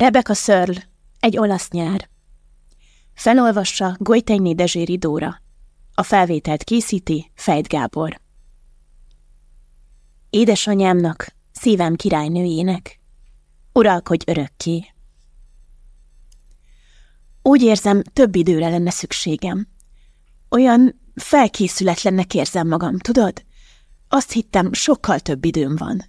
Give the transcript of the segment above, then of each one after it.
Rebecca Szörl, egy olasz nyár. Felolvassa Gojtenyné Dezséri Dóra. A felvételt készíti Fejt Gábor. Édesanyámnak, szívem királynőjének, uralkodj örökké. Úgy érzem, több időre lenne szükségem. Olyan felkészületlennek érzem magam, tudod? Azt hittem, sokkal több időm van.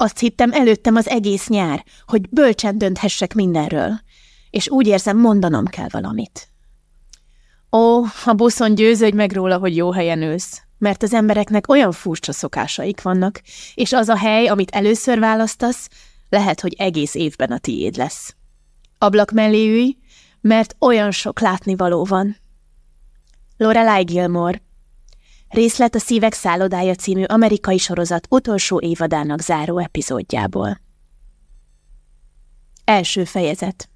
Azt hittem előttem az egész nyár, hogy bölcsen dönthessek mindenről, és úgy érzem, mondanom kell valamit. Ó, a buszon győződj meg róla, hogy jó helyen ülsz, mert az embereknek olyan furcsa szokásaik vannak, és az a hely, amit először választasz, lehet, hogy egész évben a tiéd lesz. Ablak mellé ülj, mert olyan sok látnivaló van. Lorelai Gilmore Részlet a Szívek szállodája című amerikai sorozat utolsó évadának záró epizódjából. Első fejezet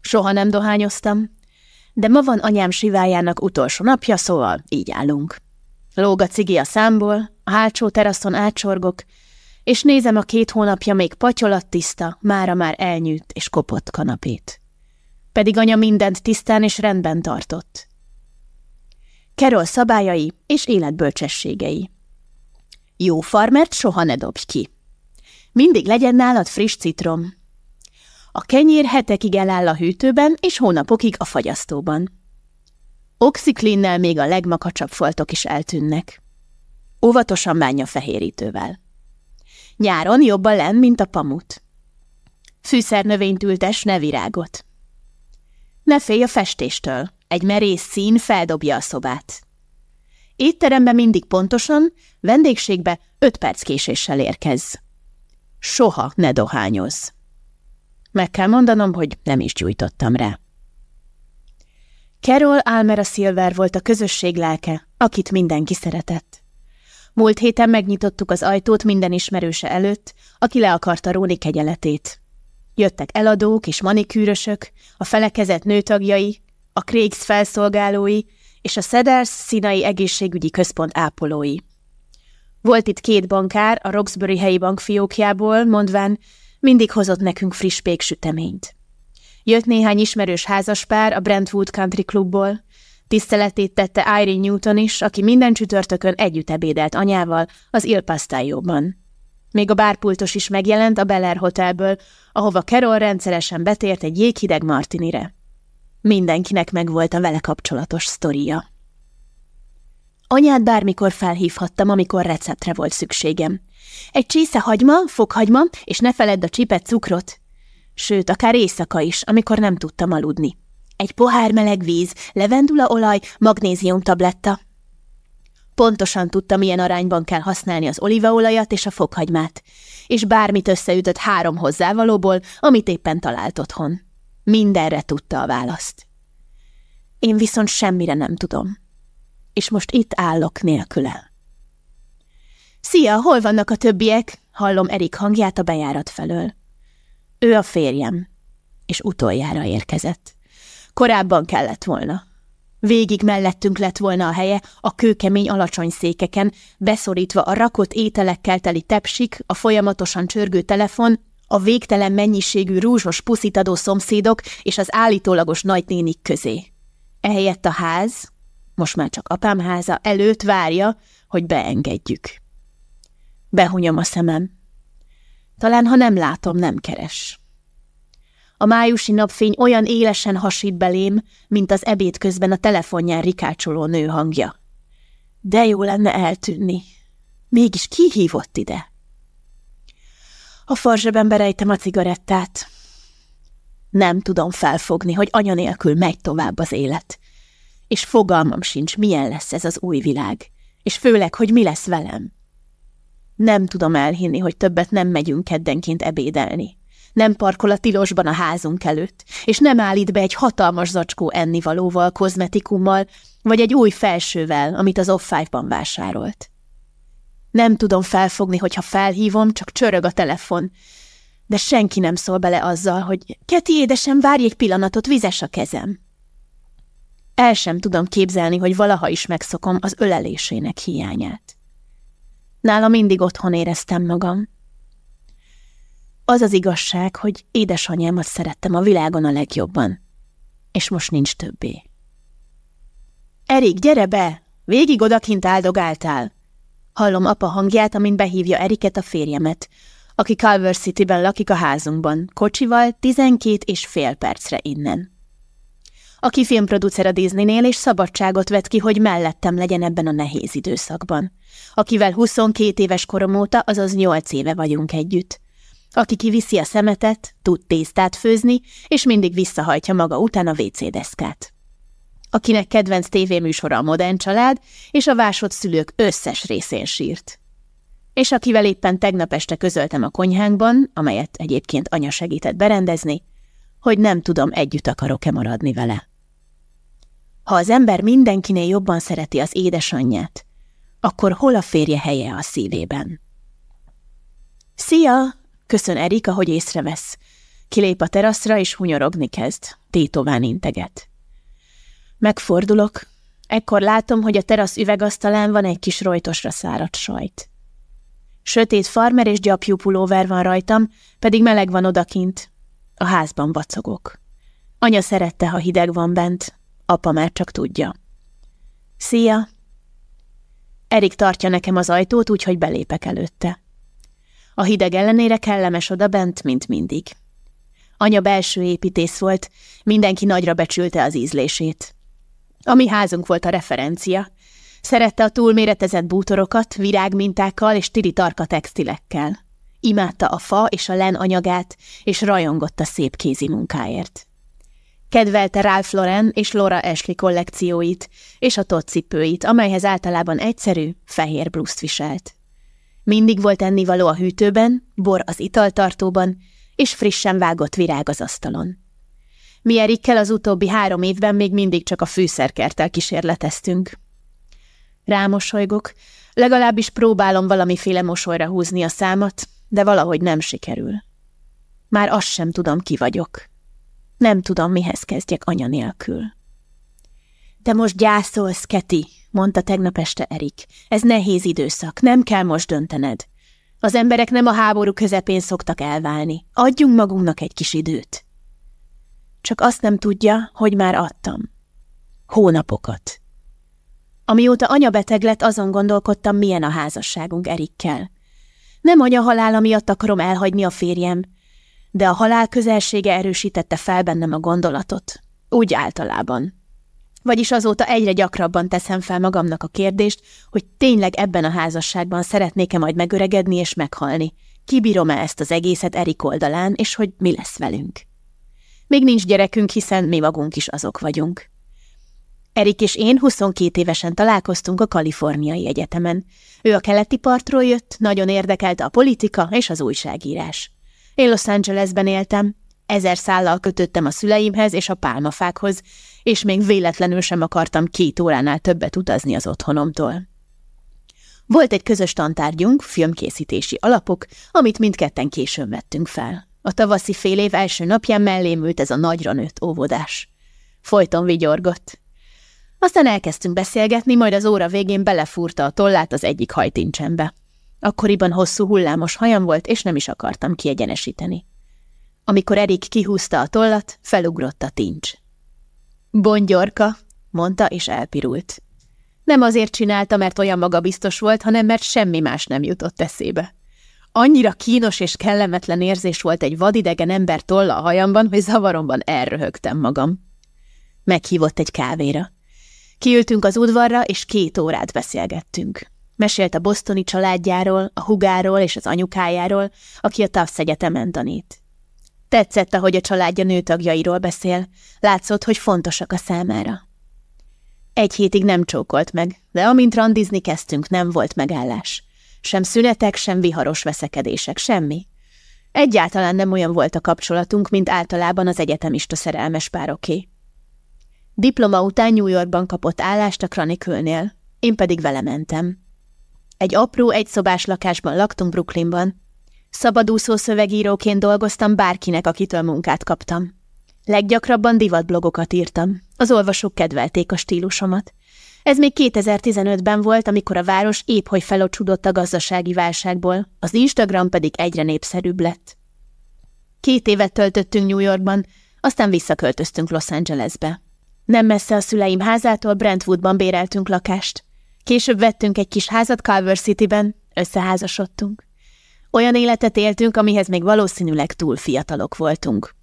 Soha nem dohányoztam, de ma van anyám sivájának utolsó napja, szóval így állunk. Lóg a cigi a számból, a hátsó teraszon átsorgok, és nézem a két hónapja még patyolat tiszta, mára már elnyűtt és kopott kanapét. Pedig anya mindent tisztán és rendben tartott. Kerol szabályai és életbölcsességei. Jó farmert soha ne dobj ki. Mindig legyen nálad friss citrom. A kenyér hetekig eláll a hűtőben és hónapokig a fagyasztóban. Oxiklinnel még a legmakacsabb foltok is eltűnnek. Óvatosan bánja fehérítővel. Nyáron jobban len, mint a pamut. Fűszernövényt ültes, ne virágot. Ne félj a festéstől, egy merész szín feldobja a szobát. Étterembe mindig pontosan, vendégségbe öt perc késéssel érkez. Soha ne dohányoz. Meg kell mondanom, hogy nem is gyújtottam rá. Carol Almera Silver volt a közösség lelke, akit mindenki szeretett. Múlt héten megnyitottuk az ajtót minden ismerőse előtt, aki le akarta róni kegyeletét. Jöttek eladók és manikűrösök, a felekezett nőtagjai, a Craigs felszolgálói és a Cedars színai egészségügyi központ ápolói. Volt itt két bankár a Roxbury helyi bankfiókjából, mondván, mindig hozott nekünk friss péksüteményt. Jött néhány ismerős házaspár a Brentwood Country Clubból, tiszteletét tette Irene Newton is, aki minden csütörtökön együtt ebédelt anyával az Il Pastájóban. Még a bárpultos is megjelent a Bel Air Hotelből, ahova Carol rendszeresen betért egy jéghideg martinire. Mindenkinek megvolt a vele kapcsolatos sztoria. Anyát bármikor felhívhattam, amikor receptre volt szükségem. Egy csésze hagyma, fokhagyma, és ne feledd a csipet cukrot. Sőt, akár éjszaka is, amikor nem tudtam aludni. Egy pohár meleg víz, levendulaolaj, magnéziumtabletta. Pontosan tudta, milyen arányban kell használni az olívaolajat és a fokhagymát, és bármit összeütött három hozzávalóból, amit éppen talált otthon. Mindenre tudta a választ. Én viszont semmire nem tudom. És most itt állok nélküle. Szia, hol vannak a többiek? Hallom Erik hangját a bejárat felől. Ő a férjem, és utoljára érkezett. Korábban kellett volna. Végig mellettünk lett volna a helye, a kőkemény alacsony székeken, beszorítva a rakott ételekkel teli tepsik, a folyamatosan csörgő telefon, a végtelen mennyiségű rúzsos puszitadó szomszédok és az állítólagos nagynénik közé. Ehelyett a ház, most már csak apám háza, előtt várja, hogy beengedjük. Behunyom a szemem. Talán, ha nem látom, nem keres. A májusi napfény olyan élesen hasít belém, mint az ebéd közben a telefonján rikácsoló nő hangja. De jó lenne eltűnni. Mégis ki hívott ide? A farzsebben berejtem a cigarettát. Nem tudom felfogni, hogy anya nélkül megy tovább az élet. És fogalmam sincs, milyen lesz ez az új világ, és főleg, hogy mi lesz velem. Nem tudom elhinni, hogy többet nem megyünk keddenként ebédelni. Nem parkol a tilosban a házunk előtt, és nem állít be egy hatalmas zacskó ennivalóval, kozmetikummal, vagy egy új felsővel, amit az off-five-ban vásárolt. Nem tudom felfogni, hogyha felhívom, csak csörög a telefon. De senki nem szól bele azzal, hogy Keti édesem, várj egy pillanatot, vizes a kezem. El sem tudom képzelni, hogy valaha is megszokom az ölelésének hiányát. Nála mindig otthon éreztem magam. Az az igazság, hogy édesanyámat szerettem a világon a legjobban. És most nincs többé. Erik, gyere be! Végig odakint áldogáltál! Hallom apa hangját, amint behívja Eriket a férjemet, aki Culver City-ben lakik a házunkban, kocsival tizenkét és fél percre innen. Aki filmproducer a Disneynél, és szabadságot vett ki, hogy mellettem legyen ebben a nehéz időszakban. Akivel 22 éves korom óta, azaz 8 éve vagyunk együtt. Aki kiviszi a szemetet, tud tésztát főzni, és mindig visszahajtja maga után a WC deszkát. Akinek kedvenc tévéműsora a Modern Család, és a vásott szülők összes részén sírt és akivel éppen tegnap este közöltem a konyhánkban, amelyet egyébként anya segített berendezni, hogy nem tudom, együtt akarok-e maradni vele. Ha az ember mindenkinél jobban szereti az édesanyját, akkor hol a férje helye a szívében? Szia! Köszön Erika, hogy észrevesz. Kilép a teraszra, és hunyorogni kezd. Tétován integet. Megfordulok. Ekkor látom, hogy a terasz üvegasztalán van egy kis rojtosra száradt sajt. Sötét farmer és gyapjú pulóver van rajtam, pedig meleg van odakint. A házban vacogok. Anya szerette, ha hideg van bent, apa már csak tudja. Szia! Erik tartja nekem az ajtót, úgyhogy belépek előtte. A hideg ellenére kellemes oda bent, mint mindig. Anya belső építész volt, mindenki nagyra becsülte az ízlését. A mi házunk volt a referencia, Szerette a túlméretezett bútorokat, virágmintákkal és tiri tarka textilekkel. Imádta a fa és a len anyagát, és rajongott a szép kézi munkáért. Kedvelte Ralph Lauren és Laura Ashley kollekcióit, és a cipőit, amelyhez általában egyszerű, fehér blúzt viselt. Mindig volt ennivaló a hűtőben, bor az italtartóban, és frissen vágott virág az asztalon. Mi Erikkel az utóbbi három évben még mindig csak a fűszerkertel kísérleteztünk, Rámosolygok, legalábbis próbálom valamiféle mosolyra húzni a számat, de valahogy nem sikerül. Már azt sem tudom, ki vagyok. Nem tudom, mihez kezdjek anya nélkül. De most gyászolsz, Keti, mondta tegnap este Erik. Ez nehéz időszak, nem kell most döntened. Az emberek nem a háború közepén szoktak elválni. Adjunk magunknak egy kis időt. Csak azt nem tudja, hogy már adtam. Hónapokat. Amióta anya beteg lett, azon gondolkodtam, milyen a házasságunk Erikkel. Nem anya halála miatt akarom elhagyni a férjem, de a halál közelsége erősítette fel bennem a gondolatot. Úgy általában. Vagyis azóta egyre gyakrabban teszem fel magamnak a kérdést, hogy tényleg ebben a házasságban szeretnék-e majd megöregedni és meghalni. Kibírom-e ezt az egészet Erik oldalán, és hogy mi lesz velünk? Még nincs gyerekünk, hiszen mi magunk is azok vagyunk. Erik és én 22 évesen találkoztunk a Kaliforniai Egyetemen. Ő a keleti partról jött, nagyon érdekelte a politika és az újságírás. Én Los Angelesben éltem, ezer szállal kötöttem a szüleimhez és a pálmafákhoz, és még véletlenül sem akartam két óránál többet utazni az otthonomtól. Volt egy közös tantárgyunk, filmkészítési alapok, amit mindketten későn vettünk fel. A tavaszi fél év első napján mellém ült ez a nagyra nőtt óvodás. Folyton vigyorgott. Aztán elkezdtünk beszélgetni, majd az óra végén belefúrta a tollát az egyik hajtincsembe. Akkoriban hosszú hullámos hajam volt, és nem is akartam kiegyenesíteni. Amikor Erik kihúzta a tollat, felugrott a tincs. Bongyorka, mondta, és elpirult. Nem azért csinálta, mert olyan magabiztos volt, hanem mert semmi más nem jutott eszébe. Annyira kínos és kellemetlen érzés volt egy vadidegen ember tolla a hajamban, hogy zavaromban elröhögtem magam. Meghívott egy kávéra. Kiültünk az udvarra, és két órát beszélgettünk. Mesélt a bosztoni családjáról, a hugáról és az anyukájáról, aki a Tufts Egyetemen tanít. Tetszett, ahogy a családja nőtagjairól beszél, látszott, hogy fontosak a számára. Egy hétig nem csókolt meg, de amint randizni kezdtünk, nem volt megállás. Sem szünetek, sem viharos veszekedések, semmi. Egyáltalán nem olyan volt a kapcsolatunk, mint általában az egyetemista szerelmes pároké. Diploma után New Yorkban kapott állást a Chronicle-nél, én pedig vele mentem. Egy apró, egyszobás lakásban laktunk Brooklynban. Szabadúszó szövegíróként dolgoztam bárkinek, akitől munkát kaptam. Leggyakrabban divatblogokat írtam. Az olvasók kedvelték a stílusomat. Ez még 2015-ben volt, amikor a város épp hogy felocsudott a gazdasági válságból, az Instagram pedig egyre népszerűbb lett. Két évet töltöttünk New Yorkban, aztán visszaköltöztünk Los Angelesbe. Nem messze a szüleim házától Brentwoodban béreltünk lakást. Később vettünk egy kis házat Culver Cityben, összeházasodtunk. Olyan életet éltünk, amihez még valószínűleg túl fiatalok voltunk.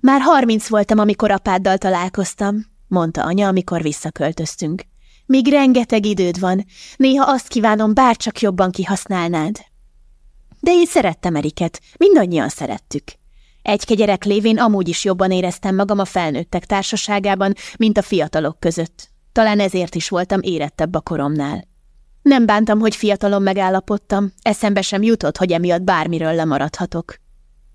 Már harminc voltam, amikor apáddal találkoztam, mondta anya, amikor visszaköltöztünk. Még rengeteg időd van, néha azt kívánom, bárcsak jobban kihasználnád. De én szerettem Eriket, mindannyian szerettük. Egy kegyerek lévén amúgy is jobban éreztem magam a felnőttek társaságában, mint a fiatalok között. Talán ezért is voltam érettebb a koromnál. Nem bántam, hogy fiatalon megállapodtam, eszembe sem jutott, hogy emiatt bármiről lemaradhatok.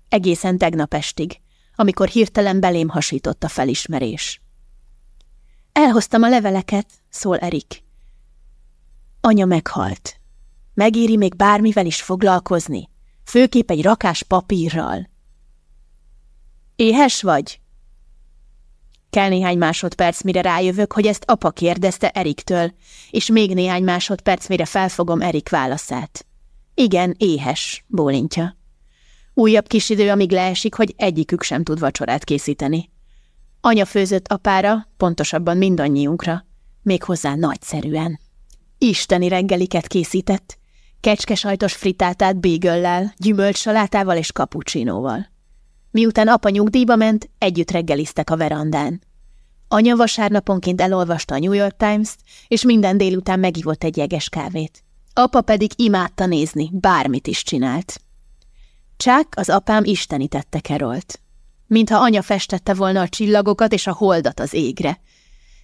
Egészen tegnap estig, amikor hirtelen belém hasított a felismerés. Elhoztam a leveleket, szól Erik. Anya meghalt. Megéri még bármivel is foglalkozni, főképp egy rakás papírral. Éhes vagy? Kell néhány másodperc, mire rájövök, hogy ezt apa kérdezte Eriktől, és még néhány másodperc, mire felfogom Erik válaszát. Igen, éhes, bólintja. Újabb kis idő, amíg leesik, hogy egyikük sem tud vacsorát készíteni. Anya főzött apára, pontosabban mindannyiunkra, méghozzá nagyszerűen. Isteni reggeliket készített, kecskesajtos fritátát bégöllel, gyümölcsalátával és kapucsinóval. Miután apa nyugdíjba ment, együtt reggeliztek a verandán. Anya vasárnaponként elolvasta a New York Times-t, és minden délután megivott egy jeges kávét. Apa pedig imádta nézni, bármit is csinált. Csák az apám istenítette Kerolt. Mintha anya festette volna a csillagokat és a holdat az égre.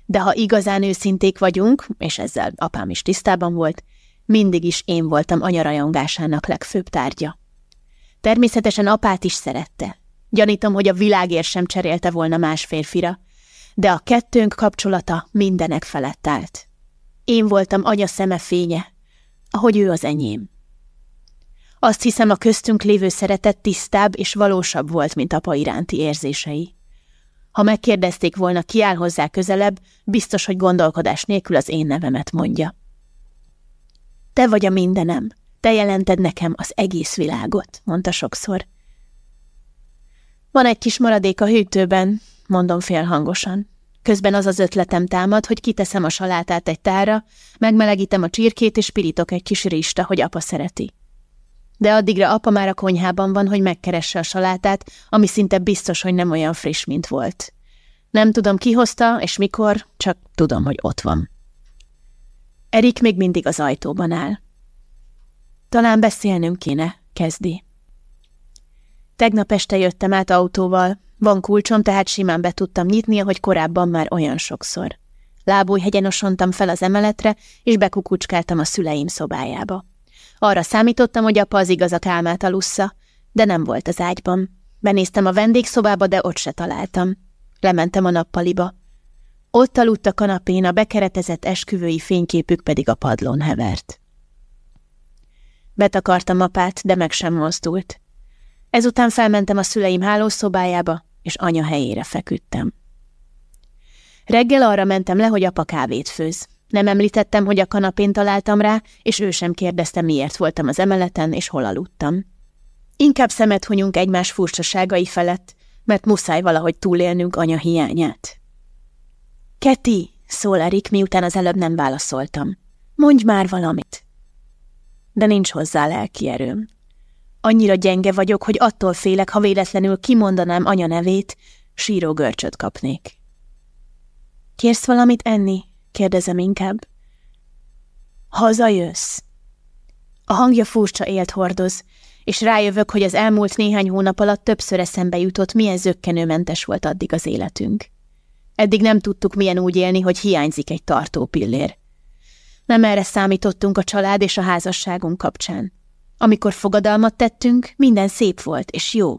De ha igazán őszinték vagyunk, és ezzel apám is tisztában volt, mindig is én voltam anya rajongásának legfőbb tárgya. Természetesen apát is szerette, Gyanítom, hogy a világért sem cserélte volna más férfira, de a kettőnk kapcsolata mindenek felett állt. Én voltam anya szeme fénye, ahogy ő az enyém. Azt hiszem, a köztünk lévő szeretet tisztább és valósabb volt, mint apa iránti érzései. Ha megkérdezték volna, ki áll hozzá közelebb, biztos, hogy gondolkodás nélkül az én nevemet mondja. Te vagy a mindenem, te jelented nekem az egész világot, mondta sokszor. Van egy kis maradék a hűtőben, mondom félhangosan. Közben az az ötletem támad, hogy kiteszem a salátát egy tára, megmelegítem a csirkét, és pirítok egy kis rista, hogy apa szereti. De addigra apa már a konyhában van, hogy megkeresse a salátát, ami szinte biztos, hogy nem olyan friss, mint volt. Nem tudom, ki hozta, és mikor, csak tudom, hogy ott van. Erik még mindig az ajtóban áll. Talán beszélnünk kéne, kezdi. Tegnap este jöttem át autóval. Van kulcsom, tehát simán be tudtam nyitni, ahogy korábban már olyan sokszor. Lábújhegyen osontam fel az emeletre, és bekukucskáltam a szüleim szobájába. Arra számítottam, hogy apa az igazak álmát alussza, de nem volt az ágyban. Benéztem a vendégszobába, de ott se találtam. Lementem a nappaliba. Ott aludt a kanapén, a bekeretezett esküvői fényképük pedig a padlón hevert. Betakartam apát, de meg sem mozdult. Ezután felmentem a szüleim hálószobájába, és anya helyére feküdtem. Reggel arra mentem le, hogy apa kávét főz. Nem említettem, hogy a kanapén találtam rá, és ő sem kérdezte, miért voltam az emeleten, és hol aludtam. Inkább szemet hunyunk egymás furcsaságai felett, mert muszáj valahogy túlélnünk anya hiányát. Keti, szól Erik, miután az előbb nem válaszoltam. Mondj már valamit. De nincs hozzá lelki erőm. Annyira gyenge vagyok, hogy attól félek, ha véletlenül kimondanám anya nevét, síró görcsöt kapnék. Kérsz valamit enni? Kérdezem inkább. Hazajössz. A hangja furcsa élt hordoz, és rájövök, hogy az elmúlt néhány hónap alatt többször eszembe jutott, milyen zöggenőmentes volt addig az életünk. Eddig nem tudtuk, milyen úgy élni, hogy hiányzik egy tartó pillér. Nem erre számítottunk a család és a házasságunk kapcsán. Amikor fogadalmat tettünk, minden szép volt és jó.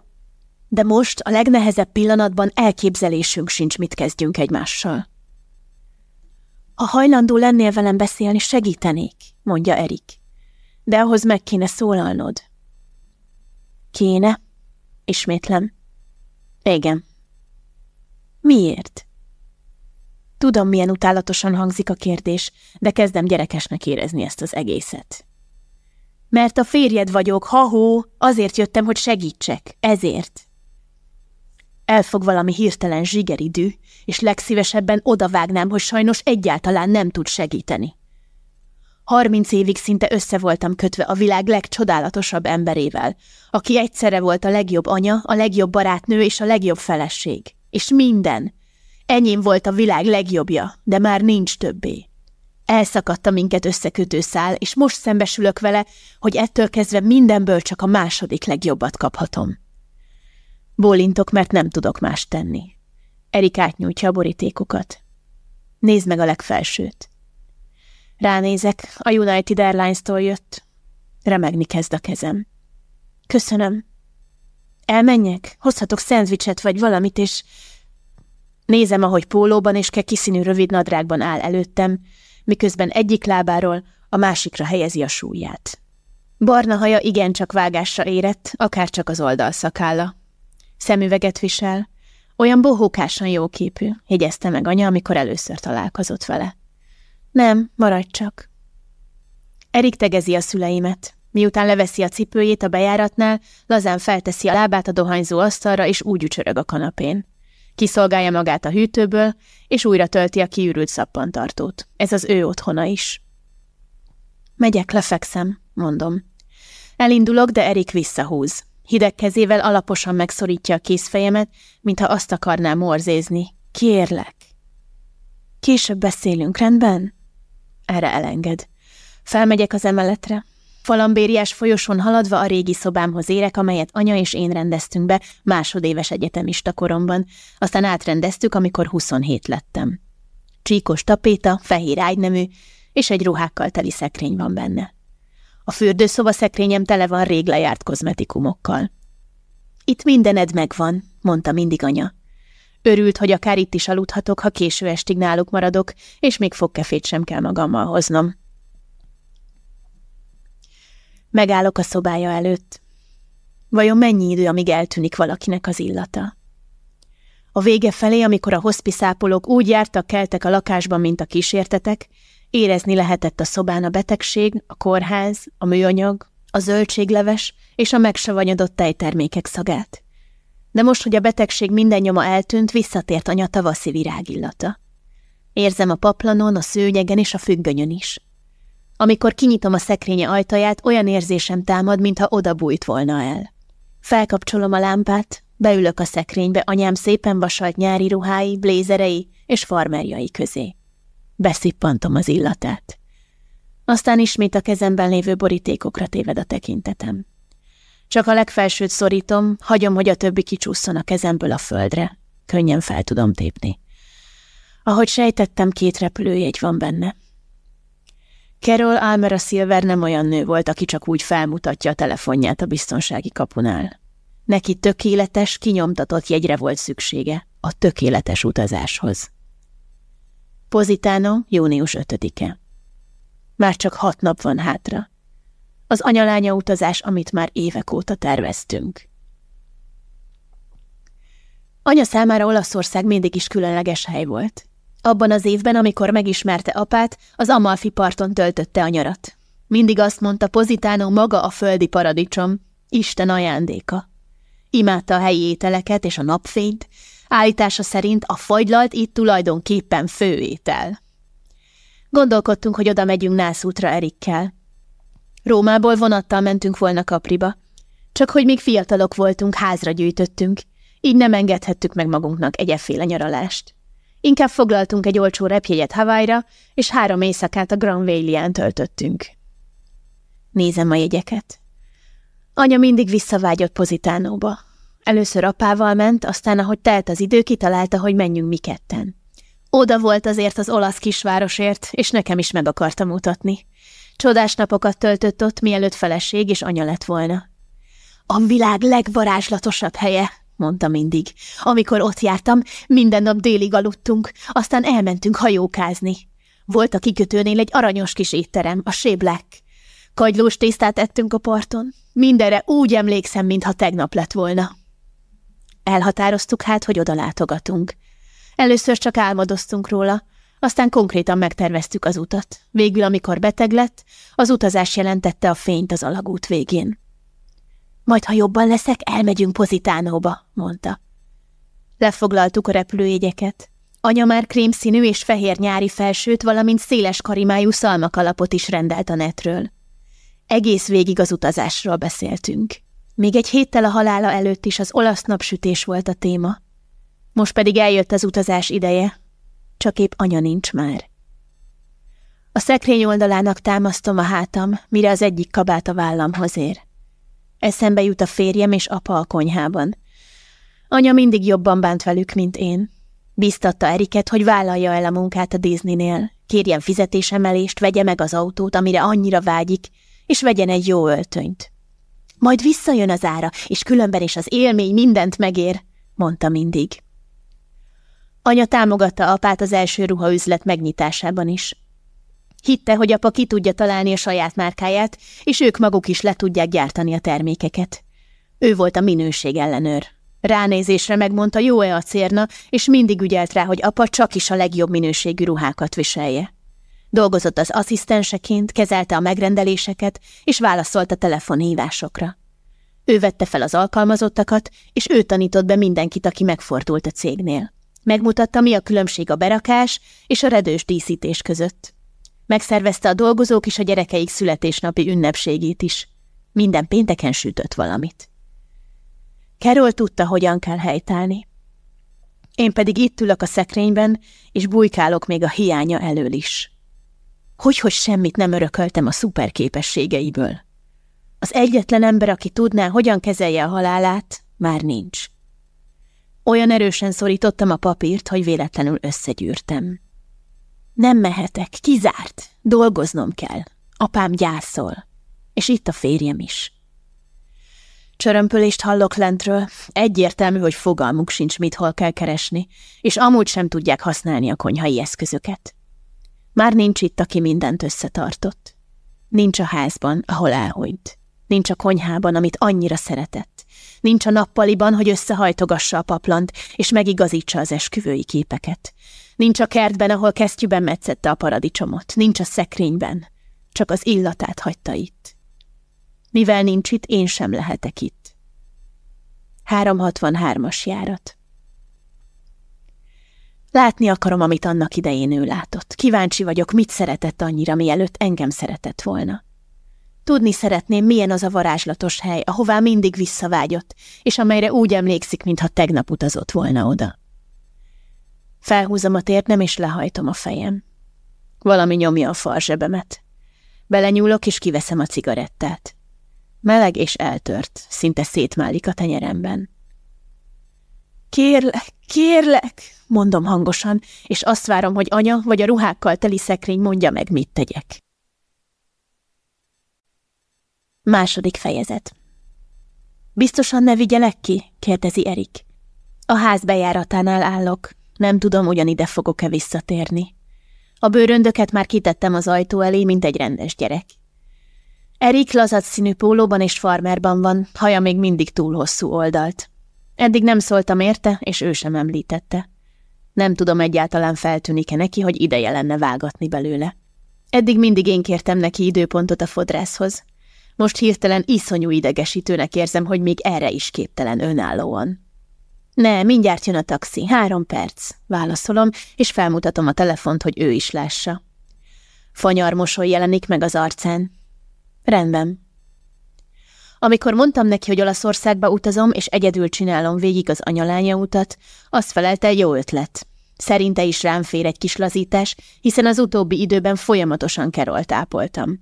De most, a legnehezebb pillanatban elképzelésünk sincs, mit kezdjünk egymással. Ha hajlandó lennél velem beszélni, segítenék, mondja Erik. De ahhoz meg kéne szólalnod. Kéne? Ismétlem. Igen. Miért? Tudom, milyen utálatosan hangzik a kérdés, de kezdem gyerekesnek érezni ezt az egészet. Mert a férjed vagyok, ha-hó, azért jöttem, hogy segítsek, ezért. Elfog valami hirtelen zsigeridű, és legszívesebben odavágnám, hogy sajnos egyáltalán nem tud segíteni. Harminc évig szinte össze voltam kötve a világ legcsodálatosabb emberével, aki egyszerre volt a legjobb anya, a legjobb barátnő és a legjobb feleség. És minden. Enyém volt a világ legjobbja, de már nincs többé. Elszakadta minket összekötő szál, és most szembesülök vele, hogy ettől kezdve mindenből csak a második legjobbat kaphatom. Bólintok, mert nem tudok más tenni. Erik átnyújtja a borítékokat. Nézd meg a legfelsőt. Ránézek, a United Airlines-tól jött. Remegni kezd a kezem. Köszönöm. Elmenjek? Hozhatok szendvicset vagy valamit, és... Nézem, ahogy pólóban és keki színű rövid nadrágban áll előttem, miközben egyik lábáról a másikra helyezi a súlyát. Barna haja igencsak vágásra érett, akár csak az oldalszakálla. Szemüveget visel, olyan bohókásan jóképű, jegyezte meg anya, amikor először találkozott vele. Nem, maradj csak. Erik tegezi a szüleimet. Miután leveszi a cipőjét a bejáratnál, lazán felteszi a lábát a dohányzó asztalra, és úgy ücsörög a kanapén. Kiszolgálja magát a hűtőből, és újra tölti a kiürült szappantartót. Ez az ő otthona is. Megyek, lefekszem, mondom. Elindulok, de Erik visszahúz. Hideg kezével alaposan megszorítja a kézfejemet, mintha azt akarná morzézni. Kérlek. Később beszélünk, rendben? Erre elenged. Felmegyek az emeletre. Falambériás folyosón haladva a régi szobámhoz érek, amelyet anya és én rendeztünk be másodéves egyetemista koromban, aztán átrendeztük, amikor 27 lettem. Csíkos tapéta, fehér ágynemű, és egy ruhákkal teli szekrény van benne. A fürdőszoba szekrényem tele van rég lejárt kozmetikumokkal. Itt mindened megvan, mondta mindig anya. Örült, hogy akár itt is aludhatok, ha késő estig náluk maradok, és még fogkefét sem kell magammal hoznom. Megállok a szobája előtt. Vajon mennyi idő, amíg eltűnik valakinek az illata? A vége felé, amikor a hospiszápolók úgy jártak, keltek a lakásban, mint a kísértetek, érezni lehetett a szobán a betegség, a kórház, a műanyag, a zöldségleves és a megsavanyodott tejtermékek szagát. De most, hogy a betegség minden nyoma eltűnt, visszatért anya tavaszi virágillata. Érzem a paplanon, a szőnyegen és a függönyön is. Amikor kinyitom a szekrénye ajtaját, olyan érzésem támad, mintha oda bújt volna el. Felkapcsolom a lámpát, beülök a szekrénybe anyám szépen vasalt nyári ruhái, blézerei és farmerjai közé. Beszippantom az illatát. Aztán ismét a kezemben lévő borítékokra téved a tekintetem. Csak a legfelsőt szorítom, hagyom, hogy a többi kicsúszson a kezemből a földre. Könnyen fel tudom tépni. Ahogy sejtettem, két repülőjegy van benne. Carol Almera Silver nem olyan nő volt, aki csak úgy felmutatja a telefonját a biztonsági kapunál. Neki tökéletes, kinyomtatott jegyre volt szüksége a tökéletes utazáshoz. Pozitánó, június 5-e. Már csak hat nap van hátra. Az anyalánya utazás, amit már évek óta terveztünk. Anya számára Olaszország mindig is különleges hely volt. Abban az évben, amikor megismerte apát, az Amalfi parton töltötte a nyarat. Mindig azt mondta, Pozitánó maga a földi paradicsom, Isten ajándéka. Imádta a helyi ételeket és a napfényt, állítása szerint a fagylalt itt tulajdonképpen főétel. Gondolkodtunk, hogy oda megyünk nászútra Erikkel. Rómából vonattal mentünk volna Kapriba. Csak hogy még fiatalok voltunk, házra gyűjtöttünk, így nem engedhettük meg magunknak egyeféle nyaralást. Inkább foglaltunk egy olcsó repjegyet Hawaii-ra, és három éjszakát a Grand Valley-en töltöttünk. Nézem a jegyeket. Anya mindig visszavágyott Pozitánóba. Először apával ment, aztán, ahogy telt az idő, kitalálta, hogy menjünk mi ketten. Oda volt azért az olasz kisvárosért, és nekem is meg akarta mutatni. Csodás napokat töltött ott, mielőtt feleség és anya lett volna. A világ legvarázslatosabb helye, mondta mindig. Amikor ott jártam, minden nap délig aludtunk, aztán elmentünk hajókázni. Volt a kikötőnél egy aranyos kis étterem, a Séblek. Kagylós tésztát ettünk a parton. Mindenre úgy emlékszem, mintha tegnap lett volna. Elhatároztuk hát, hogy oda látogatunk. Először csak álmodoztunk róla, Aztán konkrétan megterveztük az utat. Végül, amikor beteg lett, az utazás jelentette a fényt az alagút végén. Majd, ha jobban leszek, elmegyünk Pozitánóba, mondta. Lefoglaltuk a repülőjegyeket. Anya már krémszínű és fehér nyári felsőt, valamint széles karimájú szalmakalapot is rendelt a netről. Egész végig az utazásról beszéltünk. Még egy héttel a halála előtt is az olasz napsütés volt a téma. Most pedig eljött az utazás ideje, csak épp anya nincs már. A szekrény oldalának támasztom a hátam, mire az egyik kabát a vállamhoz ér. Eszembe jut a férjem és apa a konyhában. Anya mindig jobban bánt velük, mint én. Biztatta Eriket, hogy vállalja el a munkát a Disneynél, kérjen fizetésemelést, vegye meg az autót, amire annyira vágyik, és vegyen egy jó öltönyt. Majd visszajön az ára, és különben is az élmény mindent megér, mondta mindig. Anya támogatta apát az első ruhaüzlet megnyitásában is. Hitte, hogy apa ki tudja találni a saját márkáját, és ők maguk is le tudják gyártani a termékeket. Ő volt a minőség ellenőr. Ránézésre megmondta, jó-e a cérna, és mindig ügyelt rá, hogy apa csak is a legjobb minőségű ruhákat viselje. Dolgozott az asszisztenseként, kezelte a megrendeléseket, és válaszolt a telefonhívásokra. Ő vette fel az alkalmazottakat, és ő tanított be mindenkit, aki megfordult a cégnél. Megmutatta, mi a különbség a berakás és a redős díszítés között. Megszervezte a dolgozók és a gyerekeik születésnapi ünnepségét is. Minden pénteken sütött valamit. Kerol tudta, hogyan kell helytállni. Én pedig itt ülök a szekrényben, és bujkálok még a hiánya elől is. Hogy, hogy semmit nem örököltem a szuperképességeiből. Az egyetlen ember, aki tudná, hogyan kezelje a halálát, már nincs. Olyan erősen szorítottam a papírt, hogy véletlenül összegyűrtem. Nem mehetek, kizárt, dolgoznom kell. Apám gyászol. És itt a férjem is. Csörömpölést hallok lentről, egyértelmű, hogy fogalmuk sincs, mit hol kell keresni, és amúgy sem tudják használni a konyhai eszközöket. Már nincs itt, aki mindent összetartott. Nincs a házban, ahol elhújt. Nincs a konyhában, amit annyira szeretett. Nincs a nappaliban, hogy összehajtogassa a paplant, és megigazítsa az esküvői képeket. Nincs a kertben, ahol kesztyűben metszette a paradicsomot. Nincs a szekrényben. Csak az illatát hagyta itt. Mivel nincs itt, én sem lehetek itt. 363-as járat. Látni akarom, amit annak idején ő látott. Kíváncsi vagyok, mit szeretett annyira, mielőtt engem szeretett volna. Tudni szeretném, milyen az a varázslatos hely, ahová mindig visszavágyott, és amelyre úgy emlékszik, mintha tegnap utazott volna oda. Felhúzom a térnem, és lehajtom a fejem. Valami nyomja a farzsebemet. Belenyúlok, és kiveszem a cigarettát. Meleg és eltört, szinte szétmálik a tenyeremben. Kérlek, kérlek, mondom hangosan, és azt várom, hogy anya vagy a ruhákkal teli szekrény mondja meg, mit tegyek. Második fejezet Biztosan ne vigyelek ki? kérdezi Erik. A ház bejáratánál állok. Nem tudom, ugyanide fogok-e visszatérni. A bőröndöket már kitettem az ajtó elé, mint egy rendes gyerek. Erik lazat színű pólóban és farmerban van, haja még mindig túl hosszú oldalt. Eddig nem szóltam érte, és ő sem említette. Nem tudom egyáltalán feltűnik-e neki, hogy ideje lenne vágatni belőle. Eddig mindig én kértem neki időpontot a fodrászhoz. Most hirtelen iszonyú idegesítőnek érzem, hogy még erre is képtelen önállóan. Ne, mindjárt jön a taxi, három perc, válaszolom, és felmutatom a telefont, hogy ő is lássa. Fanyar mosoly jelenik meg az arcán. Rendben. Amikor mondtam neki, hogy Olaszországba utazom, és egyedül csinálom végig az anyalánya utat, azt felelte, jó ötlet. Szerinte is rám fér egy kis lazítás, hiszen az utóbbi időben folyamatosan kerolt ápoltam.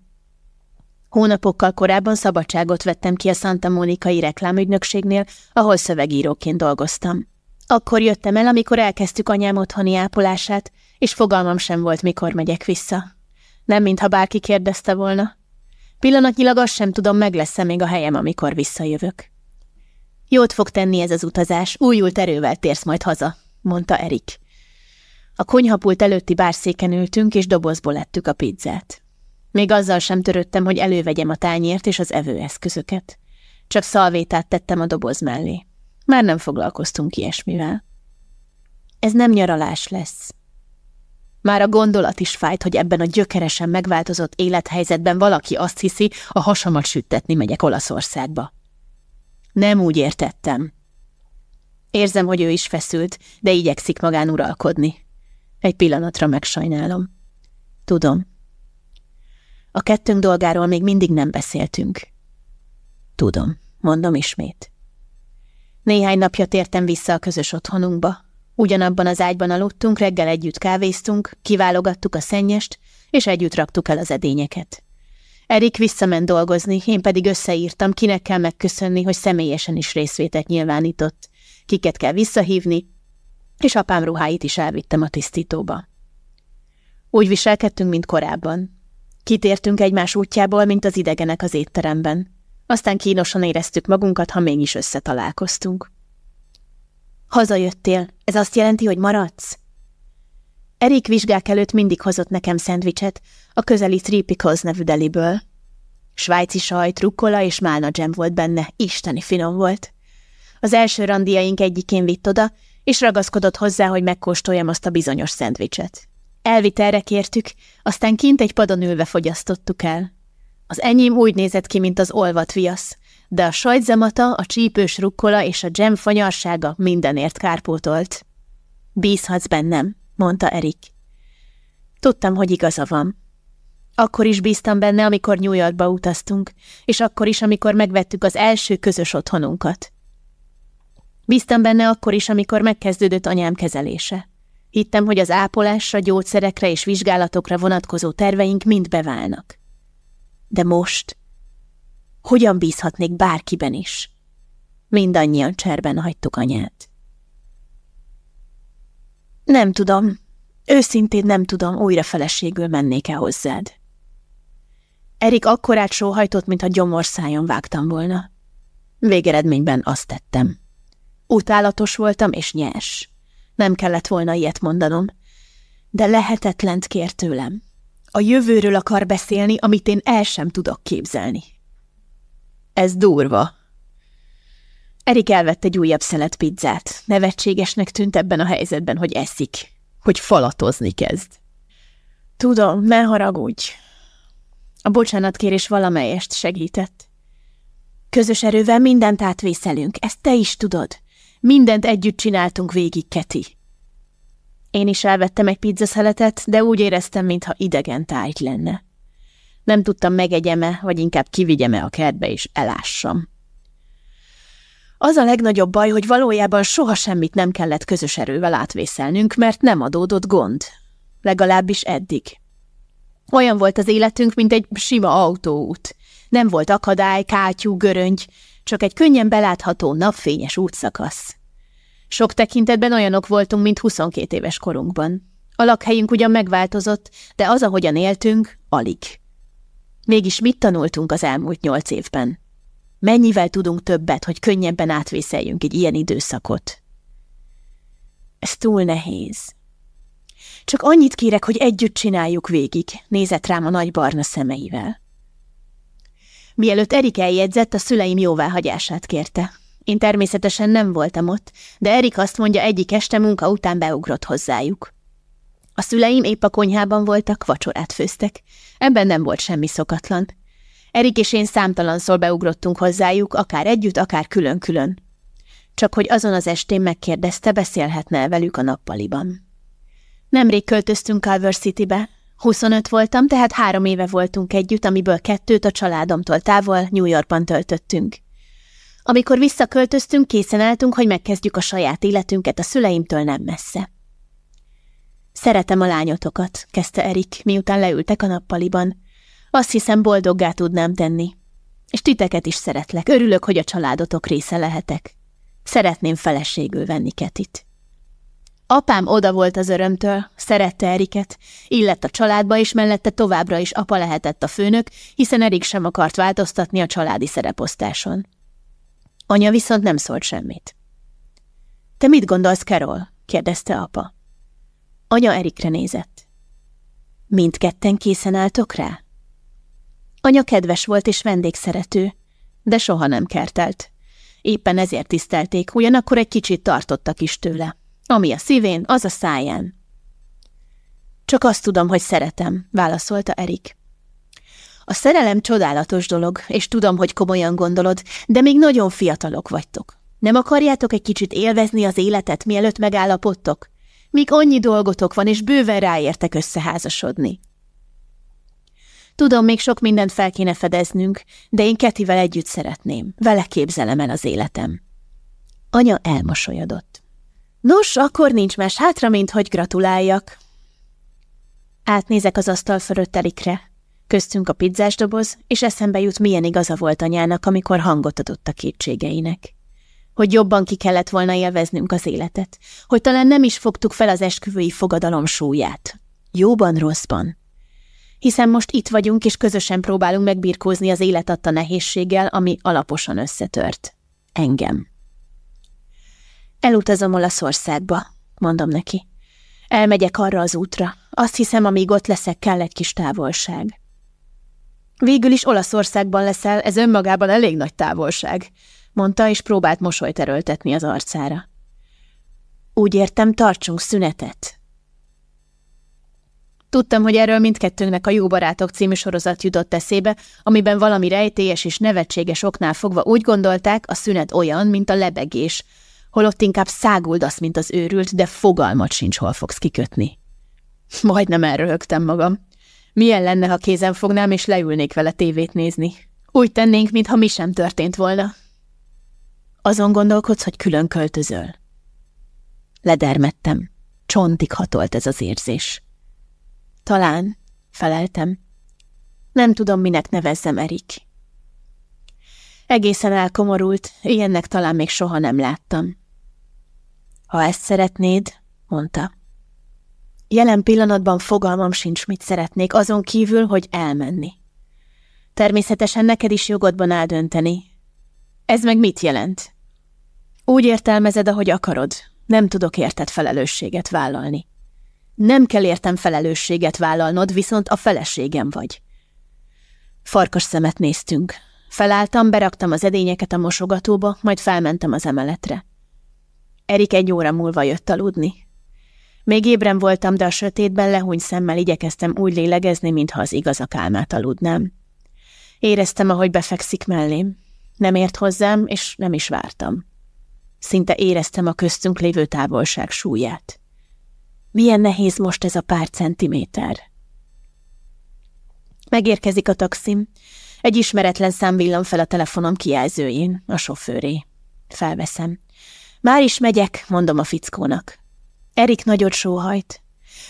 Hónapokkal korábban szabadságot vettem ki a Santa Monikai reklámügynökségnél, ahol szövegíróként dolgoztam. Akkor jöttem el, amikor elkezdtük anyám otthoni ápolását, és fogalmam sem volt, mikor megyek vissza. Nem mintha bárki kérdezte volna. Pillanatnyilag azt sem tudom, meg lesz-e még a helyem, amikor visszajövök. Jót fog tenni ez az utazás, újult erővel térsz majd haza, mondta Erik. A konyhapult előtti bárszéken ültünk, és dobozból ettük a pizzát. Még azzal sem törődtem, hogy elővegyem a tányért és az evőeszközöket. Csak szalvétát tettem a doboz mellé. Már nem foglalkoztunk ilyesmivel. Ez nem nyaralás lesz. Már a gondolat is fájt, hogy ebben a gyökeresen megváltozott élethelyzetben valaki azt hiszi, a hasamat süttetni megyek Olaszországba. Nem úgy értettem. Érzem, hogy ő is feszült, de igyekszik magán uralkodni. Egy pillanatra megsajnálom. Tudom. A kettőnk dolgáról még mindig nem beszéltünk. Tudom, mondom ismét. Néhány napja tértem vissza a közös otthonunkba. Ugyanabban az ágyban aludtunk, reggel együtt kávéztunk, kiválogattuk a szennyest, és együtt raktuk el az edényeket. Erik visszament dolgozni, én pedig összeírtam, kinek kell megköszönni, hogy személyesen is részvétet nyilvánított, kiket kell visszahívni, és apám ruháit is elvittem a tisztítóba. Úgy viselkedtünk, mint korábban. Kitértünk egymás útjából, mint az idegenek az étteremben. Aztán kínosan éreztük magunkat, ha mégis összetalálkoztunk. Hazajöttél, ez azt jelenti, hogy maradsz? Erik vizsgák előtt mindig hozott nekem szendvicset, a közeli Three Pickles nevű deliből. Svájci sajt, rukkola és málna dzsem volt benne, isteni finom volt. Az első randiaink egyikén vitt oda, és ragaszkodott hozzá, hogy megkóstoljam azt a bizonyos szendvicset. Elvitt erre kértük, aztán kint egy padon ülve fogyasztottuk el. Az enyém úgy nézett ki, mint az olvat viasz, de a sajtzamata, a csípős rukkola és a dzsem fanyarsága mindenért kárpótolt. Bízhatsz bennem, mondta Erik. Tudtam, hogy igaza van. Akkor is bíztam benne, amikor New Yorkba utaztunk, és akkor is, amikor megvettük az első közös otthonunkat. Bíztam benne akkor is, amikor megkezdődött anyám kezelése. Hittem, hogy az ápolásra, gyógyszerekre és vizsgálatokra vonatkozó terveink mind beválnak. De most hogyan bízhatnék bárkiben is? Mindannyian cserben hagytuk anyát. Nem tudom, őszintén nem tudom, újra feleségül mennék-e hozzád. Erik akkorát sóhajtott, mintha gyomorszájon vágtam volna. Végeredményben azt tettem. Utálatos voltam és nyers. Nem kellett volna ilyet mondanom. De lehetetlent kér tőlem. A jövőről akar beszélni, amit én el sem tudok képzelni. Ez durva. Erik elvett egy újabb szelet pizzát. Nevetségesnek tűnt ebben a helyzetben, hogy eszik. Hogy falatozni kezd. Tudom, ne haragudj. A bocsánatkérés valamelyest segített. Közös erővel mindent átvészelünk, ezt te is tudod. Mindent együtt csináltunk végig, Keti. Én is elvettem egy pizzaszeletet, de úgy éreztem, mintha idegen tájt lenne. Nem tudtam megegyeme, vagy inkább kivigyeme a kertbe és elássam. Az a legnagyobb baj, hogy valójában soha semmit nem kellett közös erővel átvészelnünk, mert nem adódott gond. Legalábbis eddig. Olyan volt az életünk, mint egy sima autóút. Nem volt akadály, kátyú, göröngy, csak egy könnyen belátható, napfényes útszakasz. Sok tekintetben olyanok voltunk, mint 22 éves korunkban. A lakhelyünk ugyan megváltozott, de az, ahogyan éltünk, alig. Mégis mit tanultunk az elmúlt nyolc évben? Mennyivel tudunk többet, hogy könnyebben átvészeljünk egy ilyen időszakot? Ez túl nehéz. Csak annyit kérek, hogy együtt csináljuk végig, nézett rám a nagy barna szemeivel. Mielőtt Erik eljegyzett, a szüleim jóváhagyását kérte. Én természetesen nem voltam ott, de Erik azt mondja, egyik este munka után beugrott hozzájuk. A szüleim épp a konyhában voltak, vacsorát főztek. Ebben nem volt semmi szokatlan. Erik és én számtalanszor beugrottunk hozzájuk, akár együtt, akár külön-külön. Csak hogy azon az estén megkérdezte, beszélhetne velük a nappaliban. Nemrég költöztünk Culver Citybe, 25 voltam, tehát három éve voltunk együtt, amiből kettőt a családomtól távol New Yorkban töltöttünk. Amikor visszaköltöztünk, készen álltunk, hogy megkezdjük a saját életünket a szüleimtől nem messze. Szeretem a lányotokat, kezdte Erik, miután leültek a nappaliban. Azt hiszem, boldoggá tudnám tenni. És titeket is szeretlek, örülök, hogy a családotok része lehetek. Szeretném feleségül venni Ketit. Apám oda volt az örömtől, szerette Eriket, illett a családba, és mellette továbbra is apa lehetett a főnök, hiszen Erik sem akart változtatni a családi szereposztáson. Anya viszont nem szólt semmit. – Te mit gondolsz, Carol? – kérdezte apa. Anya Erikre nézett. – Mindketten készen álltok rá? Anya kedves volt és vendégszerető, de soha nem kertelt. Éppen ezért tisztelték, ugyanakkor egy kicsit tartottak is tőle. Ami a szívén, az a száján. Csak azt tudom, hogy szeretem, válaszolta Erik. A szerelem csodálatos dolog, és tudom, hogy komolyan gondolod, de még nagyon fiatalok vagytok. Nem akarjátok egy kicsit élvezni az életet, mielőtt megállapodtok? Míg annyi dolgotok van, és bőven ráértek összeházasodni. Tudom, még sok mindent fel kéne fedeznünk, de én Ketivel együtt szeretném. Vele képzelem el az életem. Anya elmosolyodott. Nos, akkor nincs más hátra, mint hogy gratuláljak. Átnézek az asztal fölött Erikre. Köztünk a pizzás doboz, és eszembe jut, milyen igaza volt anyának, amikor hangot adott a kétségeinek. Hogy jobban ki kellett volna élveznünk az életet, hogy talán nem is fogtuk fel az esküvői fogadalom súlyát. Jóban, rosszban. Hiszen most itt vagyunk, és közösen próbálunk megbirkózni az élet adta nehézséggel, ami alaposan összetört. Engem. Elutazom Olaszországba, mondom neki. Elmegyek arra az útra. Azt hiszem, amíg ott leszek, kell egy kis távolság. Végül is Olaszországban leszel, ez önmagában elég nagy távolság, mondta, és próbált mosolyt erőltetni az arcára. Úgy értem, tartsunk szünetet. Tudtam, hogy erről mindkettőnknek a Jó Barátok című sorozat jutott eszébe, amiben valami rejtélyes és nevetséges oknál fogva úgy gondolták, a szünet olyan, mint a lebegés, holott inkább száguldasz, mint az őrült, de fogalmat sincs, hol fogsz kikötni. Majdnem elröhögtem magam. Milyen lenne, ha kézen fognám, és leülnék vele tévét nézni? Úgy tennénk, mintha mi sem történt volna. Azon gondolkodsz, hogy külön költözöl. Ledermettem. Csontig hatolt ez az érzés. Talán, feleltem. Nem tudom, minek nevezzem Erik. Egészen elkomorult, ilyennek talán még soha nem láttam. Ha ezt szeretnéd, mondta. Jelen pillanatban fogalmam sincs, mit szeretnék, azon kívül, hogy elmenni. Természetesen neked is jogodban eldönteni. Ez meg mit jelent? Úgy értelmezed, ahogy akarod. Nem tudok érted felelősséget vállalni. Nem kell értem felelősséget vállalnod, viszont a feleségem vagy. Farkas szemet néztünk. Felálltam, beraktam az edényeket a mosogatóba, majd felmentem az emeletre. Erik egy óra múlva jött aludni. Még ébren voltam, de a sötétben lehúny szemmel igyekeztem úgy lélegezni, mintha az igazak álmát aludnám. Éreztem, ahogy befekszik mellém. Nem ért hozzám, és nem is vártam. Szinte éreztem a köztünk lévő távolság súlyát. Milyen nehéz most ez a pár centiméter. Megérkezik a taxim. Egy ismeretlen szám villan fel a telefonom kijelzőjén, a sofőré. Felveszem. Már is megyek, mondom a fickónak. Erik nagyot sóhajt.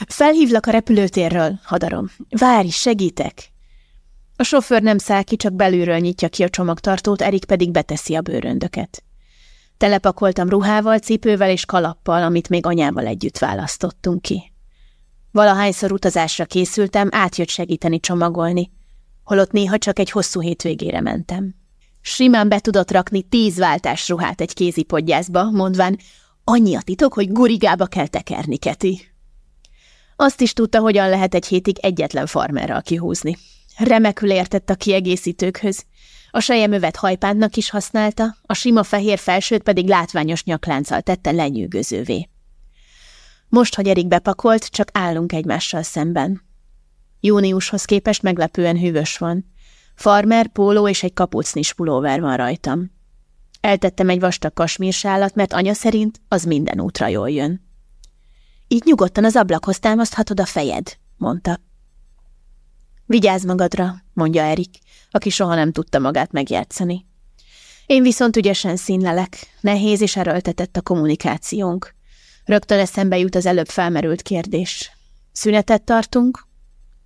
Felhívlak a repülőtérről, hadarom. Várj, segítek. A sofőr nem száll ki, csak belülről nyitja ki a csomagtartót, Erik pedig beteszi a bőröndöket. Telepakoltam ruhával, cipővel és kalappal, amit még anyával együtt választottunk ki. Valahányszor utazásra készültem, átjött segíteni csomagolni, holott néha csak egy hosszú hétvégére mentem. Simán be tudott rakni tíz váltás ruhát egy kézipodgyászba, mondván, annyi a titok, hogy gurigába kell tekerni, Keti. Azt is tudta, hogyan lehet egy hétig egyetlen farmerral kihúzni. Remekül értett a kiegészítőkhöz. A sejemövet hajpántnak is használta, a sima fehér felsőt pedig látványos nyaklánccal tette lenyűgözővé. Most, hogy Erik bepakolt, csak állunk egymással szemben. Júniushoz képest meglepően hűvös van. Farmer, póló és egy kapucnis pulóver van rajtam. Eltettem egy vastag kasmírsálat, mert anya szerint az minden útra jól jön. Így nyugodtan az ablakhoz támaszthatod a fejed, mondta. Vigyázz magadra, mondja Erik, aki soha nem tudta magát megjátszani. Én viszont ügyesen színlelek, nehéz és erőltetett a kommunikációnk. Rögtön eszembe jut az előbb felmerült kérdés. Szünetet tartunk,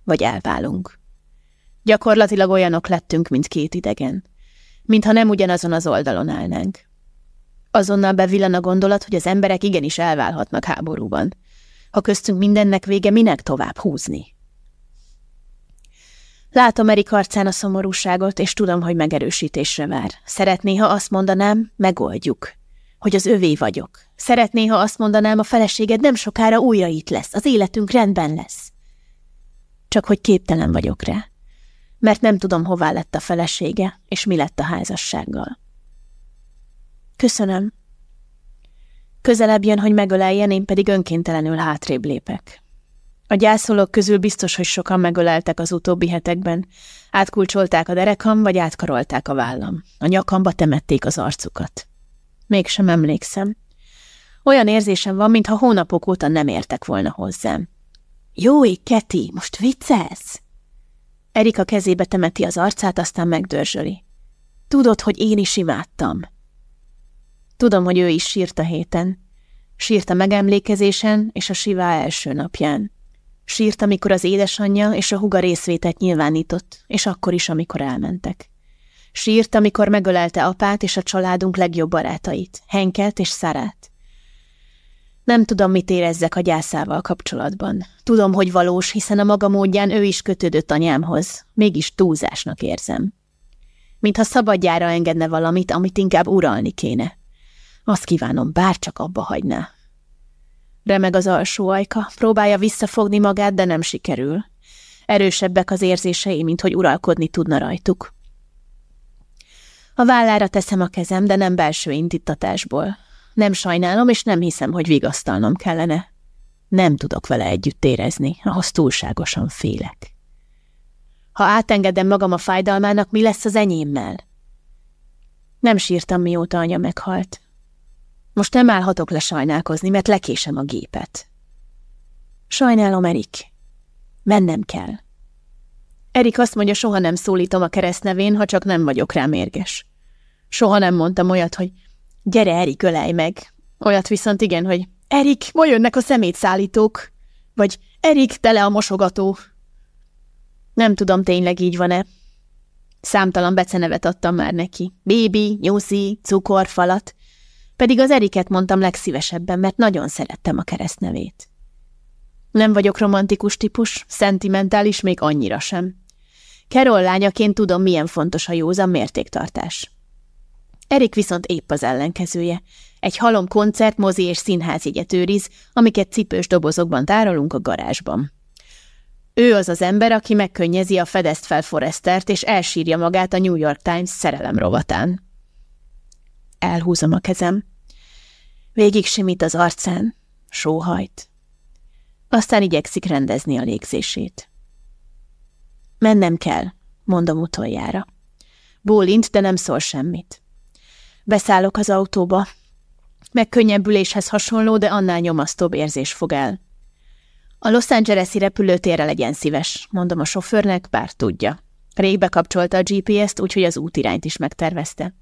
vagy elválunk? Gyakorlatilag olyanok lettünk, mint két idegen. Mintha nem ugyanazon az oldalon állnánk. Azonnal bevillan a gondolat, hogy az emberek igenis elválhatnak háborúban. Ha köztünk mindennek vége, minek tovább húzni? Látom Erik arcán a szomorúságot, és tudom, hogy megerősítésre vár. Szeretné, ha azt mondanám, megoldjuk. Hogy az övé vagyok. Szeretné, ha azt mondanám, a feleséged nem sokára újra itt lesz, az életünk rendben lesz. Csak hogy képtelen vagyok rá mert nem tudom, hová lett a felesége, és mi lett a házassággal. Köszönöm. Közelebb jön, hogy megöleljen, én pedig önkéntelenül hátrébb lépek. A gyászolók közül biztos, hogy sokan megöleltek az utóbbi hetekben. Átkulcsolták a derekam, vagy átkarolták a vállam. A nyakamba temették az arcukat. Mégsem emlékszem. Olyan érzésem van, mintha hónapok óta nem értek volna hozzám. Jói, Keti, most viccelsz? Erika kezébe temeti az arcát, aztán megdörzsöli. Tudod, hogy én is imádtam. Tudom, hogy ő is sírt a héten. Sírt a megemlékezésen és a sivá első napján. Sírt, amikor az édesanyja és a huga részvétet nyilvánított, és akkor is, amikor elmentek. Sírt, amikor megölelte apát és a családunk legjobb barátait, Henkelt és Szarát. Nem tudom, mit érezzek a gyászával kapcsolatban. Tudom, hogy valós, hiszen a maga módján ő is kötődött anyámhoz. Mégis túlzásnak érzem. Mintha szabadjára engedne valamit, amit inkább uralni kéne. Azt kívánom, bárcsak abba hagyná. Remeg az alsó ajka, próbálja visszafogni magát, de nem sikerül. Erősebbek az érzései, mint hogy uralkodni tudna rajtuk. A vállára teszem a kezem, de nem belső indítatásból. Nem sajnálom, és nem hiszem, hogy vigasztalnom kellene. Nem tudok vele együtt érezni, ahhoz túlságosan félek. Ha átengedem magam a fájdalmának, mi lesz az enyémmel? Nem sírtam, mióta anya meghalt. Most nem állhatok le sajnálkozni, mert lekésem a gépet. Sajnálom, Erik. Mennem kell. Erik azt mondja, soha nem szólítom a keresztnevén, ha csak nem vagyok rá mérges. Soha nem mondtam olyat, hogy gyere, Erik, ölej meg. Olyat viszont igen, hogy Erik, ma jönnek a szemétszállítók. Vagy Erik, tele a mosogató. Nem tudom, tényleg így van-e. Számtalan becenevet adtam már neki. Bébi, nyuszi, cukorfalat. Pedig az Eriket mondtam legszívesebben, mert nagyon szerettem a keresztnevét. Nem vagyok romantikus típus, szentimentális még annyira sem. Carol lányaként tudom, milyen fontos a józan mértéktartás. Erik viszont épp az ellenkezője. Egy halom koncert, mozi és színházjegyet őriz, amiket cipős dobozokban tárolunk a garázsban. Ő az az ember, aki megkönnyezi a fedezt fel Forestert, és elsírja magát a New York Times szerelem rovatán. Elhúzom a kezem. Végig simít az arcán, sóhajt. Aztán igyekszik rendezni a légzését. Mennem kell, mondom utoljára. Bólint, de nem szól semmit. Beszállok az autóba. Megkönnyebbüléshez hasonló, de annál nyomasztóbb érzés fog el. A Los Angeles-i repülőtérre legyen szíves, mondom a sofőrnek, bár tudja. Rég bekapcsolta a GPS-t, úgyhogy az útirányt is megtervezte.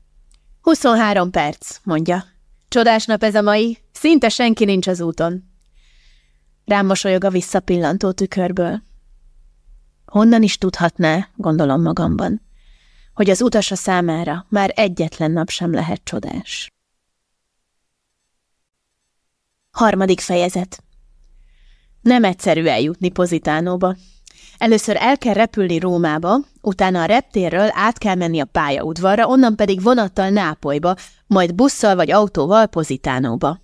23 perc, mondja. Csodás nap ez a mai, szinte senki nincs az úton. Rám mosolyog a visszapillantó tükörből. Honnan is tudhatná, gondolom magamban, hogy az utasa számára már egyetlen nap sem lehet csodás. Harmadik fejezet Nem egyszerű eljutni Pozitánóba, Először el kell repülni Rómába, utána a reptérről át kell menni a pályaudvarra, onnan pedig vonattal Nápolyba, majd busszal vagy autóval Pozitánóba.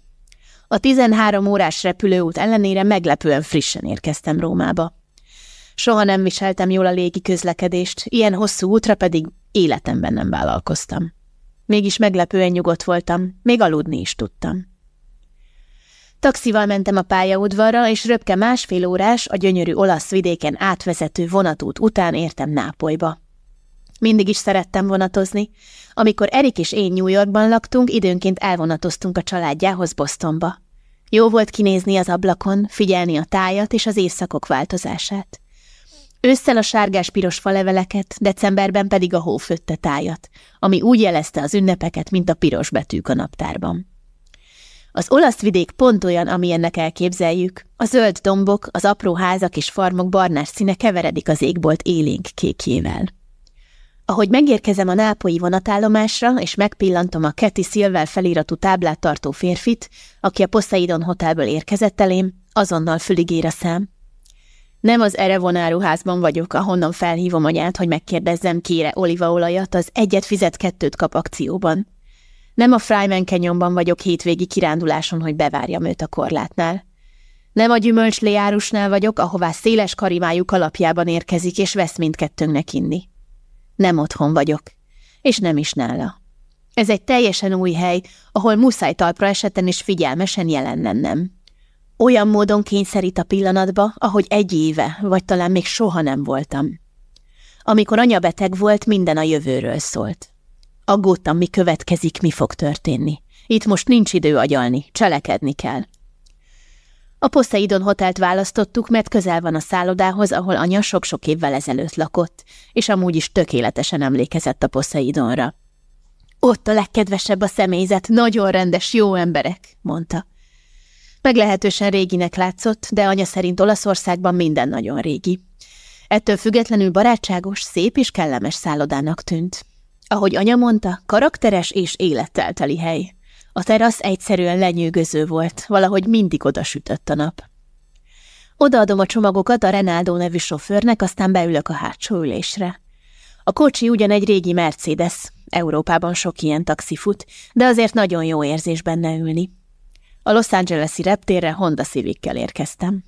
A 13 órás repülőút ellenére meglepően frissen érkeztem Rómába. Soha nem viseltem jól a légi közlekedést, ilyen hosszú útra pedig életemben nem vállalkoztam. Mégis meglepően nyugodt voltam, még aludni is tudtam. Taxival mentem a pályaudvarra, és röpke másfél órás, a gyönyörű olasz vidéken átvezető vonatút után értem Nápolyba. Mindig is szerettem vonatozni. Amikor Erik és én New Yorkban laktunk, időnként elvonatoztunk a családjához Bostonba. Jó volt kinézni az ablakon, figyelni a tájat és az évszakok változását. Ősszel a sárgás-piros faleveleket, decemberben pedig a hófötte tájat, ami úgy jelezte az ünnepeket, mint a piros betűk a naptárban. Az olasz vidék pont olyan, amilyennek elképzeljük. A zöld dombok, az apró házak és farmok barnás színe keveredik az égbolt élénk kékjével. Ahogy megérkezem a nápolyi vonatállomásra, és megpillantom a Keti Szilvel feliratú táblát tartó férfit, aki a Poseidon Hotelből érkezett elém, azonnal füligér a szám. Nem az erevonáruházban vagyok, ahonnan felhívom anyát, hogy megkérdezzem, kére olívaolajat az egyet fizet kettőt kap akcióban. Nem a Fryman kenyomban vagyok hétvégi kiránduláson, hogy bevárjam őt a korlátnál. Nem a gyümölcsléjárusnál vagyok, ahová széles karimájú alapjában érkezik, és vesz mindkettőnknek inni. Nem otthon vagyok, és nem is nála. Ez egy teljesen új hely, ahol muszáj talpra eseten és figyelmesen jelen lennem. Olyan módon kényszerít a pillanatba, ahogy egy éve, vagy talán még soha nem voltam. Amikor anya beteg volt, minden a jövőről szólt. Aggódtam, mi következik, mi fog történni. Itt most nincs idő agyalni, cselekedni kell. A Poseidon hotelt választottuk, mert közel van a szállodához, ahol anya sok-sok évvel ezelőtt lakott, és amúgy is tökéletesen emlékezett a Poseidonra. Ott a legkedvesebb a személyzet, nagyon rendes, jó emberek, mondta. Meglehetősen réginek látszott, de anya szerint Olaszországban minden nagyon régi. Ettől függetlenül barátságos, szép és kellemes szállodának tűnt. Ahogy anya mondta, karakteres és élettel teli hely. A terasz egyszerűen lenyűgöző volt, valahogy mindig oda sütött a nap. Odaadom a csomagokat a Renaldo nevű sofőrnek, aztán beülök a hátsó ülésre. A kocsi ugyan egy régi Mercedes, Európában sok ilyen taxi fut, de azért nagyon jó érzés benne ülni. A Los Angeles-i reptérre Honda civic érkeztem.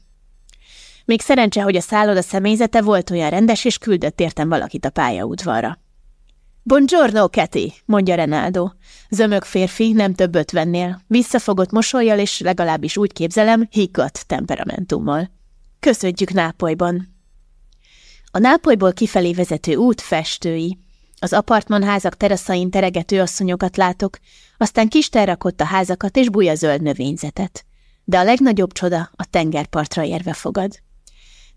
Még szerencse, hogy a szálloda személyzete volt olyan rendes, és küldött értem valakit a pályaudvarra. Buongiorno, Keti, mondja Renaldo. Zömök férfi, nem több ötvennél. Visszafogott mosolyjal, és legalábbis úgy képzelem, higgadt temperamentummal. Köszönjük Nápolyban. A Nápolyból kifelé vezető út festői. Az apartmanházak teraszain teregető asszonyokat látok, aztán kis terrakott a házakat és zöld növényzetet. De a legnagyobb csoda a tengerpartra érve fogad.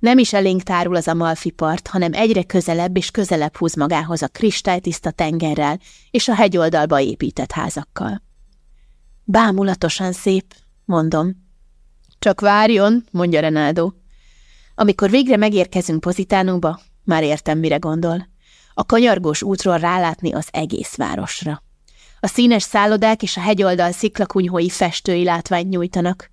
Nem is elénk tárul az Amalfi part, hanem egyre közelebb és közelebb húz magához a kristálytiszta tengerrel és a hegyoldalba épített házakkal. Bámulatosan szép, mondom. Csak várjon, mondja Renaldo. Amikor végre megérkezünk Pozitánóba, már értem, mire gondol. A kanyargós útról rálátni az egész városra. A színes szállodák és a hegyoldal sziklakunyhói festői látványt nyújtanak.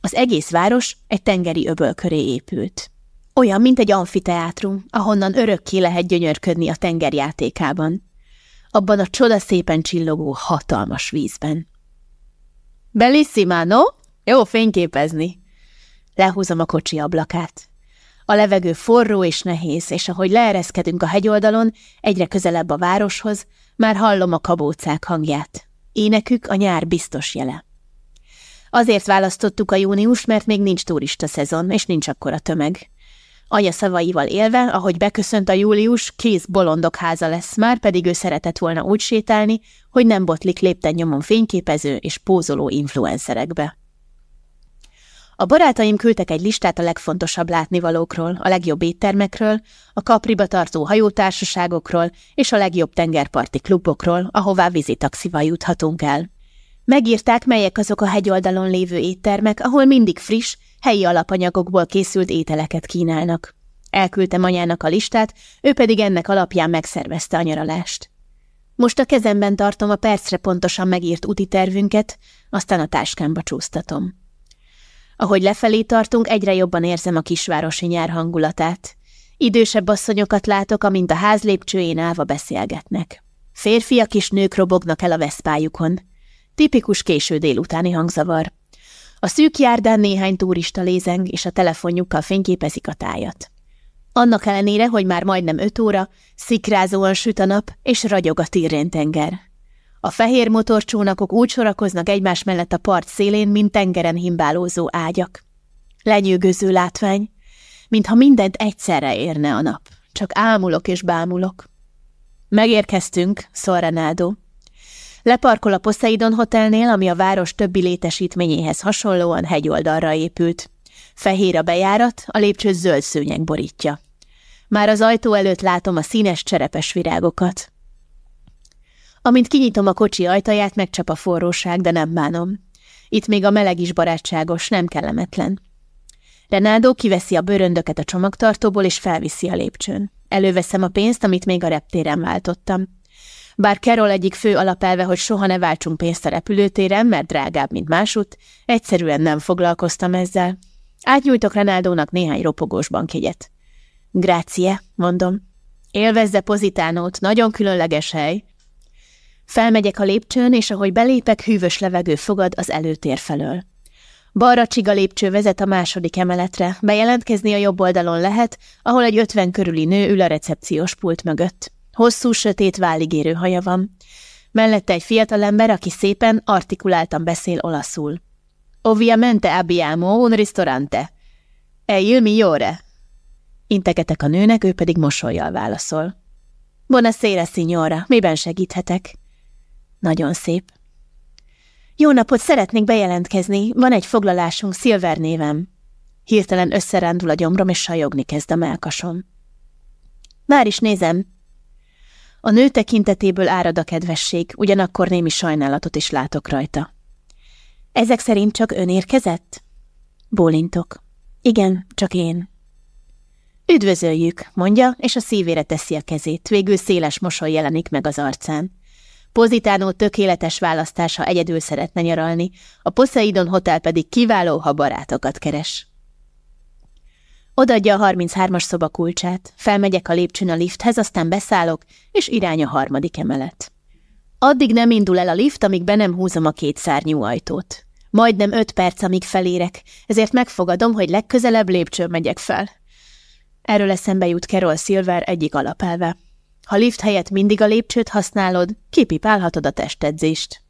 Az egész város egy tengeri öböl köré épült. Olyan, mint egy amfiteátrum, ahonnan örökké lehet gyönyörködni a tengerjátékában. Abban a csoda szépen csillogó, hatalmas vízben. Bellissima, no? Jó fényképezni. Lehúzom a kocsi ablakát. A levegő forró és nehéz, és ahogy leereszkedünk a hegyoldalon, egyre közelebb a városhoz, már hallom a kabócák hangját. Énekük a nyár biztos jele. Azért választottuk a június, mert még nincs turista szezon, és nincs akkora tömeg. Anya szavaival élve, ahogy beköszönt a július, kész bolondok háza lesz, már pedig ő szeretett volna úgy sétálni, hogy nem botlik lépten nyomon fényképező és pózoló influencerekbe. A barátaim küldtek egy listát a legfontosabb látnivalókról, a legjobb éttermekről, a kapriba tartó hajótársaságokról és a legjobb tengerparti klubokról, ahová vízitaxival juthatunk el. Megírták, melyek azok a hegyoldalon lévő éttermek, ahol mindig friss, helyi alapanyagokból készült ételeket kínálnak. Elküldtem anyának a listát, ő pedig ennek alapján megszervezte a nyaralást. Most a kezemben tartom a percre pontosan megírt úti tervünket, aztán a táskámba csúsztatom. Ahogy lefelé tartunk, egyre jobban érzem a kisvárosi nyár hangulatát. Idősebb asszonyokat látok, amint a ház lépcsőjén állva beszélgetnek. Férfiak és nők robognak el a veszpájukon. Tipikus késő délutáni hangzavar. A szűk járdán néhány turista lézeng, és a telefonjukkal fényképezik a tájat. Annak ellenére, hogy már majdnem öt óra, szikrázóan süt a nap, és ragyog a tenger. A fehér motorcsónakok úgy sorakoznak egymás mellett a part szélén, mint tengeren himbálózó ágyak. Lenyűgöző látvány, mintha mindent egyszerre érne a nap. Csak ámulok és bámulok. Megérkeztünk, szól Renaldo. Leparkol a Poseidon Hotelnél, ami a város többi létesítményéhez hasonlóan hegyoldalra épült. Fehér a bejárat, a lépcső zöld szőnyeg borítja. Már az ajtó előtt látom a színes cserepes virágokat. Amint kinyitom a kocsi ajtaját, megcsap a forróság, de nem bánom. Itt még a meleg is barátságos, nem kellemetlen. Renaldo kiveszi a bőröndöket a csomagtartóból, és felviszi a lépcsőn. Előveszem a pénzt, amit még a reptéren váltottam. Bár Carol egyik fő alapelve, hogy soha ne váltsunk pénzt a repülőtéren, mert drágább, mint másút, egyszerűen nem foglalkoztam ezzel. Átnyújtok Renaldónak néhány ropogós bankjegyet. Grácie, mondom. Élvezze pozitánót, nagyon különleges hely. Felmegyek a lépcsőn, és ahogy belépek, hűvös levegő fogad az előtér felől. Balra csiga lépcső vezet a második emeletre, bejelentkezni a jobb oldalon lehet, ahol egy ötven körüli nő ül a recepciós pult mögött. Hosszú, sötét, váligérő haja van. Mellette egy fiatalember, aki szépen, artikuláltan beszél olaszul. Ovviamente abbiamo un ristorante. E il migliore. Integetek a nőnek, ő pedig mosolyjal válaszol. Buonasera, signora, miben segíthetek? Nagyon szép. Jó napot, szeretnék bejelentkezni. Van egy foglalásunk Silver névem. Hirtelen összerándul a gyomrom, és sajogni kezd a melkasom. Már is nézem. A nő tekintetéből árad a kedvesség, ugyanakkor némi sajnálatot is látok rajta. Ezek szerint csak ön érkezett? Bólintok. Igen, csak én. Üdvözöljük, mondja, és a szívére teszi a kezét, végül széles mosoly jelenik meg az arcán. Pozitánó tökéletes választása egyedül szeretne nyaralni, a Poseidon Hotel pedig kiváló, ha barátokat keres. Odaadja a 33-as szoba kulcsát, felmegyek a lépcsőn a lifthez, aztán beszállok, és irány a harmadik emelet. Addig nem indul el a lift, amíg be nem húzom a két szárnyú ajtót. Majdnem öt perc, amíg felérek, ezért megfogadom, hogy legközelebb lépcsőn megyek fel. Erről eszembe jut Carol Silver egyik alapelve. Ha lift helyett mindig a lépcsőt használod, kipipálhatod a testedzést.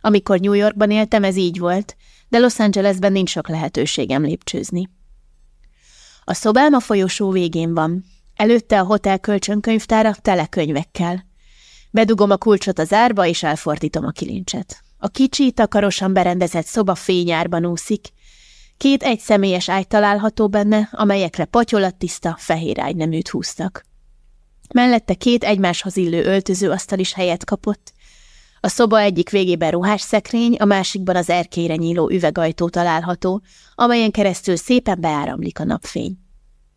Amikor New Yorkban éltem, ez így volt, de Los Angelesben nincs sok lehetőségem lépcsőzni. A szobám a folyosó végén van. Előtte a hotel kölcsönkönyvtára tele könyvekkel. Bedugom a kulcsot az árba, és elfordítom a kilincset. A kicsi, takarosan berendezett szoba fényárban úszik. Két egyszemélyes ágy található benne, amelyekre tiszta, fehér ágyneműt húztak. Mellette két egymáshoz illő öltözőasztal is helyet kapott. A szoba egyik végében ruhás szekrény, a másikban az erkélyre nyíló üvegajtó található, amelyen keresztül szépen beáramlik a napfény.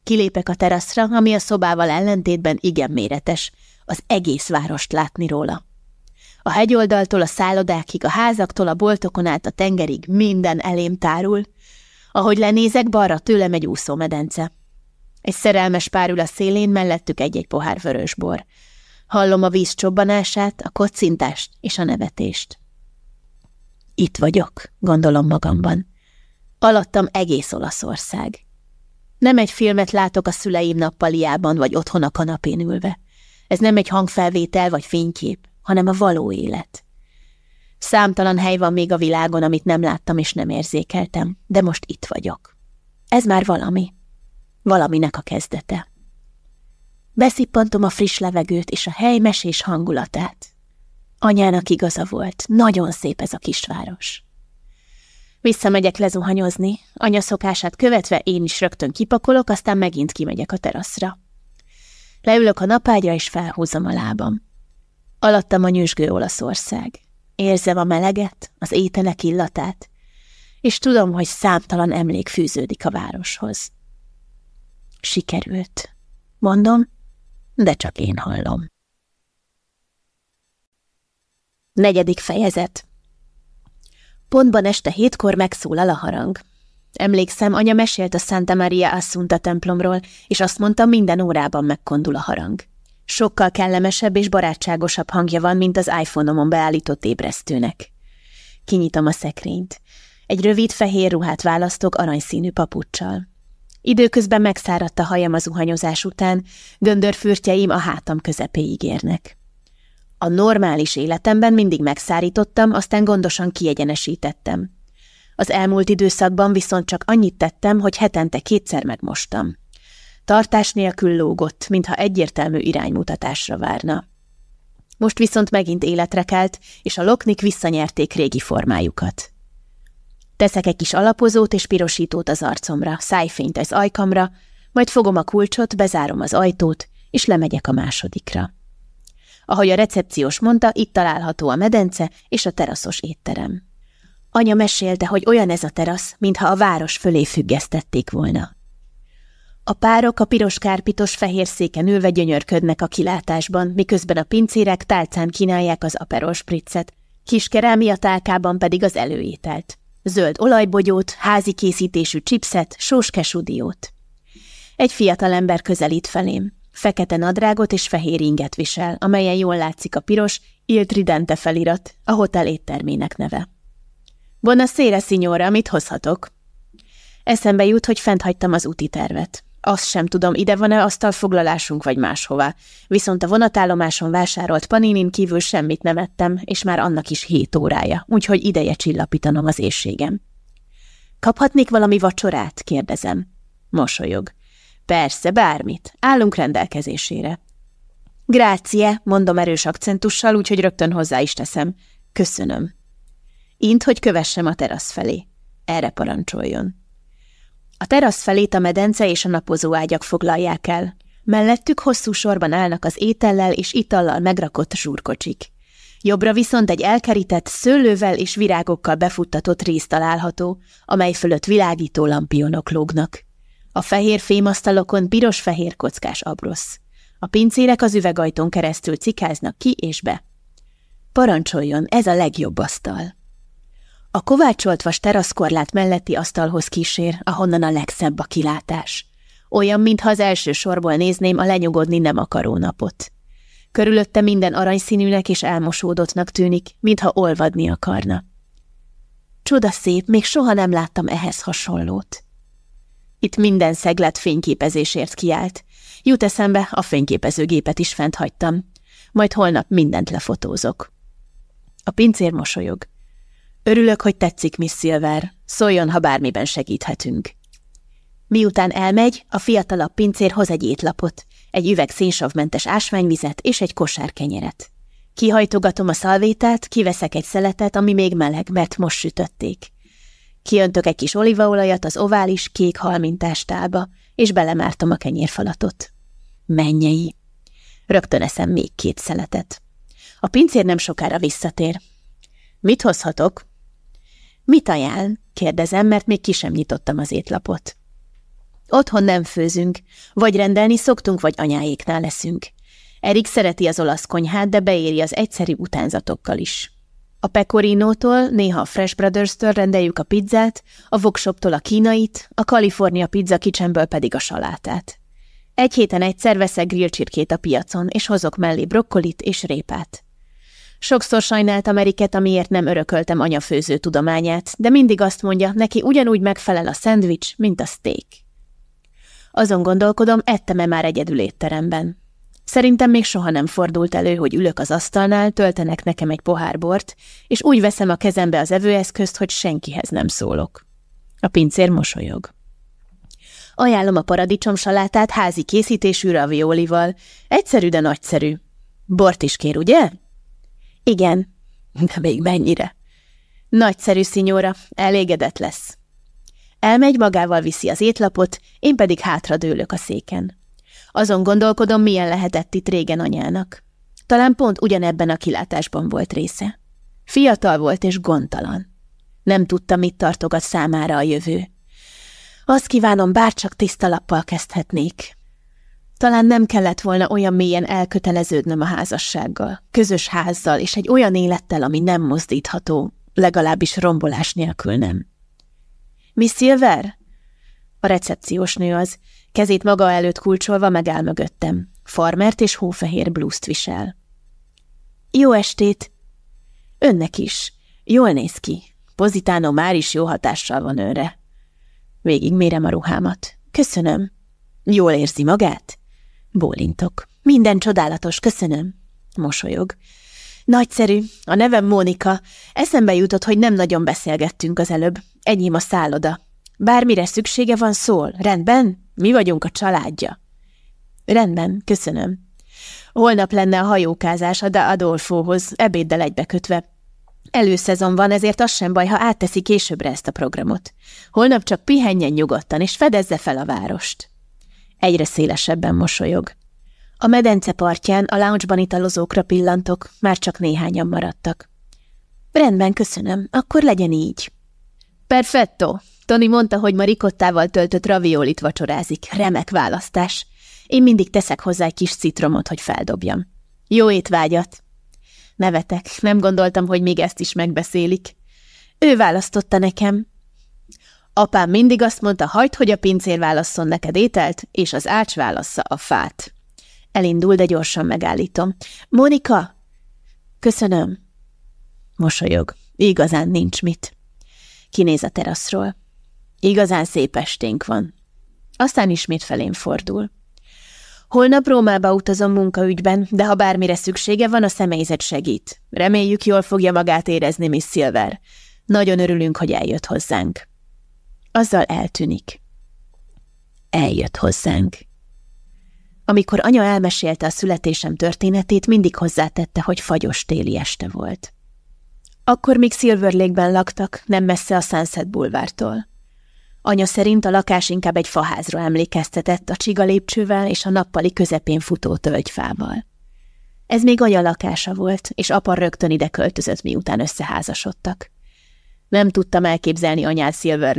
Kilépek a teraszra, ami a szobával ellentétben igen méretes, az egész várost látni róla. A hegyoldaltól a szállodákig, a házaktól a boltokon át a tengerig minden elém tárul. Ahogy lenézek, balra tőlem egy úszómedence. Egy szerelmes pár ül a szélén, mellettük egy-egy pohár vörösbor. Hallom a víz csobbanását, a kocintást és a nevetést. Itt vagyok, gondolom magamban. Alattam egész Olaszország. Nem egy filmet látok a szüleim nappaliában, vagy otthon a kanapén ülve. Ez nem egy hangfelvétel vagy fénykép, hanem a való élet. Számtalan hely van még a világon, amit nem láttam és nem érzékeltem, de most itt vagyok. Ez már valami. Valaminek a kezdete. Beszippantom a friss levegőt és a hely mesés hangulatát. Anyának igaza volt, nagyon szép ez a kisváros. Visszamegyek lezuhanyozni, anya szokását követve én is rögtön kipakolok, aztán megint kimegyek a teraszra. Leülök a napágyra, és felhúzom a lábam. Alattam a nyüzsgő Olaszország. Érzem a meleget, az ételek illatát, és tudom, hogy számtalan emlék fűződik a városhoz. Sikerült. Mondom, de csak én hallom. Negyedik fejezet Pontban este hétkor megszólal a harang. Emlékszem, anya mesélt a Santa Maria Assunta templomról, és azt mondta, minden órában megkondul a harang. Sokkal kellemesebb és barátságosabb hangja van, mint az iPhone-omon beállított ébresztőnek. Kinyitom a szekrényt. Egy rövid fehér ruhát választok aranyszínű papucsal. Időközben megszáradt a hajam az zuhanyozás után, göndörfürtjeim a hátam közepéig érnek. A normális életemben mindig megszárítottam, aztán gondosan kiegyenesítettem. Az elmúlt időszakban viszont csak annyit tettem, hogy hetente kétszer megmostam. Tartás nélkül lógott, mintha egyértelmű iránymutatásra várna. Most viszont megint életre kelt, és a loknik visszanyerték régi formájukat. Teszek egy kis alapozót és pirosítót az arcomra, szájfényt az ajkamra, majd fogom a kulcsot, bezárom az ajtót, és lemegyek a másodikra. Ahogy a recepciós mondta, itt található a medence és a teraszos étterem. Anya mesélte, hogy olyan ez a terasz, mintha a város fölé függesztették volna. A párok a piros kárpitos fehér széken ülve gyönyörködnek a kilátásban, miközben a pincérek tálcán kínálják az aperol spritzet, kis kerámia tálkában pedig az előételt. Zöld olajbogyót, házi készítésű chipset, sós kesudiót. Egy fiatal ember közelít felém. Fekete nadrágot és fehér inget visel, amelyen jól látszik a piros Il Tridente felirat, a hotel éttermének neve. Buonasera, signora, mit hozhatok? Eszembe jut, hogy fent hagytam az úti tervet. Azt sem tudom, ide van-e asztalfoglalásunk vagy máshová. Viszont a vonatállomáson vásárolt paninin kívül semmit nem ettem, és már annak is hét órája, úgyhogy ideje csillapítanom az éjségem. Kaphatnék valami vacsorát? kérdezem. Mosolyog. Persze, bármit. Állunk rendelkezésére. Grácie, mondom erős akcentussal, úgyhogy rögtön hozzá is teszem. Köszönöm. Int, hogy kövessem a terasz felé. Erre parancsoljon. A terasz felét a medence és a napozó ágyak foglalják el. Mellettük hosszú sorban állnak az étellel és itallal megrakott zsúrkocsik. Jobbra viszont egy elkerített, szőlővel és virágokkal befuttatott rész található, amely fölött világító lampionok lógnak. A fehér fémasztalokon piros-fehér kockás abrosz. A pincérek az üvegajtón keresztül cikáznak ki és be. Parancsoljon, ez a legjobb asztal. A kovácsolt vas teraszkorlát melletti asztalhoz kísér, ahonnan a legszebb a kilátás. Olyan, mintha az első sorból nézném a lenyugodni nem akaró napot. Körülötte minden aranyszínűnek és elmosódottnak tűnik, mintha olvadni akarna. Csoda szép, még soha nem láttam ehhez hasonlót. Itt minden szeglet fényképezésért kiállt. Jut eszembe, a fényképezőgépet is fent hagytam. Majd holnap mindent lefotózok. A pincér mosolyog. Örülök, hogy tetszik, Miss Silver. Szóljon, ha bármiben segíthetünk. Miután elmegy, a fiatalabb pincér hoz egy étlapot, egy üveg szénsavmentes ásványvizet és egy kosár kenyeret. Kihajtogatom a szalvétát, kiveszek egy szeletet, ami még meleg, mert most sütötték. Kiöntök egy kis olívaolajat az ovális, kék halmintás tálba, és belemártom a kenyérfalatot. Mennyei! Rögtön eszem még két szeletet. A pincér nem sokára visszatér. Mit hozhatok? Mit ajánl? kérdezem, mert még ki sem nyitottam az étlapot. Otthon nem főzünk, vagy rendelni szoktunk, vagy anyáéknál leszünk. Erik szereti az olasz konyhát, de beéri az egyszerű utánzatokkal is. A Pecorinótól, néha a Fresh Brothers-től rendeljük a pizzát, a Vokshoptól a kínait, a California Pizza Kitchenből pedig a salátát. Egy héten egyszer veszek grillcsirkét a piacon, és hozok mellé brokkolit és répát. Sokszor sajnált Ameriket, amiért nem örököltem anyafőző tudományát, de mindig azt mondja, neki ugyanúgy megfelel a szendvics, mint a steak. Azon gondolkodom, ettem-e már egyedül étteremben. Szerintem még soha nem fordult elő, hogy ülök az asztalnál, töltenek nekem egy pohár bort, és úgy veszem a kezembe az evőeszközt, hogy senkihez nem szólok. A pincér mosolyog. Ajánlom a paradicsom salátát házi készítésű raviolival. Egyszerű, de nagyszerű. Bort is kér, ugye? Igen. De még mennyire? Nagyszerű, szinyóra, elégedett lesz. Elmegy, magával viszi az étlapot, én pedig hátradőlök a széken. Azon gondolkodom, milyen lehetett itt régen anyának. Talán pont ugyanebben a kilátásban volt része. Fiatal volt és gondtalan. Nem tudta, mit tartogat számára a jövő. Azt kívánom, bárcsak tiszta lappal kezdhetnék. Talán nem kellett volna olyan mélyen elköteleződnöm a házassággal, közös házzal és egy olyan élettel, ami nem mozdítható, legalábbis rombolás nélkül nem. Miss Silver? A recepciós nő az, kezét maga előtt kulcsolva megáll mögöttem. Farmert és hófehér blúzt visel. Jó estét! Önnek is. Jól néz ki. Pozitánó már is jó hatással van önre. Végig mérem a ruhámat. Köszönöm. Jól érzi magát? Bólintok. Minden csodálatos, köszönöm. Mosolyog. Nagyszerű, a nevem Mónika. Eszembe jutott, hogy nem nagyon beszélgettünk az előbb. Enyém a szálloda. Bármire szüksége van, szól. Rendben? Mi vagyunk a családja. Rendben, köszönöm. Holnap lenne a hajókázás a De Adolfóhoz, ebéddel egybekötve. Előszezon van, ezért az sem baj, ha átteszi későbbre ezt a programot. Holnap csak pihenjen nyugodtan, és fedezze fel a várost. Egyre szélesebben mosolyog. A medence partján a loungeban italozókra pillantok, már csak néhányan maradtak. Rendben, köszönöm, akkor legyen így. Perfetto. Tony mondta, hogy ma rikottával töltött raviolit vacsorázik. Remek választás. Én mindig teszek hozzá egy kis citromot, hogy feldobjam. Jó étvágyat! Nevetek, nem gondoltam, hogy még ezt is megbeszélik. Ő választotta nekem. Apám mindig azt mondta, hagyd, hogy a pincér válasszon neked ételt, és az ács válassza a fát. Elindul, de gyorsan megállítom. Monika? Köszönöm. Mosolyog. Igazán nincs mit. Kinéz a teraszról. Igazán szép esténk van. Aztán ismét felén fordul. Holnap Rómába utazom munkaügyben, de ha bármire szüksége van, a személyzet segít. Reméljük, jól fogja magát érezni, Miss Silver. Nagyon örülünk, hogy eljött hozzánk. Azzal eltűnik. Eljött hozzánk. Amikor anya elmesélte a születésem történetét, mindig hozzátette, hogy fagyos téli este volt. Akkor még Silver Lake-ben laktak, nem messze a Sunset bulvártól. Anya szerint a lakás inkább egy faházra emlékeztetett a csiga lépcsővel és a nappali közepén futó tölgyfával. Ez még anya lakása volt, és apa rögtön ide költözött, miután összeházasodtak. Nem tudtam elképzelni anyát Silver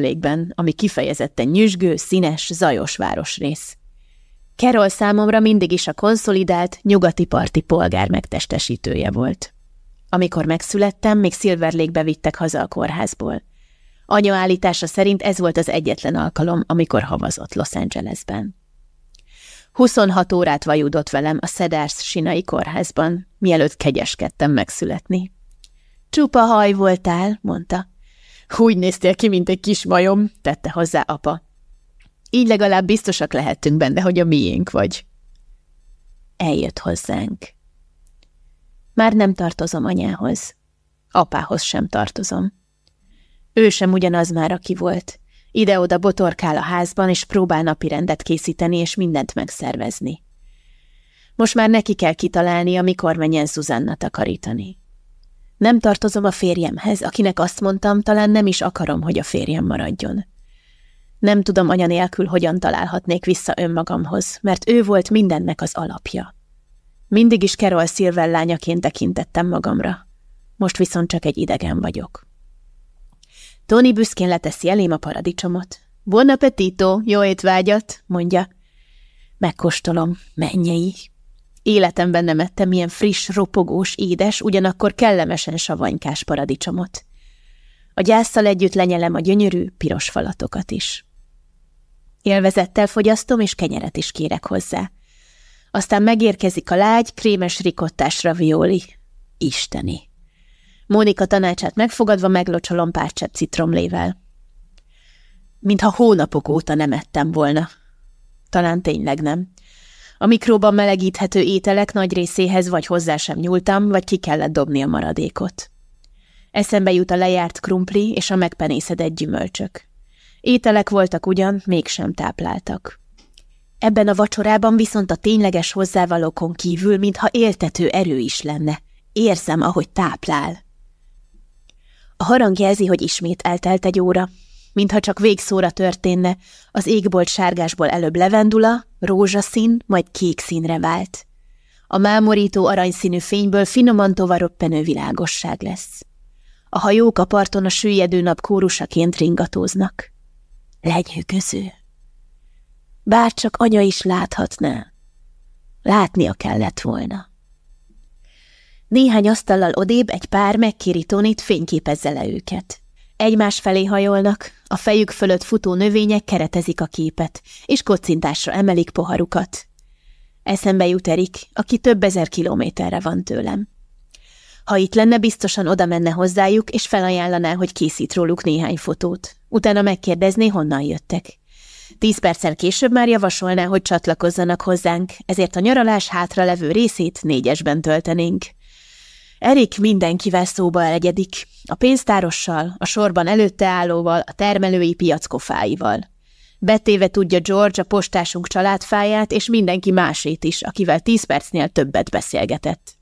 ami kifejezetten nyüzsgő, színes, zajos városrész. Carol számomra mindig is a konszolidált, nyugati parti polgár megtestesítője volt. Amikor megszülettem, még Silver Lake-be vittek haza a kórházból. Anya állítása szerint ez volt az egyetlen alkalom, amikor havazott Los Angelesben. 26 órát vajudott velem a Cedars sinai kórházban, mielőtt kegyeskedtem megszületni. Csupa haj voltál, mondta. Úgy néztél ki, mint egy kis majom, tette hozzá apa. Így legalább biztosak lehettünk benne, hogy a miénk vagy. Eljött hozzánk. Már nem tartozom anyához. Apához sem tartozom. Ő sem ugyanaz már, aki volt. Ide-oda botorkál a házban, és próbál napi rendet készíteni, és mindent megszervezni. Most már neki kell kitalálni, amikor menjen Szuzanna takarítani. Nem tartozom a férjemhez, akinek azt mondtam, talán nem is akarom, hogy a férjem maradjon. Nem tudom anya nélkül, hogyan találhatnék vissza önmagamhoz, mert ő volt mindennek az alapja. Mindig is Carol Silver lányaként tekintettem magamra. Most viszont csak egy idegen vagyok. Tony büszkén leteszi elém a paradicsomot. Buon appetito, jó étvágyat, mondja. Megkóstolom, mennyei. Életemben nem ettem ilyen friss, ropogós, édes, ugyanakkor kellemesen savanykás paradicsomot. A gyászsal együtt lenyelem a gyönyörű, piros falatokat is. Élvezettel fogyasztom, és kenyeret is kérek hozzá. Aztán megérkezik a lágy, krémes rikottás ravioli. Isteni! Mónika tanácsát megfogadva meglocsolom pár csepp citromlével. Mintha hónapok óta nem ettem volna. Talán tényleg nem. A mikróban melegíthető ételek nagy részéhez vagy hozzá sem nyúltam, vagy ki kellett dobni a maradékot. Eszembe jut a lejárt krumpli és a megpenészedett gyümölcsök. Ételek voltak ugyan, mégsem tápláltak. Ebben a vacsorában viszont a tényleges hozzávalókon kívül, mintha éltető erő is lenne. Érzem, ahogy táplál. A harang jelzi, hogy ismét eltelt egy óra, mintha csak végszóra történne, az égbolt sárgásból előbb levendula, rózsaszín, majd kék színre vált. A mámorító aranyszínű fényből finoman tovaröppenő világosság lesz. A hajók a parton a süllyedő nap kórusaként ringatóznak. Lenyűgöző. Bár csak anya is láthatná. Látnia kellett volna. Néhány asztallal odébb egy pár megkéri Tonit, fényképezze le őket. Egymás felé hajolnak, a fejük fölött futó növények keretezik a képet, és kocintásra emelik poharukat. Eszembe jut Erik, aki több ezer kilométerre van tőlem. Ha itt lenne, biztosan oda menne hozzájuk, és felajánlaná, hogy készít róluk néhány fotót. Utána megkérdezné, honnan jöttek. Tíz perccel később már javasolná, hogy csatlakozzanak hozzánk, ezért a nyaralás hátra levő részét négyesben töltenénk. Erik mindenkivel szóba egyedik, a pénztárossal, a sorban előtte állóval, a termelői piackofáival. Betéve tudja George a postásunk családfáját, és mindenki másét is, akivel tíz percnél többet beszélgetett.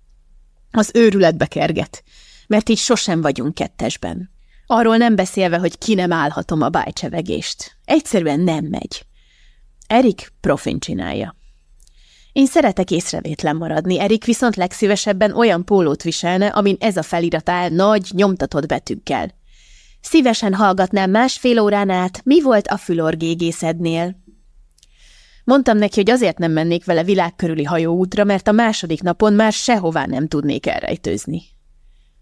Az őrületbe kerget, mert így sosem vagyunk kettesben. Arról nem beszélve, hogy ki nem állhatom a bájcsevegést. Egyszerűen nem megy. Erik profin csinálja. Én szeretek észrevétlen maradni, Erik viszont legszívesebben olyan pólót viselne, amin ez a felirat áll nagy, nyomtatott betűkkel. Szívesen hallgatnám másfél órán át, mi volt a fülorgégészednél. Mondtam neki, hogy azért nem mennék vele világkörüli hajóútra, mert a második napon már sehová nem tudnék elrejtőzni.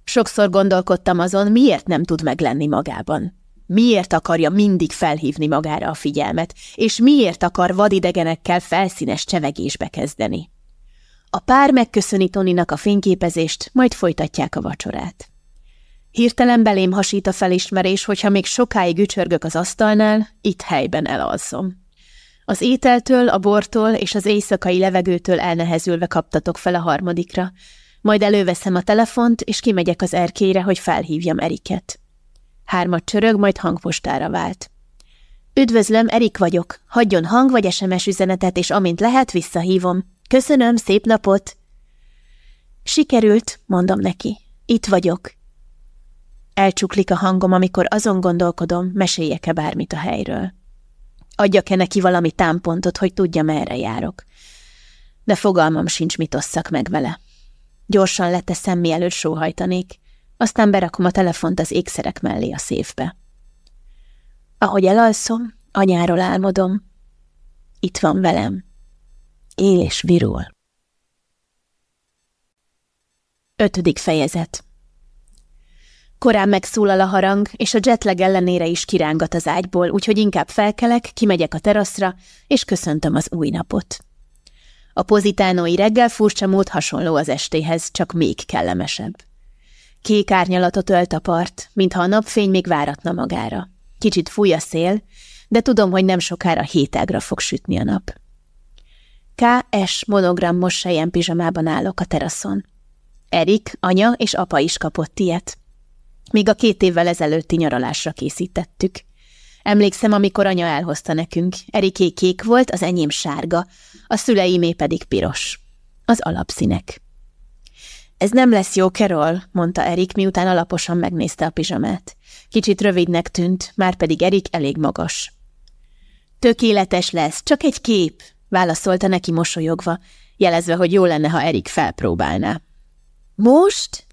Sokszor gondolkodtam azon, miért nem tud meglenni magában. Miért akarja mindig felhívni magára a figyelmet, és miért akar vadidegenekkel felszínes csevegésbe kezdeni. A pár megköszöni Toninak a fényképezést, majd folytatják a vacsorát. Hirtelen belém hasít a felismerés, hogyha még sokáig ücsörgök az asztalnál, itt helyben elalszom. Az ételtől, a bortól és az éjszakai levegőtől elnehezülve kaptatok fel a harmadikra, majd előveszem a telefont, és kimegyek az erkére, hogy felhívjam Eriket. Hármat csörög, majd hangpostára vált. Üdvözlöm, Erik vagyok. Hagyjon hang vagy SMS üzenetet, és amint lehet, visszahívom. Köszönöm, szép napot! Sikerült, mondom neki. Itt vagyok. Elcsuklik a hangom, amikor azon gondolkodom, meséljek-e bármit a helyről. Adjak-e neki valami támpontot, hogy tudja, merre járok. De fogalmam sincs, mit osszak meg vele. Gyorsan leteszem, mielőtt sóhajtanék, aztán berakom a telefont az ékszerek mellé a széfbe. Ahogy elalszom, anyáról álmodom. Itt van velem. Él és virul. Ötödik fejezet Korán megszólal a harang, és a jetlag ellenére is kirángat az ágyból, úgyhogy inkább felkelek, kimegyek a teraszra, és köszöntöm az új napot. A pozitánói reggel furcsa mód hasonló az estéhez, csak még kellemesebb. Kék árnyalatot ölt a part, mintha a napfény még váratna magára. Kicsit fúj a szél, de tudom, hogy nem sokára hétágra fog sütni a nap. K.S. monogrammos sejen pizsamában állok a teraszon. Erik, anya és apa is kapott ilyet. Míg a két évvel ezelőtti nyaralásra készítettük. Emlékszem, amikor anya elhozta nekünk. Eriké kék volt, az enyém sárga, a szüleimé pedig piros. Az alapszínek. Ez nem lesz jó, Carol, mondta Erik, miután alaposan megnézte a pizsamát. Kicsit rövidnek tűnt, már pedig Erik elég magas. Tökéletes lesz, csak egy kép, válaszolta neki mosolyogva, jelezve, hogy jó lenne, ha Erik felpróbálná. Most?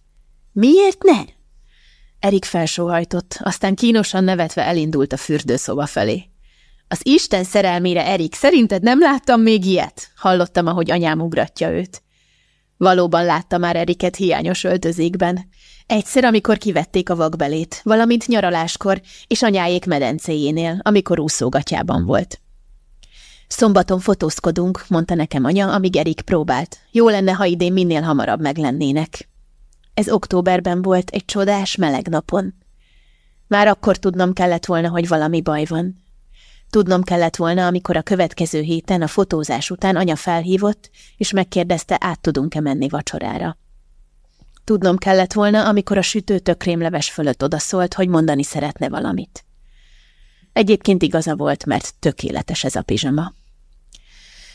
Miért ne? Erik felsóhajtott, aztán kínosan nevetve elindult a fürdőszoba felé. Az Isten szerelmére, Erik, szerinted nem láttam még ilyet? Hallottam, ahogy anyám ugratja őt. Valóban látta már Eriket hiányos öltözékben. Egyszer, amikor kivették a vakbelét, valamint nyaraláskor, és anyáék medencéjénél, amikor úszógatjában volt. Szombaton fotózkodunk, mondta nekem anya, amíg Erik próbált. Jó lenne, ha idén minél hamarabb meglennének. Ez októberben volt, egy csodás meleg napon. Már akkor tudnom kellett volna, hogy valami baj van. Tudnom kellett volna, amikor a következő héten a fotózás után anya felhívott, és megkérdezte, át tudunk-e menni vacsorára. Tudnom kellett volna, amikor a sütőtök krémleves fölött odaszólt, hogy mondani szeretne valamit. Egyébként igaza volt, mert tökéletes ez a pizsama.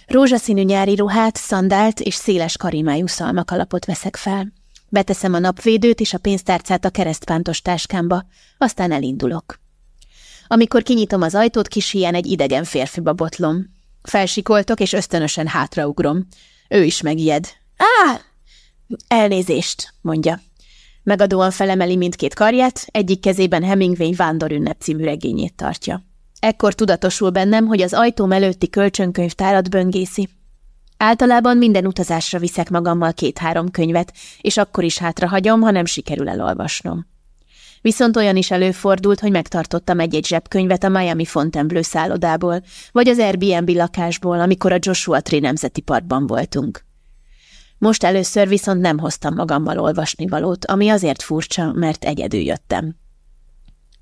Rózsaszínű nyári ruhát, szandált és széles karimájú szalmakalapot veszek fel. Beteszem a napvédőt és a pénztárcát a keresztpántos táskámba, aztán elindulok. Amikor kinyitom az ajtót, kis ilyen egy idegen férfiba botlom. Felsikoltok, és ösztönösen hátraugrom. Ő is megijed. Á! Elnézést, mondja. Megadóan felemeli mindkét karját, egyik kezében Hemingway Vándorünnep című regényét tartja. Ekkor tudatosul bennem, hogy az ajtóm előtti kölcsönkönyvtárat böngészi. Általában minden utazásra viszek magammal két-három könyvet, és akkor is hátrahagyom, ha nem sikerül elolvasnom. Viszont olyan is előfordult, hogy megtartottam egy-egy zsebkönyvet a Miami Fontainebleau szállodából, vagy az Airbnb lakásból, amikor a Joshua Tree Nemzeti Parkban voltunk. Most először viszont nem hoztam magammal olvasni valót, ami azért furcsa, mert egyedül jöttem.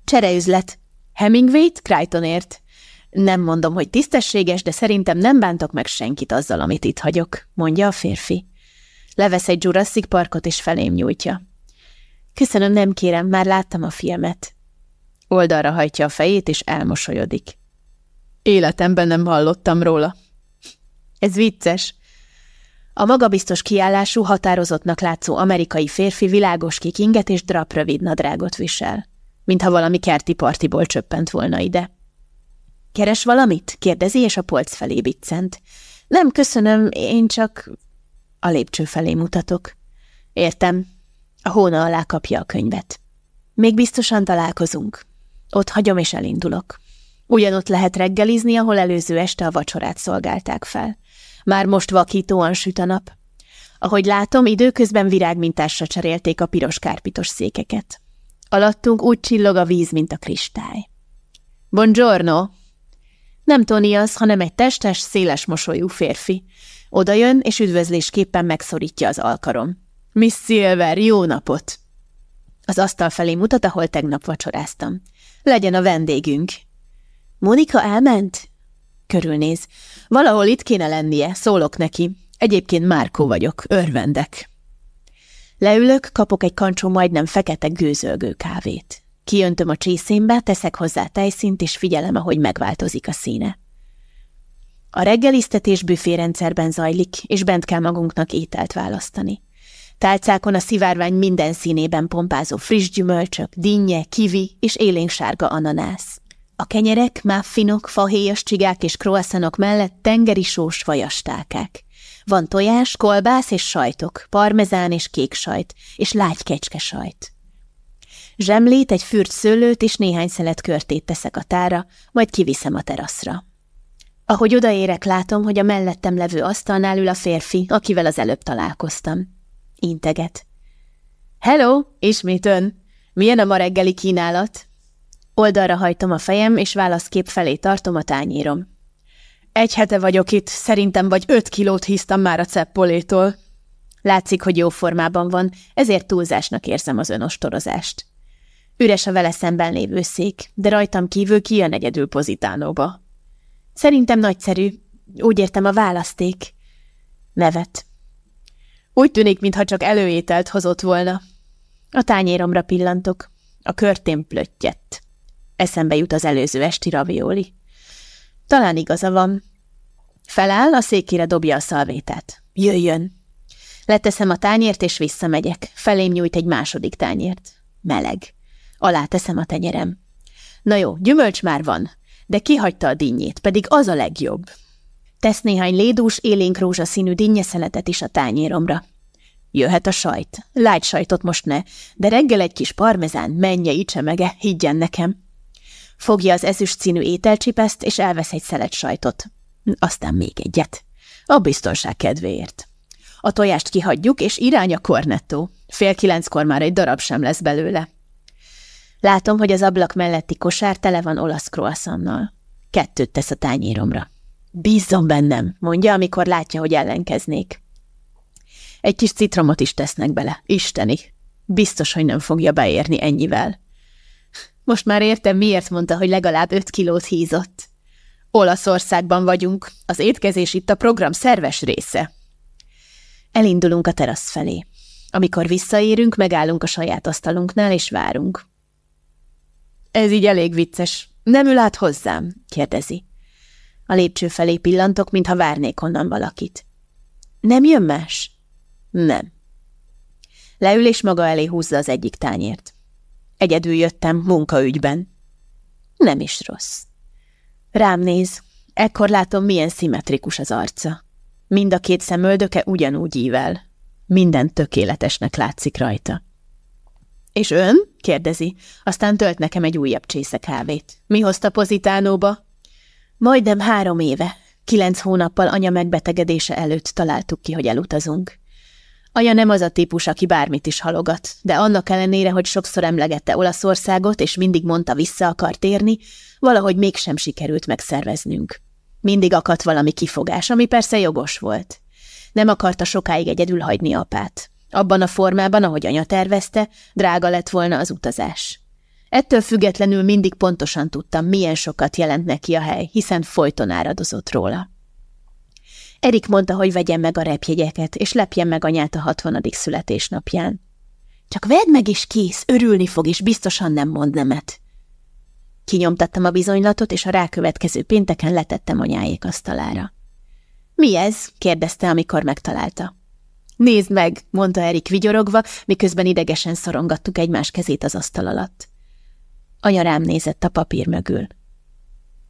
Csereüzlet. Hemingway-t Crichtonért. Nem mondom, hogy tisztességes, de szerintem nem bántok meg senkit azzal, amit itt hagyok, mondja a férfi. Levesz egy Jurassic Parkot és felém nyújtja. Köszönöm, nem kérem, már láttam a filmet. Oldalra hajtja a fejét, és elmosolyodik. Életemben nem hallottam róla. Ez vicces. A magabiztos kiállású, határozottnak látszó amerikai férfi világos kikinget és drap rövid nadrágot visel, mintha valami kerti partiból csöppent volna ide. Keres valamit? kérdezi, és a polc felé biccent. Nem, köszönöm, én csak... A lépcső felé mutatok. Értem, a hóna alá kapja a könyvet. Még biztosan találkozunk. Ott hagyom és elindulok. Ugyanott lehet reggelizni, ahol előző este a vacsorát szolgálták fel. Már most vakítóan süt a nap. Ahogy látom, időközben virágmintásra cserélték a piros kárpitos székeket. Alattunk úgy csillog a víz, mint a kristály. Buongiorno! Nem Tony az, hanem egy testes, széles mosolyú férfi. Oda jön, és üdvözlésképpen megszorítja az alkarom. Miss Silver, jó napot! Az asztal felé mutat, ahol tegnap vacsoráztam. Legyen a vendégünk. Monika elment? Körülnéz. Valahol itt kéne lennie, szólok neki. Egyébként Márkó vagyok, örvendek. Leülök, kapok egy kancsó majdnem fekete gőzölgő kávét. Kiöntöm a csészénbe, teszek hozzá tejszint, és figyelem, ahogy megváltozik a színe. A reggeliztetés büférendszerben zajlik, és bent kell magunknak ételt választani. Tálcákon a szivárvány minden színében pompázó friss gyümölcsök, dinnye, kivi és élénksárga ananász. A kenyerek, muffinok, fahéjas csigák és croissantok mellett tengeri sós vajastálkák. Van tojás, kolbász és sajtok, parmezán és kék sajt, és lágy kecske sajt. Zsemlét, egy fürt szőlőt és néhány szelet körtét teszek a tára, majd kiviszem a teraszra. Ahogy odaérek, látom, hogy a mellettem levő asztalnál ül a férfi, akivel az előbb találkoztam. Integet. Hello, ismét ön. Milyen a ma reggeli kínálat? Oldalra hajtom a fejem, és válaszkép felé tartom a tányérom. Egy hete vagyok itt, szerintem vagy öt kilót híztam már a ceppolétól. Látszik, hogy jó formában van, ezért túlzásnak érzem az önostorozást. Üres a vele szemben lévő szék, de rajtam kívül kijön egyedül pozitánóba. Szerintem nagyszerű. Úgy értem a választék. Nevet. Úgy tűnik, mintha csak előételt hozott volna. A tányéromra pillantok. A körtém plöttyett. Eszembe jut az előző esti ravioli. Talán igaza van. Feláll, a székére dobja a szalvétát. Jöjjön! Leteszem a tányért, és visszamegyek. Felém nyújt egy második tányért. Meleg. Alá teszem a tenyerem. Na jó, gyümölcs már van, de kihagyta a dinnyét, pedig az a legjobb. Tesz néhány lédús, élénk rózsaszínű dinnyeszeletet is a tányéromra. Jöhet a sajt. Lágy sajtot most ne, de reggel egy kis parmezán, menje csemege, higgyen nekem. Fogja az ezüst színű ételcsipeszt, és elvesz egy szelet sajtot. Aztán még egyet. A biztonság kedvéért. A tojást kihagyjuk, és irány a kornettó. Fél kilenckor már egy darab sem lesz belőle. Látom, hogy az ablak melletti kosár tele van olasz croissannal. Kettőt tesz a tányéromra. Bízzon bennem, mondja, amikor látja, hogy ellenkeznék. Egy kis citromot is tesznek bele. Isteni. Biztos, hogy nem fogja beérni ennyivel. Most már értem, miért mondta, hogy legalább öt kilót hízott. Olaszországban vagyunk. Az étkezés itt a program szerves része. Elindulunk a terasz felé. Amikor visszaérünk, megállunk a saját asztalunknál, és várunk. Ez így elég vicces. Nem ül át hozzám? kérdezi. A lépcső felé pillantok, mintha várnék onnan valakit. Nem jön más? Nem. Leül és maga elé húzza az egyik tányért. Egyedül jöttem munkaügyben. Nem is rossz. Rám néz, ekkor látom, milyen szimmetrikus az arca. Mind a két szemöldöke ugyanúgy ível. Minden tökéletesnek látszik rajta. És ön? kérdezi, aztán tölt nekem egy újabb csésze kávét. Mi hozta pozitánóba? Majdnem három éve. Kilenc hónappal anya megbetegedése előtt találtuk ki, hogy elutazunk. Anya nem az a típus, aki bármit is halogat, de annak ellenére, hogy sokszor emlegette Olaszországot, és mindig mondta vissza akar térni, valahogy mégsem sikerült megszerveznünk. Mindig akadt valami kifogás, ami persze jogos volt. Nem akarta sokáig egyedül hagyni apát. Abban a formában, ahogy anya tervezte, drága lett volna az utazás. Ettől függetlenül mindig pontosan tudtam, milyen sokat jelent neki a hely, hiszen folyton áradozott róla. Erik mondta, hogy vegyem meg a repjegyeket, és lepjem meg anyát a hatvanadik születésnapján. Csak vedd meg is kész, örülni fog, és biztosan nem mond nemet. Kinyomtattam a bizonylatot, és a rákövetkező pénteken letettem anyáék asztalára. Mi ez? kérdezte, amikor megtalálta. Nézd meg, mondta Erik vigyorogva, miközben idegesen szorongattuk egymás kezét az asztal alatt. Anya rám nézett a papír mögül.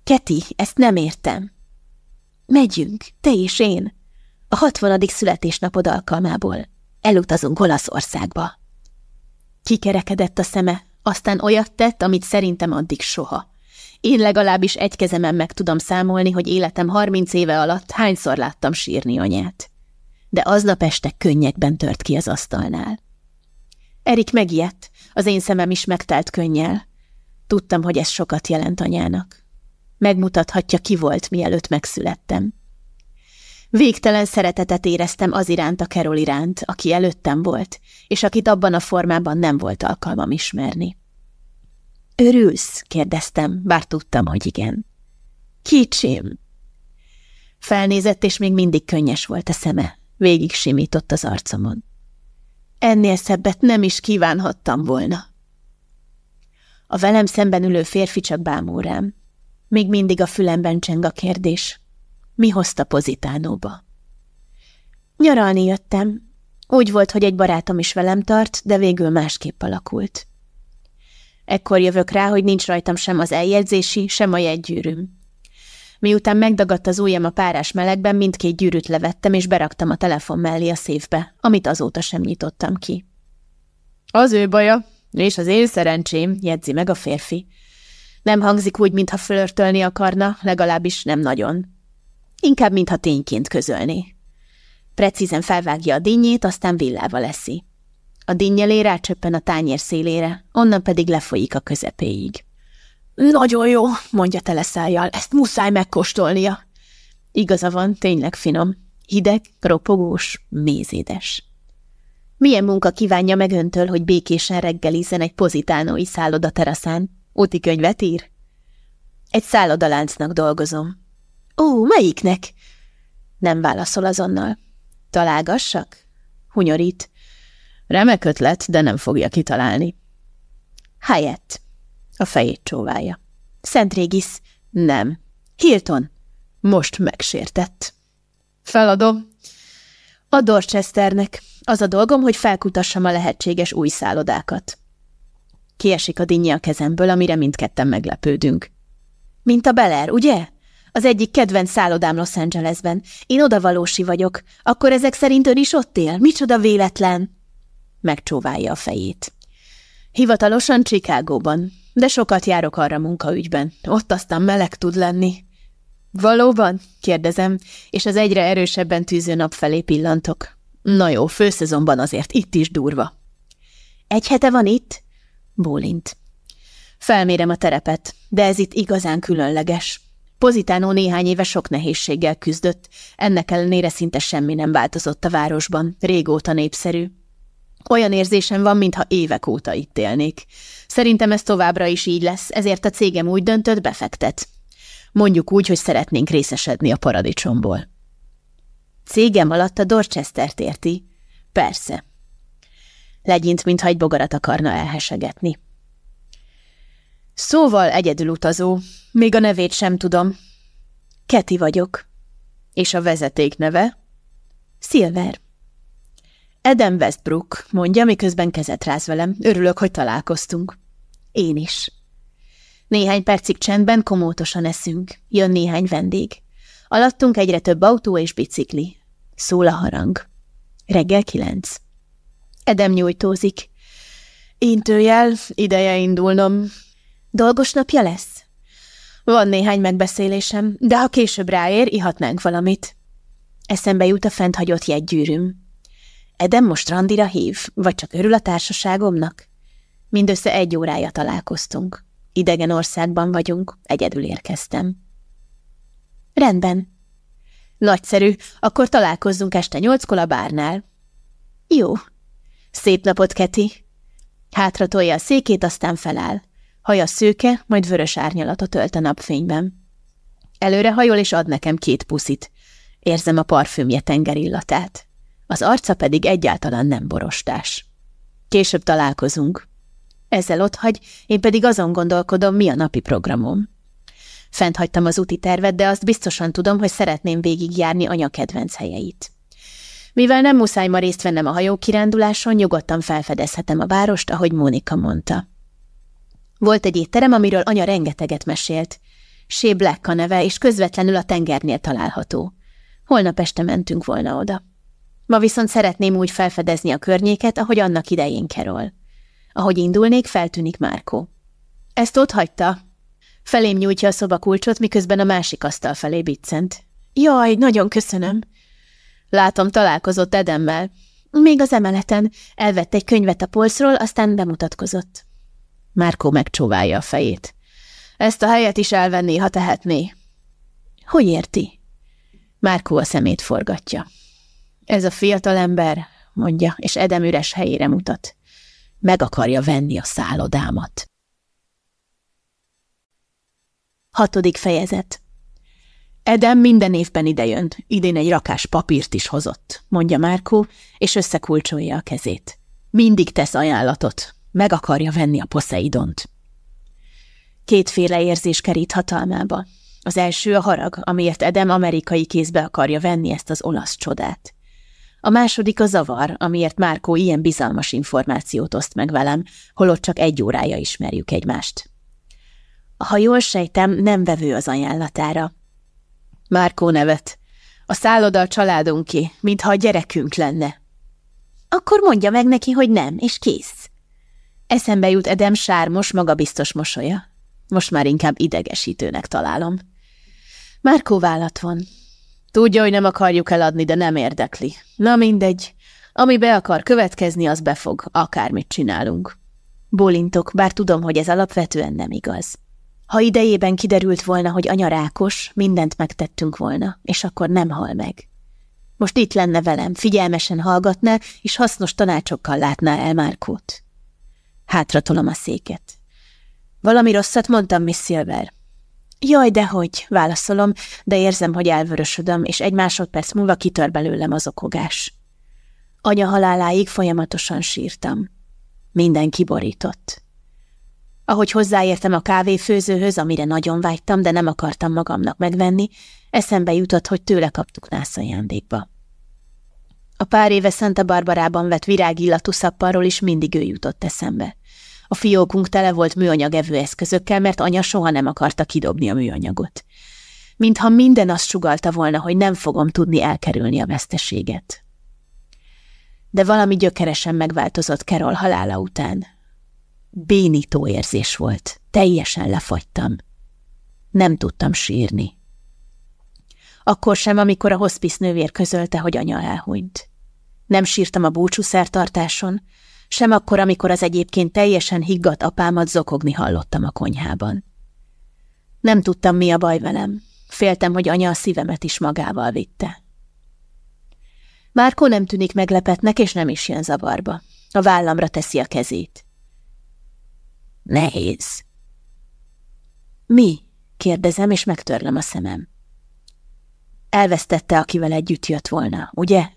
Keti, ezt nem értem. Megyünk, te és én. A hatvanadik születésnapod alkalmából. Elutazunk Olaszországba. Kikerekedett a szeme, aztán olyat tett, amit szerintem addig soha. Én legalábbis egy kezemen meg tudom számolni, hogy életem harminc éve alatt hányszor láttam sírni anyát. De aznap este könnyekben tört ki az asztalnál. Erik megijedt, az én szemem is megtelt könnyel. Tudtam, hogy ez sokat jelent anyának. Megmutathatja, ki volt, mielőtt megszülettem. Végtelen szeretetet éreztem az iránt a Kerol iránt, aki előttem volt, és akit abban a formában nem volt alkalmam ismerni. Örülsz? kérdeztem, bár tudtam, hogy igen. Kicsim. Felnézett, és még mindig könnyes volt a szeme. Végig simított az arcomon. Ennél szebbet nem is kívánhattam volna. A velem szemben ülő férfi csak bámul rám. Még mindig a fülemben cseng a kérdés. Mi hozta pozitánóba? Nyaralni jöttem. Úgy volt, hogy egy barátom is velem tart, de végül másképp alakult. Ekkor jövök rá, hogy nincs rajtam sem az eljegyzési, sem a jegygyűrűm. Miután megdagadt az ujjam a párás melegben, mindkét gyűrűt levettem, és beraktam a telefon mellé a széfbe, amit azóta sem nyitottam ki. Az ő baja, és az én szerencsém, jegyzi meg a férfi. Nem hangzik úgy, mintha flörtölni akarna, legalábbis nem nagyon. Inkább, mintha tényként közölni. Precízen felvágja a dinnyét, aztán villával leszi. A dinnyelé rácsöppen a tányér szélére, onnan pedig lefolyik a közepéig. Nagyon jó, mondja teleszájjal, ezt muszáj megkóstolnia. Igaza van, tényleg finom. Hideg, ropogós, mézédes. Milyen munka kívánja meg öntől, hogy békésen reggelizzen egy pozitánói szálloda teraszán? Úti könyvet ír? Egy szállodaláncnak dolgozom. Ó, melyiknek? Nem válaszol azonnal. Találgassak? Hunyorít. Remek ötlet, de nem fogja kitalálni. Hyatt. A fejét csóválja. Szent Régis. Nem. Hilton. Most megsértett. Feladom. A Dorchesternek. Az a dolgom, hogy felkutassam a lehetséges új szállodákat. Kiesik a dinnyi a kezemből, amire mindketten meglepődünk. Mint a Beler, ugye? Az egyik kedvenc szállodám Los Angelesben. Én odavalósi vagyok. Akkor ezek szerint ön is ott él? Micsoda véletlen? Megcsóválja a fejét. Hivatalosan Chicagóban, de sokat járok arra munkaügyben. Ott aztán meleg tud lenni. Valóban? kérdezem, és az egyre erősebben tűző nap felé pillantok. Na jó, főszezonban azért itt is durva. Egy hete van itt? Bólint. Felmérem a terepet, de ez itt igazán különleges. Pozitánó néhány éve sok nehézséggel küzdött, ennek ellenére szinte semmi nem változott a városban, régóta népszerű. Olyan érzésem van, mintha évek óta itt élnék. Szerintem ez továbbra is így lesz, ezért a cégem úgy döntött, befektet. Mondjuk úgy, hogy szeretnénk részesedni a paradicsomból. Cégem alatt a Dorchester-t érti? Persze. Legyint, mintha egy bogarat akarna elhesegetni. Szóval egyedül utazó, még a nevét sem tudom. Keti vagyok. És a vezeték neve? Silver. Eden Westbrook, mondja, miközben kezet ráz velem. Örülök, hogy találkoztunk. Én is. Néhány percig csendben komótosan eszünk. Jön néhány vendég. Alattunk egyre több autó és bicikli. Szól a harang. Reggel kilenc. Edem nyújtózik. Intőjel, ideje indulnom. Dolgos napja lesz? Van néhány megbeszélésem, de ha később ráér, ihatnánk valamit. Eszembe jut a fent hagyott jegygyűrűm. Edem most randira hív, vagy csak örül a társaságomnak? Mindössze egy órája találkoztunk. Idegen országban vagyunk, egyedül érkeztem. Rendben. Nagyszerű, akkor találkozzunk este nyolckor a bárnál. Jó. Szép napot, Keti. Hátra tolja a székét, aztán feláll. Haja szőke, majd vörös árnyalatot ölt a napfényben. Előre hajol és ad nekem két puszit. Érzem a parfümje tengerillatát. Az arca pedig egyáltalán nem borostás. Később találkozunk. Ezzel hagy, én pedig azon gondolkodom, mi a napi programom. Fent hagytam az úti tervet, de azt biztosan tudom, hogy szeretném végigjárni anya kedvenc helyeit. Mivel nem muszáj ma részt vennem a hajókiránduláson, nyugodtan felfedezhetem a várost, ahogy Mónika mondta. Volt egy étterem, amiről anya rengeteget mesélt. Shea Black a neve, és közvetlenül a tengernél található. Holnap este mentünk volna oda. Ma viszont szeretném úgy felfedezni a környéket, ahogy annak idején kerol. Ahogy indulnék, feltűnik Márkó. Ezt ott hagyta. Felém nyújtja a szobakulcsot, miközben a másik asztal felé biccent. Jaj, nagyon köszönöm. Látom, találkozott Edemmel. Még az emeleten elvett egy könyvet a polcról, aztán bemutatkozott. Márkó megcsóválja a fejét. Ezt a helyet is elvenné, ha tehetné. Hogy érti? Márkó a szemét forgatja. Ez a fiatal ember, mondja, és Edem üres helyére mutat. Meg akarja venni a szállodámat. Hatodik fejezet Edem minden évben idejön, idén egy rakás papírt is hozott, mondja Márkó, és összekulcsolja a kezét. Mindig tesz ajánlatot, meg akarja venni a Poseidont. Kétféle érzés kerít hatalmába. Az első a harag, amiért Edem amerikai kézbe akarja venni ezt az olasz csodát. A második a zavar, amiért Márkó ilyen bizalmas információt oszt meg velem, holott csak egy órája ismerjük egymást. Ha jól sejtem, nem vevő az ajánlatára. Márkó nevet. A szálloda a családunké, mintha a gyerekünk lenne. Akkor mondja meg neki, hogy nem, és kész. Eszembe jut Edem sármos, magabiztos mosolya. Most már inkább idegesítőnek találom. Márkó vállat van. Tudja, hogy nem akarjuk eladni, de nem érdekli. Na mindegy. Ami be akar következni, az befog, akármit csinálunk. Bólintok, bár tudom, hogy ez alapvetően nem igaz. Ha idejében kiderült volna, hogy anya rákos, mindent megtettünk volna, és akkor nem hal meg. Most itt lenne velem, figyelmesen hallgatná, és hasznos tanácsokkal látná el Márkót. Hátratolom a széket. Valami rosszat mondtam, Miss Silver. Jaj, dehogy, válaszolom, de érzem, hogy elvörösödöm, és egy másodperc múlva kitör belőlem az okogás. Anya haláláig folyamatosan sírtam. Minden kiborított. Ahogy hozzáértem a kávéfőzőhöz, amire nagyon vágytam, de nem akartam magamnak megvenni, eszembe jutott, hogy tőle kaptuk nász ajándékba. A pár éve Santa Barbarában vett virágillatú szapparról is mindig ő jutott eszembe. A fiókunk tele volt műanyag evőeszközökkel, mert anya soha nem akarta kidobni a műanyagot. Mintha minden azt sugalta volna, hogy nem fogom tudni elkerülni a veszteséget. De valami gyökeresen megváltozott Kerol halála után. Bénító érzés volt, teljesen lefagytam. Nem tudtam sírni. Akkor sem, amikor a hospice nővér közölte, hogy anya elhunyt. Nem sírtam a búcsúszertartáson, sem akkor, amikor az egyébként teljesen higgadt apámat zokogni hallottam a konyhában. Nem tudtam, mi a baj velem. Féltem, hogy anya a szívemet is magával vitte. Márkó nem tűnik meglepetnek, és nem is jön zavarba. A vállamra teszi a kezét. Nehéz. Mi? kérdezem, és megtörlöm a szemem. Elvesztette, akivel együtt jött volna, ugye?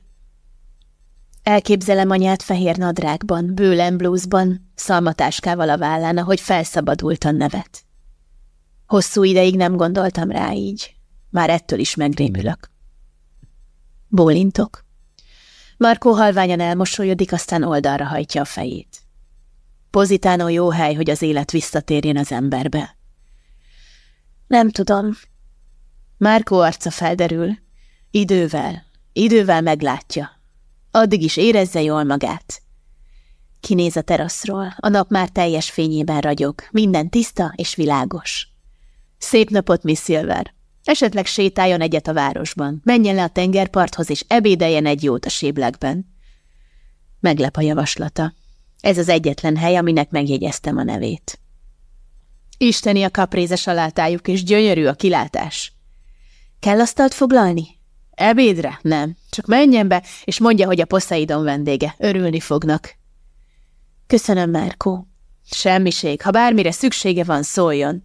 Elképzelem anyát fehér nadrágban, bőlen blúzban, szalmatáskával a vállán, ahogy felszabadultan nevet. Hosszú ideig nem gondoltam rá így. Már ettől is megrémülök. Bólintok. Markó halványan elmosolyodik, aztán oldalra hajtja a fejét. Pozitánó jó hely, hogy az élet visszatérjen az emberbe. Nem tudom. Márkó arca felderül. Idővel, idővel meglátja. Addig is érezze jól magát. Kinéz a teraszról, a nap már teljes fényében ragyog, minden tiszta és világos. Szép napot, Miss Silver! Esetleg sétáljon egyet a városban, menjen le a tengerparthoz, és ebédeljen egy jót a séblekben. Meglep a javaslata. Ez az egyetlen hely, aminek megjegyeztem a nevét. Isteni a kaprézes alátájuk, és gyönyörű a kilátás. Kell asztalt foglalni? Ebédre? Nem. Csak menjen be, és mondja, hogy a Poseidon vendége. Örülni fognak. Köszönöm, Márkó. Semmiség. Ha bármire szüksége van, szóljon.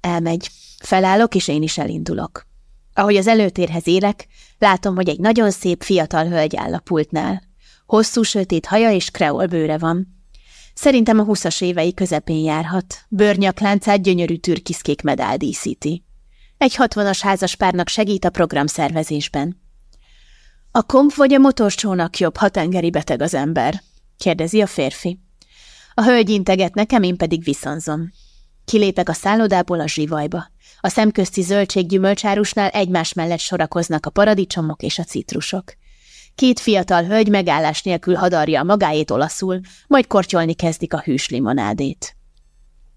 Elmegy. Felállok, és én is elindulok. Ahogy az előtérhez élek, látom, hogy egy nagyon szép fiatal hölgy áll a pultnál. Hosszú sötét haja és kreol bőre van. Szerintem a huszas évei közepén járhat. Bőrnyakláncát gyönyörű türkiszkék medál díszíti. Egy hatvanas házaspárnak segít a programszervezésben. A komp vagy a motorcsónak jobb, ha tengeri beteg az ember? kérdezi a férfi. A hölgy integet nekem, én pedig viszonzom. Kilépek a szállodából a zsivajba. A szemközti zöldséggyümölcsárusnál egymás mellett sorakoznak a paradicsomok és a citrusok. Két fiatal hölgy megállás nélkül hadarja a magáét olaszul, majd kortyolni kezdik a hűs limonádét.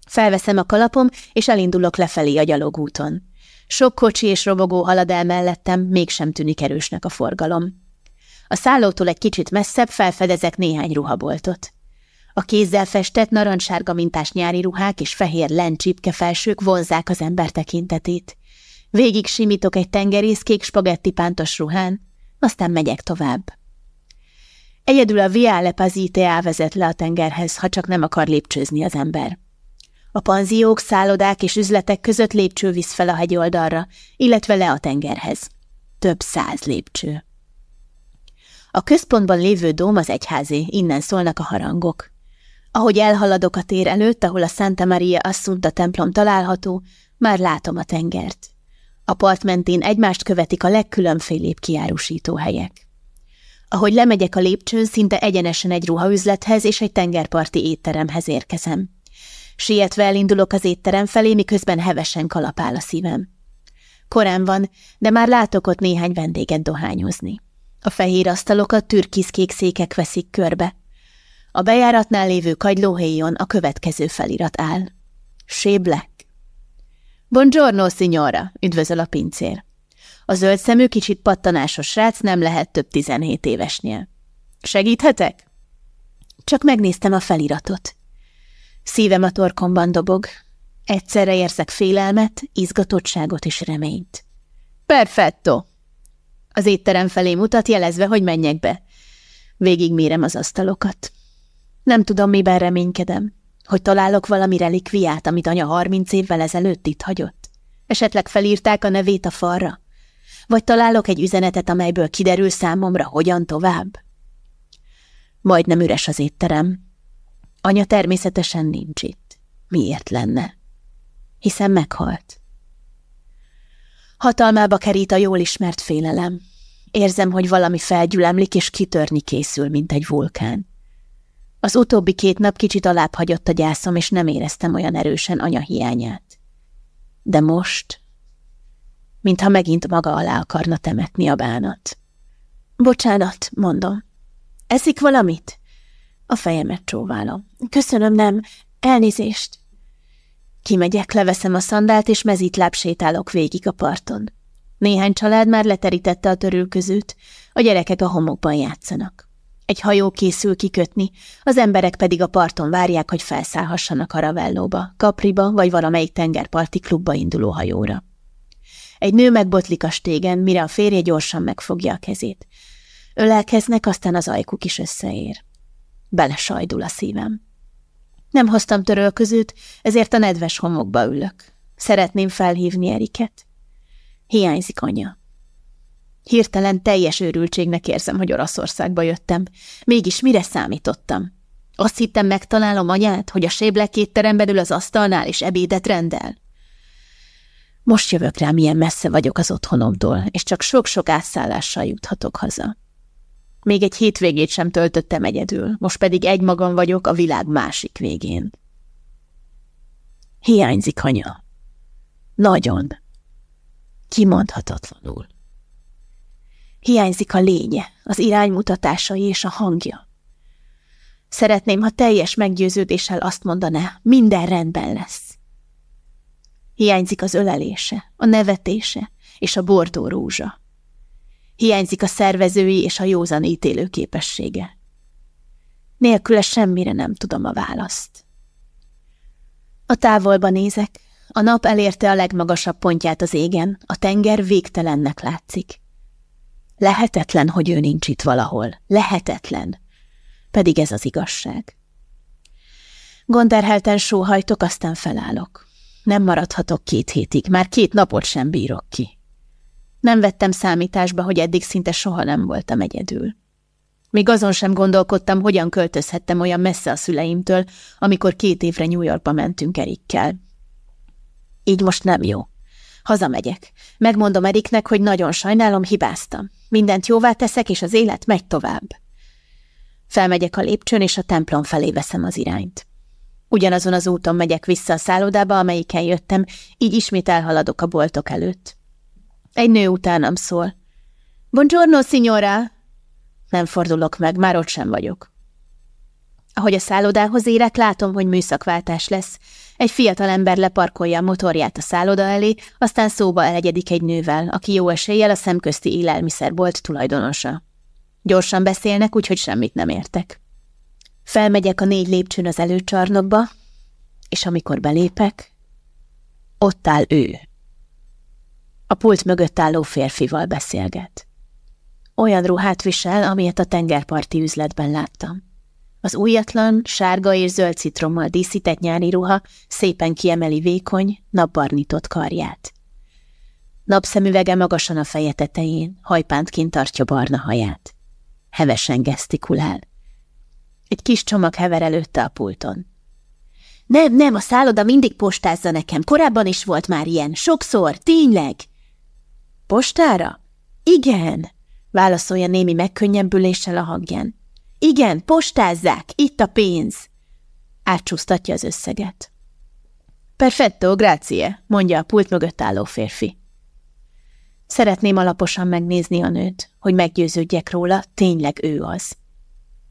Felveszem a kalapom, és elindulok lefelé a gyalogúton. Sok kocsi és robogó halad el mellettem, mégsem tűnik erősnek a forgalom. A szállótól egy kicsit messzebb felfedezek néhány ruhaboltot. A kézzel festett narancssárga mintás nyári ruhák és fehér lencsipke felsők vonzák az ember tekintetét. Végig simítok egy tengerészkék spagetti pántos ruhán, aztán megyek tovább. Egyedül a Viale Pazite vezet le a tengerhez, ha csak nem akar lépcsőzni az ember. A panziók, szállodák és üzletek között lépcső visz fel a hegyoldalra, illetve le a tengerhez. Több száz lépcső. A központban lévő dóm az egyházé, innen szólnak a harangok. Ahogy elhaladok a tér előtt, ahol a Santa Maria Assunta templom található, már látom a tengert. A part mentén egymást követik a legkülönfélébb kiárusító helyek. Ahogy lemegyek a lépcsőn, szinte egyenesen egy ruhaüzlethez és egy tengerparti étteremhez érkezem. Sietve elindulok az étterem felé, miközben hevesen kalapál a szívem. Korán van, de már látok ott néhány vendéget dohányozni. A fehér asztalokat türkiszkék székek veszik körbe. A bejáratnál lévő kagylóhéjon a következő felirat áll. Black. Buongiorno, signora, üdvözöl a pincér. A zöld szemű, kicsit pattanásos srác nem lehet több tizenhét évesnél. Segíthetek? Csak megnéztem a feliratot. Szívem a torkomban dobog. Egyszerre érzek félelmet, izgatottságot és reményt. Perfetto! Az étterem felé mutat, jelezve, hogy menjek be. Végigmérem az asztalokat. Nem tudom, miben reménykedem. Hogy találok valami relikviát, amit anya harminc évvel ezelőtt itt hagyott. Esetleg felírták a nevét a falra? Vagy találok egy üzenetet, amelyből kiderül számomra, hogyan tovább? Majdnem üres az étterem. Anya természetesen nincs itt. Miért lenne? Hiszen meghalt. Hatalmába kerít a jól ismert félelem. Érzem, hogy valami felgyülemlik és kitörni készül, mint egy vulkán. Az utóbbi két nap kicsit alább hagyott a gyászom, és nem éreztem olyan erősen anya hiányát. De most, mintha megint maga alá akarna temetni a bánat. Bocsánat, mondom. Eszik valamit? A fejemet csóválom. Köszönöm, nem. Elnézést. Kimegyek, leveszem a szandált, és mezítláb sétálok végig a parton. Néhány család már leterítette a törülközőt, a gyerekek a homokban játszanak. Egy hajó készül kikötni, az emberek pedig a parton várják, hogy felszállhassanak a Ravellóba, Kapriba vagy valamelyik tengerparti klubba induló hajóra. Egy nő megbotlik a stégen, mire a férje gyorsan megfogja a kezét. Ölelkeznek, aztán az ajkuk is összeér. Belesajdul a szívem. Nem hoztam törölközőt, ezért a nedves homokba ülök. Szeretném felhívni Eriket. Hiányzik anya. Hirtelen teljes őrültségnek érzem, hogy Oroszországba jöttem. Mégis mire számítottam? Azt hittem megtalálom anyát, hogy a séblek étteremben ül az asztalnál és ebédet rendel. Most jövök rá, milyen messze vagyok az otthonomtól, és csak sok-sok átszállással juthatok haza. Még egy hétvégét sem töltöttem egyedül, most pedig egymagam vagyok a világ másik végén. Hiányzik anya. Nagyon. Kimondhatatlanul. Hiányzik a lénye, az iránymutatásai és a hangja. Szeretném, ha teljes meggyőződéssel azt mondaná, minden rendben lesz. Hiányzik az ölelése, a nevetése és a bordó rózsa. Hiányzik a szervezői és a józan ítélő képessége. Nélküle semmire nem tudom a választ. A távolba nézek, a nap elérte a legmagasabb pontját az égen, a tenger végtelennek látszik. Lehetetlen, hogy ő nincs itt valahol. Lehetetlen. Pedig ez az igazság. Gonderhelten sóhajtok, aztán felállok. Nem maradhatok két hétig, már két napot sem bírok ki. Nem vettem számításba, hogy eddig szinte soha nem voltam egyedül. Még azon sem gondolkodtam, hogyan költözhettem olyan messze a szüleimtől, amikor két évre New Yorkba mentünk Erikkel. Így most nem jó. Hazamegyek. Megmondom Eriknek, hogy nagyon sajnálom, hibáztam. Mindent jóvá teszek, és az élet megy tovább. Felmegyek a lépcsőn, és a templom felé veszem az irányt. Ugyanazon az úton megyek vissza a szállodába, amelyiken jöttem, így ismét elhaladok a boltok előtt. Egy nő utánam szól. Buongiorno, signora! Nem fordulok meg, már ott sem vagyok. Ahogy a szállodához érek, látom, hogy műszakváltás lesz. Egy fiatal ember leparkolja a motorját a szálloda elé, aztán szóba elegyedik egy nővel, aki jó eséllyel a szemközti élelmiszerbolt tulajdonosa. Gyorsan beszélnek, úgyhogy semmit nem értek. Felmegyek a négy lépcsőn az előcsarnokba, és amikor belépek, ott áll ő. A pult mögött álló férfival beszélget. Olyan ruhát visel, amilyet a tengerparti üzletben láttam. Az újatlan, sárga és zöld citrommal díszített nyári ruha szépen kiemeli vékony, napbarnított karját. Napszemüvege magasan a feje tetején, hajpántként tartja barna haját. Hevesen gesztikulál. Egy kis csomag hever előtte a pulton. Nem, nem, a szálloda mindig postázza nekem. Korábban is volt már ilyen. Sokszor, tényleg. Postára? Igen, válaszolja némi megkönnyebbüléssel a hangján. Igen, postázzák, itt a pénz. Átcsúsztatja az összeget. Perfetto, grazie, mondja a pult mögött álló férfi. Szeretném alaposan megnézni a nőt, hogy meggyőződjek róla, tényleg ő az.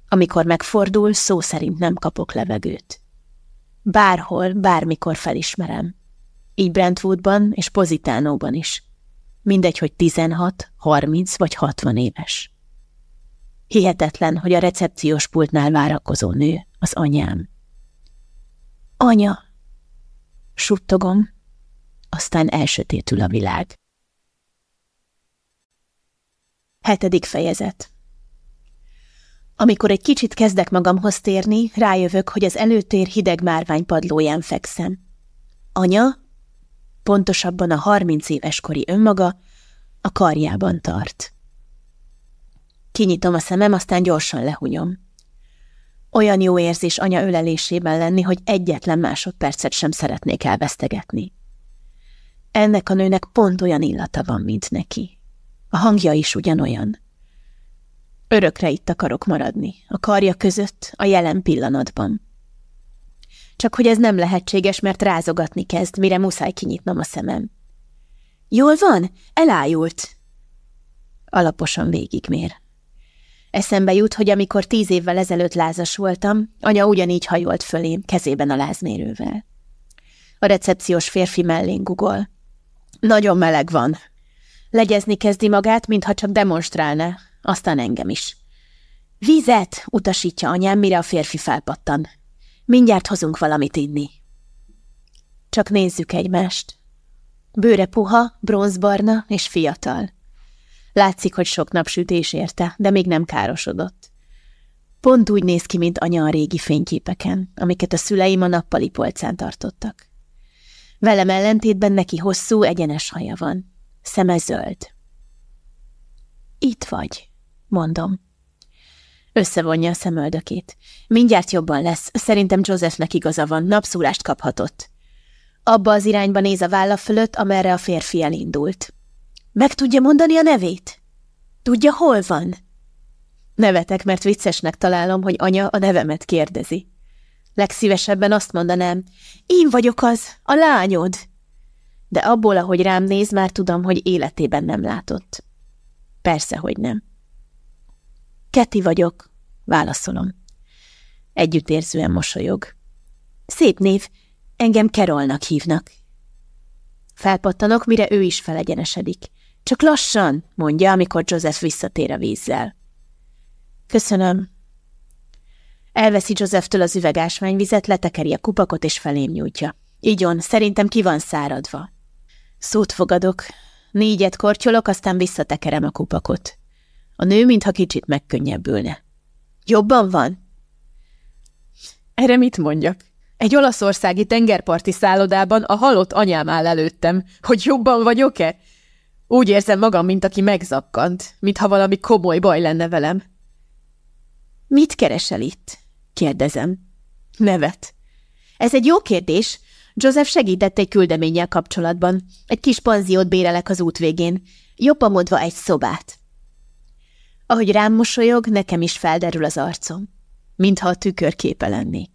Amikor megfordul, szó szerint nem kapok levegőt. Bárhol, bármikor felismerem. Így Brentwoodban és Pozitánóban is. Mindegy, hogy 16, 30 vagy 60 éves. Hihetetlen, hogy a recepciós pultnál várakozó nő az anyám. Anya! Suttogom, aztán elsötétül a világ. Hetedik fejezet Amikor egy kicsit kezdek magamhoz térni, rájövök, hogy az előtér hideg márvány padlóján fekszem. Anya, pontosabban a harminc éves kori önmaga, a karjában tart. Kinyitom a szemem, aztán gyorsan lehunyom. Olyan jó érzés anya ölelésében lenni, hogy egyetlen másodpercet sem szeretnék elvesztegetni. Ennek a nőnek pont olyan illata van, mint neki. A hangja is ugyanolyan. Örökre itt akarok maradni, a karja között, a jelen pillanatban. Csak hogy ez nem lehetséges, mert rázogatni kezd, mire muszáj kinyitnom a szemem. Jól van? Elájult. Alaposan végigmér. Eszembe jut, hogy amikor tíz évvel ezelőtt lázas voltam, anya ugyanígy hajolt fölém, kezében a lázmérővel. A recepciós férfi mellén gugol. Nagyon meleg van. Legyezni kezdi magát, mintha csak demonstrálna, aztán engem is. Vizet, utasítja anyám, mire a férfi felpattan. Mindjárt hozunk valamit inni. Csak nézzük egymást. Bőre puha, bronzbarna és fiatal. Látszik, hogy sok napsütés érte, de még nem károsodott. Pont úgy néz ki, mint anya a régi fényképeken, amiket a szüleim a nappali polcán tartottak. Velem ellentétben neki hosszú, egyenes haja van. Szeme zöld. Itt vagy, mondom. Összevonja a szemöldökét. Mindjárt jobban lesz. Szerintem Josephnek igaza van, napszúrást kaphatott. Abba az irányba néz a válla fölött, amerre a férfi elindult. Meg tudja mondani a nevét? Tudja, hol van? Nevetek, mert viccesnek találom, hogy anya a nevemet kérdezi. Legszívesebben azt mondanám, én vagyok az, a lányod. De abból, ahogy rám néz, már tudom, hogy életében nem látott. Persze, hogy nem. Keti vagyok, válaszolom. Együttérzően mosolyog. Szép név, engem Kerolnak hívnak. Felpattanok, mire ő is felegyenesedik. Csak lassan, mondja, amikor Joseph visszatér a vízzel. Köszönöm. Elveszi Josephtől az üvegásványvizet, letekeri a kupakot és felém nyújtja. Igyon, szerintem ki van száradva. Szót fogadok. Négyet kortyolok, aztán visszatekerem a kupakot. A nő, mintha kicsit megkönnyebbülne. Jobban van? Erre mit mondjak? Egy olaszországi tengerparti szállodában a halott anyám áll előttem. Hogy jobban vagyok-e? Úgy érzem magam, mint aki megzakkant, mintha valami komoly baj lenne velem. Mit keresel itt? kérdezem. Nevet. Ez egy jó kérdés. Joseph segített egy küldeménnyel kapcsolatban. Egy kis panziót bérelek az út végén. Jobban mondva egy szobát. Ahogy rám mosolyog, nekem is felderül az arcom, mintha a tükörképe lennék.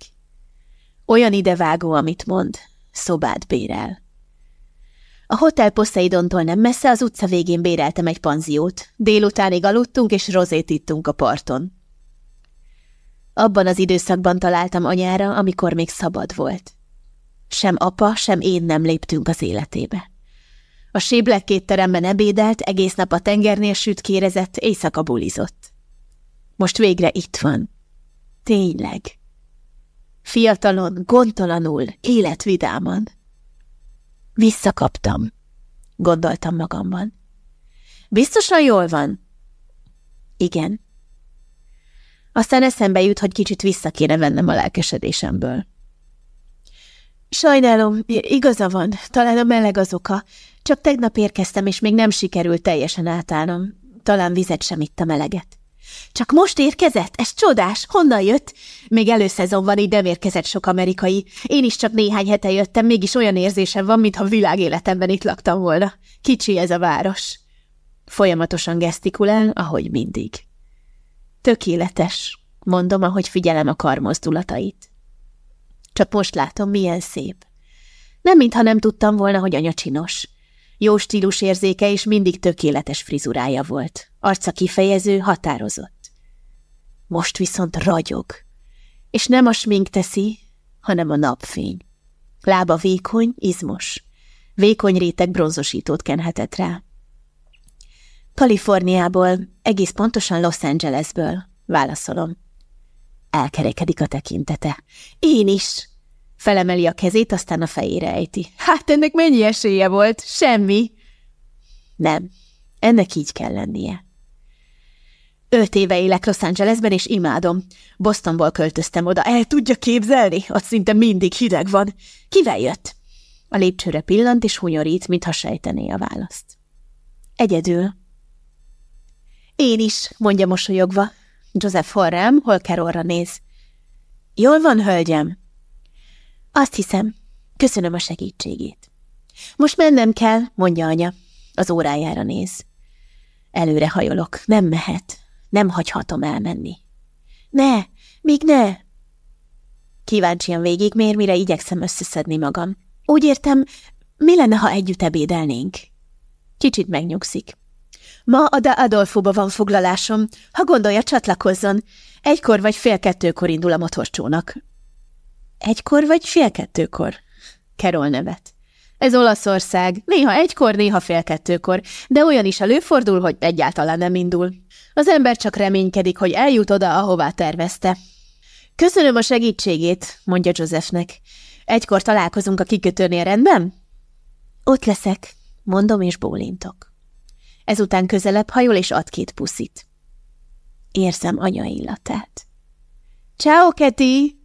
Olyan idevágó, amit mond, szobát bérel. A Hotel Poseidontól nem messze az utca végén béreltem egy panziót. Délutánig aludtunk, és rozét ittunk a parton. Abban az időszakban találtam anyára, amikor még szabad volt. Sem apa, sem én nem léptünk az életébe. A séblek két teremben ebédelt, egész nap a tengernél sütkérezett, éjszaka bulizott. Most végre itt van. Tényleg. Fiatalon, gondtalanul, életvidáman. Visszakaptam, gondoltam magamban. Biztosan jól van? Igen. Aztán eszembe jut, hogy kicsit vissza kéne vennem a lelkesedésemből. Sajnálom, igaza van, talán a meleg az oka. Csak tegnap érkeztem, és még nem sikerült teljesen átállnom. Talán vizet sem itt a meleget. Csak most érkezett? Ez csodás! Honnan jött? Még előszezonban így nem érkezett sok amerikai. Én is csak néhány hete jöttem, mégis olyan érzésem van, mintha világéletemben itt laktam volna. Kicsi ez a város. Folyamatosan gesztikulál, ahogy mindig. Tökéletes, mondom, ahogy figyelem a karmozdulatait. Csak most látom, milyen szép. Nem mintha nem tudtam volna, hogy anya csinos. Jó stílus érzéke és mindig tökéletes frizurája volt. Arca kifejező, határozott. Most viszont ragyog. És nem a smink teszi, hanem a napfény. Lába vékony, izmos. Vékony réteg bronzosítót kenhetett rá. Kaliforniából, egész pontosan Los Angelesből, válaszolom. Elkerekedik a tekintete. Én is! Felemeli a kezét, aztán a fejére ejti. Hát ennek mennyi esélye volt? Semmi. Nem, ennek így kell lennie. Öt éve élek Los Angelesben, és imádom. Bostonból költöztem oda. El tudja képzelni? Ott szinte mindig hideg van. Kivel jött? A lépcsőre pillant, és hunyorít, mintha sejtené a választ. Egyedül. Én is, mondja mosolyogva. Joseph Horrem, hol Carolra néz. Jól van, hölgyem? Azt hiszem. Köszönöm a segítségét. Most mennem kell, mondja anya. Az órájára néz. Előre hajolok. Nem mehet. Nem hagyhatom elmenni. Ne, még ne! Kíváncsian végigmér, mire igyekszem összeszedni magam. Úgy értem, mi lenne, ha együtt ebédelnénk? Kicsit megnyugszik. Ma a De Adolfóba van foglalásom. Ha gondolja, csatlakozzon. Egykor vagy fél kettőkor indul a motorcsónak. Egykor vagy fél kettőkor? Kerol nevet. Ez Olaszország. Néha egykor, néha fél kettőkor, de olyan is előfordul, hogy egyáltalán nem indul. Az ember csak reménykedik, hogy eljut oda, ahová tervezte. Köszönöm a segítségét, mondja Josephnek. Egykor találkozunk a kikötőnél, rendben? Ott leszek, mondom és bólintok. Ezután közelebb hajol és ad két puszit. Érzem anya illatát. Ciao, Keti!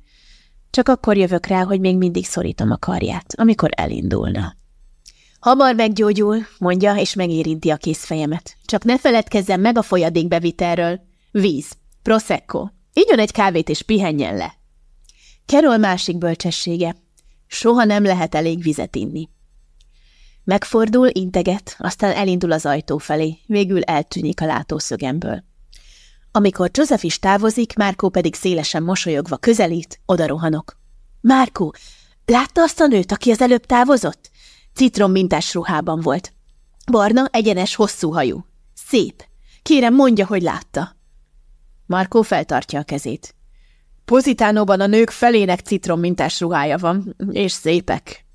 Csak akkor jövök rá, hogy még mindig szorítom a karját, amikor elindulna. Hamar meggyógyul, mondja, és megérinti a kézfejemet. Csak ne feledkezzem meg a folyadékbevitelről. Víz, prosecco. Igyon egy kávét és pihenjen le. Kerol másik bölcsessége. Soha nem lehet elég vizet inni. Megfordul, integet, aztán elindul az ajtó felé, végül eltűnik a látószögemből. Amikor Joseph is távozik, Márkó pedig szélesen mosolyogva közelít, oda rohanok. Márkó, látta azt a nőt, aki az előbb távozott? Citrom mintás ruhában volt. Barna, egyenes, hosszú hajú. Szép. Kérem, mondja, hogy látta. Markó feltartja a kezét. Pozitánóban a nők felének citrom mintás ruhája van, és szépek.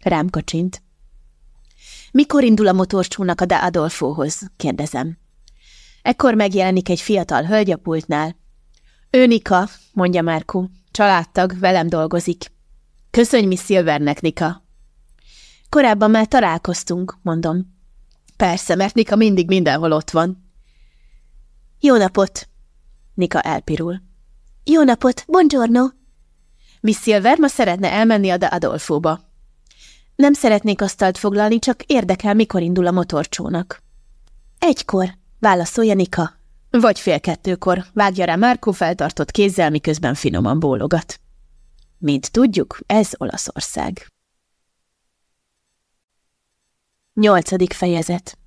Rám kacsint. Mikor indul a motorcsónak a De Adolfóhoz? kérdezem. Ekkor megjelenik egy fiatal hölgy a pultnál. Ő Nika, mondja Márku. Családtag, velem dolgozik. Köszönj mi Silvernek, Nika. Korábban már találkoztunk, mondom. Persze, mert Nika mindig mindenhol ott van. Jó napot! Nika elpirul. Jó napot, buongiorno! Miss Silver ma szeretne elmenni a De Adolfóba. Nem szeretnék asztalt foglalni, csak érdekel, mikor indul a motorcsónak. Egykor, válaszolja Nika. Vagy fél kettőkor, vágja rá Márkó feltartott kézzel, miközben finoman bólogat. Mint tudjuk, ez Olaszország. Nyolcadik fejezet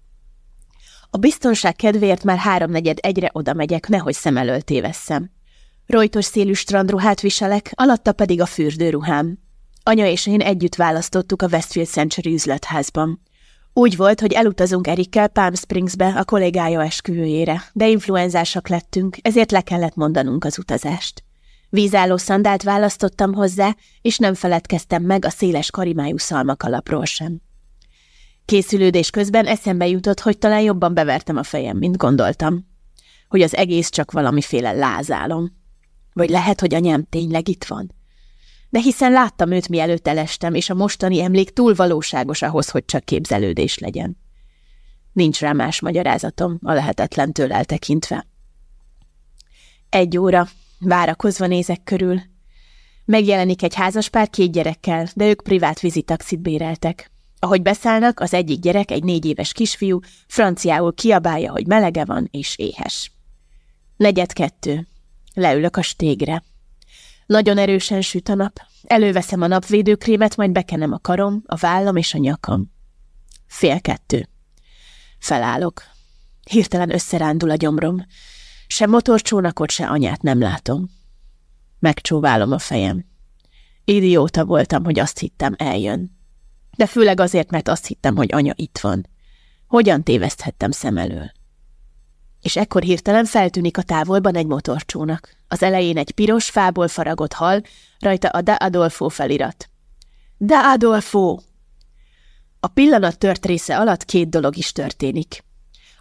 A biztonság kedvéért már háromnegyed egyre oda megyek, nehogy szem elől tévesszem. Rojtos szélű strandruhát viselek, alatta pedig a fürdőruhám. Anya és én együtt választottuk a Westfield Century üzletházban. Úgy volt, hogy elutazunk Erikkel Palm Springsbe a kollégája esküvőjére, de influenzásak lettünk, ezért le kellett mondanunk az utazást. Vízálló szandált választottam hozzá, és nem feledkeztem meg a széles karimájú szalmakalapról sem. Készülődés közben eszembe jutott, hogy talán jobban bevertem a fejem, mint gondoltam. Hogy az egész csak valamiféle lázálom. Vagy lehet, hogy anyám tényleg itt van de hiszen láttam őt, mielőtt elestem, és a mostani emlék túl valóságos ahhoz, hogy csak képzelődés legyen. Nincs rá más magyarázatom, a lehetetlentől eltekintve. Egy óra, várakozva nézek körül. Megjelenik egy házaspár két gyerekkel, de ők privát vizitaxit béreltek. Ahogy beszállnak, az egyik gyerek, egy négy éves kisfiú, franciául kiabálja, hogy melege van és éhes. Negyed kettő. Leülök a stégre. Nagyon erősen süt a nap. Előveszem a napvédőkrémet, majd bekenem a karom, a vállam és a nyakam. Fél kettő. Felállok. Hirtelen összerándul a gyomrom. Se motorcsónakot, se anyát nem látom. Megcsóválom a fejem. Idióta voltam, hogy azt hittem eljön. De főleg azért, mert azt hittem, hogy anya itt van. Hogyan téveszthettem szem elől? És ekkor hirtelen feltűnik a távolban egy motorcsónak. Az elején egy piros, fából faragott hal, rajta a Da Adolfo felirat. Da Adolfo! A pillanat tört része alatt két dolog is történik.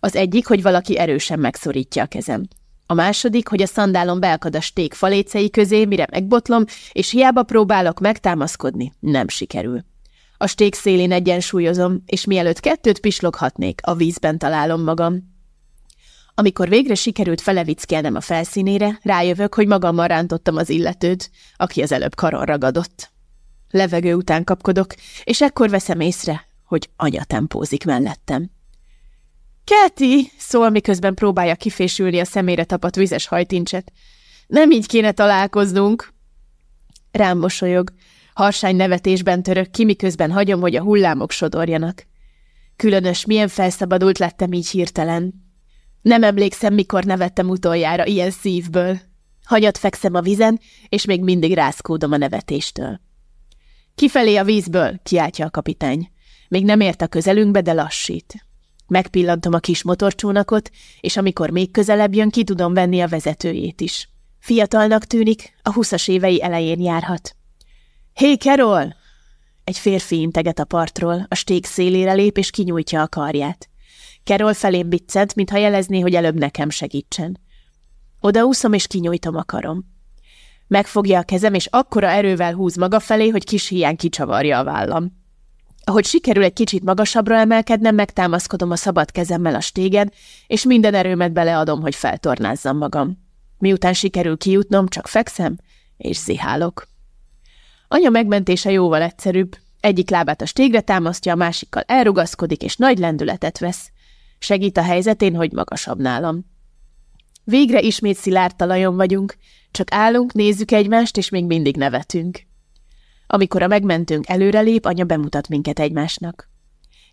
Az egyik, hogy valaki erősen megszorítja a kezem. A második, hogy a szandálon beakad a sték falécei közé, mire megbotlom, és hiába próbálok megtámaszkodni, nem sikerül. A sték szélén egyensúlyozom, és mielőtt kettőt pisloghatnék, a vízben találom magam. Amikor végre sikerült felevickelnem a felszínére, rájövök, hogy magammal rántottam az illetőt, aki az előbb karon ragadott. Levegő után kapkodok, és ekkor veszem észre, hogy anya tempózik mellettem. Keti! szól, miközben próbálja kifésülni a szemére tapadt vizes hajtincset. Nem így kéne találkoznunk. Rám mosolyog. Harsány nevetésben török ki, miközben hagyom, hogy a hullámok sodorjanak. Különös, milyen felszabadult lettem így hirtelen. Nem emlékszem, mikor nevettem utoljára ilyen szívből. Hagyat fekszem a vizen, és még mindig rászkódom a nevetéstől. Kifelé a vízből, kiáltja a kapitány. Még nem ért a közelünkbe, de lassít. Megpillantom a kis motorcsónakot, és amikor még közelebb jön, ki tudom venni a vezetőjét is. Fiatalnak tűnik, a huszas évei elején járhat. Hé, hey, Carol! Egy férfi integet a partról, a stég szélére lép, és kinyújtja a karját. Carol felém biccent, mintha jelezné, hogy előbb nekem segítsen. Odaúszom, és kinyújtom a karom. Megfogja a kezem, és akkora erővel húz maga felé, hogy kis hiány kicsavarja a vállam. Ahogy sikerül egy kicsit magasabbra emelkednem, megtámaszkodom a szabad kezemmel a stégen, és minden erőmet beleadom, hogy feltornázzam magam. Miután sikerül kijutnom, csak fekszem, és zihálok. Anya megmentése jóval egyszerűbb. Egyik lábát a stégre támasztja, a másikkal elrugaszkodik, és nagy lendületet vesz. Segít a helyzetén, hogy magasabb nálam. Végre ismét szilárd talajon vagyunk, csak állunk, nézzük egymást, és még mindig nevetünk. Amikor a megmentőnk előrelép, anya bemutat minket egymásnak.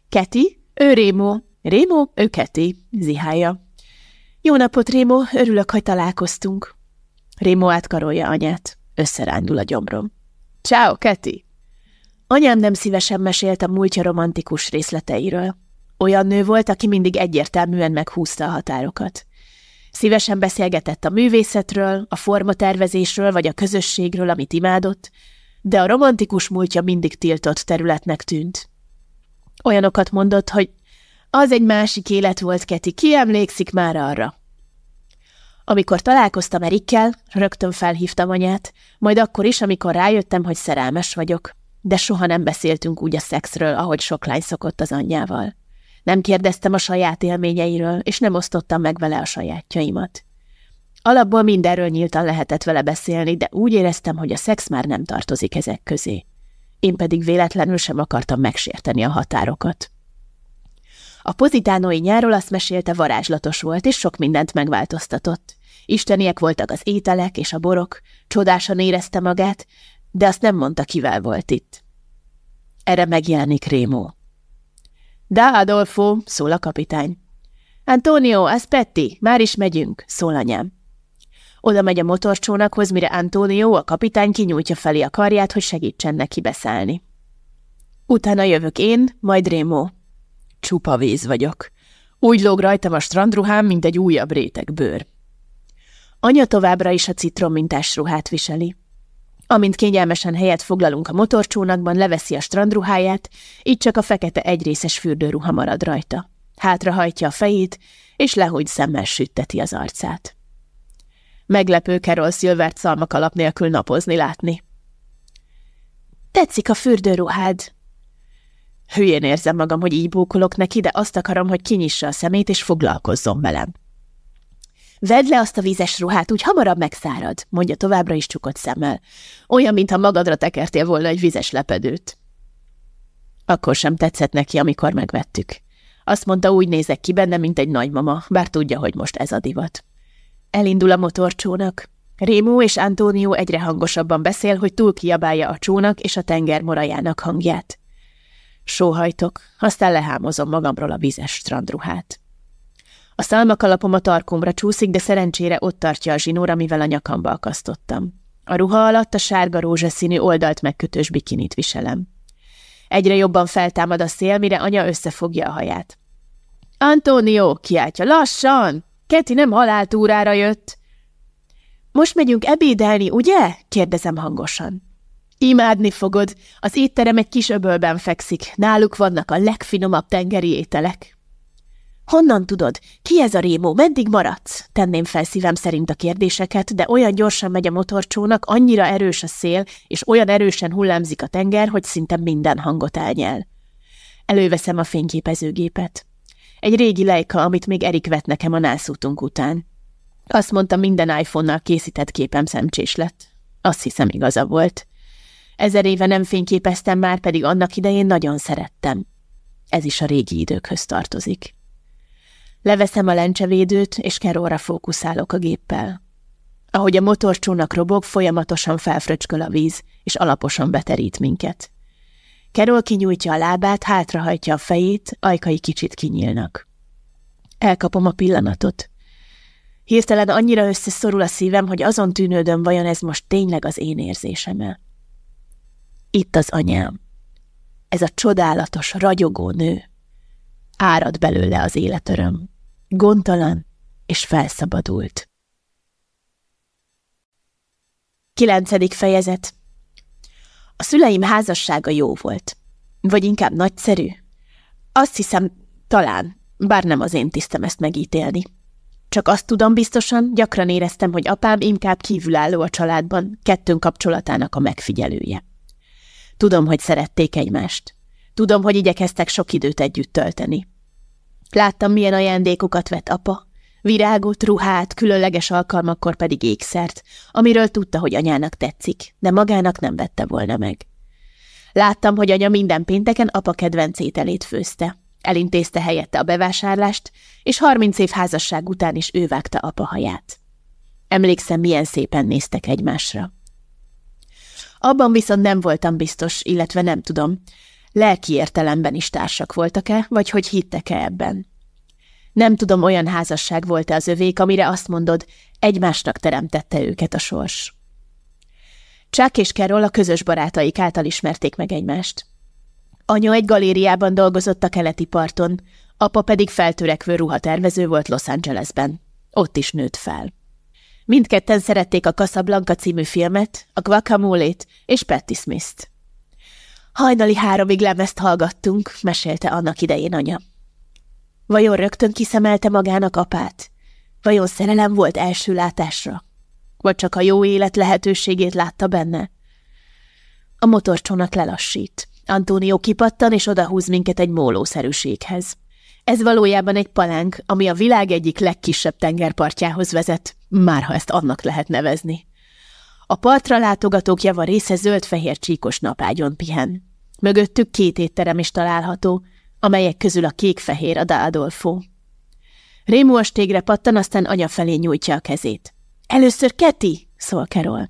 Keti, ő Rémó. Rémó, ő Keti, zihálja. Jó napot, Rémó, örülök, hogy találkoztunk. Rémó átkarolja anyát. Összerándul a gyomrom. Ciao, Keti! Anyám nem szívesen mesélt a múltja romantikus részleteiről. Olyan nő volt, aki mindig egyértelműen meghúzta a határokat. Szívesen beszélgetett a művészetről, a formatervezésről vagy a közösségről, amit imádott, de a romantikus múltja mindig tiltott területnek tűnt. Olyanokat mondott, hogy az egy másik élet volt, Keti, ki emlékszik már arra? Amikor találkoztam Erikkel, rögtön felhívtam anyát, majd akkor is, amikor rájöttem, hogy szerelmes vagyok, de soha nem beszéltünk úgy a szexről, ahogy sok lány szokott az anyjával. Nem kérdeztem a saját élményeiről, és nem osztottam meg vele a sajátjaimat. Alapból mindenről nyíltan lehetett vele beszélni, de úgy éreztem, hogy a szex már nem tartozik ezek közé. Én pedig véletlenül sem akartam megsérteni a határokat. A pozitánói nyáról azt mesélte, varázslatos volt, és sok mindent megváltoztatott. Isteniek voltak az ételek és a borok, csodásan érezte magát, de azt nem mondta, kivel volt itt. Erre megjelenik Rémó. Da, Adolfo, szól a kapitány. Antonio, aspetti, már is megyünk, szól anyám. Oda megy a motorcsónakhoz, mire Antonio, a kapitány kinyújtja felé a karját, hogy segítsen neki beszállni. Utána jövök én, majd Rémó. Csupa víz vagyok. Úgy lóg rajtam a strandruhám, mint egy újabb réteg bőr. Anya továbbra is a citrommintás ruhát viseli. Amint kényelmesen helyet foglalunk a motorcsónakban, leveszi a strandruháját, így csak a fekete egyrészes fürdőruha marad rajta. Hátrahajtja a fejét, és lehúgy szemmel sütteti az arcát. Meglepő Carol Silvert szalmakalap nélkül napozni látni. Tetszik a fürdőruhád. Hülyén érzem magam, hogy így bókolok neki, de azt akarom, hogy kinyissa a szemét és foglalkozzon velem. Vedd le azt a vízes ruhát, úgy hamarabb megszárad, mondja továbbra is csukott szemmel. Olyan, mintha magadra tekertél volna egy vizes lepedőt. Akkor sem tetszett neki, amikor megvettük. Azt mondta, úgy nézek ki benne, mint egy nagymama, bár tudja, hogy most ez a divat. Elindul a motorcsónak. Rémó és Antónió egyre hangosabban beszél, hogy túl kiabálja a csónak és a tenger morajának hangját. Sóhajtok, aztán lehámozom magamról a vizes strandruhát. A szalmakalapom a tarkomra csúszik, de szerencsére ott tartja a zsinór, amivel a nyakamba akasztottam. A ruha alatt a sárga rózsaszínű oldalt megkötős bikinit viselem. Egyre jobban feltámad a szél, mire anya összefogja a haját. Antonio, kiáltja, lassan! Keti nem haláltúrára jött. Most megyünk ebédelni, ugye? kérdezem hangosan. Imádni fogod. Az étterem egy kis öbölben fekszik. Náluk vannak a legfinomabb tengeri ételek. Honnan tudod? Ki ez a Rémó? Meddig maradsz? Tenném fel szívem szerint a kérdéseket, de olyan gyorsan megy a motorcsónak, annyira erős a szél, és olyan erősen hullámzik a tenger, hogy szinte minden hangot elnyel. Előveszem a fényképezőgépet. Egy régi lejka, amit még Erik vett nekem a nászútunk után. Azt mondta, minden iPhone-nal készített képem szemcsés lett. Azt hiszem, igaza volt. Ezer éve nem fényképeztem már, pedig annak idején nagyon szerettem. Ez is a régi időkhöz tartozik. Leveszem a lencsevédőt, és Keróra fókuszálok a géppel. Ahogy a motorcsónak robog, folyamatosan felfröcsköl a víz, és alaposan beterít minket. Kerol kinyújtja a lábát, hátrahajtja a fejét, ajkai kicsit kinyílnak. Elkapom a pillanatot. Hirtelen annyira összeszorul a szívem, hogy azon tűnődöm, vajon ez most tényleg az én érzésem-e. Itt az anyám. Ez a csodálatos, ragyogó nő. Árad belőle az életöröm. Gondtalan és felszabadult. Kilencedik fejezet A szüleim házassága jó volt. Vagy inkább nagyszerű. Azt hiszem, talán, bár nem az én tisztem ezt megítélni. Csak azt tudom biztosan, gyakran éreztem, hogy apám inkább kívülálló a családban, kettőnk kapcsolatának a megfigyelője. Tudom, hogy szerették egymást. Tudom, hogy igyekeztek sok időt együtt tölteni. Láttam, milyen ajándékokat vett apa. Virágot, ruhát, különleges alkalmakkor pedig ékszert, amiről tudta, hogy anyának tetszik, de magának nem vette volna meg. Láttam, hogy anya minden pénteken apa kedvenc ételét főzte. Elintézte helyette a bevásárlást, és harminc év házasság után is ő vágta apa haját. Emlékszem, milyen szépen néztek egymásra. Abban viszont nem voltam biztos, illetve nem tudom, lelki értelemben is társak voltak-e, vagy hogy hittek-e ebben. Nem tudom, olyan házasság volt-e az övék, amire azt mondod, egymásnak teremtette őket a sors. Chuck és Carol a közös barátaik által ismerték meg egymást. Anya egy galériában dolgozott a keleti parton, apa pedig feltörekvő ruhatervező volt Los Angelesben. Ott is nőtt fel. Mindketten szerették a Casablanca című filmet, a guacamole és Patti Smith-t. Hajnali háromig lemezt hallgattunk, mesélte annak idején anya. Vajon rögtön kiszemelte magának apát? Vajon szerelem volt első látásra? Vagy csak a jó élet lehetőségét látta benne? A motorcsónak lelassít. Antónió kipattan és odahúz minket egy mólószerűséghez. Ez valójában egy palánk, ami a világ egyik legkisebb tengerpartjához vezet, már ha ezt annak lehet nevezni. A partra látogatók java része zöld-fehér csíkos napágyon pihen. Mögöttük két étterem is található, amelyek közül a kék-fehér a da Adolfo. Rémú a stégre pattan, aztán anya felé nyújtja a kezét. Először Keti, szól Carol.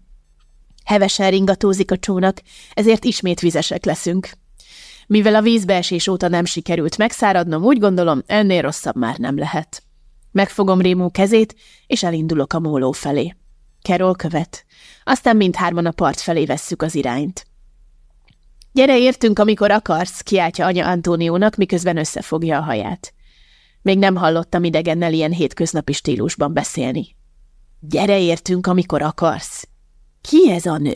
Hevesen ringatózik a csónak, ezért ismét vizesek leszünk. Mivel a vízbeesés óta nem sikerült megszáradnom, úgy gondolom, ennél rosszabb már nem lehet. Megfogom Rémú kezét, és elindulok a móló felé. Carol követ. Aztán mindhárman a part felé vesszük az irányt. Gyere értünk, amikor akarsz, kiáltja anya Antóniónak, miközben összefogja a haját. Még nem hallottam idegennel ilyen hétköznapi stílusban beszélni. Gyere értünk, amikor akarsz. Ki ez a nő?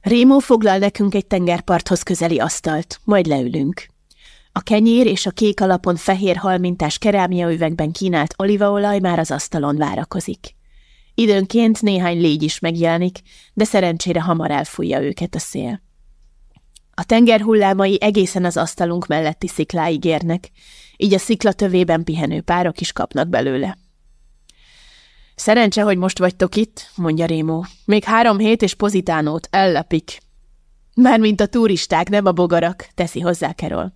Rémó foglal nekünk egy tengerparthoz közeli asztalt, majd leülünk. A kenyér és a kék alapon fehér halmintás kerámia üvegben kínált olívaolaj már az asztalon várakozik. Időnként néhány légy is megjelenik, de szerencsére hamar elfújja őket a szél. A tenger hullámai egészen az asztalunk melletti szikláig érnek, így a szikla tövében pihenő párok is kapnak belőle. Szerencse, hogy most vagytok itt, mondja Rémó. Még három hét és pozitánót ellepik. Mármint a turisták, nem a bogarak, teszi hozzá Kerol.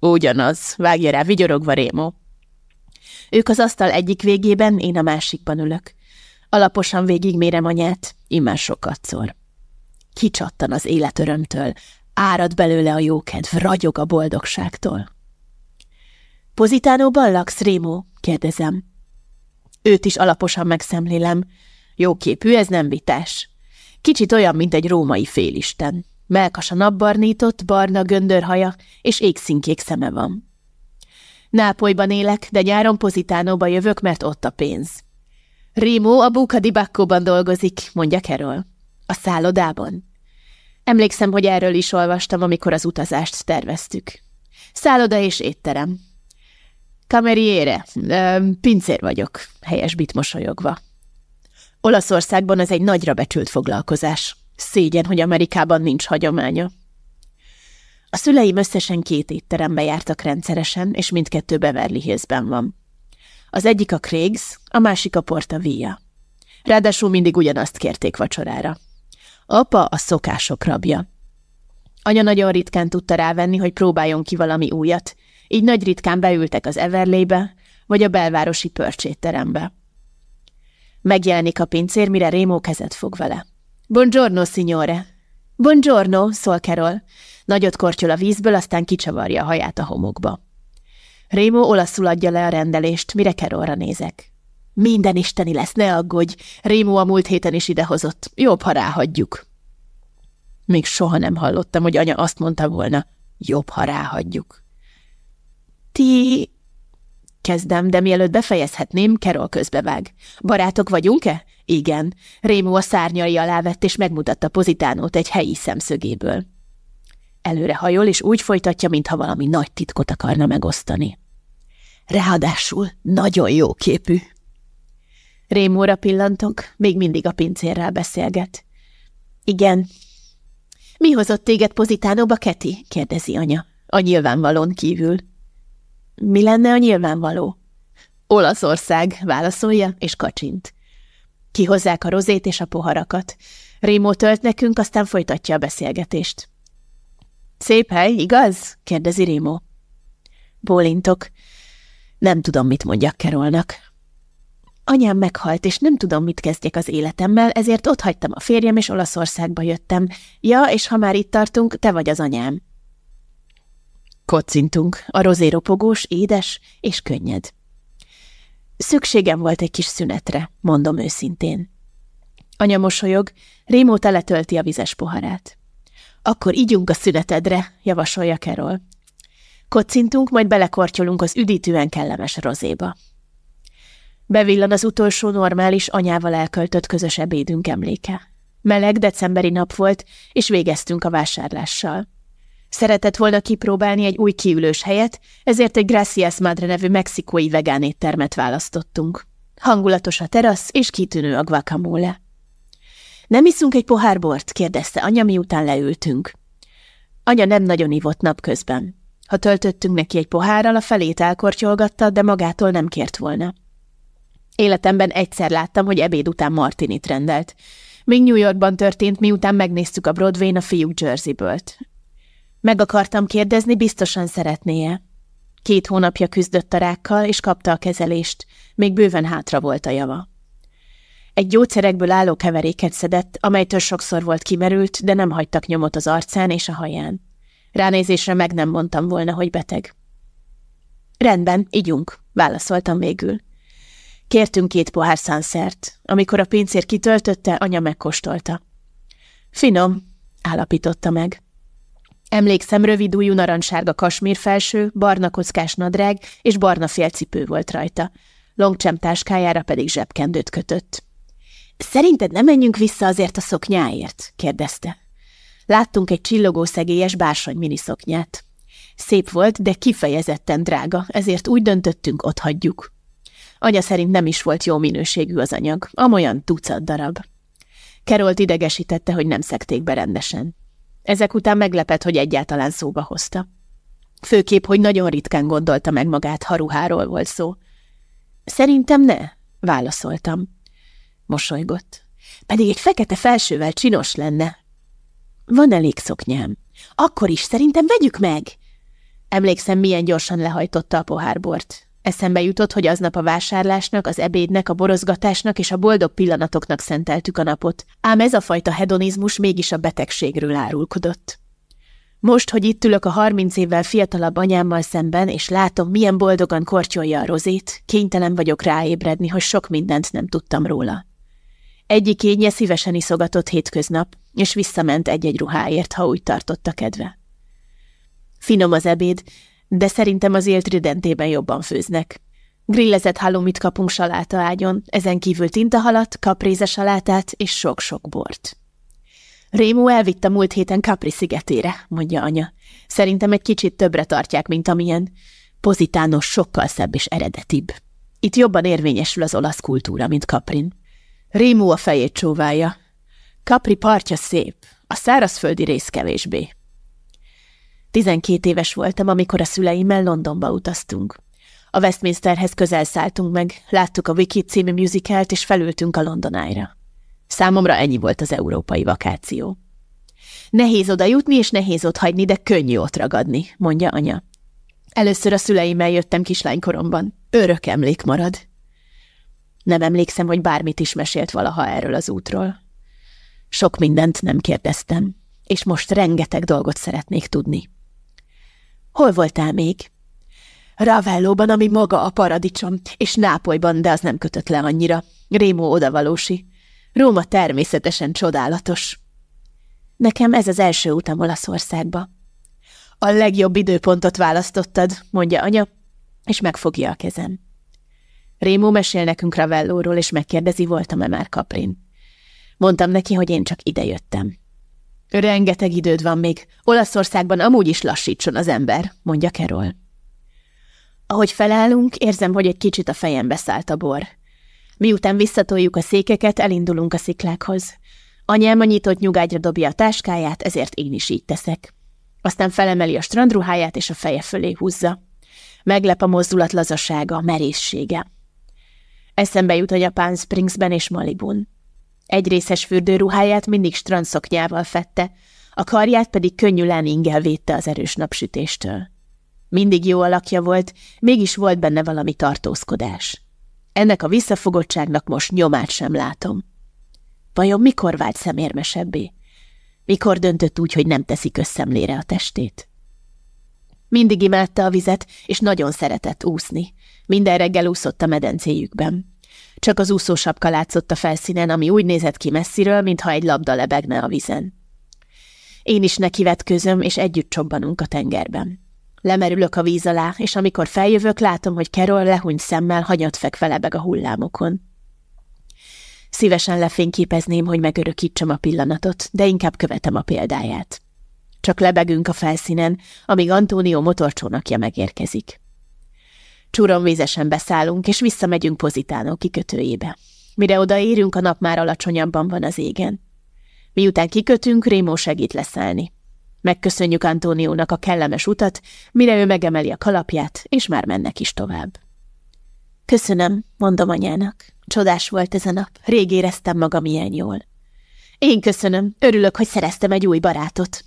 Ugyanaz, vágja rá vigyorogva Rémó. Ők az asztal egyik végében, én a másikban ülök. Alaposan végigmérem anyát, immár sokatszor. Kicsattan az élet örömtől, árad belőle a jókedv, ragyog a boldogságtól. Pozitánóban laksz, Rémó? kérdezem. Őt is alaposan megszemlélem. Jóképű, ez nem vitás. Kicsit olyan, mint egy római félisten. Melkasa napbarnított, barna göndörhaja és égszínkék szeme van. Nápolyban élek, de nyáron Pozitánóba jövök, mert ott a pénz. Rimo a Buca di Baccóban dolgozik, mondja Carol. A szállodában. Emlékszem, hogy erről is olvastam, amikor az utazást terveztük. Szálloda és étterem. Kameriére, pincér vagyok, helyesbit mosolyogva. Olaszországban ez egy nagyra becsült foglalkozás. Szégyen, hogy Amerikában nincs hagyománya. A szüleim összesen két étterembe jártak rendszeresen, és mindkettő Beverly Hillsben van. Az egyik a Craigs, a másik a Porta Via. Ráadásul mindig ugyanazt kérték vacsorára. Apa a szokások rabja. Anya nagyon ritkán tudta rávenni, hogy próbáljon ki valami újat, így nagy ritkán beültek az Everley-be, vagy a belvárosi pörcsétterembe. Megjelenik a pincér, mire Rémó kezet fog vele. Buongiorno, signore! Buongiorno, szól Carol. Nagyot kortyol a vízből, aztán kicsavarja a haját a homokba. Rémó olaszul adja le a rendelést, mire Carolra nézek. Minden isteni lesz, ne aggódj! Rémó a múlt héten is idehozott. Jobb, ha ráhagyjuk. Még soha nem hallottam, hogy anya azt mondta volna, jobb, ha ráhagyjuk. Ti... Kezdem, de mielőtt befejezhetném, Carol közbevág. Barátok vagyunk-e? Igen. Rémó a szárnyai alá vett, és megmutatta Pozitánót egy helyi szemszögéből. Előre hajol, és úgy folytatja, mintha valami nagy titkot akarna megosztani. Ráadásul nagyon jó képű. Rémóra pillantok, még mindig a pincérrel beszélget. Igen. Mi hozott téged Pozitánóba, Keti? kérdezi anya. A nyilvánvalón kívül. Mi lenne a nyilvánvaló? Olaszország, válaszolja, és kacsint. Kihozzák a rozét és a poharakat. Rémó tölt nekünk, aztán folytatja a beszélgetést. Szép hely, igaz? kérdezi Rémó. Bólintok. Nem tudom, mit mondjak Kerolnak. Anyám meghalt, és nem tudom, mit kezdjek az életemmel, ezért ott hagytam a férjem, és Olaszországba jöttem. Ja, és ha már itt tartunk, te vagy az anyám. Kocintunk, a rozé ropogós, édes és könnyed. Szükségem volt egy kis szünetre, mondom őszintén. Anya mosolyog, Rémó teletölti a vizes poharát. Akkor ígyunk a szünetedre, javasolja Carol. Kocintunk, majd belekortyolunk az üdítően kellemes rozéba. Bevillan az utolsó normális anyával elköltött közös ebédünk emléke. Meleg decemberi nap volt, és végeztünk a vásárlással. Szeretett volna kipróbálni egy új kiülős helyet, ezért egy Gracias Madre nevű mexikói vegán éttermet választottunk. Hangulatos a terasz, és kitűnő a guacamole. Nem iszunk egy pohár bort? kérdezte anya, miután leültünk. Anya nem nagyon ivott napközben. Ha töltöttünk neki egy pohárral, a felét elkortyolgatta, de magától nem kért volna. Életemben egyszer láttam, hogy ebéd után Martinit rendelt. Még New Yorkban történt, miután megnéztük a Broadway-n a fiúk Jersey-ből. Meg akartam kérdezni, biztosan szeretné-e. Két hónapja küzdött a rákkal, és kapta a kezelést. Még bőven hátra volt a java. Egy gyógyszerekből álló keveréket szedett, amelytől sokszor volt kimerült, de nem hagytak nyomot az arcán és a haján. Ránézésre meg nem mondtam volna, hogy beteg. Rendben, ígyunk, válaszoltam végül. Kértünk két pohár szánszert. Amikor a pincér kitöltötte, anya megkóstolta. Finom, állapította meg. Emlékszem, rövid ujjú narancssárga kasmír felső, barna kockás nadrág és barna félcipő volt rajta. Longcsem táskájára pedig zsebkendőt kötött. Szerinted nem menjünk vissza azért a szoknyáért? kérdezte. Láttunk egy csillogó szegélyes bársony miniszoknyát. Szép volt, de kifejezetten drága, ezért úgy döntöttünk, ott hagyjuk. Anya szerint nem is volt jó minőségű az anyag, amolyan tucat darab. Kerolt idegesítette, hogy nem szekték be rendesen. Ezek után meglepett, hogy egyáltalán szóba hozta. Főképp, hogy nagyon ritkán gondolta meg magát, ha ruháról volt szó. Szerintem ne, válaszoltam. Mosolygott. Pedig egy fekete felsővel csinos lenne. Van elég szoknyám. Akkor is szerintem vegyük meg. Emlékszem, milyen gyorsan lehajtotta a pohárbort. Eszembe jutott, hogy aznap a vásárlásnak, az ebédnek, a borozgatásnak és a boldog pillanatoknak szenteltük a napot, ám ez a fajta hedonizmus mégis a betegségről árulkodott. Most, hogy itt ülök a harminc évvel fiatalabb anyámmal szemben, és látom, milyen boldogan kortyolja a rozét, kénytelen vagyok ráébredni, hogy sok mindent nem tudtam róla. Egyik énje szívesen iszogatott hétköznap, és visszament egy-egy ruháért, ha úgy tartotta kedve. Finom az ebéd, de szerintem az élt jobban főznek. Grillezett halomit kapunk saláta ágyon, ezen kívül tintahalat, kapréze salátát és sok-sok bort. Rémó elvitte múlt héten Capri szigetére, mondja anya. Szerintem egy kicsit többre tartják, mint amilyen. Pozitános sokkal szebb és eredetibb. Itt jobban érvényesül az olasz kultúra, mint Caprin. Rémó a fejét csóválja. Capri partja szép, a szárazföldi rész kevésbé. Tizenkét éves voltam, amikor a szüleimmel Londonba utaztunk. A Westminsterhez közel szálltunk meg, láttuk a Wicked című musicalt, és felültünk a Londonájra. Számomra ennyi volt az európai vakáció. Nehéz oda jutni, és nehéz ott hagyni, de könnyű ott ragadni, mondja anya. Először a szüleimmel jöttem kislánykoromban. Örök emlék marad. Nem emlékszem, hogy bármit is mesélt valaha erről az útról. Sok mindent nem kérdeztem, és most rengeteg dolgot szeretnék tudni. Hol voltál még? Ravellóban, ami maga a paradicsom, és Nápolyban, de az nem kötött le annyira. Rémó odavalósi. Róma természetesen csodálatos. Nekem ez az első utam Olaszországba. A legjobb időpontot választottad, mondja anya, és megfogja a kezem. Rémó mesél nekünk Ravellóról, és megkérdezi, voltam-e már Kaprin. Mondtam neki, hogy én csak idejöttem. Rengeteg időd van még. Olaszországban amúgy is lassítson az ember, mondja Kerol. Ahogy felállunk, érzem, hogy egy kicsit a fejembe szállt a bor. Miután visszatoljuk a székeket, elindulunk a sziklákhoz. Anyám a nyitott nyugágyra dobja a táskáját, ezért én is így teszek. Aztán felemeli a strandruháját, és a feje fölé húzza. Meglep a mozdulat lazasága, merészsége. Eszembe jut a Japán Springsben és Malibun. Egy részes fürdőruháját mindig strandszoknyával fette, a karját pedig könnyű ingel védte az erős napsütéstől. Mindig jó alakja volt, mégis volt benne valami tartózkodás. Ennek a visszafogottságnak most nyomát sem látom. Vajon mikor vált szemérmesebbé? Mikor döntött úgy, hogy nem teszi közszemlére a testét? Mindig imádta a vizet, és nagyon szeretett úszni. Minden reggel úszott a medencéjükben. Csak az úszósapka látszott a felszínen, ami úgy nézett ki messziről, mintha egy labda lebegne a vizen. Én is nekivetközöm, és együtt csobbanunk a tengerben. Lemerülök a víz alá, és amikor feljövök, látom, hogy Carol lehúny szemmel hanyat fekve lebeg a hullámokon. Szívesen lefényképezném, hogy megörökítsem a pillanatot, de inkább követem a példáját. Csak lebegünk a felszínen, amíg Antónió motorcsónakja megérkezik. Csúronvízesen beszállunk, és visszamegyünk Pozitánó kikötőjébe. Mire odaérünk, a nap már alacsonyabban van az égen. Miután kikötünk, Rémó segít leszállni. Megköszönjük Antóniónak a kellemes utat, mire ő megemeli a kalapját, és már mennek is tovább. Köszönöm, mondom anyának. Csodás volt ez a nap, rég éreztem magam ilyen jól. Én köszönöm, örülök, hogy szereztem egy új barátot.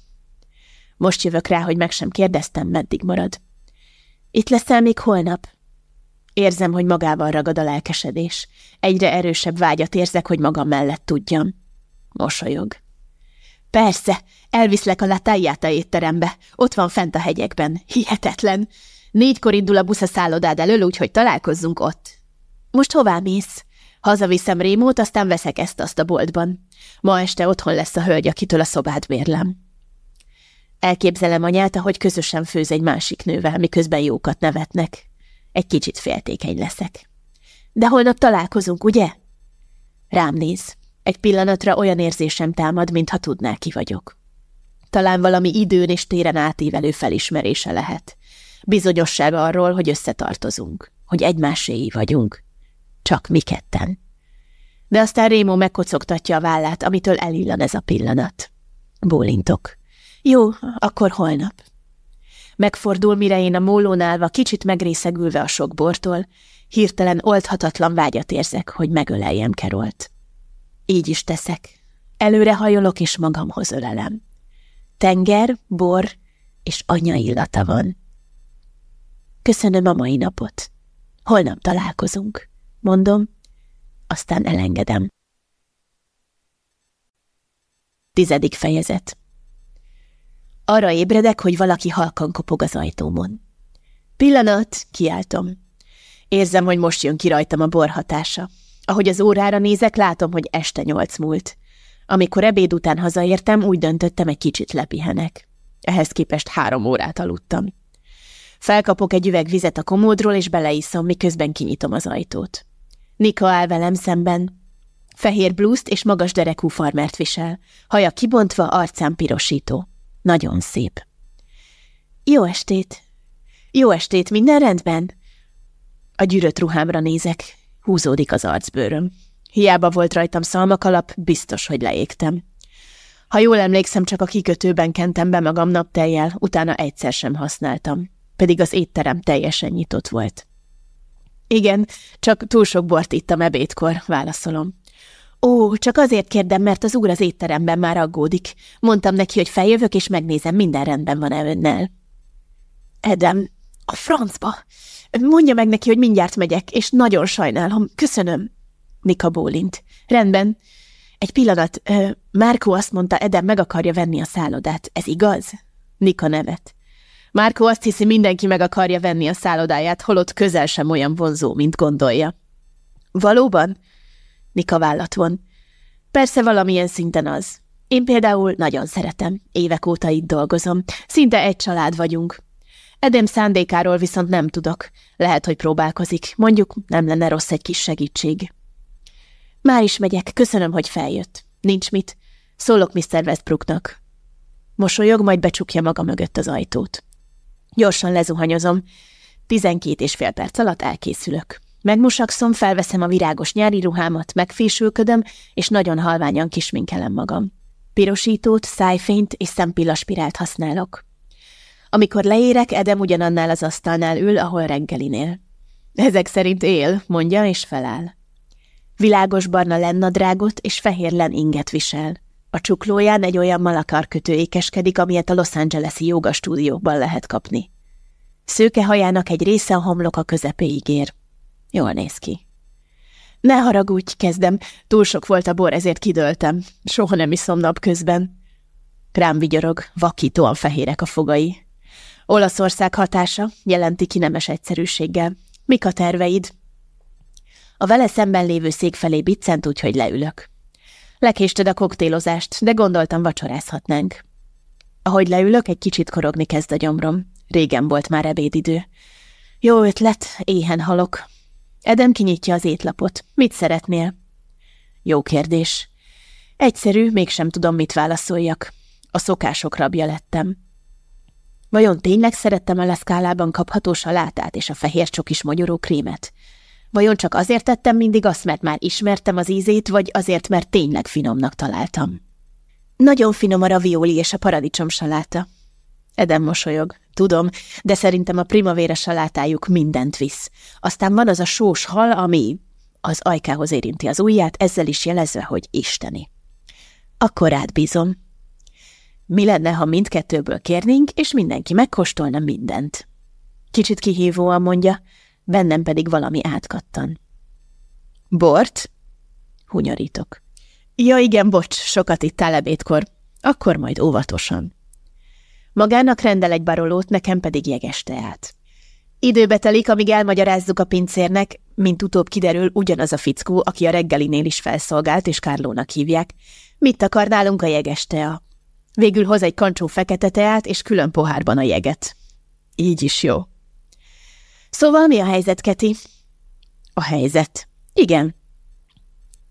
Most jövök rá, hogy meg sem kérdeztem, meddig marad. Itt leszel még holnap? Érzem, hogy magával ragad a lelkesedés. Egyre erősebb vágyat érzek, hogy magam mellett tudjam. Mosolyog. Persze, elviszlek a Latájjáta étterembe. Ott van fent a hegyekben. Hihetetlen. Négykor indul a busz a szállodád elől, úgyhogy találkozzunk ott. Most hová mész? Hazaviszem Rémót, aztán veszek ezt-azt a boltban. Ma este otthon lesz a hölgy, akitől a szobát bérlem. Elképzelem anyát, ahogy közösen főz egy másik nővel, miközben jókat nevetnek. Egy kicsit féltékeny leszek. De holnap találkozunk, ugye? Rám néz. Egy pillanatra olyan érzésem támad, mintha tudná, ki vagyok. Talán valami időn és téren átívelő felismerése lehet. Bizonyosság arról, hogy összetartozunk, hogy egymáséi vagyunk. Csak mi ketten. De aztán Rémó megkocogtatja a vállát, amitől elillan ez a pillanat. Bólintok. Jó, akkor holnap. Megfordul, mire én a mólón állva, kicsit megrészegülve a sok bortól, hirtelen oldhatatlan vágyat érzek, hogy megöleljem Kerolt. Így is teszek. Előre hajolok, és magamhoz ölelem. Tenger, bor és anya illata van. Köszönöm a mai napot. Holnap találkozunk, mondom, aztán elengedem. Tizedik fejezet Arra ébredek, hogy valaki halkan kopog az ajtómon. Pillanat, kiáltom. Érzem, hogy most jön ki rajtam a bor hatása. Ahogy az órára nézek, látom, hogy este nyolc múlt. Amikor ebéd után hazaértem, úgy döntöttem, egy kicsit lepihenek. Ehhez képest három órát aludtam. Felkapok egy üveg vizet a komódról, és beleiszom, miközben kinyitom az ajtót. Nika áll velem szemben. Fehér blúzt és magas derekú farmert visel. Haja kibontva, arcán pirosító. Nagyon szép. Jó estét! Jó estét, minden rendben? A gyűrött ruhámra nézek. Húzódik az arcbőröm. Hiába volt rajtam szalmakalap, biztos, hogy leégtem. Ha jól emlékszem, csak a kikötőben kentem be magam napteljel, utána egyszer sem használtam. Pedig az étterem teljesen nyitott volt. Igen, csak túl sok bort ittam ebédkor, válaszolom. Ó, csak azért kérdem, mert az úr az étteremben már aggódik. Mondtam neki, hogy feljövök, és megnézem, minden rendben van-e önnel. Edem, a francba! Mondja meg neki, hogy mindjárt megyek, és nagyon sajnálom. Köszönöm. Nika bólint. Rendben. Egy pillanat. Márkó azt mondta, Edem meg akarja venni a szállodát. Ez igaz? Nika nevet. Márkó azt hiszi, mindenki meg akarja venni a szállodáját, holott közel sem olyan vonzó, mint gondolja. Valóban? Nika vállat von. Persze valamilyen szinten az. Én például nagyon szeretem. Évek óta itt dolgozom. Szinte egy család vagyunk. Edem szándékáról viszont nem tudok. Lehet, hogy próbálkozik. Mondjuk nem lenne rossz egy kis segítség. Már is megyek. Köszönöm, hogy feljött. Nincs mit. Szólok Mr. Westbrooknak. Mosolyog, majd becsukja maga mögött az ajtót. Gyorsan lezuhanyozom. Tizenkét és fél perc alatt elkészülök. Megmusakszom, felveszem a virágos nyári ruhámat, megfésülködöm, és nagyon halványan kisminkelem magam. Pirosítót, szájfényt és szempillaspirált használok. Amikor leérek, Edem ugyanannál az asztalnál ül, ahol reggelinél. Ezek szerint él, mondja, és feláll. Világos barna lennadrágot és fehér len inget visel. A csuklóján egy olyan malakarkötő ékeskedik, amilyet a Los Angeles-i joga lehet kapni. Szőke hajának egy része a homlok a közepéig ér. Jól néz ki. Ne haragudj, kezdem. Túl sok volt a bor, ezért kidőltem. Soha nem iszom napközben. Rám vigyorog, vakítóan fehérek a fogai. Olaszország hatása, jelenti ki nemes egyszerűséggel. Mik a terveid? A vele szemben lévő szék felé biccent, úgyhogy leülök. Lekésted a koktélozást, de gondoltam vacsorázhatnánk. Ahogy leülök, egy kicsit korogni kezd a gyomrom. Régen volt már ebédidő. Jó ötlet, éhen halok. Edem kinyitja az étlapot. Mit szeretnél? Jó kérdés. Egyszerű, mégsem tudom, mit válaszoljak. A szokások rabja lettem. Vajon tényleg szerettem a leszkálában kapható salátát és a fehér csokis magyaró krémet? Vajon csak azért tettem mindig azt, mert már ismertem az ízét, vagy azért, mert tényleg finomnak találtam? Nagyon finom a ravioli és a paradicsom saláta. Edem mosolyog. Tudom, de szerintem a primavéra salátájuk mindent visz. Aztán van az a sós hal, ami az ajkához érinti az ujját, ezzel is jelezve, hogy isteni. Akkor átbízom. Mi lenne, ha mindkettőből kérnénk, és mindenki megkóstolna mindent? Kicsit kihívóan mondja, bennem pedig valami átkattan. Bort? Hunyorítok. Ja igen, bocs, sokat itt ebédkor. Akkor majd óvatosan. Magának rendel egy barolót, nekem pedig jeges teát. Időbe telik, amíg elmagyarázzuk a pincérnek, mint utóbb kiderül ugyanaz a fickó, aki a reggelinél is felszolgált, és Kárlónak hívják. Mit akar nálunk a jeges tea? Végül hoz egy kancsó fekete teát, és külön pohárban a jeget. Így is jó. Szóval mi a helyzet, Keti? A helyzet? Igen.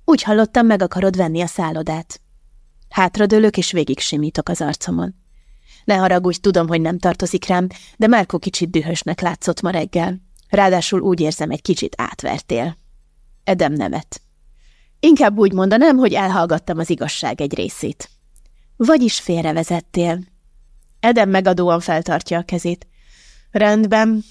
Úgy hallottam, meg akarod venni a szállodát. Hátradőlök, és végig simítok az arcomon. Ne haragudj, tudom, hogy nem tartozik rám, de Márko kicsit dühösnek látszott ma reggel. Ráadásul úgy érzem, egy kicsit átvertél. Edem nevet. Inkább úgy mondanám, hogy elhallgattam az igazság egy részét. Vagyis félrevezettél. Edem megadóan feltartja a kezét. Rendben.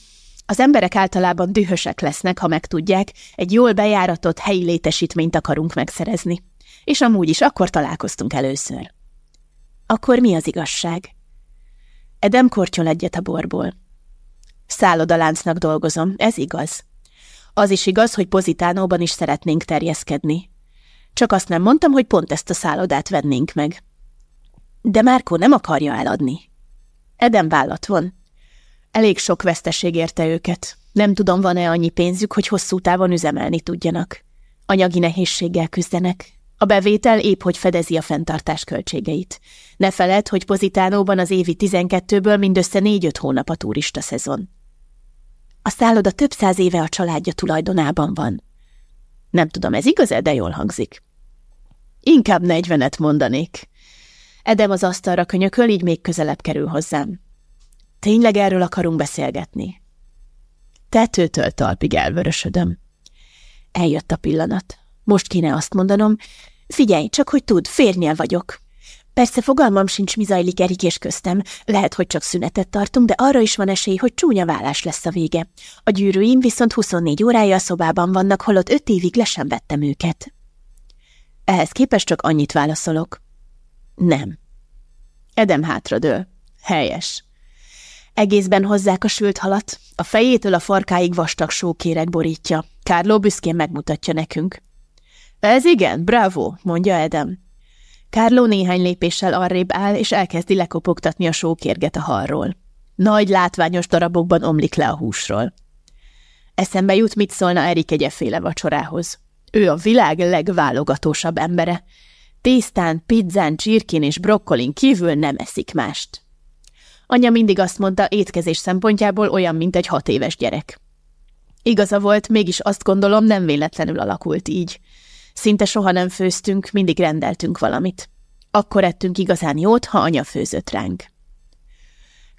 Az emberek általában dühösek lesznek, ha megtudják, egy jól bejáratott helyi létesítményt akarunk megszerezni. És amúgy is akkor találkoztunk először. Akkor mi az igazság? Edem kortyol egyet a borból. Szállodaláncnak dolgozom, ez igaz. Az is igaz, hogy Pozitánóban is szeretnénk terjeszkedni. Csak azt nem mondtam, hogy pont ezt a szállodát vennénk meg. De Márkó nem akarja eladni. Eden vállat van. Elég sok veszteség érte őket. Nem tudom, van-e annyi pénzük, hogy hosszú távon üzemelni tudjanak. Anyagi nehézséggel küzdenek. A bevétel épp hogy fedezi a fenntartás költségeit. Ne feled, hogy Pozitánóban az évi 12-ből mindössze 4-5 hónap a turista szezon. A szálloda több száz éve a családja tulajdonában van. Nem tudom, ez igaz -e, de jól hangzik. Inkább negyvenet mondanék. Edem az asztalra könyököl, így még közelebb kerül hozzám. Tényleg erről akarunk beszélgetni? Tetőtől talpig elvörösödöm. Eljött a pillanat. Most kéne azt mondanom, figyelj, csak hogy tud, férnyel vagyok. Persze fogalmam sincs, mi zajlik Erik és köztem. Lehet, hogy csak szünetet tartunk, de arra is van esély, hogy csúnya vállás lesz a vége. A gyűrűim viszont 24 órája a szobában vannak, holott öt évig le sem vettem őket. Ehhez képest csak annyit válaszolok. Nem. Edem hátradől. Helyes. Egészben hozzák a sült halat, a fejétől a farkáig vastag sókérek borítja. Kárló büszkén megmutatja nekünk. Ez igen, bravo, mondja Edem. Kárló néhány lépéssel arrébb áll, és elkezdi lekopogtatni a sókérget a halról. Nagy, látványos darabokban omlik le a húsról. Eszembe jut, mit szólna Erik egyeféle vacsorához. Ő a világ legválogatósabb embere. Tésztán, pizzán, csirkin és brokkolin kívül nem eszik mást. Anya mindig azt mondta, étkezés szempontjából olyan, mint egy hat éves gyerek. Igaza volt, mégis azt gondolom, nem véletlenül alakult így. Szinte soha nem főztünk, mindig rendeltünk valamit. Akkor ettünk igazán jót, ha anya főzött ránk.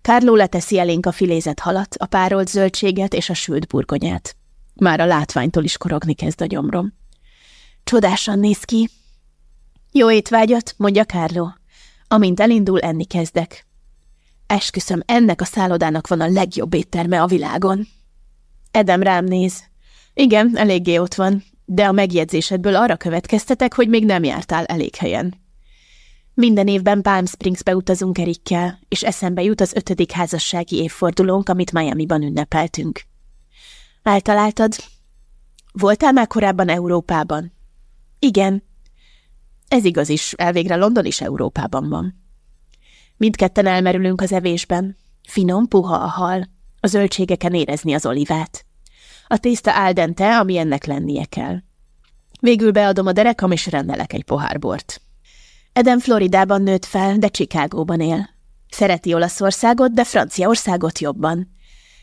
Kárló leteszi elénk a filézett halat, a párolt zöldséget és a sült burgonyát. Már a látványtól is korogni kezd a gyomrom. Csodásan néz ki. Jó étvágyat, mondja Kárló. Amint elindul, enni kezdek. Esküszöm, ennek a szállodának van a legjobb étterme a világon. Edem rám néz. Igen, eléggé ott van, de a megjegyzésedből arra következtetek, hogy még nem jártál elég helyen. Minden évben Palm Springsbe utazunk Erikkel, és eszembe jut az ötödik házassági évfordulónk, amit Miami-ban ünnepeltünk. Eltaláltad? Voltál már korábban Európában? Igen. Ez igaz is, elvégre London is Európában van. Mindketten elmerülünk az evésben. Finom, puha a hal. A zöldségeken érezni az olivát. A tészta áldente, ami ennek lennie kell. Végül beadom a derekam, és rendelek egy pohár bort. Eden Floridában nőtt fel, de Chicagóban él. Szereti Olaszországot, de Franciaországot jobban.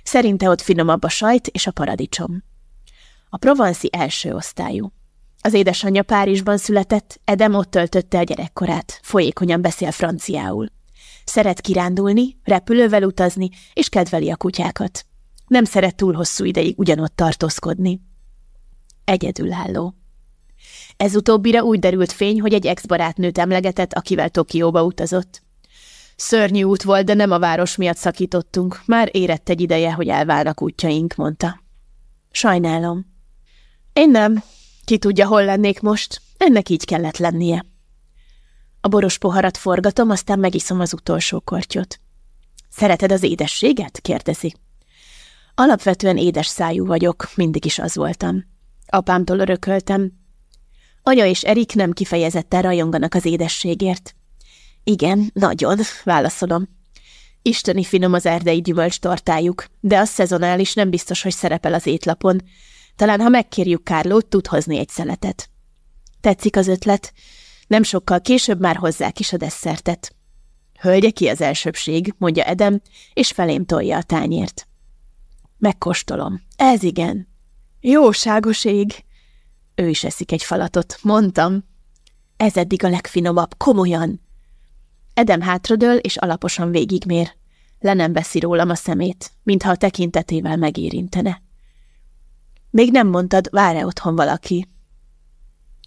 Szerinte ott finomabb a sajt és a paradicsom. A provanszi első osztályú. Az édesanyja Párizsban született, Edem ott töltötte a gyerekkorát, folyékonyan beszél franciául. Szeret kirándulni, repülővel utazni, és kedveli a kutyákat. Nem szeret túl hosszú ideig ugyanott tartózkodni. Egyedülálló. Ez utóbbira úgy derült fény, hogy egy ex-barátnőt emlegetett, akivel Tokióba utazott. Szörnyű út volt, de nem a város miatt szakítottunk. Már érett egy ideje, hogy elválnak útjaink, mondta. Sajnálom. Én nem. Ki tudja, hol lennék most. Ennek így kellett lennie. A boros poharat forgatom, aztán megiszom az utolsó kortyot. Szereted az édességet? kérdezi. Alapvetően édes szájú vagyok, mindig is az voltam. Apámtól örököltem. Anya és Erik nem kifejezetten rajonganak az édességért. Igen, nagyon, válaszolom. Isteni finom az erdei gyümölcs tortájuk, de a szezonális nem biztos, hogy szerepel az étlapon. Talán, ha megkérjük Kárlót, tud hozni egy szeletet. Tetszik az ötlet. Nem sokkal később már hozzák is a desszertet. Hölgye ki az elsőbség, mondja Edem, és felém tolja a tányért. Megkóstolom. Ez igen. Jóságos ég. Ő is eszik egy falatot. Mondtam. Ez eddig a legfinomabb, komolyan. Edem hátradől, és alaposan végigmér. Le nem veszi rólam a szemét, mintha a tekintetével megérintene. Még nem mondtad, vár-e otthon valaki?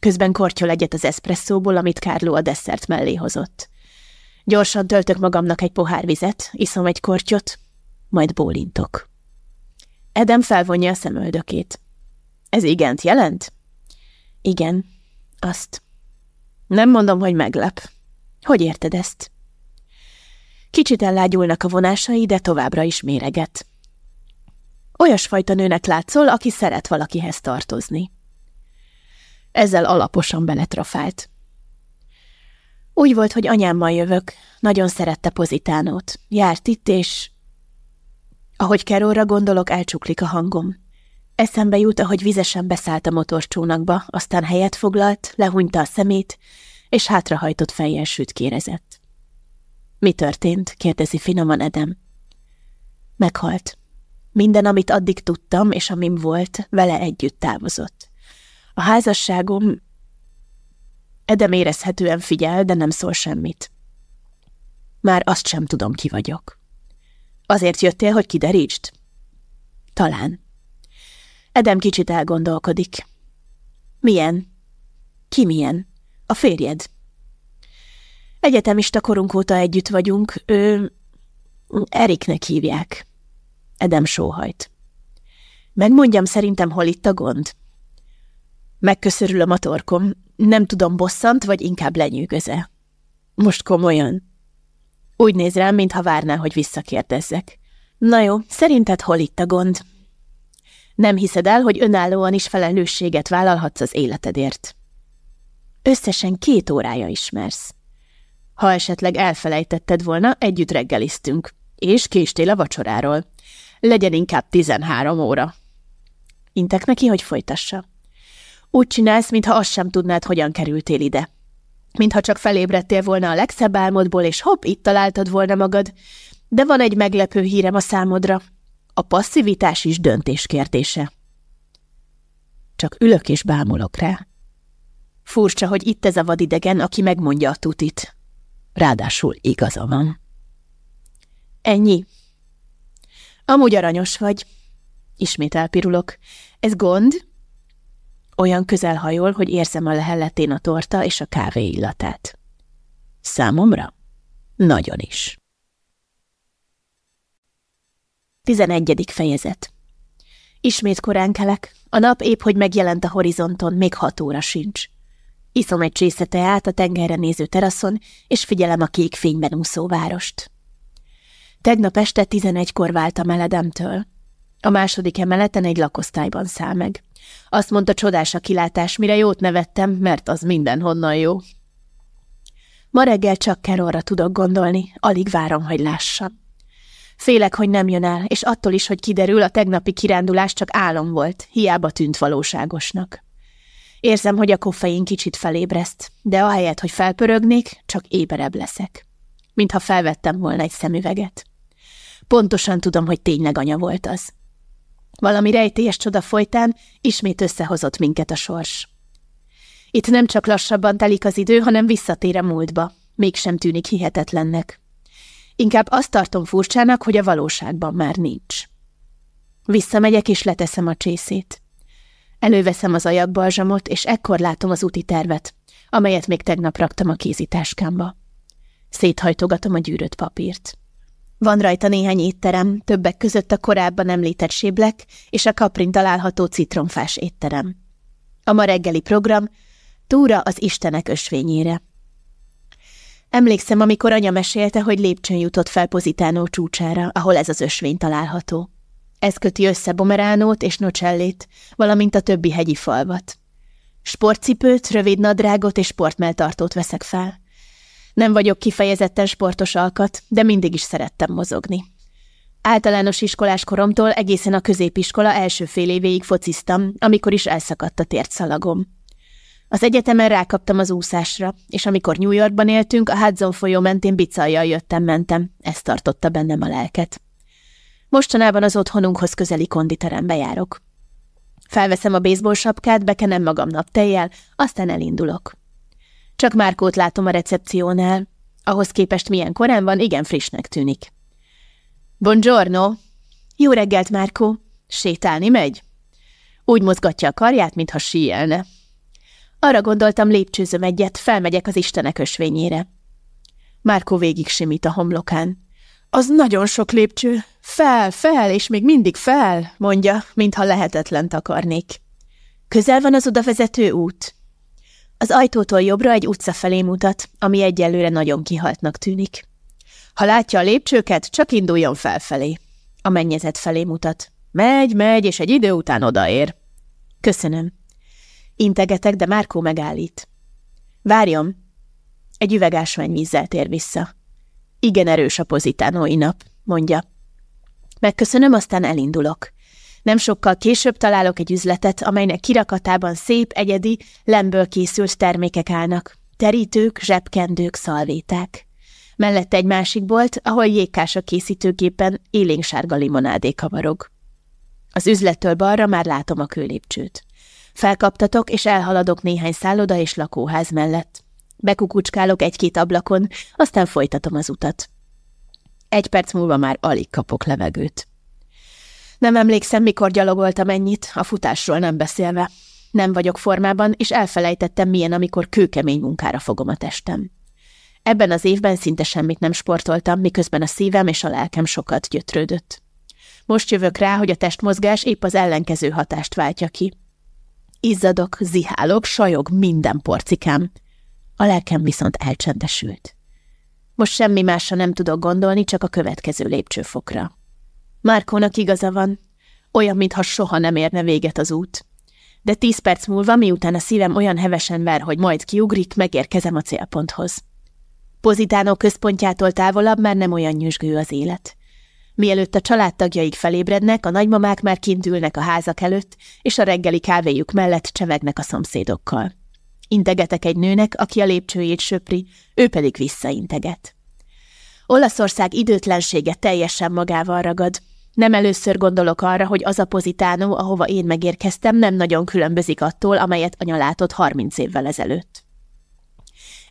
Közben kortyol egyet az eszpresszóból, amit Kárló a desszert mellé hozott. Gyorsan töltök magamnak egy pohár vizet, iszom egy kortyot, majd bólintok. Edem felvonja a szemöldökét. Ez igent jelent? Igen, azt. Nem mondom, hogy meglep. Hogy érted ezt? Kicsit ellágyulnak a vonásai, de továbbra is méreget. Olyasfajta nőnek látszol, aki szeret valakihez tartozni. Ezzel alaposan beletrafált. Úgy volt, hogy anyámmal jövök. Nagyon szerette Pozitánót. Járt itt, és... Ahogy Keróra gondolok, elcsuklik a hangom. Eszembe jut, ahogy vizesen beszállt a motorcsónakba, aztán helyet foglalt, lehúnyta a szemét, és hátrahajtott fejjel sütkérezett. Mi történt? kérdezi finoman Edem. Meghalt. Minden, amit addig tudtam, és amim volt, vele együtt távozott. A házasságom... Edem érezhetően figyel, de nem szól semmit. Már azt sem tudom, ki vagyok. Azért jöttél, hogy kiderítsd? Talán. Edem kicsit elgondolkodik. Milyen? Ki milyen? A férjed. Egyetemista korunk óta együtt vagyunk, ő... Eriknek hívják. Edem sóhajt. Megmondjam szerintem, hol itt a gond? Megköszörülöm a torkom. Nem tudom, bosszant, vagy inkább lenyűgöze. Most komolyan. Úgy néz rám, mintha várná, hogy visszakérdezzek. Na jó, szerinted hol itt a gond? Nem hiszed el, hogy önállóan is felelősséget vállalhatsz az életedért. Összesen két órája ismersz. Ha esetleg elfelejtetted volna, együtt reggeliztünk, és késtél a vacsoráról. Legyen inkább tizenhárom óra. Intek neki, hogy folytassa. Úgy csinálsz, mintha azt sem tudnád, hogyan kerültél ide. Mintha csak felébredtél volna a legszebb álmodból, és hopp, itt találtad volna magad. De van egy meglepő hírem a számodra. A passzivitás is döntés kérdése. Csak ülök és bámulok rá. Furcsa, hogy itt ez a vadidegen, aki megmondja a tutit. Ráadásul igaza van. Ennyi. Amúgy aranyos vagy. Ismét elpirulok. Ez gond? Olyan közel hajol, hogy érzem a lehelletén a torta és a kávé illatát. Számomra? Nagyon is. 11. fejezet Ismét korán kelek. A nap épp, hogy megjelent a horizonton, még hat óra sincs. Iszom egy csésze teát a tengerre néző teraszon, és figyelem a kék fényben úszó várost. Tegnap este tizenegykor váltam el Edemtől. A második emeleten egy lakosztályban száll meg. Azt mondta, csodás a kilátás, mire jót nevettem, mert az mindenhonnan jó. Ma reggel csak Carolra tudok gondolni, alig várom, hogy lássam. Félek, hogy nem jön el, és attól is, hogy kiderül, a tegnapi kirándulás csak álom volt, hiába tűnt valóságosnak. Érzem, hogy a koffein kicsit felébreszt, de ahelyett, hogy felpörögnék, csak éberebb leszek. Mintha felvettem volna egy szemüveget. Pontosan tudom, hogy tényleg anya volt az. Valami rejtélyes csoda folytán ismét összehozott minket a sors. Itt nem csak lassabban telik az idő, hanem visszatér a múltba. Mégsem tűnik hihetetlennek. Inkább azt tartom furcsának, hogy a valóságban már nincs. Visszamegyek és leteszem a csészét. Előveszem az ajakbalzsamot, és ekkor látom az úti tervet, amelyet még tegnap raktam a kézitáskámba. Széthajtogatom a gyűrött papírt. Van rajta néhány étterem, többek között a korábban említett séblek és a kaprin található citromfás étterem. A ma reggeli program túra az Istenek ösvényére. Emlékszem, amikor anya mesélte, hogy lépcsőn jutott fel Pozitánó csúcsára, ahol ez az ösvény található. Ez köti össze Bomeránót és Nocellét, valamint a többi hegyi falvat. Sportcipőt, rövid nadrágot és sportmeltartót veszek fel. Nem vagyok kifejezetten sportos alkat, de mindig is szerettem mozogni. Általános iskolás koromtól egészen a középiskola első fél évéig fociztam, amikor is elszakadt a tért szalagom. Az egyetemen rákaptam az úszásra, és amikor New Yorkban éltünk, a Hudson folyó mentén bicajjal jöttem-mentem, ez tartotta bennem a lelket. Mostanában az otthonunkhoz közeli konditerembe járok. Felveszem a baseball sapkát, bekenem magam naptejjel, aztán elindulok. Csak Márkót látom a recepciónál. Ahhoz képest milyen korán van, igen frissnek tűnik. Buongiorno! Jó reggelt, Márkó! Sétálni megy? Úgy mozgatja a karját, mintha síelne. Arra gondoltam, lépcsőzöm egyet, felmegyek az Istenek ösvényére. Márkó végig simít a homlokán. Az nagyon sok lépcső. Fel, fel, és még mindig fel, mondja, mintha lehetetlen takarnék. Közel van az odavezető út? Az ajtótól jobbra egy utca felé mutat, ami egyelőre nagyon kihaltnak tűnik. Ha látja a lépcsőket, csak induljon felfelé. A mennyezet felé mutat. Megy, megy, és egy idő után odaér. Köszönöm. Integetek, de Márkó megállít. Várjon! Egy üvegásvány vízzel tér vissza. Igen erős a pozitánói nap, mondja. Megköszönöm, aztán elindulok. Nem sokkal később találok egy üzletet, amelynek kirakatában szép, egyedi, lemből készült termékek állnak. Terítők, zsebkendők, szalvéták. Mellette egy másik bolt, ahol jégkás a készítőgépen élénksárga limonádé kavarog. Az üzlettől balra már látom a kőlépcsőt. Felkaptatok, és elhaladok néhány szálloda és lakóház mellett. Bekukucskálok egy-két ablakon, aztán folytatom az utat. Egy perc múlva már alig kapok levegőt. Nem emlékszem, mikor gyalogoltam ennyit, a futásról nem beszélve. Nem vagyok formában, és elfelejtettem, milyen, amikor kőkemény munkára fogom a testem. Ebben az évben szinte semmit nem sportoltam, miközben a szívem és a lelkem sokat gyötrődött. Most jövök rá, hogy a testmozgás épp az ellenkező hatást váltja ki. Izzadok, zihálok, sajog minden porcikám. A lelkem viszont elcsendesült. Most semmi másra nem tudok gondolni, csak a következő lépcsőfokra. Márkónak igaza van, olyan, mintha soha nem érne véget az út. De tíz perc múlva, miután a szívem olyan hevesen ver, hogy majd kiugrik, megérkezem a célponthoz. Pozitánó központjától távolabb már nem olyan nyüzsgő az élet. Mielőtt a családtagjaik felébrednek, a nagymamák már kint ülnek a házak előtt, és a reggeli kávéjuk mellett csevegnek a szomszédokkal. Integetek egy nőnek, aki a lépcsőjét söpri, ő pedig visszainteget. Olaszország időtlensége teljesen magával ragad. Nem először gondolok arra, hogy az a pozitánó, ahova én megérkeztem, nem nagyon különbözik attól, amelyet anya látott harminc évvel ezelőtt.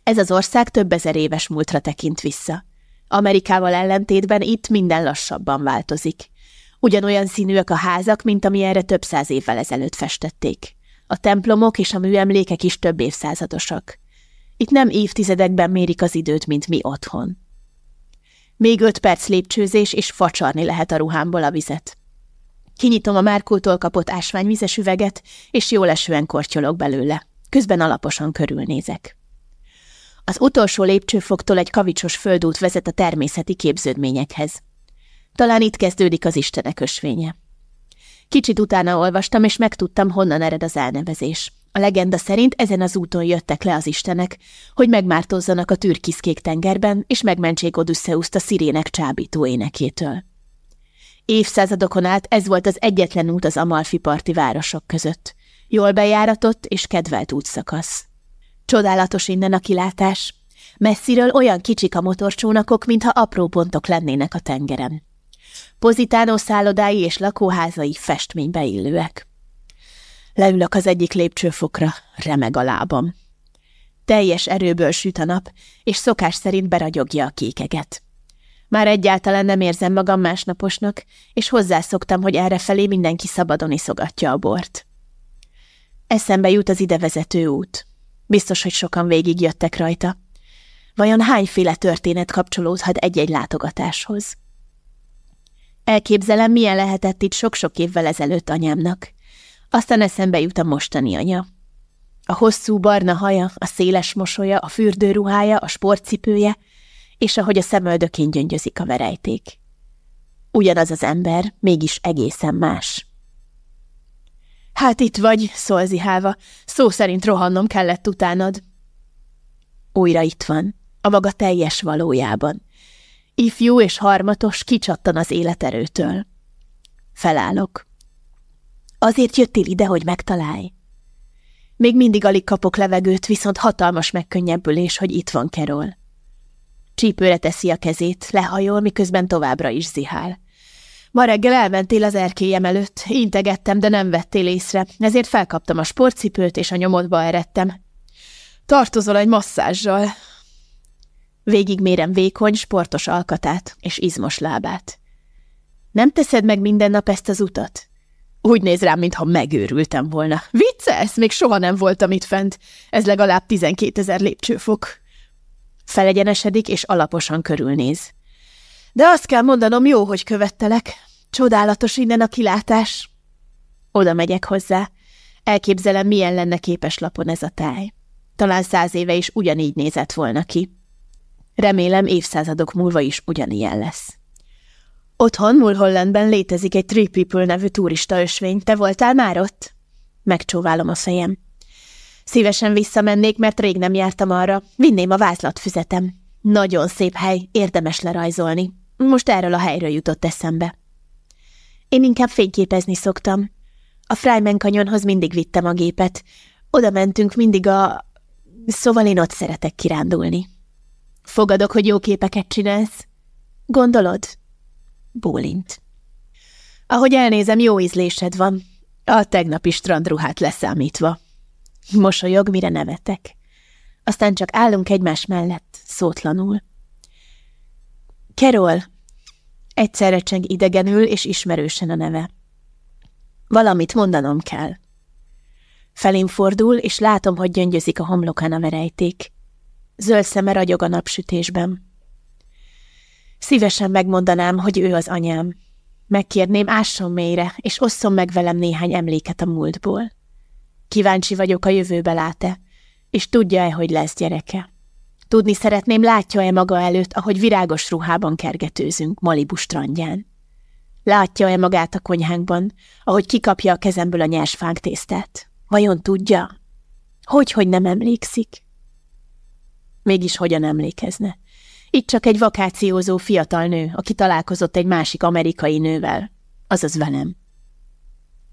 Ez az ország több ezer éves múltra tekint vissza. Amerikával ellentétben itt minden lassabban változik. Ugyanolyan színűek a házak, mint ami erre több száz évvel ezelőtt festették. A templomok és a műemlékek is több évszázadosak. Itt nem évtizedekben mérik az időt, mint mi otthon. Még öt perc lépcsőzés, és facsarni lehet a ruhámból a vizet. Kinyitom a Márkótól kapott ásványvizes üveget, és jól esően kortyolok belőle. Közben alaposan körülnézek. Az utolsó lépcsőfoktól egy kavicsos földút vezet a természeti képződményekhez. Talán itt kezdődik az Istenek ösvénye. Kicsit utána olvastam, és megtudtam, honnan ered az elnevezés. A legenda szerint ezen az úton jöttek le az istenek, hogy megmártozzanak a türkiszkék tengerben, és megmentsék Odysseuszt a szirének csábító énekétől. Évszázadokon át ez volt az egyetlen út az Amalfi parti városok között. Jól bejáratott és kedvelt útszakasz. Csodálatos innen a kilátás. Messziről olyan kicsik a motorcsónakok, mintha apró pontok lennének a tengeren. Pozitánó szállodái és lakóházai festménybe illőek. Leülök az egyik lépcsőfokra, remeg a lábam. Teljes erőből süt a nap, és szokás szerint beragyogja a kékeget. Már egyáltalán nem érzem magam másnaposnak, és hozzászoktam, hogy errefelé mindenki szabadon iszogatja a bort. Eszembe jut az idevezető út. Biztos, hogy sokan végigjöttek rajta. Vajon hányféle történet kapcsolódhat egy-egy látogatáshoz? Elképzelem, milyen lehetett itt sok-sok évvel ezelőtt anyámnak. Aztán eszembe jut a mostani anya. A hosszú barna haja, a széles mosolya, a fürdőruhája, a sportcipője, és ahogy a szemöldökén gyöngyözik a verejték. Ugyanaz az ember, mégis egészen más. Hát itt vagy, szól zihálva, szó szerint rohannom kellett utánad. Újra itt van, a maga teljes valójában. Ifjú és harmatos kicsattan az életerőtől. Felállok. Azért jöttél ide, hogy megtalálj? Még mindig alig kapok levegőt, viszont hatalmas megkönnyebbülés, hogy itt van Kerol. Csípőre teszi a kezét, lehajol, miközben továbbra is zihál. Ma reggel elmentél az erkélyem előtt, integettem, de nem vettél észre, ezért felkaptam a sportcipőt, és a nyomodba eredtem. Tartozol egy masszázsal. Végigmérem vékony, sportos alkatát és izmos lábát. Nem teszed meg minden nap ezt az utat? Úgy néz rám, mintha megőrültem volna. Viccelsz? Még soha nem voltam itt fent. Ez legalább tizenkét ezer lépcsőfok. Felegyenesedik, és alaposan körülnéz. De azt kell mondanom, jó, hogy követtelek. Csodálatos innen a kilátás. Oda megyek hozzá. Elképzelem, milyen lenne képes lapon ez a táj. Talán száz éve is ugyanígy nézett volna ki. Remélem évszázadok múlva is ugyanilyen lesz. Otthon Mulhollandben létezik egy Three People nevű turista ösvény. Te voltál már ott? Megcsóválom a fejem. Szívesen visszamennék, mert rég nem jártam arra. Vinném a vázlatfüzetem. Nagyon szép hely, érdemes lerajzolni. Most erről a helyről jutott eszembe. Én inkább fényképezni szoktam. A Fryman kanyonhoz mindig vittem a gépet. Oda mentünk mindig a... Szóval én ott szeretek kirándulni. Fogadok, hogy jó képeket csinálsz? Gondolod? Bólint. Ahogy elnézem, jó ízlésed van. A tegnapi strandruhát leszámítva. Mosolyog, mire nevetek. Aztán csak állunk egymás mellett, szótlanul. Kerol. Egyszerre cseng idegenül és ismerősen a neve. Valamit mondanom kell. Felém fordul, és látom, hogy gyöngyözik a homlokán a verejték. Zöld szeme ragyog a napsütésben. Szívesen megmondanám, hogy ő az anyám. Megkérném, ásson mélyre, és osszon meg velem néhány emléket a múltból. Kíváncsi vagyok, a jövőbe lát-e, és tudja-e, hogy lesz gyereke. Tudni szeretném, látja-e maga előtt, ahogy virágos ruhában kergetőzünk Malibu strandján. Látja-e magát a konyhánkban, ahogy kikapja a kezemből a nyers fánk tésztát? Vajon tudja? Hogy, hogy nem emlékszik? Mégis hogyan emlékezne? Itt csak egy vakációzó fiatal nő, aki találkozott egy másik amerikai nővel, azaz velem.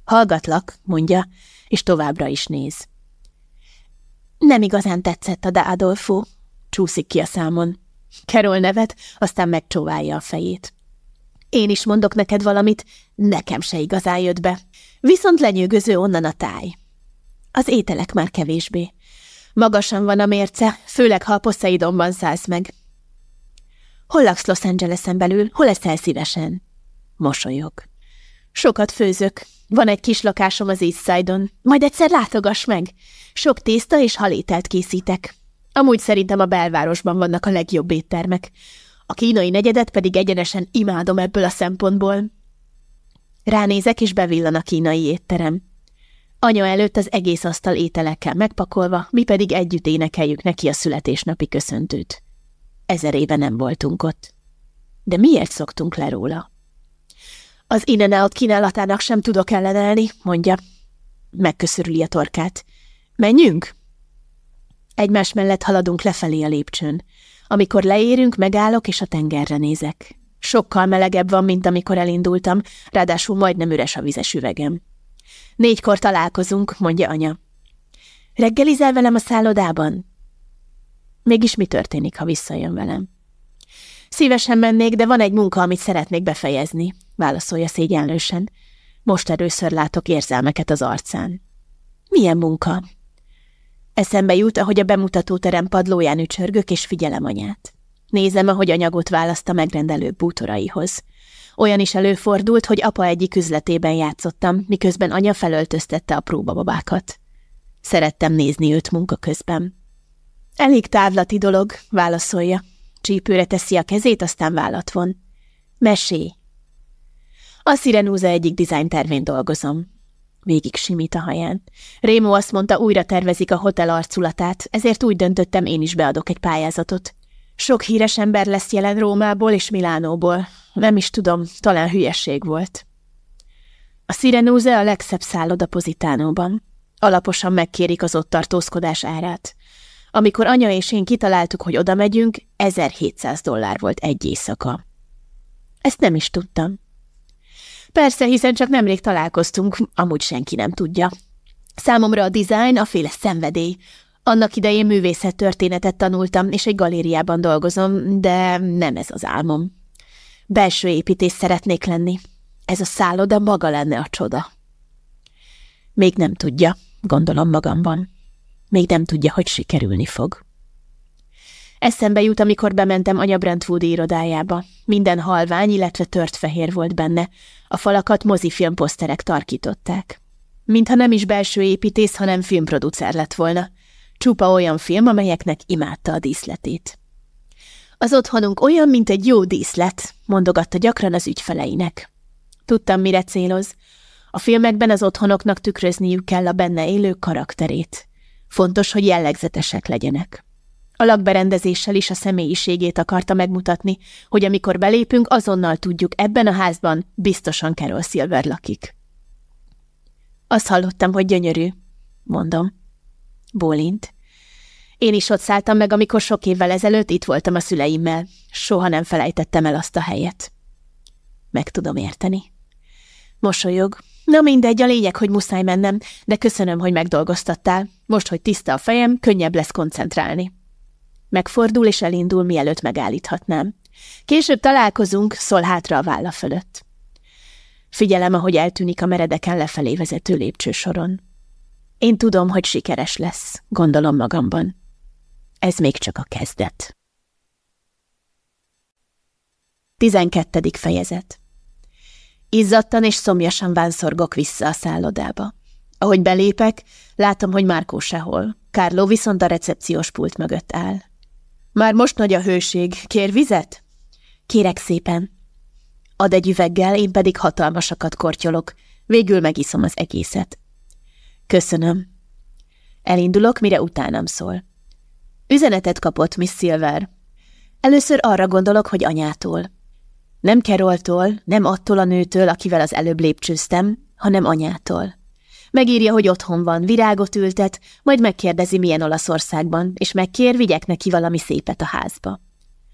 Hallgatlak, mondja, és továbbra is néz. Nem igazán tetszett a de Adolfo, csúszik ki a számon. Kerol nevet, aztán megcsóválja a fejét. Én is mondok neked valamit, nekem se igazán jött be. Viszont lenyűgöző onnan a táj. Az ételek már kevésbé. Magasan van a mérce, főleg ha a Poseidonban szállsz meg. Hol laksz Los Angelesen belül, hol eszel szívesen? Mosolyog. Sokat főzök. Van egy kis lakásom az East Side-on. Majd egyszer látogass meg. Sok tészta és halételt készítek. Amúgy szerintem a belvárosban vannak a legjobb éttermek. A kínai negyedet pedig egyenesen imádom ebből a szempontból. Ránézek, és bevillan a kínai étterem. Anya előtt az egész asztal ételekkel megpakolva, mi pedig együtt énekeljük neki a születésnapi köszöntőt. Ezer éve nem voltunk ott. De miért szoktunk le róla? Az innen kínálatának sem tudok ellenelni, mondja. Megköszörüli a torkát. Menjünk? Egymás mellett haladunk lefelé a lépcsőn. Amikor leérünk, megállok, és a tengerre nézek. Sokkal melegebb van, mint amikor elindultam, ráadásul majdnem üres a vizes üvegem. Négykor találkozunk, mondja anya. Reggelizel velem a szállodában? Mégis mi történik, ha visszajön velem? Szívesen mennék, de van egy munka, amit szeretnék befejezni, válaszolja szégyenlősen. Most először látok érzelmeket az arcán. Milyen munka? Eszembe jut, ahogy a bemutatóterem padlóján ücsörgök, és figyelem anyát. Nézem, ahogy anyagot választ a megrendelő bútoraihoz. Olyan is előfordult, hogy apa egyik üzletében játszottam, miközben anya felöltöztette a próbababákat. Szerettem nézni őt munka közben. Elég távlati dolog, válaszolja. Csípőre teszi a kezét, aztán vállat von. Mesé. A Szirenúza egyik dizájn tervén dolgozom. Végig simít a haján. Rémó azt mondta, újra tervezik a hotel arculatát, ezért úgy döntöttem, én is beadok egy pályázatot. Sok híres ember lesz jelen Rómából és Milánóból. Nem is tudom, talán hülyesség volt. A Szirenúze a legszebb szálloda Pozitánóban. Alaposan megkérik az ott tartózkodás árát. Amikor anya és én kitaláltuk, hogy oda megyünk, 1700 dollár volt egy éjszaka. Ezt nem is tudtam. Persze, hiszen csak nemrég találkoztunk, amúgy senki nem tudja. Számomra a design a féle szenvedély. Annak idején művészet történetet tanultam, és egy galériában dolgozom, de nem ez az álmom. Belső építés szeretnék lenni. Ez a szálloda maga lenne a csoda. Még nem tudja, gondolom magamban. Még nem tudja, hogy sikerülni fog. Eszembe jut, amikor bementem anya Brentwood irodájába. Minden halvány, illetve tört fehér volt benne. A falakat mozifilm poszterek tarkították. Mintha nem is belső építész, hanem filmproducer lett volna. Csupa olyan film, amelyeknek imádta a díszletét. Az otthonunk olyan, mint egy jó díszlet, mondogatta gyakran az ügyfeleinek. Tudtam, mire céloz. A filmekben az otthonoknak tükrözniük kell a benne élők karakterét. Fontos, hogy jellegzetesek legyenek. A lakberendezéssel is a személyiségét akarta megmutatni, hogy amikor belépünk, azonnal tudjuk, ebben a házban biztosan Carol Silver lakik. Azt hallottam, hogy gyönyörű, mondom. Bólint. Én is ott szálltam meg, amikor sok évvel ezelőtt itt voltam a szüleimmel. Soha nem felejtettem el azt a helyet. Meg tudom érteni. Mosolyog. Na mindegy, a lényeg, hogy muszáj mennem, de köszönöm, hogy megdolgoztattál. Most, hogy tiszta a fejem, könnyebb lesz koncentrálni. Megfordul és elindul, mielőtt megállíthatnám. Később találkozunk, szól hátra a válla fölött. Figyelem, ahogy eltűnik a meredeken lefelé vezető lépcsősoron. Én tudom, hogy sikeres lesz, gondolom magamban. Ez még csak a kezdet. 12. fejezet Izzadtan és szomjasan vánszorgok vissza a szállodába. Ahogy belépek, látom, hogy Márkó sehol. Kárló viszont a recepciós pult mögött áll. Már most nagy a hőség. Kér vizet? Kérek szépen. Ad egy üveggel, én pedig hatalmasakat kortyolok. Végül megiszom az egészet. Köszönöm. Elindulok, mire utánam szól. Üzenetet kapott Miss Silver. Először arra gondolok, hogy anyától. Nem Keroltól, nem attól a nőtől, akivel az előbb lépcsőztem, hanem anyától. Megírja, hogy otthon van, virágot ültet, majd megkérdezi, milyen Olaszországban, és megkér, vigyek neki valami szépet a házba.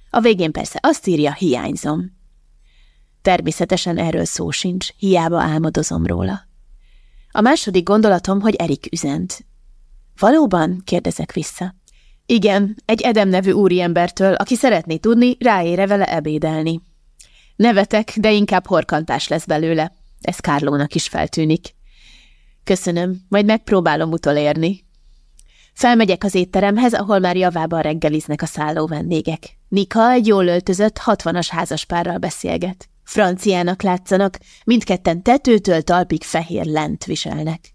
A végén persze azt írja, hiányzom. Természetesen erről szó sincs, hiába álmodozom róla. A második gondolatom, hogy Erik üzent. Valóban? kérdezek vissza. Igen, egy Edem nevű úriembertől, aki szeretné tudni, ráére vele ebédelni. Nevetek, de inkább horkantás lesz belőle. Ez Kárlónak is feltűnik. Köszönöm, majd megpróbálom utolérni. Felmegyek az étteremhez, ahol már javában reggeliznek a szálló vendégek. Nika egy jól öltözött, hatvanas házaspárral beszélget. Franciának látszanak, mindketten tetőtől talpig fehér lent viselnek.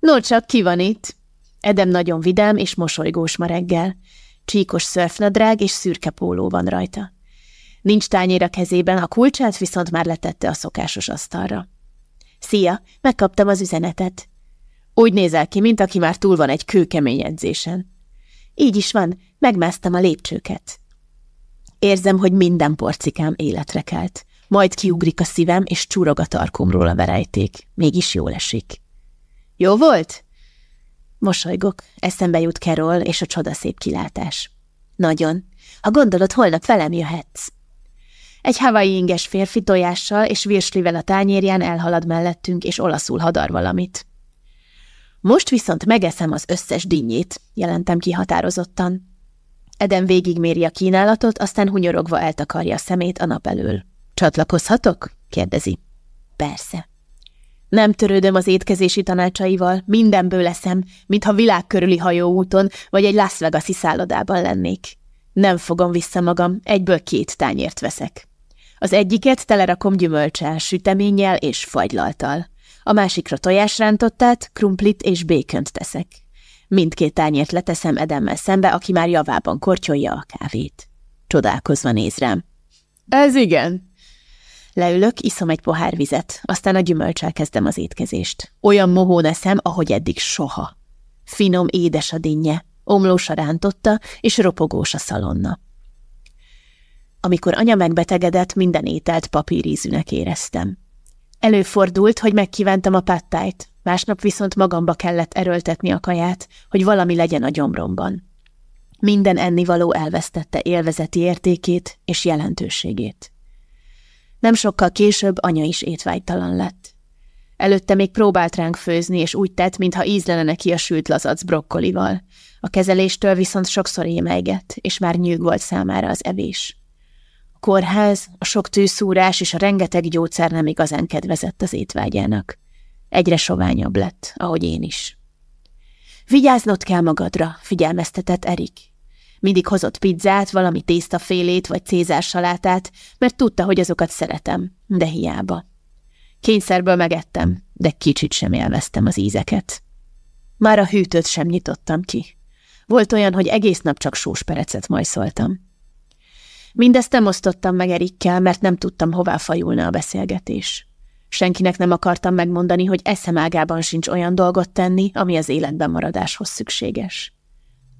No, csak ki van itt? Edem nagyon vidám és mosolygós ma reggel. Csíkos szörfnadrág és szürke póló van rajta. Nincs tányér kezében, a kulcsát viszont már letette a szokásos asztalra. Szia, megkaptam az üzenetet. Úgy nézel ki, mint aki már túl van egy kőkemény edzésen. Így is van, megmásztam a lépcsőket. Érzem, hogy minden porcikám életre kelt. Majd kiugrik a szívem, és csúrog a tarkomról a verejték. Mégis jól esik. Jó volt? Mosolygok, eszembe jut Kerol és a csodaszép kilátás. Nagyon. Ha gondolod, holnap velem jöhetsz. Egy havai inges férfi tojással és virslivel a tányérján elhalad mellettünk, és olaszul hadar valamit. Most viszont megeszem az összes dinnyét, jelentem ki határozottan. Eden végigméri a kínálatot, aztán hunyorogva eltakarja a szemét a nap elől. Csatlakozhatok? kérdezi. Persze. Nem törődöm az étkezési tanácsaival, mindenből leszem, mintha világkörüli hajóúton vagy egy Las Vegas-i szállodában lennék. Nem fogom vissza magam, egyből két tányért veszek. Az egyiket telerakom gyümölcsel, süteménnyel és fagylaltal. A másikra tojásrántottát, krumplit és békönt teszek. Mindkét tányért leteszem Edemmel szembe, aki már javában kortyolja a kávét. Csodálkozva néz rám. Ez igen. Leülök, iszom egy pohár vizet, aztán a gyümölcsel kezdem az étkezést. Olyan mohón eszem, ahogy eddig soha. Finom, édes a dinnye, omlós a rántotta, és ropogós a szalonna. Amikor anya megbetegedett, minden ételt papírízűnek éreztem. Előfordult, hogy megkívántam a pattájt, másnap viszont magamba kellett erőltetni a kaját, hogy valami legyen a gyomromban. Minden ennivaló elvesztette élvezeti értékét és jelentőségét. Nem sokkal később anya is étvágytalan lett. Előtte még próbált ránk főzni, és úgy tett, mintha ízlene neki a sült lazac brokkolival. A kezeléstől viszont sokszor émeigett, és már nyűg volt számára az evés kórház, a sok tűszúrás és a rengeteg gyógyszer nem igazán kedvezett az étvágyának. Egyre soványabb lett, ahogy én is. Vigyáznod kell magadra, figyelmeztetett Erik. Mindig hozott pizzát, valami tésztafélét vagy cézársalátát, mert tudta, hogy azokat szeretem, de hiába. Kényszerből megettem, de kicsit sem élveztem az ízeket. Már a hűtőt sem nyitottam ki. Volt olyan, hogy egész nap csak sósperecet majszoltam. Mindezt nem osztottam meg Erikkel, mert nem tudtam, hová fajulna a beszélgetés. Senkinek nem akartam megmondani, hogy eszem ágában sincs olyan dolgot tenni, ami az életben maradáshoz szükséges.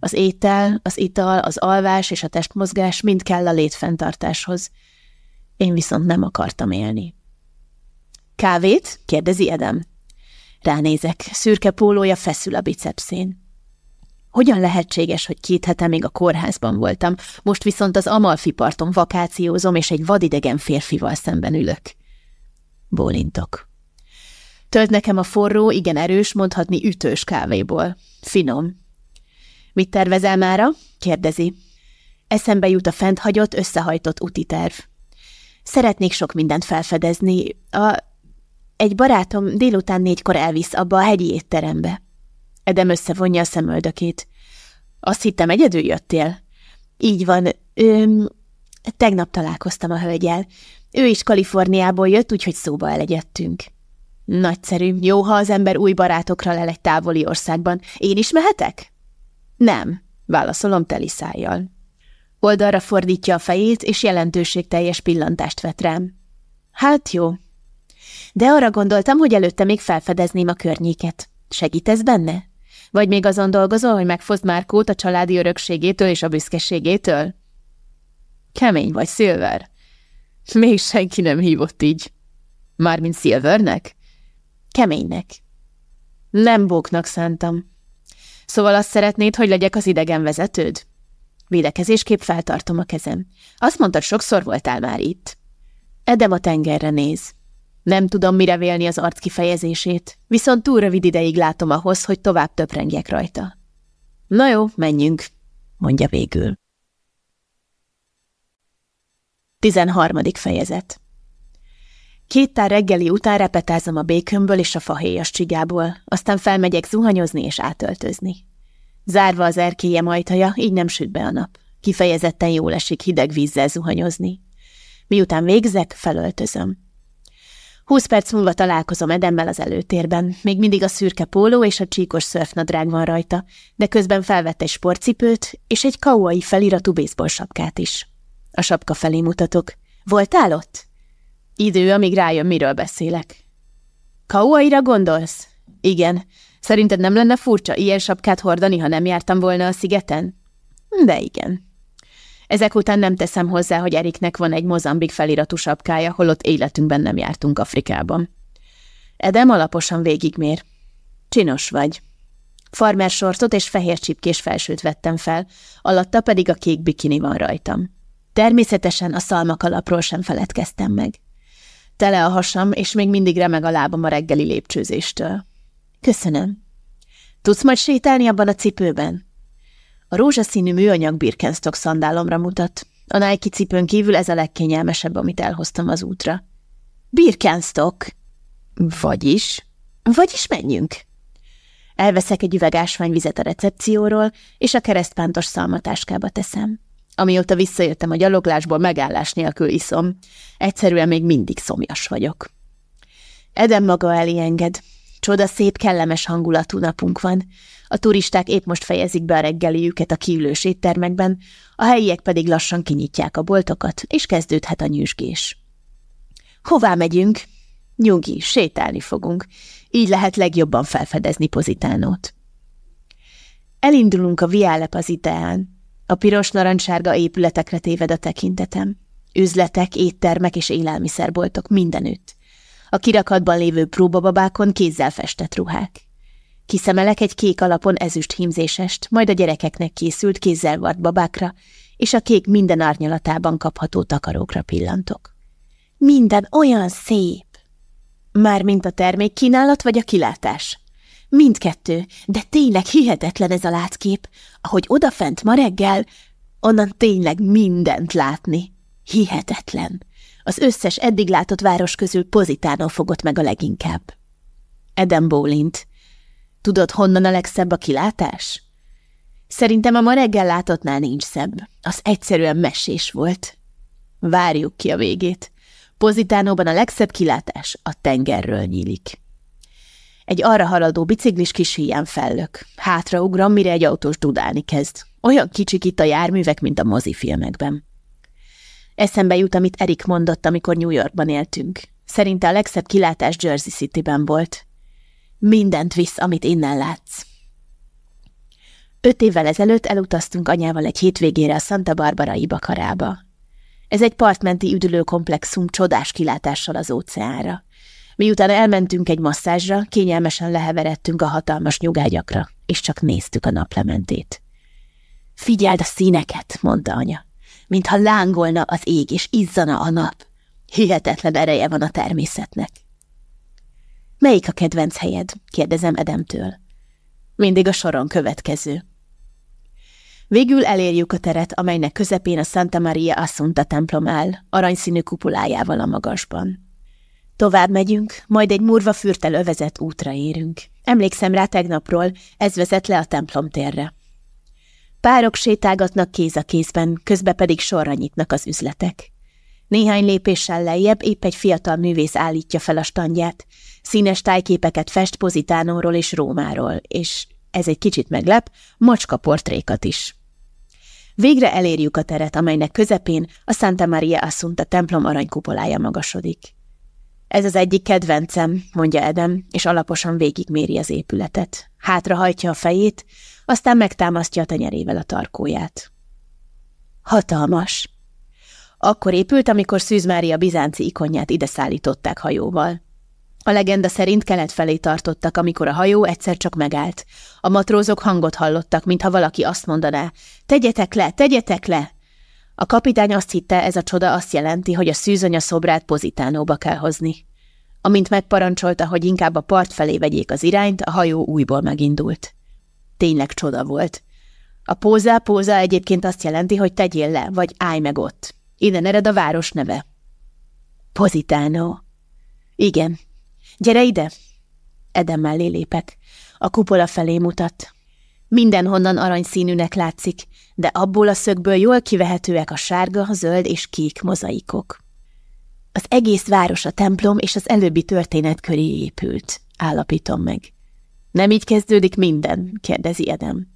Az étel, az ital, az alvás és a testmozgás mind kell a létfenntartáshoz. Én viszont nem akartam élni. Kávét? kérdezi Edem. Ránézek, szürke pólója feszül a bicepszén. Hogyan lehetséges, hogy két hete még a kórházban voltam, most viszont az Amalfi parton vakációzom, és egy vadidegen férfival szemben ülök? Bólintok. Tölt nekem a forró, igen erős, mondhatni ütős kávéból. Finom. Mit tervezel mára? kérdezi. Eszembe jut a fent hagyott, összehajtott úti terv. Szeretnék sok mindent felfedezni. A... Egy barátom délután négykor elvisz abba a hegyi étterembe. Edem összevonja a szemöldökét. Azt hittem, egyedül jöttél? Így van. Öm, tegnap találkoztam a hölgyel. Ő is Kaliforniából jött, úgyhogy szóba elegyedtünk. Nagyszerű. Jó, ha az ember új barátokra lel egy távoli országban. Én is mehetek? Nem, válaszolom teli szájjal. Oldalra fordítja a fejét, és jelentőségteljes pillantást vet rám. Hát jó. De arra gondoltam, hogy előtte még felfedezném a környéket. Segítesz benne? Vagy még azon dolgozol, hogy megfozd Márkót a családi örökségétől és a büszkeségétől? Kemény vagy, Silver. Még senki nem hívott így. Mármint Silvernek? Keménynek. Nem bóknak szántam. Szóval azt szeretnéd, hogy legyek az idegen vezetőd? Védekezésképp feltartom a kezem. Azt mondtad, sokszor voltál már itt. Edem a tengerre néz. Nem tudom, mire vélni az arc kifejezését, viszont túl rövid ideig látom ahhoz, hogy tovább töprengjek rajta. Na jó, menjünk, mondja végül. 13. fejezet Két tár reggeli után repetázom a békömből és a fahéjas csigából, aztán felmegyek zuhanyozni és átöltözni. Zárva az erkélye majtaja, így nem süt be a nap. Kifejezetten jól esik hideg vízzel zuhanyozni. Miután végzek, felöltözöm. Húsz perc múlva találkozom Edemmel az előtérben. Még mindig a szürke póló és a csíkos szörfnadrág van rajta, de közben felvett egy sportcipőt és egy kauai feliratú baseball sapkát is. A sapka felé mutatok. Voltál ott? Idő, amíg rájön, miről beszélek. Kauaira gondolsz? Igen. Szerinted nem lenne furcsa ilyen sapkát hordani, ha nem jártam volna a szigeten? De igen. Ezek után nem teszem hozzá, hogy Eriknek van egy mozambik feliratú sapkája, holott életünkben nem jártunk Afrikában. Edem alaposan végigmér. Csinos vagy. Farmer sortot és fehér csipkés felsőt vettem fel, alatta pedig a kék bikini van rajtam. Természetesen a szalmakalapról sem feledkeztem meg. Tele a hasam, és még mindig remeg a lábam a reggeli lépcsőzéstől. Köszönöm. Tudsz majd sétálni abban a cipőben? A rózsaszínű műanyag Birkenstock szandálomra mutat. A Nike cipőn kívül ez a legkényelmesebb, amit elhoztam az útra. Birkenstock? Vagyis? Vagyis menjünk. Elveszek egy üveg ásványvizet a recepcióról, és a keresztpántos szalmatáskába teszem. Amióta visszajöttem a gyaloglásból, megállás nélkül iszom. Egyszerűen még mindig szomjas vagyok. Edem maga elé enged. Csoda szép, kellemes hangulatú napunk van. A turisták épp most fejezik be a reggeliüket a kiülős éttermekben, a helyiek pedig lassan kinyitják a boltokat, és kezdődhet a nyüzsgés. Hová megyünk? Nyugi, sétálni fogunk. Így lehet legjobban felfedezni Pozitánót. Elindulunk a Viale Paziteán. A piros-narancssárga épületekre téved a tekintetem. Üzletek, éttermek és élelmiszerboltok mindenütt. A kirakatban lévő próbababákon kézzel festett ruhák. Kiszemelek egy kék alapon ezüst hímzésest, majd a gyerekeknek készült kézzel vart babákra, és a kék minden árnyalatában kapható takarókra pillantok. Minden olyan szép! Mármint a termék kínálat vagy a kilátás? Mindkettő, de tényleg hihetetlen ez a látkép, ahogy odafent ma reggel, onnan tényleg mindent látni. Hihetetlen. Az összes eddig látott város közül Pozitánó fogott meg a leginkább. Eden Bólint. Tudod, honnan a legszebb a kilátás? Szerintem a ma reggel látottnál nincs szebb. Az egyszerűen mesés volt. Várjuk ki a végét. Pozitánóban a legszebb kilátás a tengerről nyílik. Egy arra haladó biciklis kis híján fellök. Hátraugram, mire egy autós dudálni kezd. Olyan kicsik itt a járművek, mint a mozifilmekben. Eszembe jut, amit Erik mondott, amikor New Yorkban éltünk. Szerinte a legszebb kilátás Jersey City-ben volt. Mindent visz, amit innen látsz. Öt évvel ezelőtt elutaztunk anyával egy hétvégére a Santa Barbara bakarába. Ez egy partmenti üdülőkomplexum csodás kilátással az óceánra. Miután elmentünk egy masszázsra, kényelmesen leheveredtünk a hatalmas nyugágyakra, és csak néztük a naplementét. Figyeld a színeket, mondta anya, mintha lángolna az ég, és izzana a nap. Hihetetlen ereje van a természetnek. Melyik a kedvenc helyed? kérdezem Edemtől. Mindig a soron következő. Végül elérjük a teret, amelynek közepén a Santa Maria Assunta templom áll, aranyszínű kupulájával a magasban. Tovább megyünk, majd egy murva fürtel övezett útra érünk. Emlékszem rá tegnapról, ez vezet le a templom térre. Párok sétálgatnak kéz a kézben, közbe pedig sorra nyitnak az üzletek. Néhány lépéssel lejjebb épp egy fiatal művész állítja fel a standját, színes tájképeket fest Pozitánóról és Rómáról, és ez egy kicsit meglep, macska portrékat is. Végre elérjük a teret, amelynek közepén a Santa Maria Assunta templom aranykupolája magasodik. Ez az egyik kedvencem, mondja Edem, és alaposan végigméri az épületet. Hátrahajtja a fejét, aztán megtámasztja a tenyerével a tarkóját. Hatalmas. Akkor épült, amikor Szűz Mária bizánci ikonját ide szállították hajóval. A legenda szerint kelet felé tartottak, amikor a hajó egyszer csak megállt. A matrózok hangot hallottak, mintha valaki azt mondaná, tegyetek le, tegyetek le! A kapitány azt hitte, ez a csoda azt jelenti, hogy a szűzanya szobrát pozitánóba kell hozni. Amint megparancsolta, hogy inkább a part felé vegyék az irányt, a hajó újból megindult. Tényleg csoda volt. A pózá pózá egyébként azt jelenti, hogy tegyél le, vagy állj meg ott. Innen ered a város neve. Pozitánó. Igen, Gyere ide! Edem mellé lépek. A kupola felé mutat. Mindenhonnan aranyszínűnek látszik, de abból a szögből jól kivehetőek a sárga, zöld és kék mozaikok. Az egész város a templom és az előbbi történet köré épült, állapítom meg. Nem így kezdődik minden? kérdezi Edem.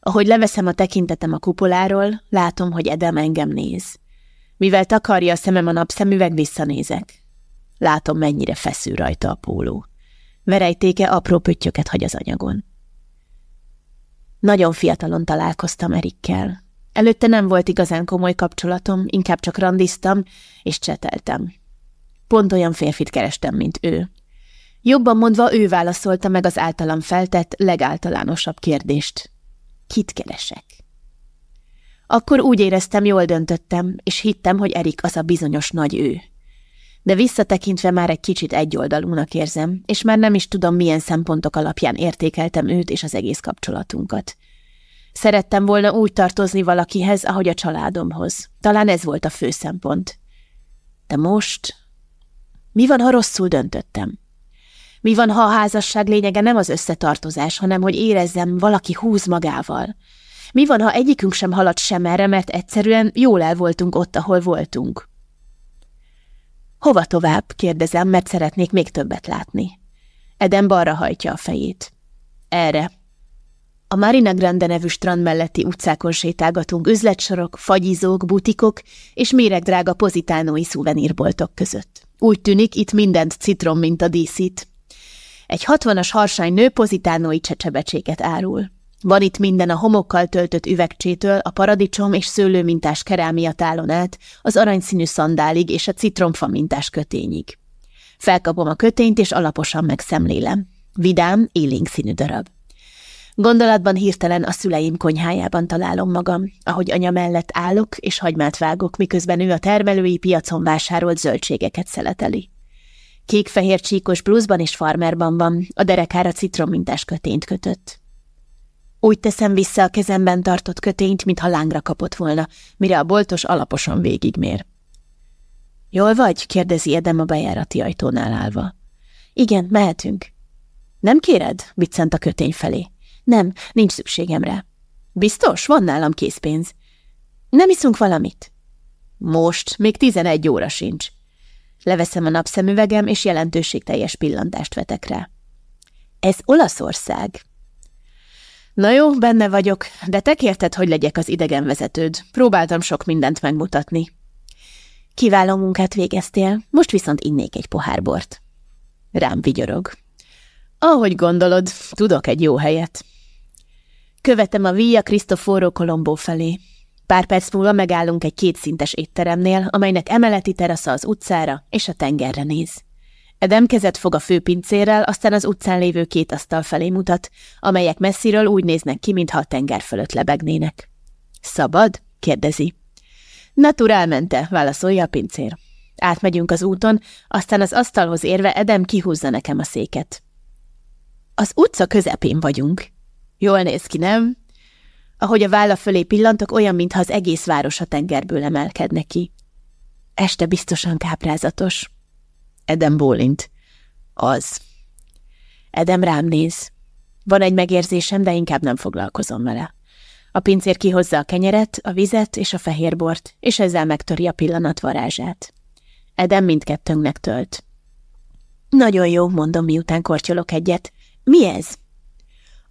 Ahogy leveszem a tekintetem a kupoláról, látom, hogy Edem engem néz. Mivel takarja a szemem a napszemüveg, visszanézek. Látom, mennyire feszül rajta a póló. Verejtéke apró pöttyöket hagy az anyagon. Nagyon fiatalon találkoztam Erikkel. Előtte nem volt igazán komoly kapcsolatom, inkább csak randiztam és cseteltem. Pont olyan férfit kerestem, mint ő. Jobban mondva ő válaszolta meg az általam feltett legáltalánosabb kérdést. Kit keresek? Akkor úgy éreztem, jól döntöttem, és hittem, hogy Erik az a bizonyos nagy ő de visszatekintve már egy kicsit egyoldalúnak érzem, és már nem is tudom, milyen szempontok alapján értékeltem őt és az egész kapcsolatunkat. Szerettem volna úgy tartozni valakihez, ahogy a családomhoz. Talán ez volt a fő szempont. De most... Mi van, ha rosszul döntöttem? Mi van, ha a házasság lényege nem az összetartozás, hanem hogy érezzem, valaki húz magával? Mi van, ha egyikünk sem halad sem erre, mert egyszerűen jól el voltunk ott, ahol voltunk? Hova tovább? kérdezem, mert szeretnék még többet látni. Eden balra hajtja a fejét. Erre. A Marina Grande nevű strand melletti utcákon sétálgatunk üzletsorok, fagyizók, butikok és méregdrága pozitánói szuvenírboltok között. Úgy tűnik, itt mindent citrom, mint a díszít. Egy hatvanas harsány nő pozitánói csecsebecséket árul. Van itt minden a homokkal töltött üvegcsétől, a paradicsom és szőlőmintás kerámia tálon át, az aranyszínű szandálig és a citromfa mintás kötényig. Felkapom a kötényt, és alaposan megszemlélem. Vidám, élénk színű darab. Gondolatban hirtelen a szüleim konyhájában találom magam, ahogy anya mellett állok és hagymát vágok, miközben ő a termelői piacon vásárolt zöldségeket szeleteli. Kék-fehér csíkos blúzban és farmerban van, a derekára citrommintás kötényt kötött. Úgy teszem vissza a kezemben tartott kötényt, mintha lángra kapott volna, mire a boltos alaposan végigmér. Jól vagy? kérdezi Edem a bejárati ajtónál állva. Igen, mehetünk. Nem kéred? viccent a kötény felé. Nem, nincs szükségem. Biztos? Van nálam készpénz. Nem iszunk valamit? Most, még tizenegy óra sincs. Leveszem a napszemüvegem, és jelentőségteljes pillantást vetek rá. Ez Olaszország, Na jó, benne vagyok, de te kérted, hogy legyek az idegenvezetőd. Próbáltam sok mindent megmutatni. Kiváló munkát végeztél, most viszont innék egy pohár bort. Rám vigyorog. Ahogy gondolod, tudok egy jó helyet. Követem a Via Cristoforo Colombo felé. Pár perc múlva megállunk egy kétszintes étteremnél, amelynek emeleti terasza az utcára és a tengerre néz. Edem kezet fog a főpincérrel, aztán az utcán lévő két asztal felé mutat, amelyek messziről úgy néznek ki, mintha a tenger fölött lebegnének. Szabad? kérdezi. Naturálmente, válaszolja a pincér. Átmegyünk az úton, aztán az asztalhoz érve Edem kihúzza nekem a széket. Az utca közepén vagyunk. Jól néz ki, nem? Ahogy a válla fölé pillantok, olyan, mintha az egész város a tengerből emelkedne ki. Este biztosan káprázatos. Edem bólint. Az. Edem rám néz. Van egy megérzésem, de inkább nem foglalkozom vele. A pincér kihozza a kenyeret, a vizet és a fehérbort, és ezzel megtöri a pillanat varázsát. Edem mindkettőnknek tölt. Nagyon jó, mondom, miután kortyolok egyet. Mi ez?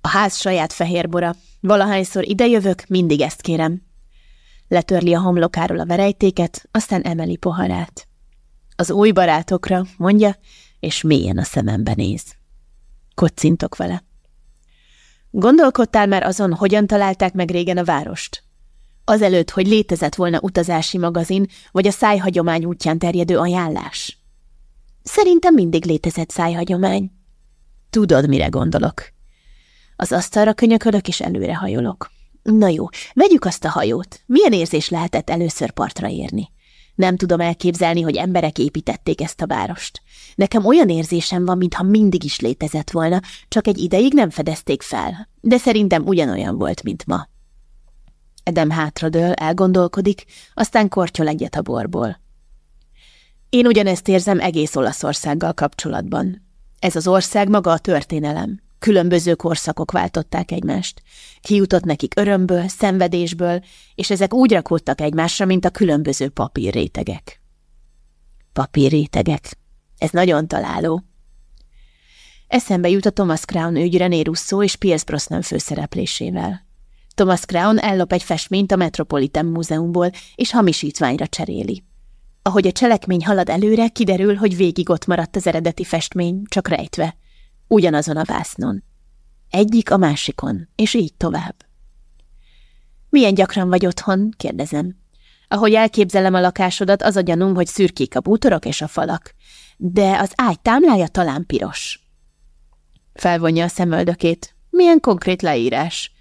A ház saját fehérbora. Valahányszor idejövök, mindig ezt kérem. Letörli a homlokáról a verejtéket, aztán emeli poharát. Az új barátokra, mondja, és mélyen a szemembe néz. Kocintok vele. Gondolkodtál már azon, hogyan találták meg régen a várost? Azelőtt, hogy létezett volna utazási magazin, vagy a szájhagyomány útján terjedő ajánlás? Szerintem mindig létezett szájhagyomány. Tudod, mire gondolok. Az asztalra könyökölök, és előre hajolok. Na jó, vegyük azt a hajót. Milyen érzés lehetett először partra érni? Nem tudom elképzelni, hogy emberek építették ezt a várost. Nekem olyan érzésem van, mintha mindig is létezett volna, csak egy ideig nem fedezték fel, de szerintem ugyanolyan volt, mint ma. Edem hátradől, elgondolkodik, aztán kortyol egyet a borból. Én ugyanezt érzem egész Olaszországgal kapcsolatban. Ez az ország maga a történelem. Különböző korszakok váltották egymást. Kijutott nekik örömből, szenvedésből, és ezek úgy rakódtak egymásra, mint a különböző papírrétegek. Papírrétegek. Ez nagyon találó. Eszembe jut a Thomas Crown ügy René Russo és Pierce Brosnan főszereplésével. Thomas Crown ellop egy festményt a Metropolitan Múzeumból, és hamisítványra cseréli. Ahogy a cselekmény halad előre, kiderül, hogy végig ott maradt az eredeti festmény, csak rejtve. Ugyanazon a vásznon. Egyik a másikon, és így tovább. Milyen gyakran vagy otthon? kérdezem. Ahogy elképzelem a lakásodat, az a gyanúm, hogy szürkék a bútorok és a falak. De az ágy támlája talán piros. Felvonja a szemöldökét. Milyen konkrét leírás?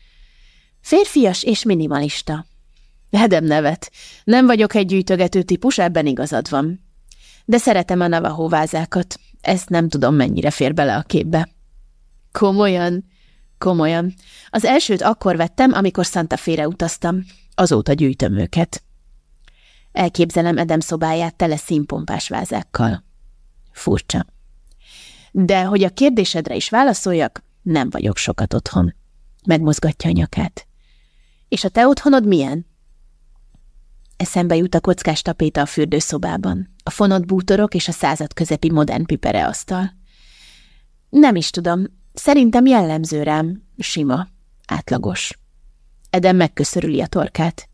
Férfias és minimalista. Edem nevet. Nem vagyok egy gyűjtögető típus, ebben igazad van. De szeretem a navaho vázákat. Ezt nem tudom, mennyire fér bele a képbe. Komolyan? Komolyan. Az elsőt akkor vettem, amikor Santa Fére utaztam. Azóta gyűjtöm őket. Elképzelem Edem szobáját tele színpompás vázákkal. Furcsa. De hogy a kérdésedre is válaszoljak, nem vagyok sokat otthon. Megmozgatja a nyakát. És a te otthonod milyen? Eszembe jut a kockás tapéta a fürdőszobában, a fonott bútorok és a század közepi modern pipereasztal. Nem is tudom, szerintem jellemző rám, sima, átlagos. Eden megköszörüli a torkát.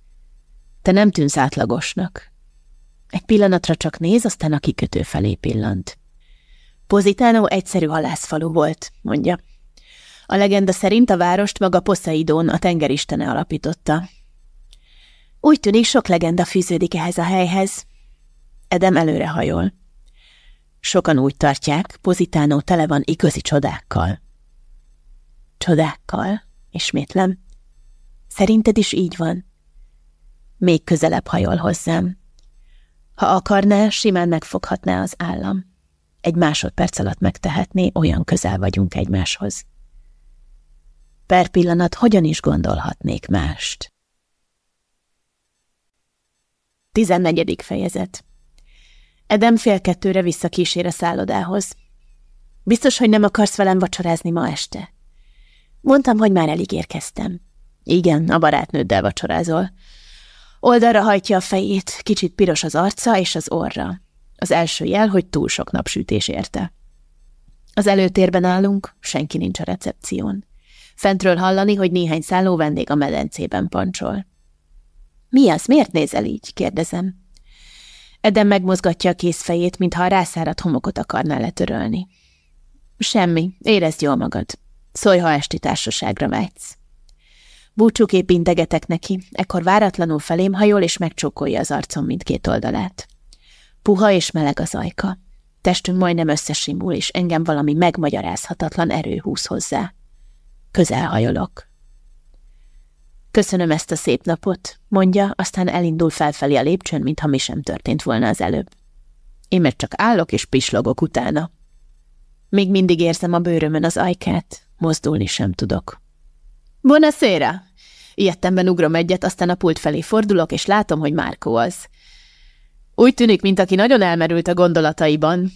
Te nem tűnsz átlagosnak. Egy pillanatra csak néz, aztán a kikötő felé pillant. Pozitánó egyszerű halászfalu volt, mondja. A legenda szerint a várost maga Poseidon, a tengeristene alapította. Úgy tűnik, sok legenda fűződik ehhez a helyhez. Edem előre hajol. Sokan úgy tartják, Pozitánó tele van igazi csodákkal. Csodákkal? Ismétlem. Szerinted is így van? Még közelebb hajol hozzám. Ha akarná, simán megfoghatná az állam. Egy másodperc alatt megtehetné, olyan közel vagyunk egymáshoz. Per pillanat hogyan is gondolhatnék mást? 14. fejezet Edem fél kettőre visszakísér a szállodához. Biztos, hogy nem akarsz velem vacsorázni ma este? Mondtam, hogy már elég érkeztem. Igen, a barátnőddel vacsorázol. Oldalra hajtja a fejét, kicsit piros az arca és az orra. Az első jel, hogy túl sok napsütés érte. Az előtérben állunk, senki nincs a recepción. Fentről hallani, hogy néhány szálló vendég a medencében pancsol. Mi az, miért nézel így? kérdezem. Eden megmozgatja a kézfejét, mintha a rászáradt homokot akarná letörölni. Semmi, érezd jól magad. Szólj, ha esti társaságra vágysz. Búcsúképp integetek neki, ekkor váratlanul felém hajol és megcsókolja az arcom mindkét oldalát. Puha és meleg az ajka. Testünk majdnem összesimul, és engem valami megmagyarázhatatlan erő húz hozzá. Közel hajolok. Köszönöm ezt a szép napot, mondja, aztán elindul felfelé a lépcsőn, mintha mi sem történt volna az előbb. Én meg csak állok és pislogok utána. Még mindig érzem a bőrömön az ajkát, mozdulni sem tudok. Buonasera! Ilyettemben ugrom egyet, aztán a pult felé fordulok, és látom, hogy Márkó az. Úgy tűnik, mint aki nagyon elmerült a gondolataiban.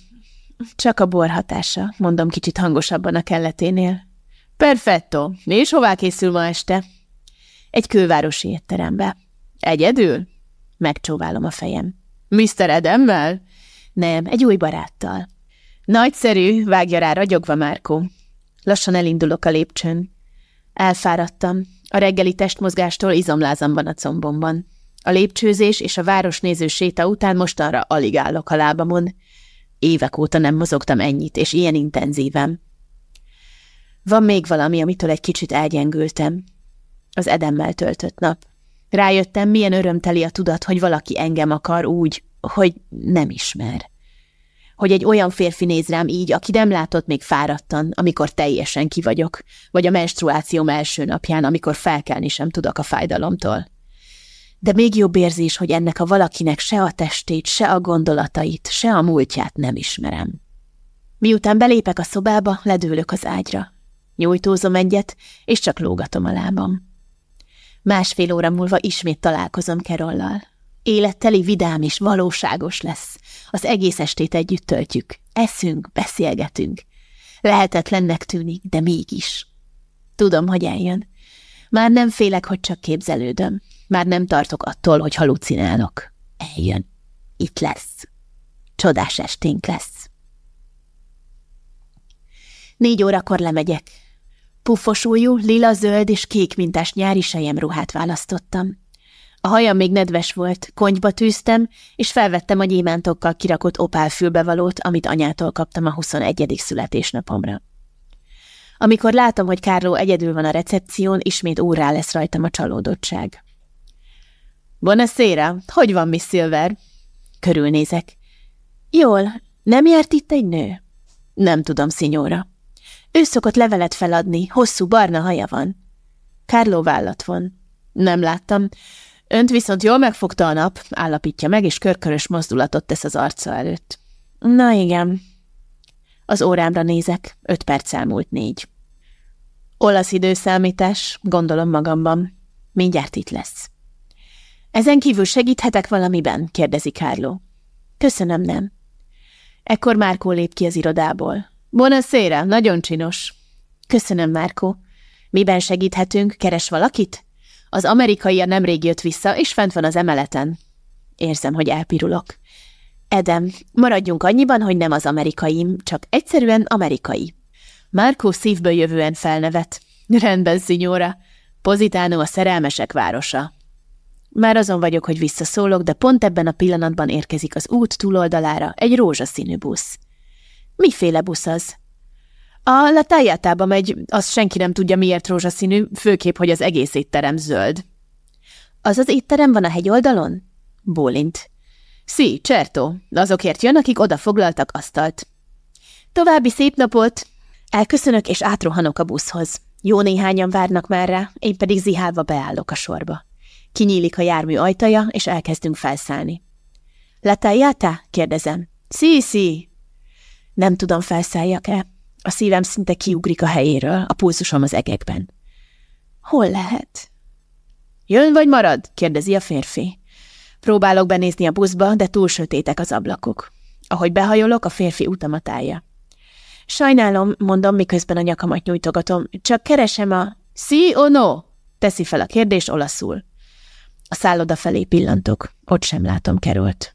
Csak a bor hatása, mondom kicsit hangosabban a kelleténél. Perfetto. És hová készül ma este? Egy kővárosi étterembe. Egyedül? Megcsóválom a fejem. Mr. Edemmel? Nem, egy új baráttal. Nagyszerű, vágja rá ragyogva Márkó. Lassan elindulok a lépcsőn. Elfáradtam. A reggeli testmozgástól izomlázam van a combomban. A lépcsőzés és a városnéző séta után mostanra alig állok a lábamon. Évek óta nem mozogtam ennyit, és ilyen intenzíven. Van még valami, amitől egy kicsit elgyengültem. Az edemmel töltött nap. Rájöttem, milyen örömteli a tudat, hogy valaki engem akar úgy, hogy nem ismer. Hogy egy olyan férfi néz rám így, aki nem látott még fáradtan, amikor teljesen kivagyok, vagy a menstruációm első napján, amikor felkelni sem tudok a fájdalomtól. De még jobb érzés, hogy ennek a valakinek se a testét, se a gondolatait, se a múltját nem ismerem. Miután belépek a szobába, ledőlök az ágyra. Nyújtózom egyet, és csak lógatom a lábam. Másfél óra múlva ismét találkozom Kerollal. Életteli vidám és valóságos lesz. Az egész estét együtt töltjük. Eszünk, beszélgetünk. Lehetetlennek tűnik, de mégis. Tudom, hogy eljön. Már nem félek, hogy csak képzelődöm. Már nem tartok attól, hogy halucinálok. Eljön. Itt lesz. Csodás esténk lesz. Négy órakor lemegyek. Puffosújú, lila-zöld és kék mintás nyári ruhát választottam. A hajam még nedves volt, konyba tűztem, és felvettem a gyémántokkal kirakott opál fülbevalót, amit anyától kaptam a 21. születésnapomra. Amikor látom, hogy Kárló egyedül van a recepción, ismét órá lesz rajtam a csalódottság. Buonasera, hogy van, Miss Silver? Körülnézek. Jól, nem járt itt egy nő? Nem tudom, szinyóra. Ő szokott levelet feladni, hosszú barna haja van. Kárló vállat von. Nem láttam. Önt viszont jól megfogta a nap, állapítja meg, és körkörös mozdulatot tesz az arca előtt. Na igen. Az órámra nézek, öt perc elmúlt négy. Olasz időszámítás, gondolom magamban. Mindjárt itt lesz. Ezen kívül segíthetek valamiben? kérdezi Kárló. Köszönöm, nem. Ekkor Márkó lép ki az irodából. Buonasera, nagyon csinos. Köszönöm, Márkó. Miben segíthetünk? Keres valakit? Az amerikai a nemrég jött vissza, és fent van az emeleten. Érzem, hogy elpirulok. Edem, maradjunk annyiban, hogy nem az amerikai, csak egyszerűen amerikai. Márkó szívből jövően felnevet. Rendben, szinyóra. Pozitánó a szerelmesek városa. Már azon vagyok, hogy visszaszólok, de pont ebben a pillanatban érkezik az út túloldalára egy rózsaszínű busz. Miféle busz az? A latájátába megy, azt senki nem tudja miért rózsaszínű, főképp, hogy az egész étterem zöld. Az az étterem van a hegyoldalon? Bólint. Szí, Csertó, azokért jön, akik oda foglaltak asztalt. További szép napot! Elköszönök és átrohanok a buszhoz. Jó néhányan várnak már rá, én pedig zihálva beállok a sorba. Kinyílik a jármű ajtaja, és elkezdünk felszállni. Letájjáta? kérdezem. Szí, szí! Nem tudom, felszálljak-e. A szívem szinte kiugrik a helyéről, a pulzusom az egekben. Hol lehet? Jön vagy marad? kérdezi a férfi. Próbálok benézni a buszba, de túl sötétek az ablakok. Ahogy behajolok, a férfi utamat állja. Sajnálom, mondom, miközben a nyakamat nyújtogatom, csak keresem a... Si o no? Teszi fel a kérdést olaszul. A szálloda felé pillantok, ott sem látom Kerolt.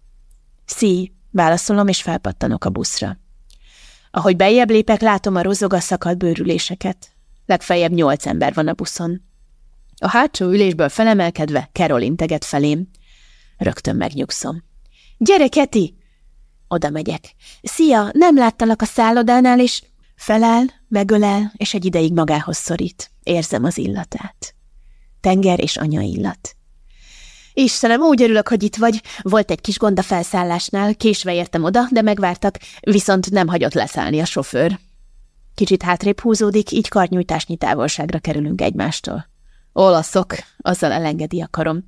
Szí, válaszolom, és felpattanok a buszra. Ahogy bejjebb lépek, látom a rozoga szakadt bőrüléseket. Legfeljebb nyolc ember van a buszon. A hátsó ülésből felemelkedve Carol integet felém. Rögtön megnyugszom. – Gyere, Keti! Oda megyek. – Szia, nem láttalak a szállodánál, és... Feláll, megölel, és egy ideig magához szorít. Érzem az illatát. tenger és anya illat. Istenem, úgy örülök, hogy itt vagy. Volt egy kis gond a felszállásnál, késve értem oda, de megvártak, viszont nem hagyott leszállni a sofőr. Kicsit hátrébb húzódik, így karnyújtásnyi távolságra kerülünk egymástól. Olaszok, azzal elengedi a karom.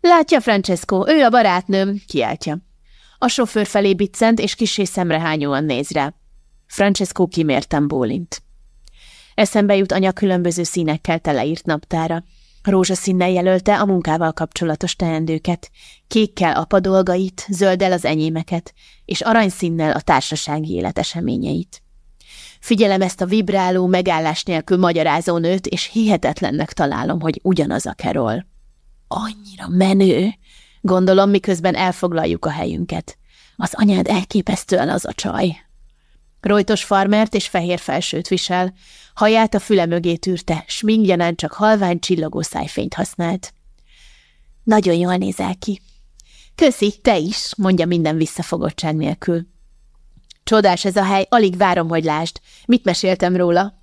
Látja, Francesco, ő a barátnőm, kiáltja. A sofőr felé biccent, és kisé szemrehányóan néz rá. Francesco kimértem bólint. Eszembe jut anya különböző színekkel teleírt naptára. Rózsaszínnel jelölte a munkával kapcsolatos teendőket, kékkel apa dolgait, zölddel az enyémeket, és aranyszínnel a társasági élet eseményeit. Figyelem ezt a vibráló, megállás nélkül magyarázó nőt, és hihetetlennek találom, hogy ugyanaz a Kerol. Annyira menő, gondolom, miközben elfoglaljuk a helyünket. Az anyád elképesztően az a csaj. Rojtos farmert és fehér felsőt visel, haját a füle mögé tűrte, s mindjárt csak halvány csillogó szájfényt használt. Nagyon jól nézel ki. Köszi, te is, mondja minden visszafogottság nélkül. Csodás ez a hely, alig várom, hogy lásd. Mit meséltem róla?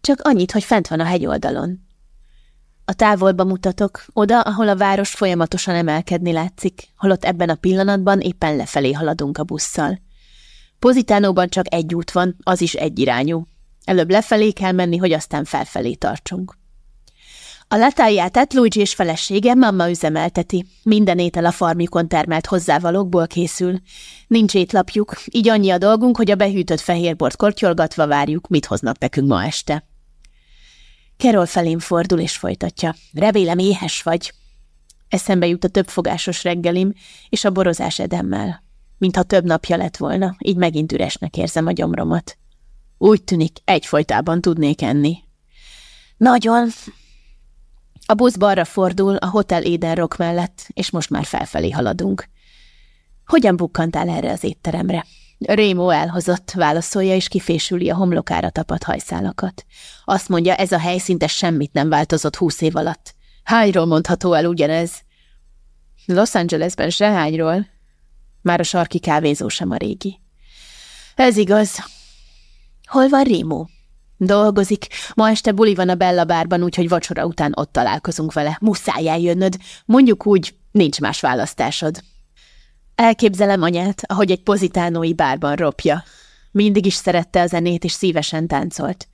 Csak annyit, hogy fent van a hegyoldalon. A távolba mutatok, oda, ahol a város folyamatosan emelkedni látszik, holott ebben a pillanatban éppen lefelé haladunk a busszal. Pozitánóban csak egy út van, az is egyirányú. Előbb lefelé kell menni, hogy aztán felfelé tartsunk. A letájátát Luigi és felesége mamma üzemelteti. Minden étel a farmjukon termelt hozzávalókból készül. Nincs étlapjuk, így annyi a dolgunk, hogy a behűtött fehérbort kortyolgatva várjuk, mit hoznak nekünk ma este. Kerol felém fordul és folytatja. Remélem éhes vagy. Eszembe jut a többfogásos reggelim és a borozás edemmel. Mintha több napja lett volna, így megint üresnek érzem a gyomromat. Úgy tűnik, egyfolytában tudnék enni. Nagyon. A busz balra fordul a Hotel Eden mellett, és most már felfelé haladunk. Hogyan bukkantál erre az étteremre? Rémó elhozott, válaszolja, és kifésüli a homlokára tapadt hajszálakat. Azt mondja, ez a hely szinte semmit nem változott húsz év alatt. Hányról mondható el ugyanez? Los Angelesben se. Már a sarki kávézó sem a régi. Ez igaz. Hol van Rémó? Dolgozik. Ma este buli van a Bella bárban, úgyhogy vacsora után ott találkozunk vele. Muszáj eljönnöd. Mondjuk úgy, nincs más választásod. Elképzelem anyát, ahogy egy pozitánói bárban ropja. Mindig is szerette a zenét, és szívesen táncolt.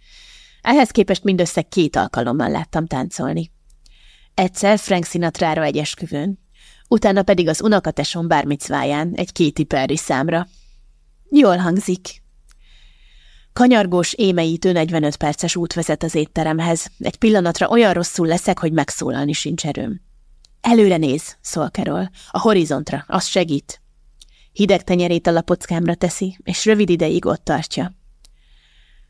Ehhez képest mindössze két alkalommal láttam táncolni. Egyszer Frank Sinatra-ra egy esküvőn, utána pedig az unokatesom bármicváján, egy kéti Perry számra. Jól hangzik. Kanyargós, émeítő 45 perces út vezet az étteremhez. Egy pillanatra olyan rosszul leszek, hogy megszólalni sincs erőm. Előre néz, szól Carol. A horizontra, az segít. Hideg tenyerét a lapockámra teszi, és rövid ideig ott tartja.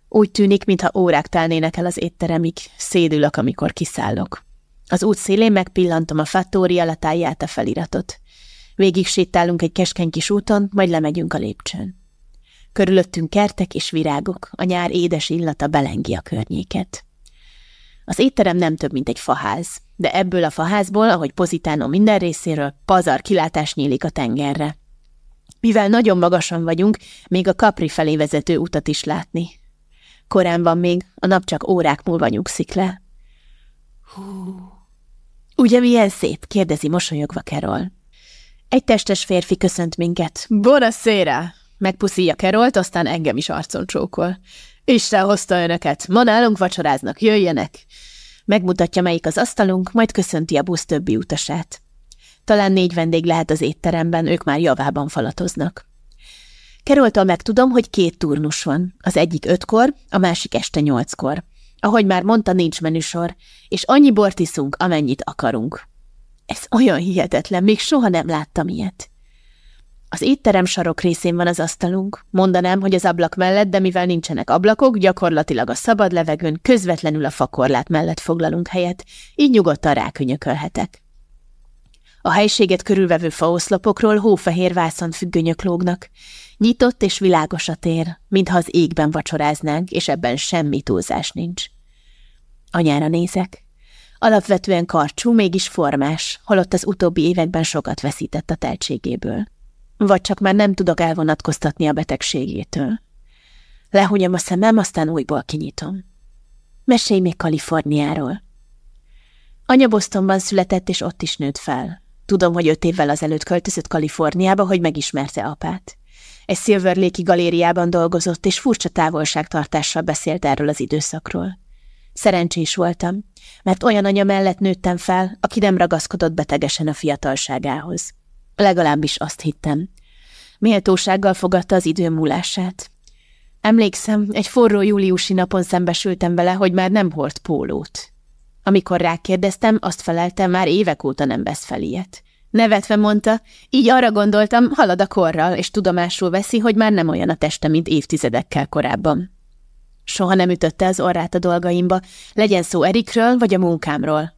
Úgy tűnik, mintha órák telnének el az étteremig, szédülök, amikor kiszállok. Az út szélén megpillantom a Fattori alatáját a feliratot. Végig sétálunk egy keskeny kis úton, majd lemegyünk a lépcsőn. Körülöttünk kertek és virágok, a nyár édes illata belengi a környéket. Az étterem nem több, mint egy faház, de ebből a faházból, ahogy Pozitánó minden részéről, pazar kilátás nyílik a tengerre. Mivel nagyon magasan vagyunk, még a Capri felé vezető utat is látni. Korán van még, a nap csak órák múlva nyugszik le. Hú. Ugye milyen szép? kérdezi mosolyogva Kerol. Egy testes férfi köszönt minket. Buonasera! Megpuszíja Kerolt, aztán engem is arcon csókol. Isten hozta önöket, ma nálunk vacsoráznak, jöjjenek! Megmutatja, melyik az asztalunk, majd köszönti a busz többi utasát. Talán négy vendég lehet az étteremben, ők már javában falatoznak. Keroltól megtudom, hogy két turnus van. Az egyik ötkor, a másik este nyolckor. Ahogy már mondta, nincs menüsor, és annyi bort iszunk, amennyit akarunk. Ez olyan hihetetlen, még soha nem láttam ilyet. Az étterem sarok részén van az asztalunk. Mondanám, hogy az ablak mellett, de mivel nincsenek ablakok, gyakorlatilag a szabad levegőn közvetlenül a fakorlát mellett foglalunk helyet, így nyugodtan rákönyökölhetek. A helységet körülvevő faoszlopokról hófehér vászon függönyök lógnak. Nyitott és világos a tér, mintha az égben vacsoráznánk, és ebben semmi túlzás nincs. Anyára nézek. Alapvetően karcsú, mégis formás, holott az utóbbi években sokat veszített a teltségéből. Vagy csak már nem tudok elvonatkoztatni a betegségétől. Lehúnyom a szemem, aztán újból kinyitom. Mesélj még Kaliforniáról. Anya Bostonban született, és ott is nőtt fel. Tudom, hogy öt évvel azelőtt költözött Kaliforniába, hogy megismerte apát. Egy Silver Lake-i galériában dolgozott, és furcsa távolságtartással beszélt erről az időszakról. Szerencsés voltam, mert olyan anya mellett nőttem fel, aki nem ragaszkodott betegesen a fiatalságához. Legalábbis azt hittem. Méltósággal fogadta az idő múlását. Emlékszem, egy forró júliusi napon szembesültem vele, hogy már nem hord pólót. Amikor rákérdeztem, azt feleltem, már évek óta nem vesz fel ilyet. Nevetve mondta, így arra gondoltam, halad a korral, és tudomásul veszi, hogy már nem olyan a teste, mint évtizedekkel korábban. Soha nem ütötte az orrát a dolgaimba, legyen szó Erikről vagy a munkámról.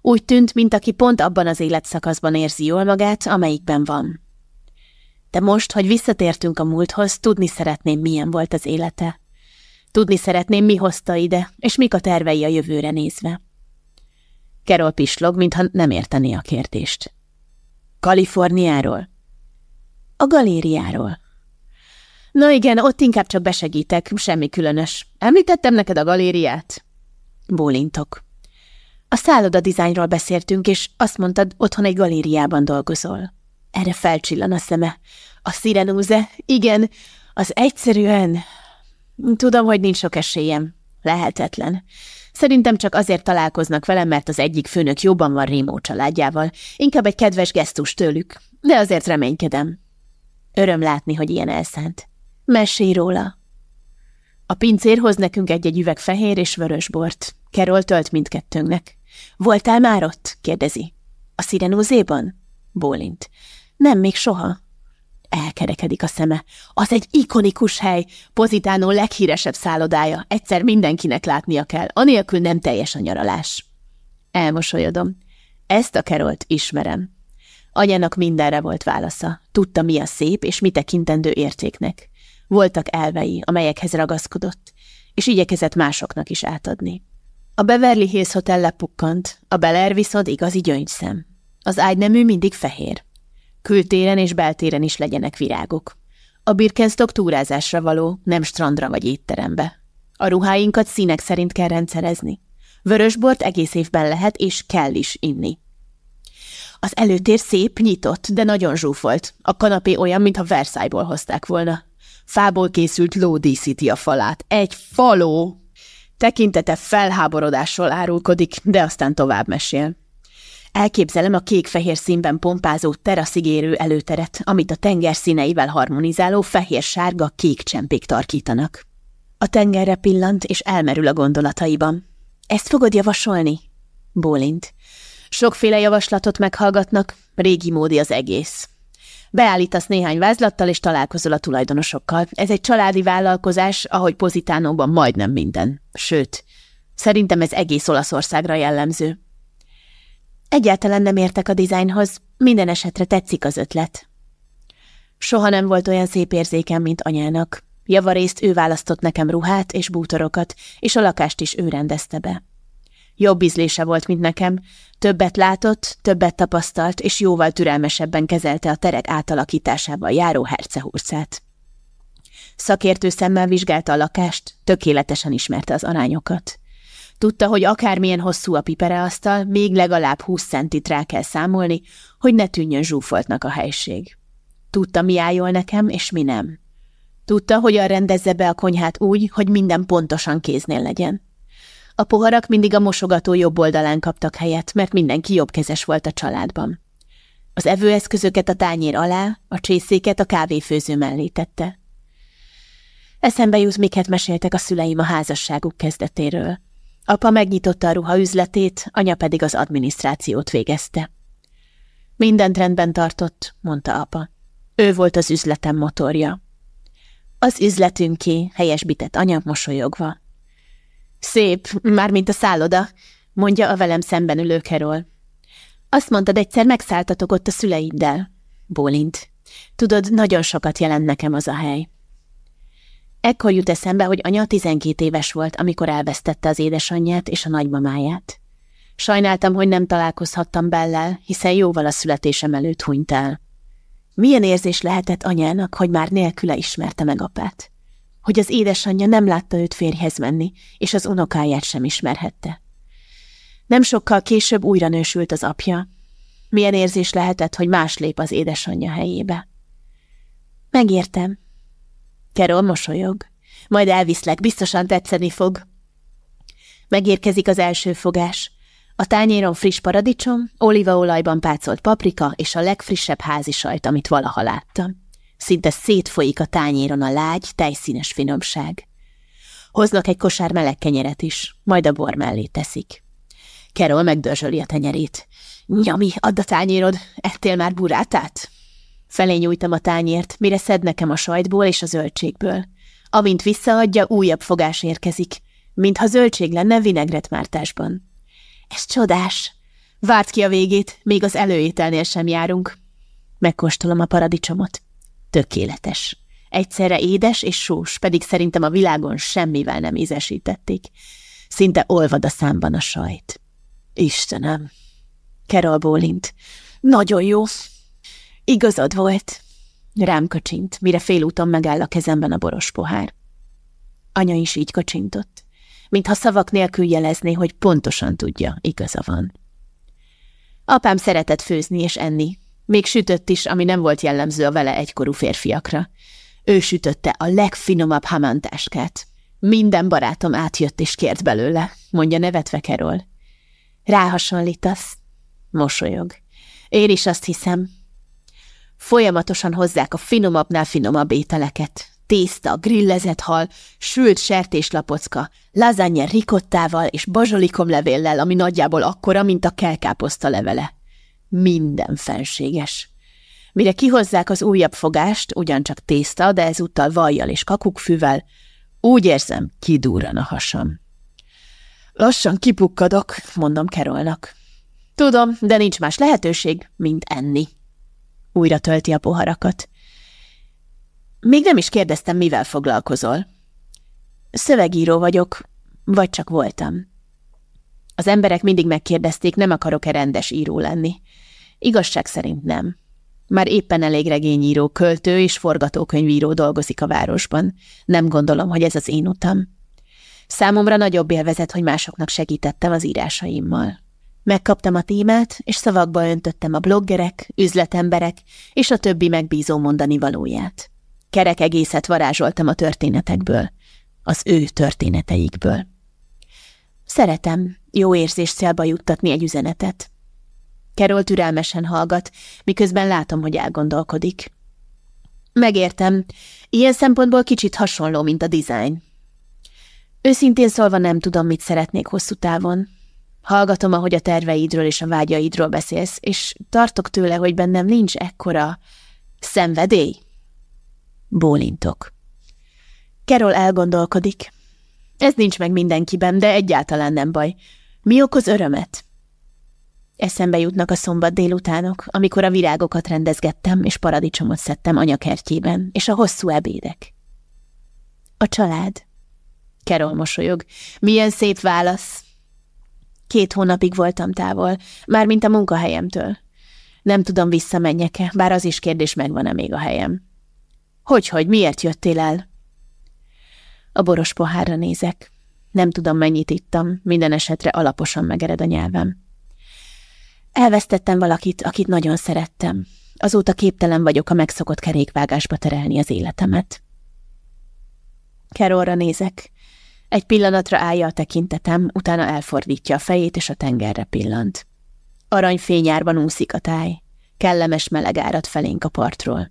Úgy tűnt, mint aki pont abban az életszakaszban érzi jól magát, amelyikben van. De most, hogy visszatértünk a múlthoz, tudni szeretném, milyen volt az élete. Tudni szeretném, mi hozta ide, és mik a tervei a jövőre nézve. Kerol pislog, mintha nem értené a kérdést. Kaliforniáról? A galériáról. Na igen, ott inkább csak besegítek, semmi különös. Említettem neked a galériát? Bólintok. A szálloda dizájnról beszéltünk, és azt mondtad, otthon egy galériában dolgozol. Erre felcsillan a szeme. A szirenúze? Igen, az egyszerűen... Tudom, hogy nincs sok esélyem. Lehetetlen. Szerintem csak azért találkoznak velem, mert az egyik főnök jobban van Rémó családjával. Inkább egy kedves gesztus tőlük, de azért reménykedem. Öröm látni, hogy ilyen elszánt. Mesélj róla. A pincér hoz nekünk egy-egy üveg fehér és vörös bort. Kerol tölt mindkettőnknek. Voltál már ott? kérdezi. A szirenózéban? Bólint. Nem, még soha. Elkerekedik a szeme. Az egy ikonikus hely, Pozitánó leghíresebb szállodája. Egyszer mindenkinek látnia kell, anélkül nem teljes a nyaralás. Elmosolyodom. Ezt a Kerolt ismerem. Anyának mindenre volt válasza. Tudta, mi a szép, és mi tekintendő értéknek. Voltak elvei, amelyekhez ragaszkodott, és igyekezett másoknak is átadni. A Beverly Hills Hotel lepukkant, a Bel viszont igazi gyöngyszem. Az ágynemű mindig fehér. Kültéren és beltéren is legyenek virágok. A Birkenstock túrázásra való, nem strandra vagy étterembe. A ruháinkat színek szerint kell rendszerezni. Vörösbort egész évben lehet és kell is inni. Az előtér szép, nyitott, de nagyon zsúfolt. A kanapé olyan, mintha Versailles-ból hozták volna. Fából készült ló díszíti a falát. Egy faló! Tekintete felháborodással árulkodik, de aztán tovább mesél. Elképzelem a kék-fehér színben pompázó teraszigérő előteret, amit a tenger színeivel harmonizáló fehér-sárga-kék csempék tarkítanak. A tengerre pillant, és elmerül a gondolataiban. Ezt fogod javasolni? Bólint. Sokféle javaslatot meghallgatnak, régi módi az egész. Beállítasz néhány vázlattal, és találkozol a tulajdonosokkal. Ez egy családi vállalkozás, ahogy Pozitánóban majdnem minden. Sőt, szerintem ez egész Olaszországra jellemző. Egyáltalán nem értek a dizájnhoz, minden esetre tetszik az ötlet. Soha nem volt olyan szép érzékem, mint anyának. Javarészt ő választott nekem ruhát és bútorokat, és a lakást is ő rendezte be. Jobb ízlése volt, mint nekem, többet látott, többet tapasztalt, és jóval türelmesebben kezelte a terek átalakításával járó hercehurcát. Szakértő szemmel vizsgálta a lakást, tökéletesen ismerte az arányokat. Tudta, hogy akármilyen hosszú a pipereasztal, még legalább húsz centit rá kell számolni, hogy ne tűnjön zsúfoltnak a helység. Tudta, mi álljon nekem, és mi nem. Tudta, hogyan rendezze be a konyhát úgy, hogy minden pontosan kéznél legyen. A poharak mindig a mosogató jobb oldalán kaptak helyet, mert mindenki jobbkezes volt a családban. Az evőeszközöket a tányér alá, a csészéket a kávéfőző mellé tette. Eszembe jut, miket meséltek a szüleim a házasságuk kezdetéről. Apa megnyitotta a ruhaüzletét, anya pedig az adminisztrációt végezte. Mindent rendben tartott, mondta apa. Ő volt az üzletem motorja. Az üzletünké, helyesbített anya mosolyogva. Szép, mármint a szálloda, mondja a velem szemben ülő Kerol. Azt mondtad, egyszer megszálltatok ott a szüleiddel. Bólint. Tudod, nagyon sokat jelent nekem az a hely. Ekkor jut eszembe, hogy anya 12 éves volt, amikor elvesztette az édesanyját és a nagymamáját. Sajnáltam, hogy nem találkozhattam Bellel, hiszen jóval a születésem előtt hunyt el. Milyen érzés lehetett anyának, hogy már nélküle ismerte meg apát? Hogy az édesanyja nem látta őt férjhez menni, és az unokáját sem ismerhette. Nem sokkal később újra nősült az apja. Milyen érzés lehetett, hogy más lép az édesanyja helyébe. Megértem. Kerol mosolyog. Majd elviszlek, biztosan tetszeni fog. Megérkezik az első fogás. A tányéron friss paradicsom, olívaolajban pácolt paprika és a legfrissebb házi sajt, amit valaha láttam. Szinte szétfolyik a tányéron a lágy, tejszínes finomság. Hoznak egy kosár meleg kenyeret is, majd a bor mellé teszik. Kerol megdörzsöli a tenyerét. Nyami, add a tányérod, ettél már burátát? Felé nyújtam a tányért, mire szed nekem a sajtból és a zöldségből. Amint visszaadja, újabb fogás érkezik, mintha zöldség lenne vinegretmártásban. Ez csodás! Várt ki a végét, még az előételnél sem járunk. Megkóstolom a paradicsomot. Tökéletes. Egyszerre édes és sós, pedig szerintem a világon semmivel nem ízesítették. Szinte olvad a számban a sajt. Istenem! Kerol bólint. Nagyon jó. Igazad volt. Rám kacsint, mire félúton megáll a kezemben a boros pohár. Anya is így kacsintott, mintha szavak nélkül jelezné, hogy pontosan tudja, igaza van. Apám szeretett főzni és enni, még sütött is, ami nem volt jellemző a vele egykorú férfiakra. Ő sütötte a legfinomabb hamantáskát. Minden barátom átjött és kért belőle, mondja nevetve Kerol. Ráhasonlítasz? Mosolyog. Én is azt hiszem. Folyamatosan hozzák a finomabbnál finomabb ételeket. Tészta, grillezett hal, sült sertéslapocka, lasagne rikottával és bazsolikomlevéllel, ami nagyjából akkora, mint a kelkáposzta levele. Minden fenséges. Mire kihozzák az újabb fogást, ugyancsak tészta, de ezúttal vajjal és kakukkfűvel, úgy érzem, kidúran a hasam. Lassan kipukkadok, mondom Kerolnak. Tudom, de nincs más lehetőség, mint enni. Újra tölti a poharakat. Még nem is kérdeztem, mivel foglalkozol. Szövegíró vagyok, vagy csak voltam. Az emberek mindig megkérdezték, nem akarok-e rendes író lenni. Igazság szerint nem. Már éppen elég regényíró, költő és forgatókönyvíró dolgozik a városban. Nem gondolom, hogy ez az én utam. Számomra nagyobb élvezet, hogy másoknak segítettem az írásaimmal. Megkaptam a témát, és szavakba öntöttem a bloggerek, üzletemberek és a többi megbízó mondani valóját. Kerek egészet varázsoltam a történetekből, az ő történeteikből. Szeretem, jó érzés célba juttatni egy üzenetet. Kerol türelmesen hallgat, miközben látom, hogy elgondolkodik. Megértem, ilyen szempontból kicsit hasonló, mint a design. Őszintén szólva nem tudom, mit szeretnék hosszú távon. Hallgatom, ahogy a terveidről és a vágyaidról beszélsz, és tartok tőle, hogy bennem nincs ekkora szenvedély. Bólintok. Kerol elgondolkodik. Ez nincs meg mindenkiben, de egyáltalán nem baj. Mi okoz örömet? Eszembe jutnak a szombat délutánok, amikor a virágokat rendezgettem, és paradicsomot szedtem anyakertjében, és a hosszú ebédek. A család. Kerol mosolyog. Milyen szép válasz. Két hónapig voltam távol, mármint a munkahelyemtől. Nem tudom, visszamenjek-e, bár az is kérdés, megvan-e még a helyem. Hogyhogy, miért jöttél el? A boros pohárra nézek. Nem tudom, mennyit ittam, minden esetre alaposan megered a nyelvem. Elvesztettem valakit, akit nagyon szerettem. Azóta képtelen vagyok a megszokott kerékvágásba terelni az életemet. Kerolra nézek. Egy pillanatra állja a tekintetem, utána elfordítja a fejét, és a tengerre pillant. Aranyfényárban úszik a táj. Kellemes meleg árad felénk a partról.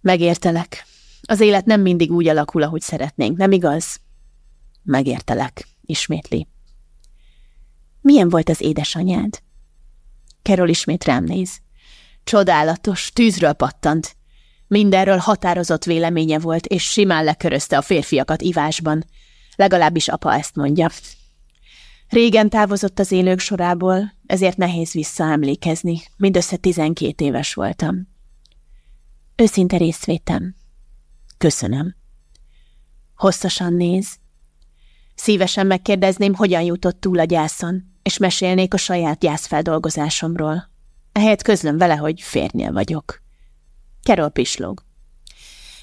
Megértelek. Az élet nem mindig úgy alakul, ahogy szeretnénk, nem igaz? Megértelek, ismétli. Milyen volt az édesanyád? Kerol ismét rám néz. Csodálatos, tűzről pattant. Mindenről határozott véleménye volt, és simán lekörözte a férfiakat ivásban. Legalábbis apa ezt mondja. Régen távozott az élők sorából, ezért nehéz visszaemlékezni. Mindössze tizenkét éves voltam. Őszinte részvétem. Köszönöm. Hosszasan néz. Szívesen megkérdezném, hogyan jutott túl a gyászon, és mesélnék a saját gyászfeldolgozásomról. Ehelyett közlöm vele, hogy férnél vagyok. Kerol pislog.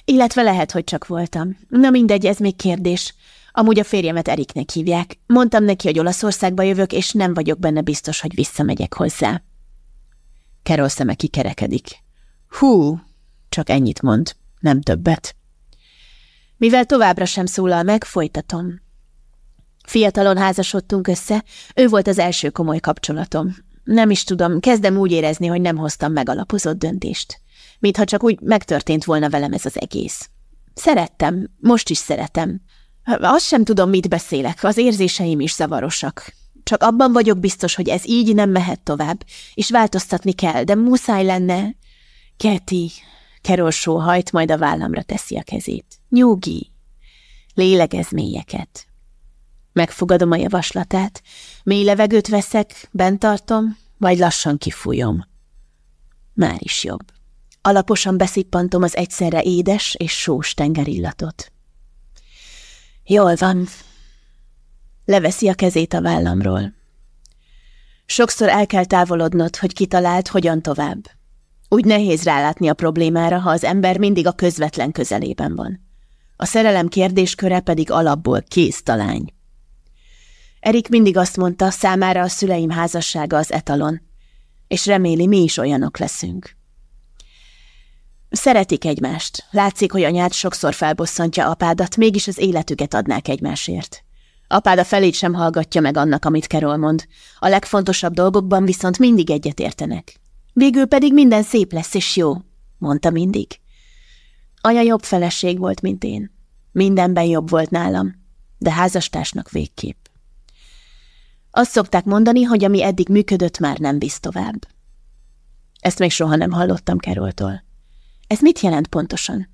Illetve lehet, hogy csak voltam. Na mindegy, ez még kérdés. Amúgy a férjemet Eriknek hívják. Mondtam neki, hogy Olaszországba jövök, és nem vagyok benne biztos, hogy visszamegyek hozzá. Carol szeme kikerekedik. Hú, csak ennyit mond, nem többet. Mivel továbbra sem szólal meg, folytatom. Fiatalon házasodtunk össze, ő volt az első komoly kapcsolatom. Nem is tudom, kezdem úgy érezni, hogy nem hoztam megalapozott döntést. Mintha csak úgy megtörtént volna velem ez az egész. Szerettem, most is szeretem. Azt sem tudom, mit beszélek, az érzéseim is zavarosak. Csak abban vagyok biztos, hogy ez így nem mehet tovább, és változtatni kell, de muszáj lenne. Keti, Kerol sóhajt, majd a vállamra teszi a kezét. Nyugi, lélegez mélyeket. Megfogadom a javaslatát, mély levegőt veszek, bent tartom, vagy lassan kifújom. Már is jobb. Alaposan beszippantom az egyszerre édes és sós tengerillatot. Jól van. Leveszi a kezét a vállamról. Sokszor el kell távolodnod, hogy kitalált, hogyan tovább. Úgy nehéz rálátni a problémára, ha az ember mindig a közvetlen közelében van. A szerelem kérdésköre pedig alapból kész talány. Erik mindig azt mondta, számára a szüleim házassága az etalon, és reméli, mi is olyanok leszünk. Szeretik egymást. Látszik, hogy anyád sokszor felbosszantja apádat, mégis az életüket adnák egymásért. Apád a felét sem hallgatja meg annak, amit Kerol mond. A legfontosabb dolgokban viszont mindig egyet értenek. Végül pedig minden szép lesz és jó, mondta mindig. Anya jobb feleség volt, mint én. Mindenben jobb volt nálam, de házastársnak végképp. Azt szokták mondani, hogy ami eddig működött, már nem visz tovább. Ezt még soha nem hallottam Keroltól. Ez mit jelent pontosan?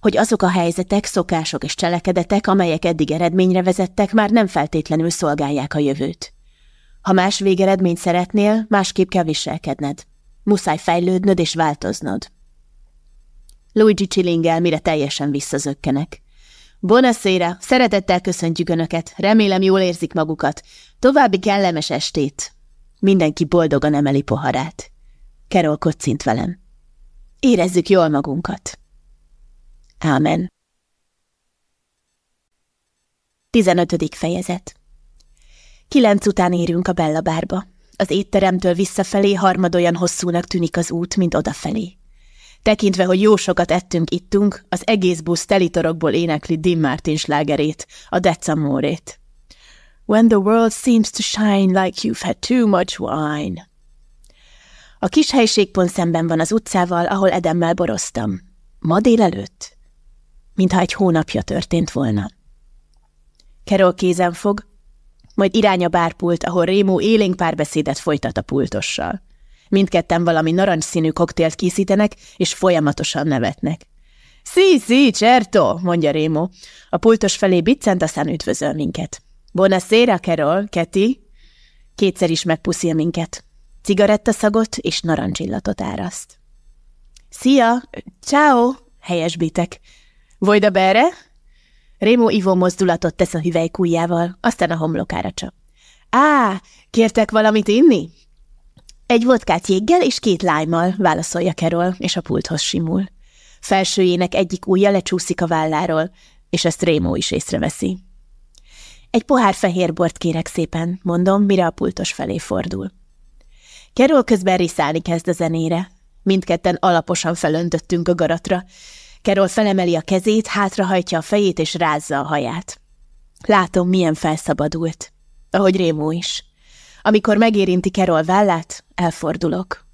Hogy azok a helyzetek, szokások és cselekedetek, amelyek eddig eredményre vezettek, már nem feltétlenül szolgálják a jövőt. Ha más végeredményt szeretnél, másképp kell viselkedned. Muszáj fejlődnöd és változnod. Luigi csilingel, mire teljesen visszazökkenek. Bonaszéra, szeretettel köszöntjük Önöket, remélem jól érzik magukat. További kellemes estét. Mindenki boldogan emeli poharát. Kerol kocint velem. Érezzük jól magunkat. Ámen. 15. fejezet Kilenc után érünk a Bella bárba. Az étteremtől visszafelé harmad olyan hosszúnak tűnik az út, mint odafelé. Tekintve, hogy jó sokat ettünk, ittunk, az egész busz telitorokból énekli Dim Martin slágerét, a Decamorét. When the world seems to shine like you've had too much wine. A kis helység szemben van az utcával, ahol Edemmel boroztam. Ma délelőtt? Mintha egy hónapja történt volna. Kerol kézen fog, majd irány a bárpult, ahol Rémó élénk párbeszédet folytat a pultossal. Mindketten valami narancsszínű koktélt készítenek, és folyamatosan nevetnek. Szí, szí, certo, mondja Rémó. A pultos felé biccent, aztán üdvözöl minket. Buonasera, Carol, Keti. Kétszer is megpuszil minket. Cigarettaszagot és narancsillatot áraszt. Szia! Ciao! helyesbítek. Vojda bere? Rémó ivó mozdulatot tesz a hüvelykújjával, aztán a homlokára csap. Á, kértek valamit inni? Egy vodkát jéggel és két lájmal, válaszolja Kerol, és a pulthoz simul. Felsőjének egyik ujja lecsúszik a válláról, és ezt Rémó is észreveszi. Egy pohár fehér bort kérek szépen, mondom, mire a pultos felé fordul. Kerol közben riszálni kezd a zenére. Mindketten alaposan felöntöttünk a garatra. Kerol felemeli a kezét, hátrahajtja a fejét és rázza a haját. Látom, milyen felszabadult. Ahogy Rémó is. Amikor megérinti Kerol vállát, elfordulok.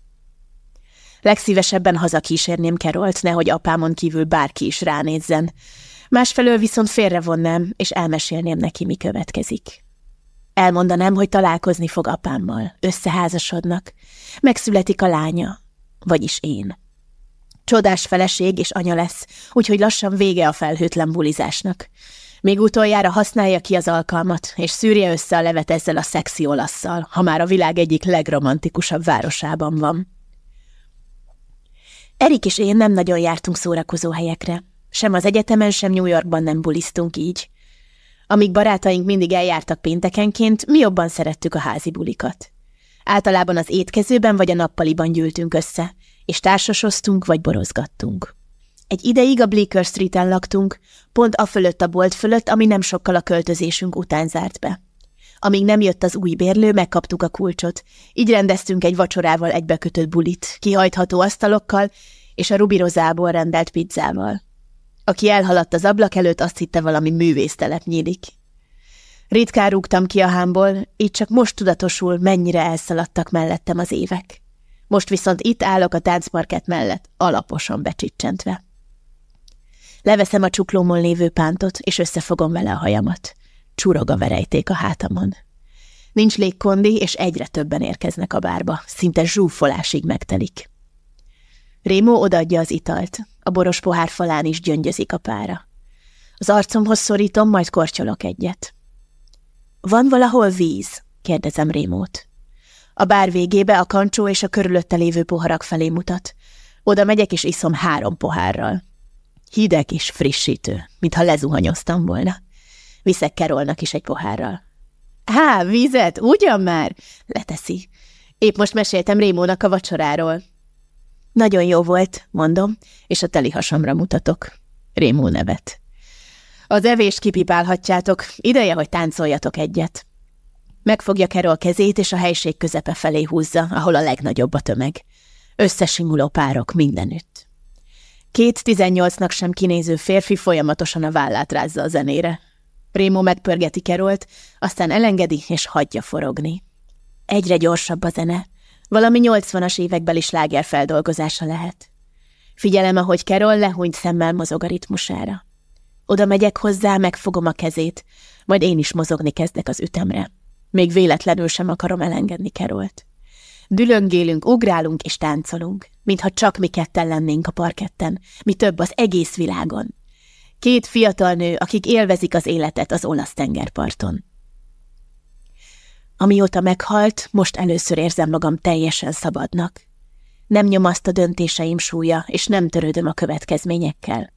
Legszívesebben hazakísérném Kerolt, nehogy apámon kívül bárki is ránézzen. Másfelől viszont félrevonnám, és elmesélném neki, mi következik. Elmondanám, hogy találkozni fog apámmal, összeházasodnak, megszületik a lánya, vagyis én. Csodás feleség és anya lesz, úgyhogy lassan vége a felhőtlen bulizásnak. Még utoljára használja ki az alkalmat, és szűrje össze a levet ezzel a szexi olasszal, ha már a világ egyik legromantikusabb városában van. Erik és én nem nagyon jártunk szórakozó helyekre. Sem az egyetemen, sem New Yorkban nem bulisztunk így. Amíg barátaink mindig eljártak péntekenként, mi jobban szerettük a házi bulikat. Általában az étkezőben vagy a nappaliban gyűltünk össze, és társasoztunk vagy borozgattunk. Egy ideig a Bleecker Street-en laktunk, pont a fölött a bolt fölött, ami nem sokkal a költözésünk után zárt be. Amíg nem jött az új bérlő, megkaptuk a kulcsot. Így rendeztünk egy vacsorával egybekötött bulit, kihajtható asztalokkal és a rubirozából rendelt pizzával. Aki elhaladt az ablak előtt, azt hitte valami művésztelep nyílik. Ritkán rúgtam ki a hámból, így csak most tudatosul, mennyire elszaladtak mellettem az évek. Most viszont itt állok a táncparket mellett, alaposan becsicsentve. Leveszem a csuklómon lévő pántot, és összefogom vele a hajamat. Csurog a verejték a hátamon. Nincs légkondi, és egyre többen érkeznek a bárba, szinte zsúfolásig megtelik. Rémó odaadja az italt, a boros pohár falán is gyöngyözik a pára. Az arcomhoz szorítom, majd kortyolok egyet. Van valahol víz? kérdezem Rémót. A bár végébe a kancsó és a körülötte lévő poharak felé mutat. Oda megyek és iszom három pohárral. Hideg és frissítő, mintha lezuhanyoztam volna. Viszek Kerolnak is egy pohárral. Há, vízet, ugyan már? Leteszi. Épp most meséltem Rémónak a vacsoráról. Nagyon jó volt, mondom, és a teli hasamra mutatok. Rémó nevet. Az evés kipipálhatjátok, ideje, hogy táncoljatok egyet. Megfogja Kerol kezét, és a helység közepe felé húzza, ahol a legnagyobb a tömeg. Összesimuló párok mindenütt. Két tizennyolcnak sem kinéző férfi folyamatosan a vállát rázza a zenére. Rémó megpörgeti Kerolt, aztán elengedi és hagyja forogni. Egyre gyorsabb a zene. Valami nyolcvanas évekbeli feldolgozása lehet. Figyelem, ahogy Kerol lehúnyt szemmel mozog a ritmusára. Oda megyek hozzá, megfogom a kezét, majd én is mozogni kezdek az ütemre. Még véletlenül sem akarom elengedni Kerolt. Dülöngélünk, ugrálunk és táncolunk, mintha csak mi ketten lennénk a parketten, mi több az egész világon. Két fiatal nő, akik élvezik az életet az olasz tengerparton. Amióta meghalt, most először érzem magam teljesen szabadnak. Nem nyomaszt a döntéseim súlya, és nem törődöm a következményekkel.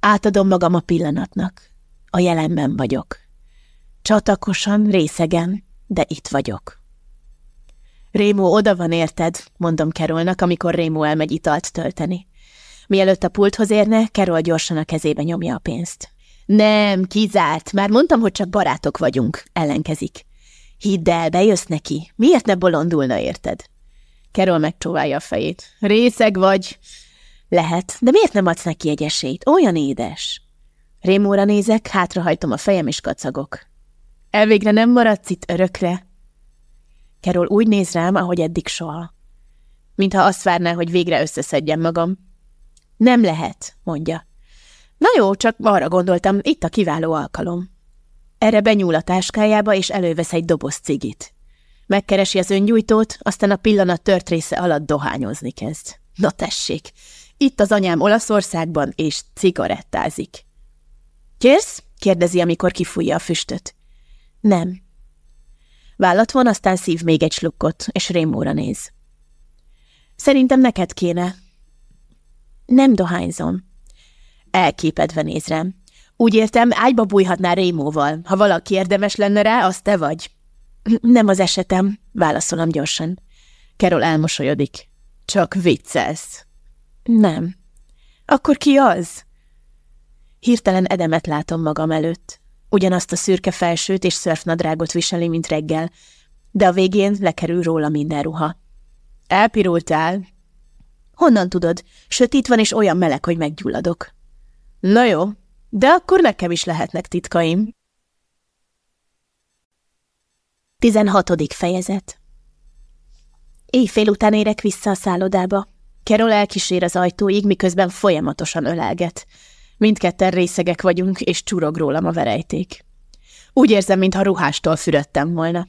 Átadom magam a pillanatnak. A jelenben vagyok. Csatakosan, részegen, de itt vagyok. Rémó oda van érted, mondom Kerolnak, amikor Rémó elmegy italt tölteni. Mielőtt a pulthoz érne, Kerol gyorsan a kezébe nyomja a pénzt. Nem, kizárt, már mondtam, hogy csak barátok vagyunk, ellenkezik. Hidd el, bejössz neki, miért ne bolondulna, érted? Kerol megcsóválja a fejét. Részeg vagy? Lehet, de miért nem adsz neki egy esélyt? Olyan édes. Rémóra nézek, hátrahajtom a fejem és kacagok. Elvégre nem maradsz itt örökre? Kerol úgy néz rám, ahogy eddig soha. Mintha azt várná, hogy végre összeszedjem magam. Nem lehet, mondja. Na jó, csak arra gondoltam, itt a kiváló alkalom. Erre benyúl a táskájába, és elővesz egy doboz cigit. Megkeresi az öngyújtót, aztán a pillanat tört része alatt dohányozni kezd. Na tessék, itt az anyám Olaszországban, és cigarettázik. Kérsz? kérdezi, amikor kifújja a füstöt. Nem. Vállat von, aztán szív még egy slukkot, és rémóra néz. Szerintem neked kéne. Nem dohányzom. Elképedve néz rám. Úgy értem, ágyba bújhatná Rémóval. Ha valaki érdemes lenne rá, az te vagy. Nem az esetem, válaszolom gyorsan. Kerol elmosolyodik. Csak viccelsz. Nem. Akkor ki az? Hirtelen edemet látom magam előtt. Ugyanazt a szürke felsőt és szörfnadrágot viseli, mint reggel, de a végén lekerül róla minden ruha. Elpirultál? Honnan tudod? Sötét van és olyan meleg, hogy meggyulladok. Na jó, de akkor nekem is lehetnek titkaim. 16. fejezet Éjfél után érek vissza a szállodába. Kerol elkísér az ajtóig, miközben folyamatosan ölelget. Mindketten részegek vagyunk, és csurog rólam a verejték. Úgy érzem, mintha ruhástól fürödtem volna.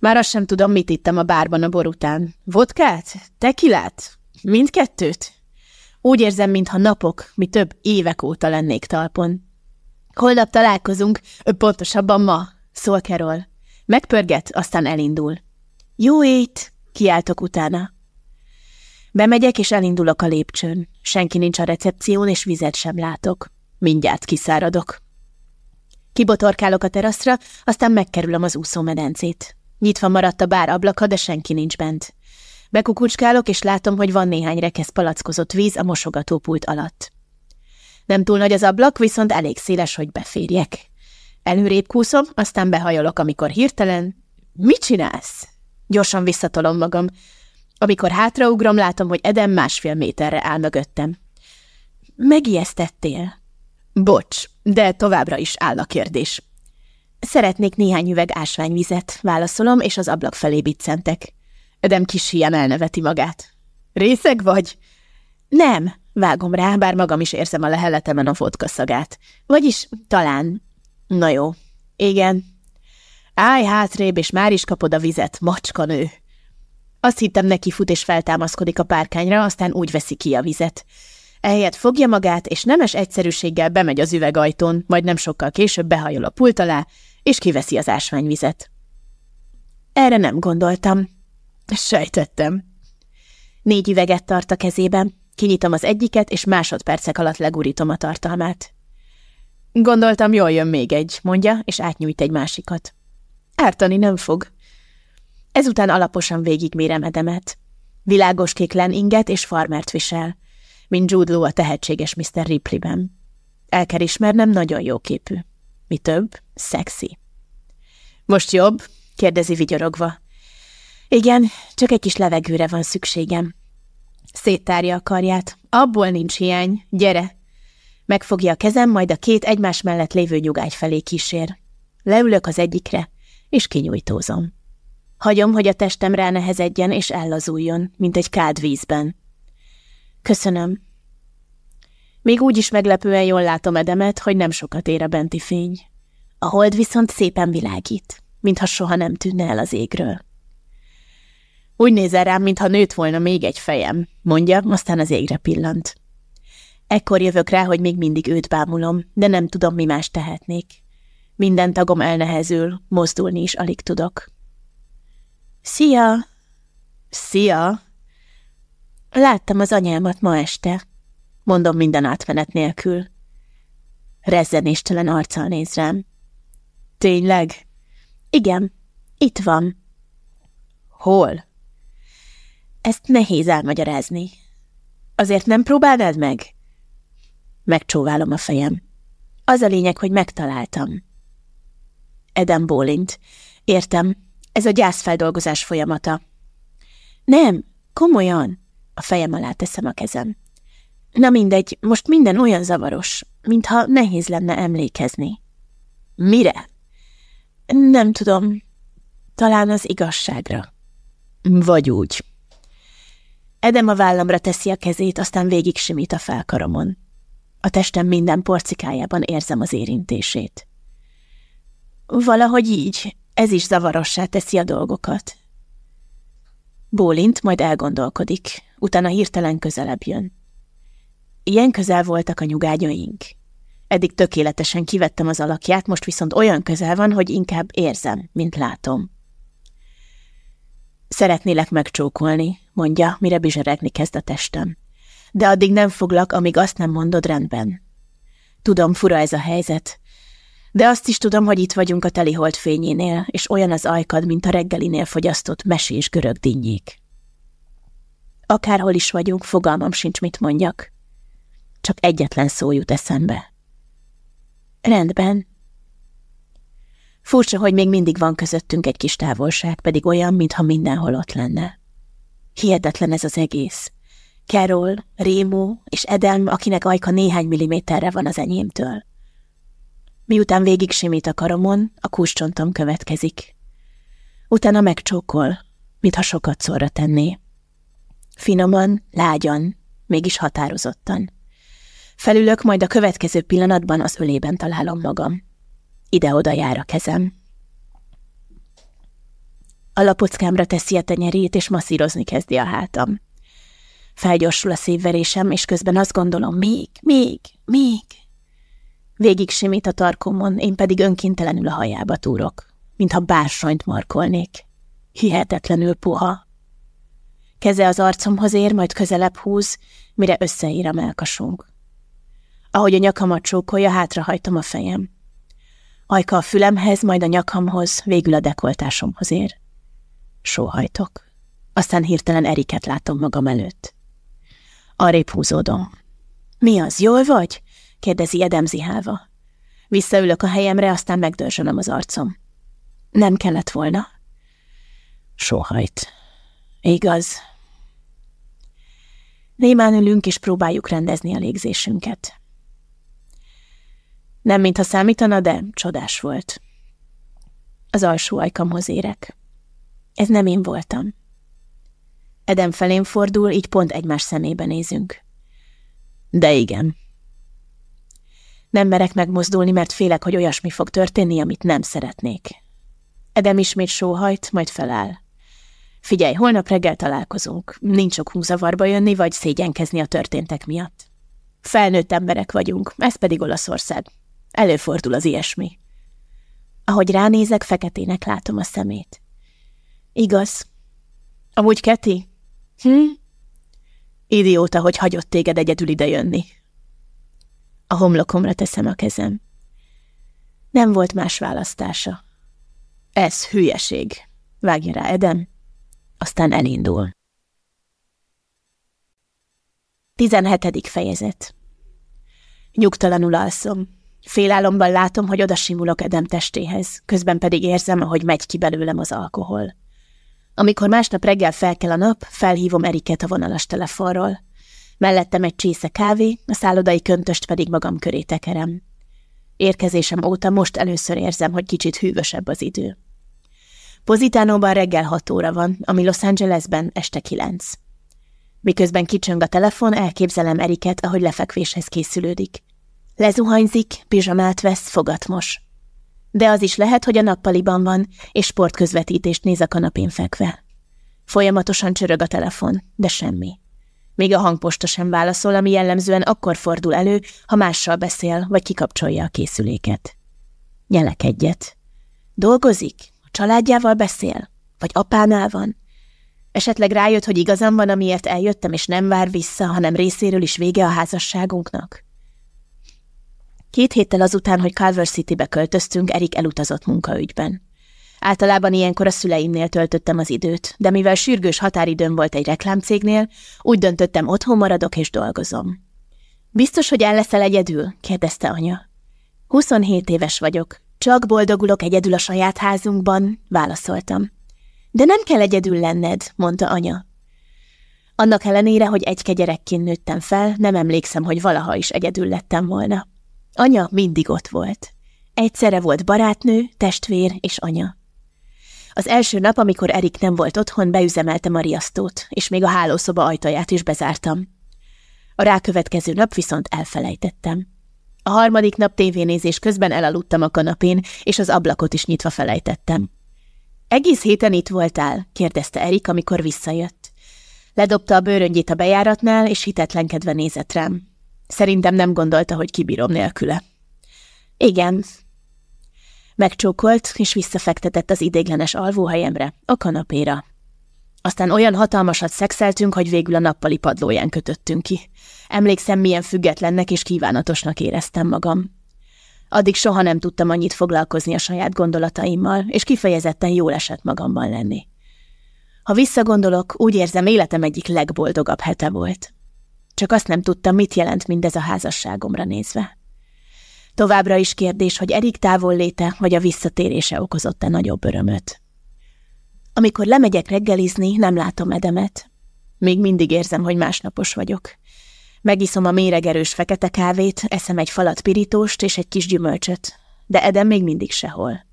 Már azt sem tudom, mit ittem a bárban a bor után. Vodkát? Tekilát? Mindkettőt? Úgy érzem, mintha napok, mi több évek óta lennék talpon. Holnap találkozunk, pontosabban ma, szól Kerol. Megpörget, aztán elindul. Jó ét! kiáltok utána. Bemegyek, és elindulok a lépcsőn. Senki nincs a recepción, és vizet sem látok. Mindjárt kiszáradok. Kibotorkálok a teraszra, aztán megkerülöm az úszómedencét. Nyitva maradt a bár ablaka, de senki nincs bent. Bekukucskálok, és látom, hogy van néhány rekesz palackozott víz a mosogatópult alatt. Nem túl nagy az ablak, viszont elég széles, hogy beférjek. Előrébb kúszom, aztán behajolok, amikor hirtelen... Mit csinálsz? Gyorsan visszatolom magam. Amikor hátraugrom, látom, hogy Edem másfél méterre áll mögöttem. Megijesztettél? Bocs, de továbbra is áll a kérdés. Szeretnék néhány üveg ásványvizet, válaszolom, és az ablak felé biccentek. Edem kis hián elneveti magát. Részeg vagy? Nem, vágom rá, bár magam is érzem a leheletemen a vodka szagát. Vagyis talán. Na jó. Igen. Állj hátrébb, és már is kapod a vizet, macskanő. Azt hittem neki fut és feltámaszkodik a párkányra, aztán úgy veszi ki a vizet. Ehelyett fogja magát, és nemes egyszerűséggel bemegy az üvegajtón, majd nem sokkal később behajol a pult alá, és kiveszi az ásványvizet. Erre nem gondoltam. Sejtettem. Négy üveget tart a kezében, kinyitom az egyiket, és másodpercek alatt legurítom a tartalmát. Gondoltam, jól jön még egy, mondja, és átnyújt egy másikat. Ártani nem fog. Ezután alaposan végigmérem Edemet. Világos kék len inget és farmert visel, mint Jude Law a tehetséges Mr. Ripleyben. El kell ismernem, nagyon jó képű. Mi több, szexi. Most jobb? kérdezi vigyorogva. Igen, csak egy kis levegőre van szükségem. Széttárja a karját. Abból nincs hiány. Gyere! Megfogja a kezem, majd a két egymás mellett lévő nyugágy felé kísér. Leülök az egyikre, és kinyújtózom. Hagyom, hogy a testem ránehezedjen és ellazuljon, mint egy kád vízben. Köszönöm. Még úgy is meglepően jól látom Edemet, hogy nem sokat ér a benti fény. A hold viszont szépen világít, mintha soha nem tűnne el az égről. Úgy nézel rám, mintha nőtt volna még egy fejem, mondja, aztán az égre pillant. Ekkor jövök rá, hogy még mindig őt bámulom, de nem tudom, mi más tehetnék. Minden tagom elnehezül, mozdulni is alig tudok. Szia! Szia! Láttam az anyámat ma este, mondom minden átmenet nélkül. Rezzenéstelen arccal néz rám. Tényleg? Igen, itt van. Hol? Ezt nehéz elmagyarázni. Azért nem próbálnád meg? Megcsóválom a fejem. Az a lényeg, hogy megtaláltam. Eden bólint. Értem, ez a gyászfeldolgozás folyamata. Nem, komolyan. A fejem alá teszem a kezem. Na mindegy, most minden olyan zavaros, mintha nehéz lenne emlékezni. Mire? Nem tudom. Talán az igazságra. Vagy úgy. Edem a vállamra teszi a kezét, aztán végig simít a felkaromon. A testem minden porcikájában érzem az érintését. Valahogy így, ez is zavarossá teszi a dolgokat. Bólint, majd elgondolkodik, utána hirtelen közelebb jön. Ilyen közel voltak a nyugágyaink. Eddig tökéletesen kivettem az alakját, most viszont olyan közel van, hogy inkább érzem, mint látom. Szeretnélek megcsókolni, mondja, mire bizseregni kezd a testem. De addig nem foglak, amíg azt nem mondod rendben. Tudom, fura ez a helyzet, de azt is tudom, hogy itt vagyunk a telihold fényénél, és olyan az ajkad, mint a reggelinél fogyasztott mesés görög dinnyék. Akárhol is vagyunk, fogalmam sincs, mit mondjak. Csak egyetlen szó jut eszembe. Rendben. Furcsa, hogy még mindig van közöttünk egy kis távolság, pedig olyan, mintha mindenhol ott lenne. Hihetetlen ez az egész. Carol, Rémó és Edelm, akinek ajka néhány milliméterre van az enyémtől. Miután végig simít a karomon, a kúscsontom következik. Utána megcsókol, mintha sokat szorra tenné. Finoman, lágyan, mégis határozottan. Felülök, majd a következő pillanatban az ölében találom magam. Ide-oda jár a kezem. A lapockámra teszi a tenyerét, és masszírozni kezdi a hátam. Felgyorsul a szívverésem, és közben azt gondolom, még, még, még. Végig simít a tarkomon, én pedig önkéntelenül a hajába túrok, mintha bársanyt markolnék. Hihetetlenül puha. Keze az arcomhoz ér, majd közelebb húz, mire összeír a melkasunk. Ahogy a nyakamat csókolja, hátrahajtom a fejem. Ajka a fülemhez, majd a nyakamhoz, végül a dekoltásomhoz ér. Sóhajtok. Aztán hirtelen Eriket látom magam előtt. Arrébb húzódom. Mi az, jól vagy? Kérdezi Edem zihálva. Visszaülök a helyemre, aztán megdörzsölöm az arcom. Nem kellett volna. Sohajt. Igaz. Némán ülünk, és próbáljuk rendezni a légzésünket. Nem mintha számítana, de csodás volt. Az alsó ajkamhoz érek. Ez nem én voltam. Edem felén fordul, így pont egymás szemébe nézünk. De igen. Nem merek megmozdulni, mert félek, hogy olyasmi fog történni, amit nem szeretnék. Edem ismét sóhajt, majd feláll. Figyelj, holnap reggel találkozunk. Nincs ok zavarba jönni, vagy szégyenkezni a történtek miatt. Felnőtt emberek vagyunk, ez pedig Olaszország. Előfordul az ilyesmi. Ahogy ránézek, feketének látom a szemét. Igaz. Amúgy, Keti? Hm? Idióta, hogy hagyott téged egyedül idejönni. A homlokomra teszem a kezem. Nem volt más választása. Ez hülyeség. Vágja rá Edem, aztán elindul. 17. fejezet Nyugtalanul alszom. Félálomban látom, hogy oda simulok Edem testéhez, közben pedig érzem, ahogy megy ki belőlem az alkohol. Amikor másnap reggel fel kell a nap, felhívom Eriket a vonalas telefonról. Mellettem egy csésze kávé, a szállodai köntöst pedig magam köré tekerem. Érkezésem óta most először érzem, hogy kicsit hűvösebb az idő. Pozitánóban reggel 6 óra van, ami Los Angelesben este 9. Miközben kicsöng a telefon, elképzelem Eriket, ahogy lefekvéshez készülődik. Lezuhanyzik, pizsamát vesz, fogatmos. De az is lehet, hogy a nappaliban van, és sportközvetítést néz a kanapén fekve. Folyamatosan csörög a telefon, de semmi. Még a hangposta sem válaszol, ami jellemzően akkor fordul elő, ha mással beszél, vagy kikapcsolja a készüléket. Nyelek egyet. Dolgozik? A családjával beszél? Vagy apánál van? Esetleg rájött, hogy igazam van, amiért eljöttem, és nem vár vissza, hanem részéről is vége a házasságunknak? Két héttel azután, hogy Culver City-be költöztünk, Erik elutazott munkaügyben. Általában ilyenkor a szüleimnél töltöttem az időt, de mivel sürgős határidőm volt egy reklámcégnél, úgy döntöttem, otthon maradok és dolgozom. Biztos, hogy el leszel egyedül? kérdezte anya. 27 éves vagyok. Csak boldogulok egyedül a saját házunkban, válaszoltam. De nem kell egyedül lenned, mondta anya. Annak ellenére, hogy egy kegyerekként nőttem fel, nem emlékszem, hogy valaha is egyedül lettem volna. Anya mindig ott volt. Egyszerre volt barátnő, testvér és anya. Az első nap, amikor Erik nem volt otthon, beüzemeltem a riasztót, és még a hálószoba ajtaját is bezártam. A rákövetkező nap viszont elfelejtettem. A harmadik nap tévénézés közben elaludtam a kanapén, és az ablakot is nyitva felejtettem. Egész héten itt voltál? kérdezte Erik, amikor visszajött. Ledobta a bőröngyét a bejáratnál, és hitetlenkedve nézett rám. Szerintem nem gondolta, hogy kibírom nélküle. Igen. Megcsókolt, és visszafektetett az idéglenes alvóhelyemre, a kanapéra. Aztán olyan hatalmasat szexeltünk, hogy végül a nappali padlóján kötöttünk ki. Emlékszem, milyen függetlennek és kívánatosnak éreztem magam. Addig soha nem tudtam annyit foglalkozni a saját gondolataimmal, és kifejezetten jól esett magamban lenni. Ha visszagondolok, úgy érzem, életem egyik legboldogabb hete volt. Csak azt nem tudtam, mit jelent mindez a házasságomra nézve. Továbbra is kérdés, hogy Erik távolléte vagy a visszatérése okozott-e nagyobb örömöt. Amikor lemegyek reggelizni, nem látom Edemet. Még mindig érzem, hogy másnapos vagyok. Megiszom a méregerős fekete kávét, eszem egy falat pirítóst és egy kis gyümölcsöt, de Edem még mindig sehol.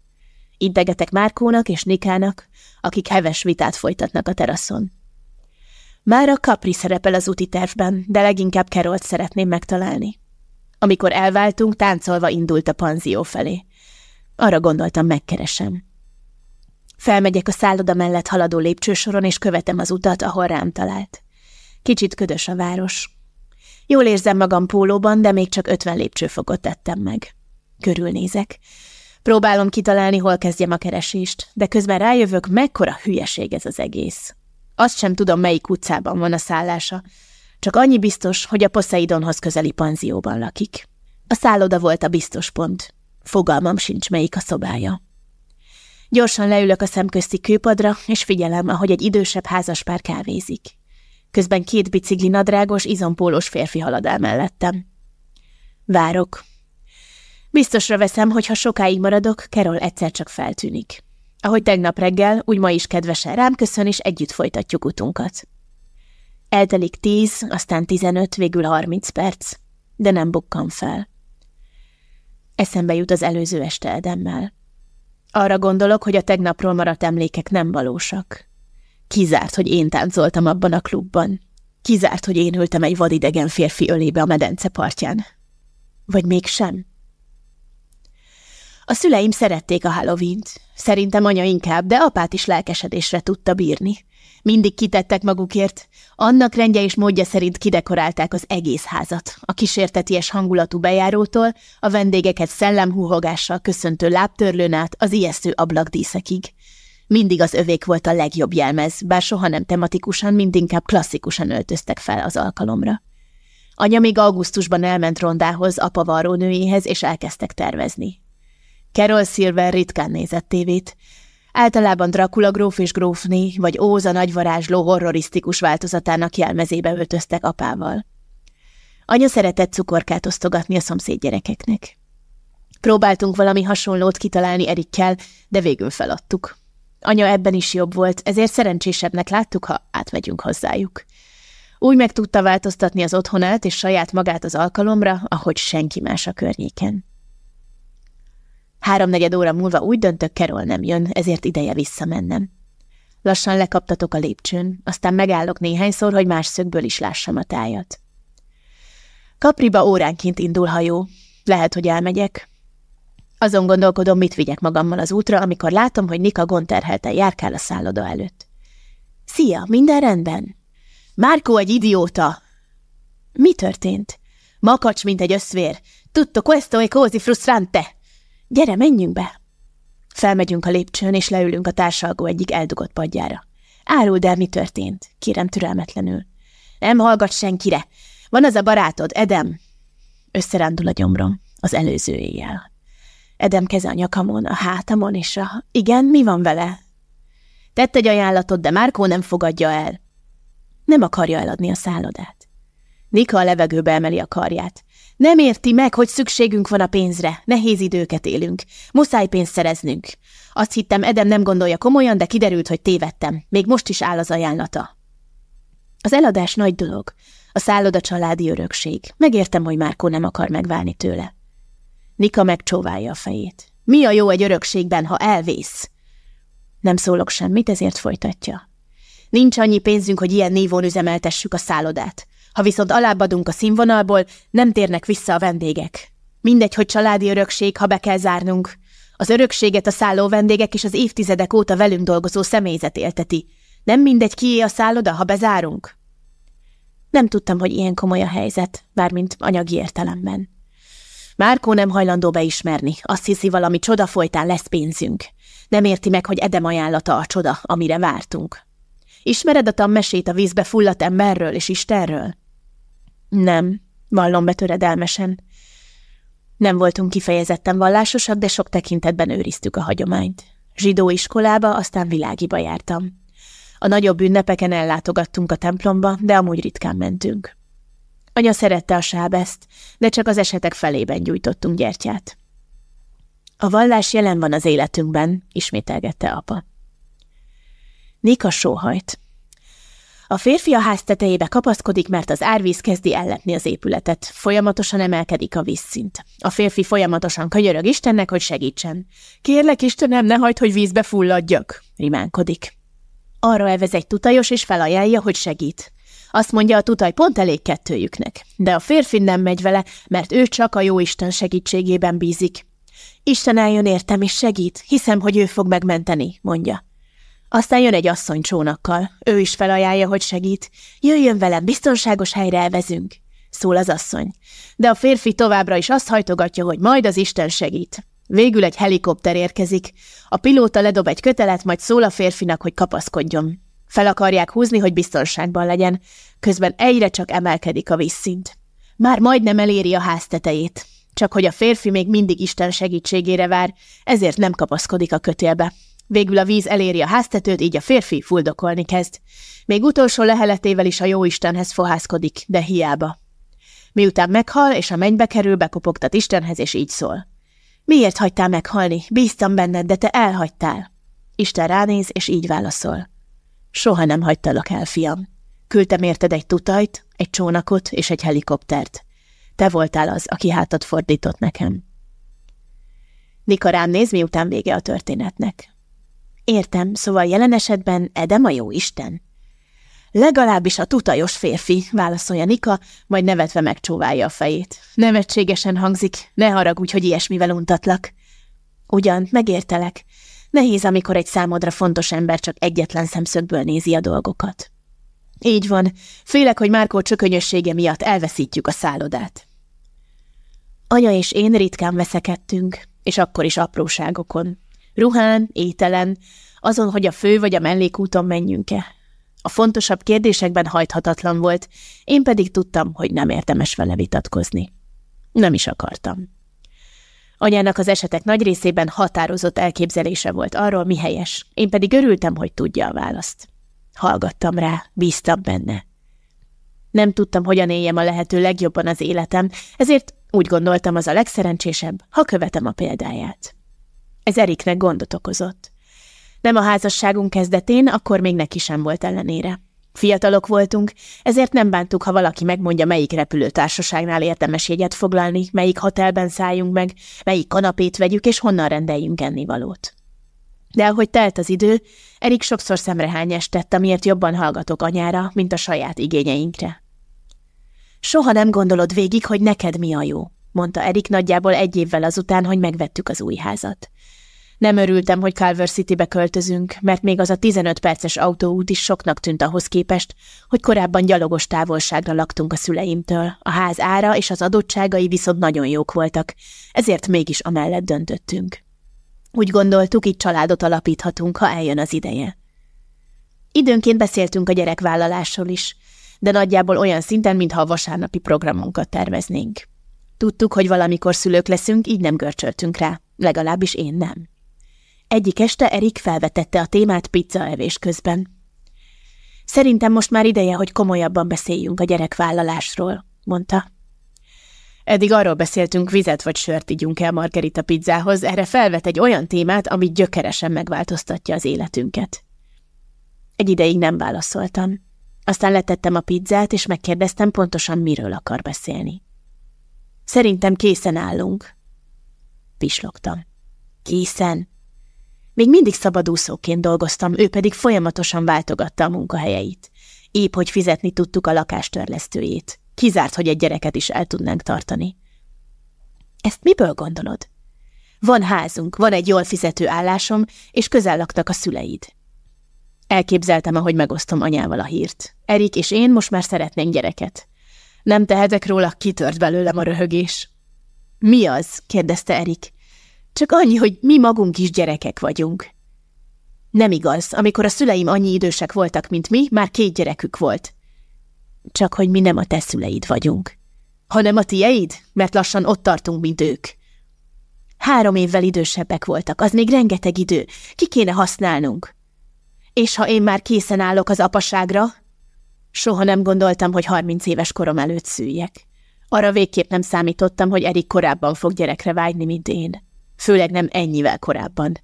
Iddegetek Márkónak és Nikának, akik heves vitát folytatnak a teraszon. Már a Capri szerepel az úti tervben, de leginkább Kerolt szeretném megtalálni. Amikor elváltunk, táncolva indult a panzió felé. Arra gondoltam, megkeresem. Felmegyek a szálloda mellett haladó lépcsősoron, és követem az utat, ahol rám talált. Kicsit ködös a város. Jól érzem magam pólóban, de még csak ötven lépcsőfokot tettem meg. Körülnézek. Próbálom kitalálni, hol kezdjem a keresést, de közben rájövök, mekkora hülyeség ez az egész. Azt sem tudom, melyik utcában van a szállása. Csak annyi biztos, hogy a Poseidonhoz közeli panzióban lakik. A szálloda volt a biztos pont. Fogalmam sincs, melyik a szobája. Gyorsan leülök a szemközti kőpadra, és figyelem, ahogy egy idősebb házaspár kávézik. Közben két bicikli nadrágos, izompólós férfi halad el mellettem. Várok. Biztosra veszem, hogy ha sokáig maradok, Carol egyszer csak feltűnik. Ahogy tegnap reggel, úgy ma is kedvesen rám köszön, és együtt folytatjuk utunkat. Eltelik tíz, aztán tizenöt, végül harminc perc, de nem bukkan fel. Eszembe jut az előző este Edemmel. Arra gondolok, hogy a tegnapról maradt emlékek nem valósak. Kizárt, hogy én táncoltam abban a klubban. Kizárt, hogy én ültem egy vadidegen férfi ölébe a medence partján. Vagy mégsem? A szüleim szerették a halloween -t. Szerintem anya inkább, de apát is lelkesedésre tudta bírni. Mindig kitettek magukért. Annak rendje és módja szerint kidekorálták az egész házat. A kísérteties hangulatú bejárótól, a vendégeket szellemhúhogással köszöntő lábtörlőn át az ijesztő ablakdíszekig. Mindig az övék volt a legjobb jelmez, bár soha nem tematikusan, mind inkább klasszikusan öltöztek fel az alkalomra. Anya még augusztusban elment rondához, apa varrónőjéhez, és elkezdtek tervezni. Carol Silver ritkán nézett tévét. Általában Dracula gróf és grófné, vagy Óza nagyvarázsló horrorisztikus változatának jelmezébe öltöztek apával. Anya szeretett cukorkát osztogatni a szomszéd gyerekeknek. Próbáltunk valami hasonlót kitalálni Erikkel, de végül feladtuk. Anya ebben is jobb volt, ezért szerencsésebbnek láttuk, ha átmegyünk hozzájuk. Úgy meg tudta változtatni az otthonát és saját magát az alkalomra, ahogy senki más a környéken. Háromnegyed óra múlva úgy döntök, Kerol nem jön, ezért ideje visszamennem. Lassan lekaptatok a lépcsőn, aztán megállok néhányszor, hogy más szögből is lássam a tájat. Kapriba óránként indul hajó. Lehet, hogy elmegyek. Azon gondolkodom, mit vigyek magammal az útra, amikor látom, hogy Nika gonterhelte járkál a szálloda előtt. Szia, minden rendben? Márkó egy idióta! Mi történt? Makacs, mint egy összvér. Tutto questo è così frustrante! Gyere, menjünk be! Felmegyünk a lépcsőn, és leülünk a társalgó egyik eldugott padjára. Áruld el, mi történt, kérem türelmetlenül. Nem hallgat senkire. Van az a barátod, Edem. Összerándul a gyomrom, az előző éjjel. Edem keze a nyakamon, a hátamon, és a... Igen, mi van vele? Tett egy ajánlatot, de Márkó nem fogadja el. Nem akarja eladni a szállodát. Nika a levegőbe emeli a karját. Nem érti meg, hogy szükségünk van a pénzre. Nehéz időket élünk. Muszáj pénzt szereznünk. Azt hittem, Edem nem gondolja komolyan, de kiderült, hogy tévedtem. Még most is áll az ajánlata. Az eladás nagy dolog. A szálloda családi örökség. Megértem, hogy Márkó nem akar megválni tőle. Nika megcsóválja a fejét. Mi a jó egy örökségben, ha elvész? Nem szólok semmit, ezért folytatja. Nincs annyi pénzünk, hogy ilyen névon üzemeltessük a szállodát. Ha viszont alábbadunk a színvonalból, nem térnek vissza a vendégek. Mindegy, hogy családi örökség, ha be kell zárnunk. Az örökséget a szálló vendégek és az évtizedek óta velünk dolgozó személyzet élteti. Nem mindegy, kié a szálloda, ha bezárunk? Nem tudtam, hogy ilyen komoly a helyzet, bármint anyagi értelemben. Márkó nem hajlandó beismerni, azt hiszi, valami csoda folytán lesz pénzünk. Nem érti meg, hogy Edem ajánlata a csoda, amire vártunk. Ismered a mesét a vízbe fulladt emberről és Istenről? Nem, vallom be töredelmesen. Nem voltunk kifejezetten vallásosak, de sok tekintetben őriztük a hagyományt. Zsidó iskolába, aztán világiba jártam. A nagyobb ünnepeken ellátogattunk a templomba, de amúgy ritkán mentünk. Anya szerette a sábeszt, de csak az esetek felében gyújtottunk gyertyát. A vallás jelen van az életünkben, ismételgette apa. Nika sóhajt. A férfi a ház tetejébe kapaszkodik, mert az árvíz kezdi ellepni az épületet. Folyamatosan emelkedik a vízszint. A férfi folyamatosan könyörög Istennek, hogy segítsen. Kérlek, Istenem, ne hagyd, hogy vízbe fulladjak, rimánkodik. Arra elvez egy tutajos, és felajánlja, hogy segít. Azt mondja, a tutaj pont elég kettőjüknek. De a férfi nem megy vele, mert ő csak a jó Isten segítségében bízik. Isten eljön értem és segít, hiszem, hogy ő fog megmenteni, mondja. Aztán jön egy asszony csónakkal. Ő is felajánlja, hogy segít. Jöjjön velem, biztonságos helyre elvezünk, szól az asszony. De a férfi továbbra is azt hajtogatja, hogy majd az Isten segít. Végül egy helikopter érkezik. A pilóta ledob egy kötelet, majd szól a férfinak, hogy kapaszkodjon. Fel akarják húzni, hogy biztonságban legyen. Közben egyre csak emelkedik a vízszint. Már majdnem eléri a ház tetejét. Csak hogy a férfi még mindig Isten segítségére vár, ezért nem kapaszkodik a kötélbe. Végül a víz eléri a háztetőt, így a férfi fuldokolni kezd. Még utolsó leheletével is a jóistenhez fohászkodik, de hiába. Miután meghal, és a mennybe kerül, bekopogtat Istenhez, és így szól. Miért hagytál meghalni? Bíztam benned, de te elhagytál. Isten ránéz, és így válaszol. Soha nem hagytalak el, fiam. Küldtem érted egy tutajt, egy csónakot és egy helikoptert. Te voltál az, aki hátat fordított nekem. Nika rám néz, miután vége a történetnek. Értem, szóval jelen esetben Edem a jó Isten? Legalábbis a tutajos férfi, válaszolja Nika, majd nevetve megcsóválja a fejét. Nevetségesen hangzik, ne haragudj, hogy ilyesmivel untatlak. Ugyan, megértelek. Nehéz, amikor egy számodra fontos ember csak egyetlen szemszögből nézi a dolgokat. Így van, félek, hogy Márkó csökönyössége miatt elveszítjük a szállodát. Anya és én ritkán veszekedtünk, és akkor is apróságokon. Ruhán, ételen, azon, hogy a fő vagy a mellékúton menjünk-e. A fontosabb kérdésekben hajthatatlan volt, én pedig tudtam, hogy nem érdemes vele vitatkozni. Nem is akartam. Anyának az esetek nagy részében határozott elképzelése volt arról, mi helyes, én pedig örültem, hogy tudja a választ. Hallgattam rá, bíztam benne. Nem tudtam, hogyan éljem a lehető legjobban az életem, ezért úgy gondoltam, az a legszerencsésebb, ha követem a példáját. Ez Eriknek gondot okozott. Nem a házasságunk kezdetén, akkor még neki sem volt ellenére. Fiatalok voltunk, ezért nem bántuk, ha valaki megmondja, melyik repülőtársaságnál érdemes jegyet foglalni, melyik hotelben szálljunk meg, melyik kanapét vegyük, és honnan rendeljünk ennivalót. De ahogy telt az idő, Erik sokszor szemrehányást tett, amiért jobban hallgatok anyára, mint a saját igényeinkre. Soha nem gondolod végig, hogy neked mi a jó, mondta Erik nagyjából egy évvel azután, hogy megvettük az új házat. Nem örültem, hogy Calver City-be költözünk, mert még az a 15 perces autóút is soknak tűnt ahhoz képest, hogy korábban gyalogos távolságra laktunk a szüleimtől. A ház ára és az adottságai viszont nagyon jók voltak, ezért mégis amellett döntöttünk. Úgy gondoltuk, így családot alapíthatunk, ha eljön az ideje. Időnként beszéltünk a gyerekvállalásról is, de nagyjából olyan szinten, mintha a vasárnapi programunkat terveznénk. Tudtuk, hogy valamikor szülők leszünk, így nem görcsöltünk rá, legalábbis én nem. Egyik este Erik felvetette a témát pizzaevés közben. Szerintem most már ideje, hogy komolyabban beszéljünk a gyerekvállalásról, mondta. Eddig arról beszéltünk, vizet vagy sört ígyunk el Margarita pizzához, erre felvet egy olyan témát, ami gyökeresen megváltoztatja az életünket. Egy ideig nem válaszoltam. Aztán letettem a pizzát, és megkérdeztem pontosan, miről akar beszélni. Szerintem készen állunk. Pislogtam. Készen? Még mindig szabadúszóként dolgoztam, ő pedig folyamatosan váltogatta a munkahelyeit. Épp, hogy fizetni tudtuk a lakástörlesztőjét. Kizárt, hogy egy gyereket is el tudnánk tartani. Ezt miből gondolod? Van házunk, van egy jól fizető állásom, és közel laktak a szüleid. Elképzeltem, ahogy megosztom anyával a hírt. Erik és én most már szeretnénk gyereket. Nem tehetek róla, kitört belőlem a röhögés. Mi az? kérdezte Erik. Csak annyi, hogy mi magunk is gyerekek vagyunk. Nem igaz, amikor a szüleim annyi idősek voltak, mint mi, már két gyerekük volt. Csak hogy mi nem a te szüleid vagyunk. Hanem a tieid, mert lassan ott tartunk, mint ők. Három évvel idősebbek voltak, az még rengeteg idő, ki kéne használnunk. És ha én már készen állok az apaságra, soha nem gondoltam, hogy harminc éves korom előtt szüljek. Arra végképp nem számítottam, hogy Erik korábban fog gyerekre vágyni, mint én. Főleg nem ennyivel korábban.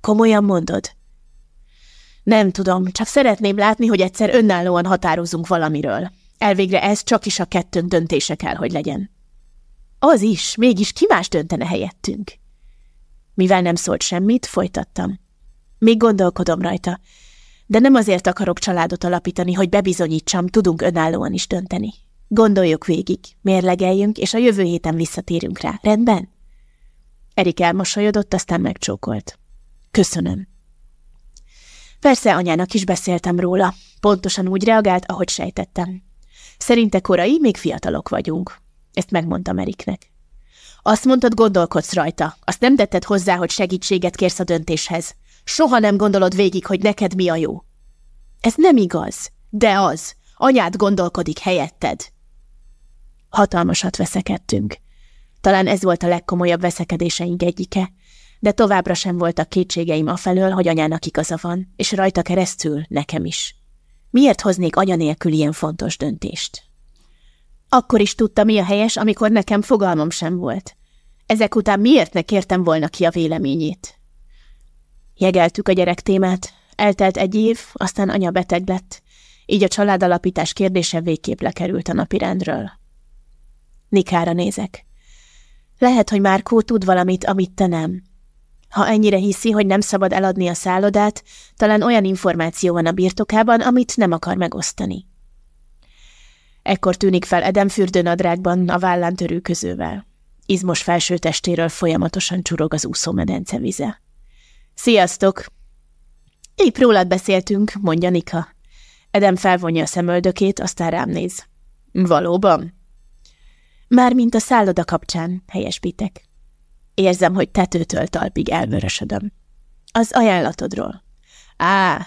Komolyan mondod? Nem tudom, csak szeretném látni, hogy egyszer önállóan határozunk valamiről. Elvégre ez csak is a kettőnk döntése kell, hogy legyen. Az is, mégis ki más döntene helyettünk? Mivel nem szólt semmit, folytattam. Még gondolkodom rajta, de nem azért akarok családot alapítani, hogy bebizonyítsam, tudunk önállóan is dönteni. Gondoljuk végig, mérlegeljünk, és a jövő héten visszatérünk rá. Rendben? Erik elmosolyodott, aztán megcsókolt. Köszönöm. Persze anyának is beszéltem róla. Pontosan úgy reagált, ahogy sejtettem. Szerinte korai, még fiatalok vagyunk. Ezt megmondtam Eriknek. Azt mondtad, gondolkodsz rajta. Azt nem tetted hozzá, hogy segítséget kérsz a döntéshez. Soha nem gondolod végig, hogy neked mi a jó. Ez nem igaz, de az. Anyád gondolkodik helyetted. Hatalmasat veszekedtünk. Talán ez volt a legkomolyabb veszekedéseink egyike. de továbbra sem voltak kétségeim afelől, hogy anyának igaza van, és rajta keresztül nekem is. Miért hoznék anya nélkül ilyen fontos döntést? Akkor is tudta, mi a helyes, amikor nekem fogalmam sem volt. Ezek után miért ne kértem volna ki a véleményét? Jegeltük a gyerek témát, eltelt egy év, aztán anya beteg lett, így a családalapítás kérdése végképp lekerült a napirendről. Nikára nézek. Lehet, hogy Márkó tud valamit, amit te nem. Ha ennyire hiszi, hogy nem szabad eladni a szállodát, talán olyan információ van a birtokában, amit nem akar megosztani. Ekkor tűnik fel Edem fürdőnadrágban a vállán törőközővel. Izmos felső testéről folyamatosan csurog az úszómedence vize. Sziasztok! Épp rólad beszéltünk, mondja Nika. Edem felvonja a szemöldökét, aztán rám néz. Valóban? Mármint a szálloda kapcsán, helyesbitek. Érzem, hogy tetőtől talpig elvörösödöm. Az ajánlatodról. Á,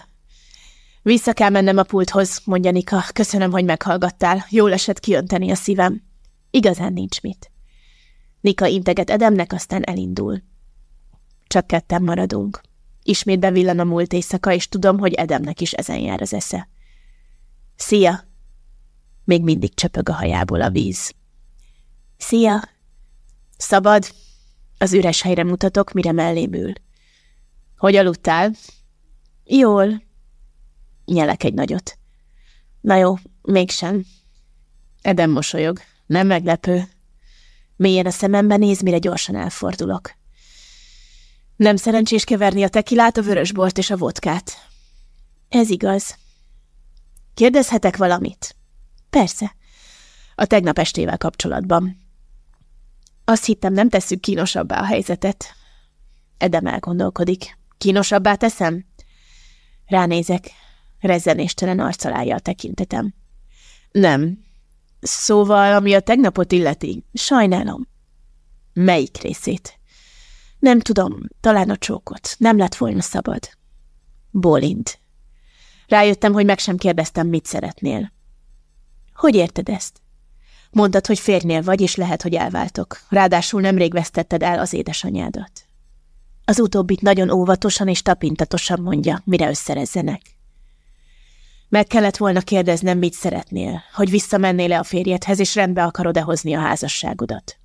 vissza kell mennem a pulthoz, mondja Nika. Köszönöm, hogy meghallgattál. Jól esett kiönteni a szívem. Igazán nincs mit. Nika integet Edemnek, aztán elindul. Csak ketten maradunk. Ismét bevillan a múlt éjszaka, és tudom, hogy Edemnek is ezen jár az esze. Szia! Még mindig csöpög a hajából a víz. Szia! Szabad? Az üres helyre mutatok, mire mellém ül. Hogy aludtál? Jól. Nyelek egy nagyot. Na jó, mégsem. Edem mosolyog. Nem meglepő. Mélyen a szemembe néz, mire gyorsan elfordulok. Nem szerencsés keverni a tekilát, a vörösbort és a vodkát. Ez igaz. Kérdezhetek valamit? Persze. A tegnap estével kapcsolatban. Azt hittem, nem tesszük kínosabbá a helyzetet. Edem elgondolkodik. Kínosabbá teszem? Ránézek. Rezzenéstelen arccal a tekintetem. Nem. Szóval, ami a tegnapot illeti, sajnálom. Melyik részét? Nem tudom, talán a csókot. Nem lett volna szabad. Bólint. Rájöttem, hogy meg sem kérdeztem, mit szeretnél. Hogy érted ezt? Mondtad, hogy férnél vagy, és lehet, hogy elváltok. Ráadásul nemrég vesztetted el az édesanyádat. Az utóbbit nagyon óvatosan és tapintatosan mondja, mire összerezzenek. Meg kellett volna kérdeznem, mit szeretnél, hogy visszamennél-e a férjedhez, és rendbe akarod-e hozni a házasságodat.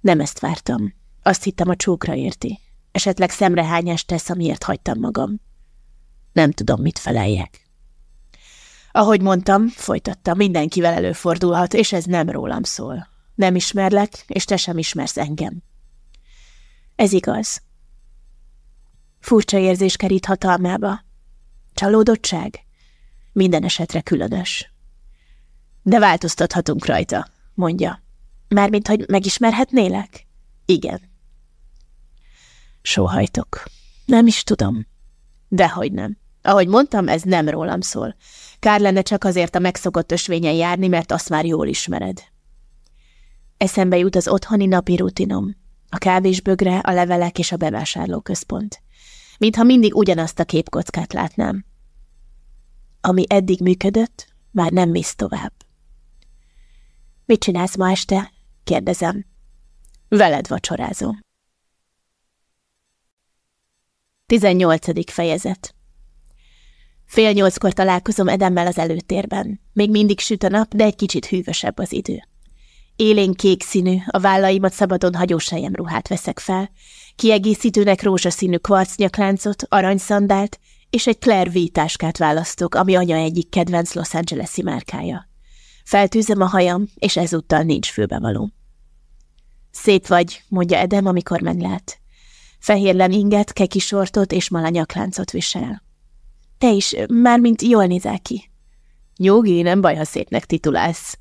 Nem ezt vártam. Azt hittem, a csókra érti. Esetleg szemrehányást tesz, amiért hagytam magam. Nem tudom, mit feleljek. Ahogy mondtam, folytatta, mindenkivel előfordulhat, és ez nem rólam szól. Nem ismerlek, és te sem ismersz engem. Ez igaz. Furcsa érzés kerít hatalmába. Csalódottság? Minden esetre különös. De változtathatunk rajta, mondja. Mármint, hogy megismerhetnélek? Igen. Sóhajtok. Nem is tudom. Dehogy nem. Ahogy mondtam, ez nem rólam szól. Kár lenne csak azért a megszokott ösvényen járni, mert azt már jól ismered. Eszembe jut az otthoni napi rutinom. A kávésbögre, a levelek és a bevásárlóközpont. Mintha mindig ugyanazt a képkockát látnám. Ami eddig működött, már nem visz tovább. Mit csinálsz ma este? kérdezem. Veled vacsorázom. 18. fejezet Fél nyolckor találkozom Edemmel az előtérben. Még mindig süt a nap, de egy kicsit hűvösebb az idő. Élén kék színű, a vállaimat szabadon hagyó ruhát veszek fel, kiegészítőnek rózsaszínű kvarcnyakláncot, aranyszandált, és egy Claire V táskát választok, ami anya egyik kedvenc Los Angeles-i márkája. Feltűzem a hajam, és ezúttal nincs főbevaló. Szép vagy, mondja Edem, amikor meglát. Fehérlen inget, kekisortot és malanyakláncot visel. Te is, mármint jól nézel ki. Nyugi, nem baj, ha szépnek titulálsz.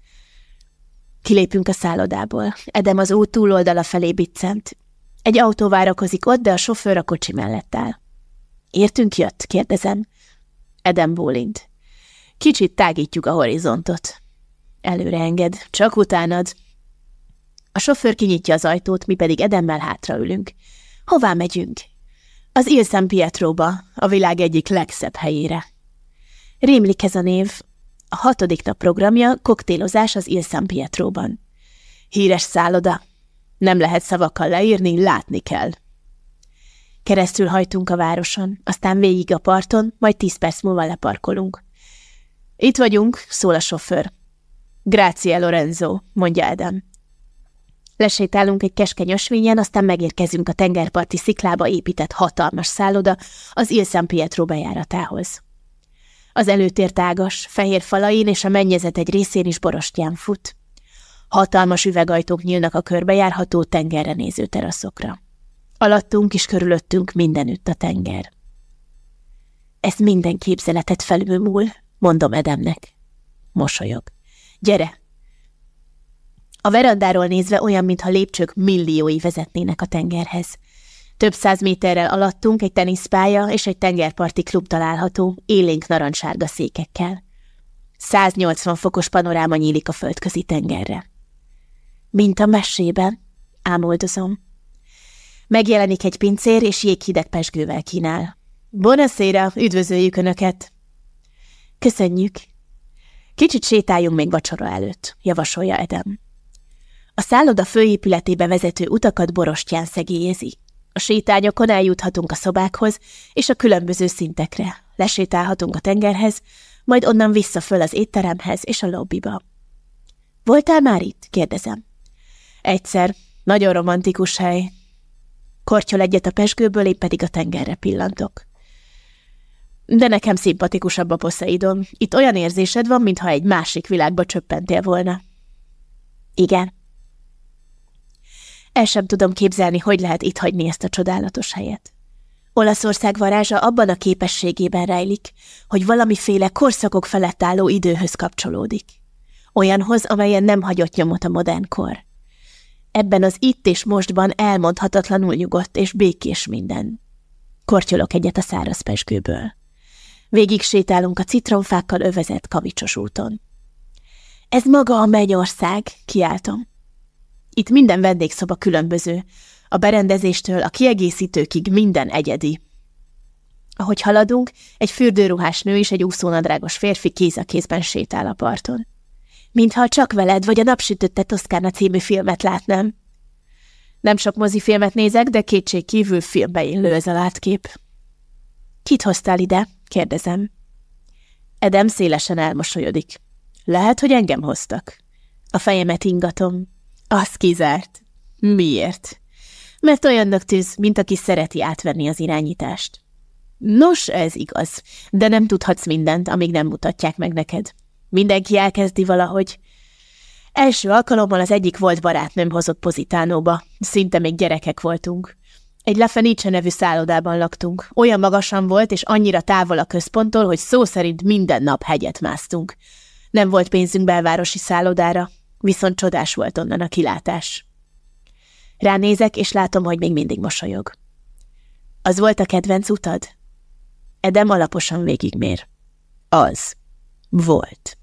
Kilépünk a szállodából. Edem az út túloldala felé biccent. Egy autó várakozik ott, de a sofőr a kocsi mellett áll. Értünk jött? kérdezem. Edem bólint. Kicsit tágítjuk a horizontot. Előre enged, csak utánad. A sofőr kinyitja az ajtót, mi pedig Edemmel hátraülünk. Hová megyünk? Az Il San Pietróba, a világ egyik legszebb helyére. Rémlik ez a név. A hatodik nap programja koktélozás az Il San Pietróban. Híres szálloda. Nem lehet szavakkal leírni, látni kell. Keresztül hajtunk a városon, aztán végig a parton, majd tíz perc múlva leparkolunk. Itt vagyunk, szól a sofőr. Grazie, Lorenzo, mondja Adam. Lesétálunk egy keskeny ösvényen, aztán megérkezünk a tengerparti sziklába épített hatalmas szálloda az Il San Pietro bejáratához. Az előtér tágas, fehér falain és a mennyezet egy részén is borostyán fut. Hatalmas üvegajtók nyílnak a körbejárható tengerre néző teraszokra. Alattunk és körülöttünk mindenütt a tenger. Ez minden képzeletet felülmúl, mondom Edemnek. Mosolyog. Gyere! A verandáról nézve olyan, mintha lépcsők milliói vezetnének a tengerhez. Több száz méterrel alattunk egy teniszpálya és egy tengerparti klub található, élénk narancssárga székekkel. 180 fokos panoráma nyílik a földközi tengerre. Mint a mesében, ámoldozom. Megjelenik egy pincér, és jéghideg pesgővel kínál. Bonaszéra, üdvözöljük Önöket! Köszönjük! Kicsit sétáljunk még vacsora előtt, javasolja Edem. A szálloda főépületébe vezető utakat borostyán szegélyezi. A sétányokon eljuthatunk a szobákhoz és a különböző szintekre. Lesétálhatunk a tengerhez, majd onnan vissza föl az étteremhez és a lobbiba. Voltál már itt? kérdezem. Egyszer. Nagyon romantikus hely. Kortyol egyet a pesgőből, épp pedig a tengerre pillantok. De nekem szimpatikusabb a Poseidon. Itt olyan érzésed van, mintha egy másik világba csöppentél volna. Igen. El sem tudom képzelni, hogy lehet itt hagyni ezt a csodálatos helyet. Olaszország varázsa abban a képességében rejlik, hogy valamiféle korszakok felett álló időhöz kapcsolódik. Olyanhoz, amelyen nem hagyott nyomot a modern kor. Ebben az itt és mostban elmondhatatlanul nyugodt és békés minden. Kortyolok egyet a száraz pesgőből. Végig sétálunk a citromfákkal övezett kavicsos úton. Ez maga a mennyország, kiáltom. Itt minden vendégszoba különböző, a berendezéstől a kiegészítőkig minden egyedi. Ahogy haladunk, egy fürdőruhás nő és egy úszónadrágos férfi kéz a kézben sétál a parton. Mintha csak veled vagy a Napsütötte Toszkána című filmet látnám. Nem sok mozifilmet nézek, de kétség kívül filmbe illő ez a látkép. Kit hoztál ide? kérdezem. Edem szélesen elmosolyodik. Lehet, hogy engem hoztak. A fejemet ingatom. Az kizárt. Miért? Mert olyannak tűz, mint aki szereti átvenni az irányítást. Nos, ez igaz, de nem tudhatsz mindent, amíg nem mutatják meg neked. Mindenki elkezdi valahogy. Első alkalommal az egyik volt barátnőm hozott pozitánóba, szinte még gyerekek voltunk. Egy Lefenice nevű szállodában laktunk. Olyan magasan volt, és annyira távol a központtól, hogy szó szerint minden nap hegyet másztunk. Nem volt pénzünk belvárosi szállodára, viszont csodás volt onnan a kilátás. Ránézek, és látom, hogy még mindig mosolyog. Az volt a kedvenc utad? Edem alaposan végigmér. Az. Volt.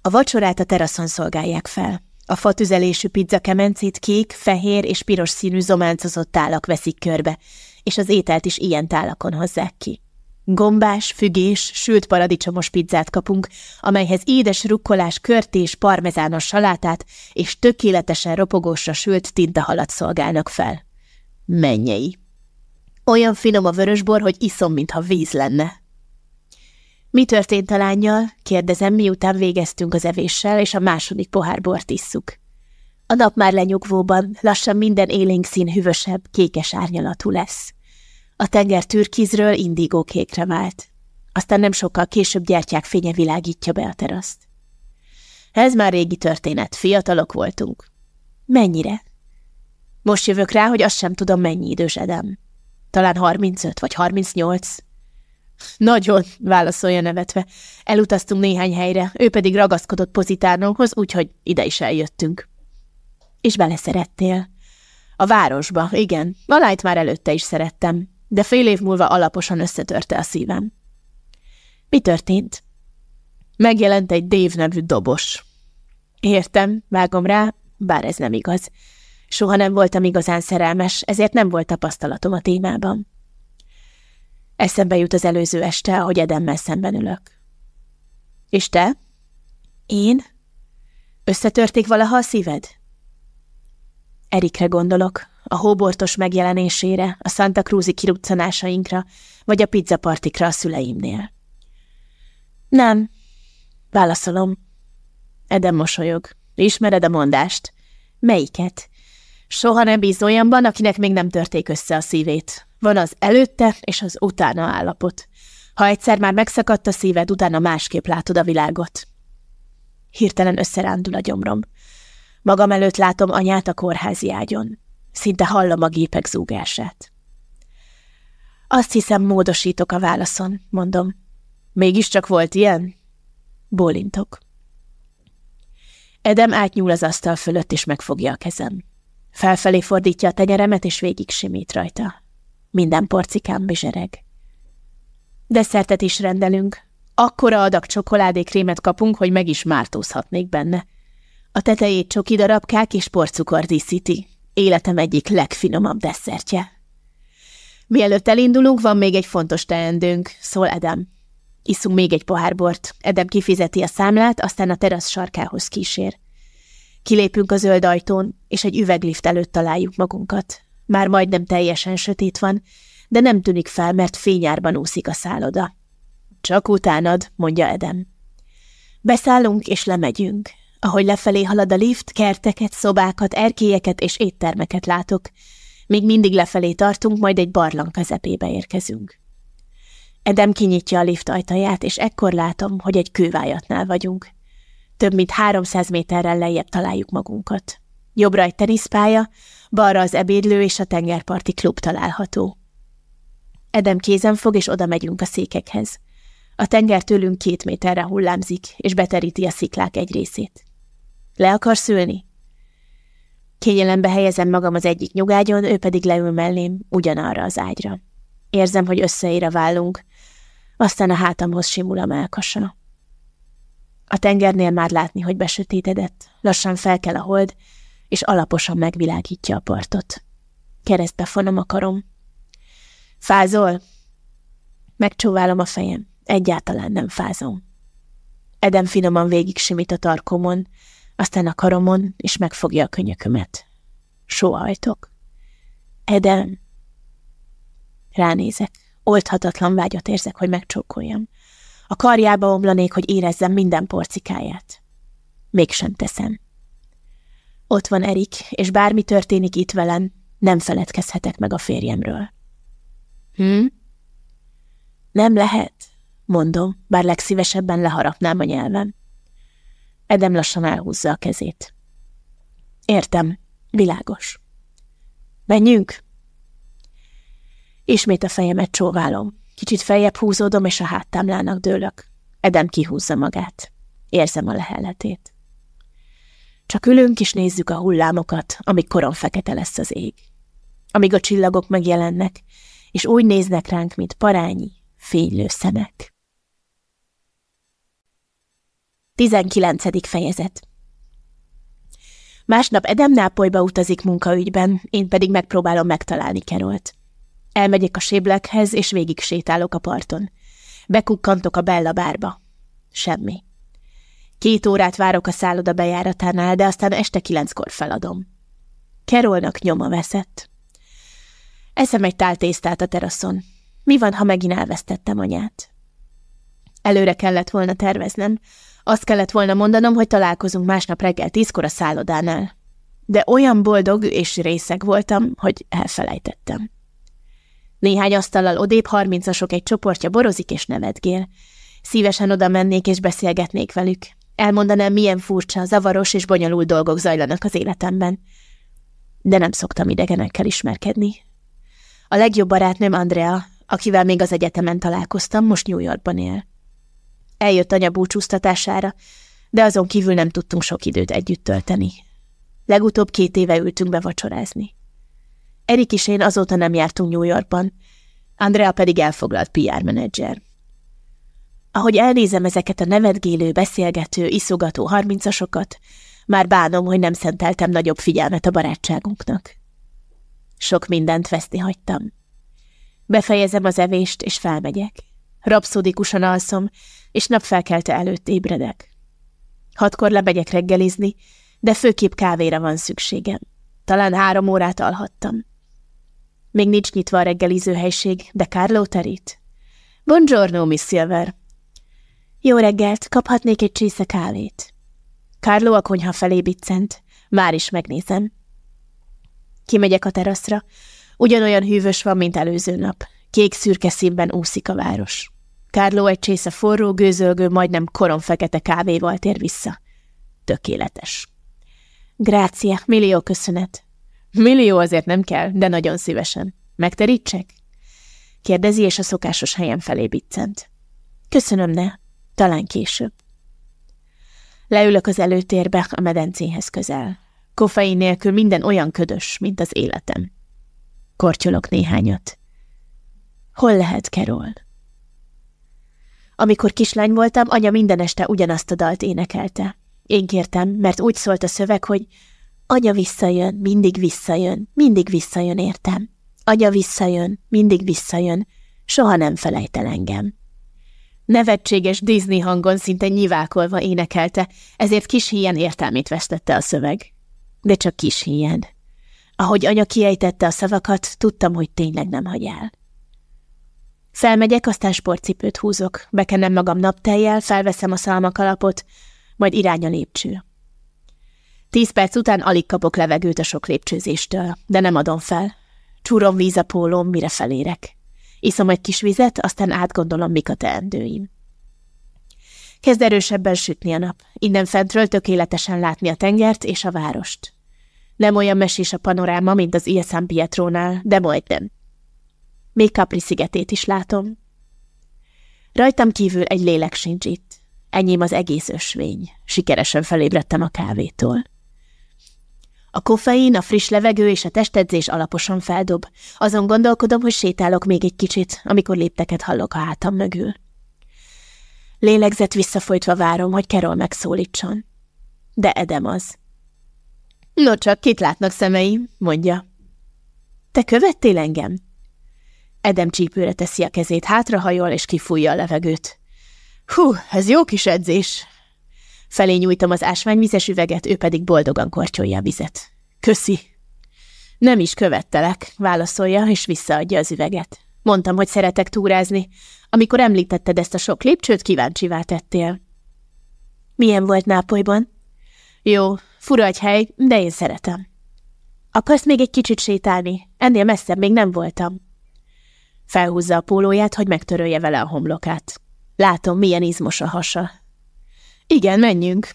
A vacsorát a teraszon szolgálják fel. A fatüzelésű pizza kemencét kék, fehér és piros színű zománcozott tálak veszik körbe, és az ételt is ilyen tálakon hozzák ki. Gombás, fügés, sült paradicsomos pizzát kapunk, amelyhez édes rukkolás, körtés, parmezános salátát és tökéletesen ropogósra sült tintahalat szolgálnak fel. Mennyei! Olyan finom a vörösbor, hogy iszom, mintha víz lenne. Mi történt a lányjal? kérdezem, miután végeztünk az evéssel, és a második pohár bort isszuk. A nap már lenyugvóban, lassan minden élénk szín hűvösebb, kékes árnyalatú lesz. A tenger türkizről indigókékre vált. Aztán nem sokkal később gyertyák fénye világítja be a teraszt. Ez már régi történet, fiatalok voltunk. Mennyire? Most jövök rá, hogy azt sem tudom, mennyi idős Edem. Talán 35 vagy 38. Nagyon, válaszolja nevetve. Elutaztunk néhány helyre, ő pedig ragaszkodott pozitánóhoz, úgyhogy ide is eljöttünk. És beleszerettél? A városba, igen. Malájt már előtte is szerettem, de fél év múlva alaposan összetörte a szívem. Mi történt? Megjelent egy Dave nevű dobos. Értem, vágom rá, bár ez nem igaz. Soha nem voltam igazán szerelmes, ezért nem volt tapasztalatom a témában. Eszembe jut az előző este, ahogy Edemmel szemben ülök. És te? Én? Összetörték valaha a szíved? Erikre gondolok, a hóbortos megjelenésére, a Santa Cruzi kiruccanásainkra, vagy a pizzapartikra a szüleimnél. Nem, válaszolom. Edem mosolyog. Ismered a mondást? Melyiket? Soha nem bíz olyanban, akinek még nem törték össze a szívét. Van az előtte és az utána állapot. Ha egyszer már megszakadt a szíved, utána másképp látod a világot. Hirtelen összerándul a gyomrom. Magam előtt látom anyát a kórházi ágyon. Szinte hallom a gépek zúgását. Azt hiszem, módosítok a válaszon, mondom. Mégiscsak volt ilyen? Bólintok. Edem átnyúl az asztal fölött, és megfogja a kezem. Felfelé fordítja a tenyeremet, és végig simít rajta. Minden porcikám bizsereg. Desszertet is rendelünk. Akkora adag csokoládékrémet kapunk, hogy meg is mártózhatnék benne. A tetejét csoki darabkák és porcukor díszíti. Életem egyik legfinomabb desszertje. Mielőtt elindulunk, van még egy fontos teendőnk, szól Edem. Iszunk még egy pohár bort. Edem kifizeti a számlát, aztán a terasz sarkához kísér. Kilépünk a zöld ajtón, és egy üveglift előtt találjuk magunkat. Már majdnem teljesen sötét van, de nem tűnik fel, mert fényárban úszik a szálloda. Csak utánad, mondja Edem. Beszállunk és lemegyünk. Ahogy lefelé halad a lift, kerteket, szobákat, erkélyeket és éttermeket látok. Még mindig lefelé tartunk, majd egy barlang közepébe érkezünk. Edem kinyitja a lift ajtaját, és ekkor látom, hogy egy kővájatnál vagyunk. Több mint 300 méterrel lejjebb találjuk magunkat. Jobbra egy teniszpálya, balra az ebédlő és a tengerparti klub található. Edem kézen fog, és oda megyünk a székekhez. A tenger tőlünk két méterre hullámzik, és beteríti a sziklák egy részét. Le akarsz ülni? Kényelembe helyezem magam az egyik nyugágyon, ő pedig leül mellém, ugyanarra az ágyra. Érzem, hogy összeér a vállunk, aztán a hátamhoz simul a melkasa. A tengernél már látni, hogy besötétedett, lassan felkel a hold, és alaposan megvilágítja a partot. Keresztbe fonom a karom. Fázol? Megcsóválom a fejem. Egyáltalán nem fázom. Edem finoman végig simít a tarkomon, aztán a karomon, és megfogja a könyökömet. Sóhajtok. Edem. Ránézek. Oldhatatlan vágyat érzek, hogy megcsókoljam. A karjába omlanék, hogy érezzem minden porcikáját. Mégsem teszem. Ott van Erik, és bármi történik itt velem, nem feledkezhetek meg a férjemről. Hm? Nem lehet, mondom, bár legszívesebben leharapnám a nyelvem. Edem lassan elhúzza a kezét. Értem, világos. Menjünk? Ismét a fejemet csóválom. Kicsit feljebb húzódom, és a háttámlának dőlök. Edem kihúzza magát. Érzem a lehelletét. Csak ülünk és nézzük a hullámokat, amíg koron fekete lesz az ég. Amíg a csillagok megjelennek, és úgy néznek ránk, mint parányi, fénylő szemek. 19. fejezet Másnap Edem Nápolyba utazik munkaügyben, én pedig megpróbálom megtalálni Kerolt. Elmegyek a séblekhez, és végig sétálok a parton. Bekukkantok a Bella bárba. Semmi. Két órát várok a szálloda bejáratánál, de aztán este kilenckor feladom. Kerolnak nyoma veszett. Eszem egy tál tésztát a teraszon. Mi van, ha megint elvesztettem anyát? Előre kellett volna terveznem. Azt kellett volna mondanom, hogy találkozunk másnap reggel tízkor a szállodánál. De olyan boldog és részeg voltam, hogy elfelejtettem. Néhány asztallal odébb harmincasok egy csoportja borozik és nevetgél. Szívesen oda mennék és beszélgetnék velük. Elmondanám, milyen furcsa, zavaros és bonyolult dolgok zajlanak az életemben. De nem szoktam idegenekkel ismerkedni. A legjobb barátnőm Andrea, akivel még az egyetemen találkoztam, most New Yorkban él. Eljött anya búcsúztatására, de azon kívül nem tudtunk sok időt együtt tölteni. Legutóbb két éve ültünk be vacsorázni. Erik és én azóta nem jártunk New Yorkban, Andrea pedig elfoglalt PR menedzser. Ahogy elnézem ezeket a nevetgélő, beszélgető, iszogató harmincasokat, már bánom, hogy nem szenteltem nagyobb figyelmet a barátságunknak. Sok mindent veszni hagytam. Befejezem az evést, és felmegyek. Rapszódikusan alszom, és napfelkelte előtt ébredek. Hatkor lemegyek reggelizni, de főképp kávéra van szükségem. talán három órát alhattam. Még nincs nyitva a reggeliző helység, de Carlo terít. Buongiorno, Miss Silver. Jó reggelt, kaphatnék egy csésze kávét. Carlo a konyha felé biccent. Már is megnézem. Kimegyek a teraszra. Ugyanolyan hűvös van, mint előző nap. Kék-szürke színben úszik a város. Carlo egy csésze forró, gőzölgő, majdnem korom-fekete kávéval tér vissza. Tökéletes. Grácia, millió köszönet. Millió azért nem kell, de nagyon szívesen. Megterítsek? Kérdezi, és a szokásos helyen felé biccent. Köszönöm, ne. Talán később. Leülök az előtérbe, a medencéhez közel. Koffein nélkül minden olyan ködös, mint az életem. Kortyolok néhányat. Hol lehet Kerol? Amikor kislány voltam, anya minden este ugyanazt a dalt énekelte. Én kértem, mert úgy szólt a szöveg, hogy anya visszajön, mindig visszajön, mindig visszajön értem. Anya visszajön, mindig visszajön, soha nem felejt el engem. Nevetséges Disney hangon szinte nyiválkolva énekelte, ezért kis híjen értelmét vesztette a szöveg. De csak kis híjen. Ahogy anya kiejtette a szavakat, tudtam, hogy tényleg nem hagy el. Felmegyek, aztán sportcipőt húzok, bekenem magam napteljel, felveszem a szalmakalapot, majd irány a lépcső. Tíz perc után alig kapok levegőt a sok lépcsőzéstől, de nem adom fel. Csúrom víz a pólóm, mire felérek. Iszom egy kis vizet, aztán átgondolom, mik a teendőim. Kezd erősebben sütni a nap. Innen fentről tökéletesen látni a tengert és a várost. Nem olyan mesés a panoráma, mint az Il San Pietrónál, de majdnem. Még Capri szigetét is látom. Rajtam kívül egy lélek sincs itt. Enyém az egész ösvény. Sikeresen felébredtem a kávétól. A koffein, a friss levegő és a testedzés alaposan feldob. Azon gondolkodom, hogy sétálok még egy kicsit, amikor lépteket hallok a hátam mögül. Lélegzet visszafolytva várom, hogy Kerol megszólítson. De Edem az. No csak, kit látnak szemeim, mondja. Te követtél engem? Edem csípőre teszi a kezét, hátrahajol és kifújja a levegőt. Hú, ez jó kis edzés. Felé nyújtom az ásványvizes üveget, ő pedig boldogan kortyolja a vizet. Köszi. Nem is követtelek, válaszolja, és visszaadja az üveget. Mondtam, hogy szeretek túrázni. Amikor említetted ezt a sok lépcsőt, kíváncsivá tettél. Milyen volt Nápolyban? Jó, fura egy hely, de én szeretem. Akarsz még egy kicsit sétálni? Ennél messzebb még nem voltam. Felhúzza a pólóját, hogy megtörölje vele a homlokát. Látom, milyen izmos a hasa. Igen, menjünk.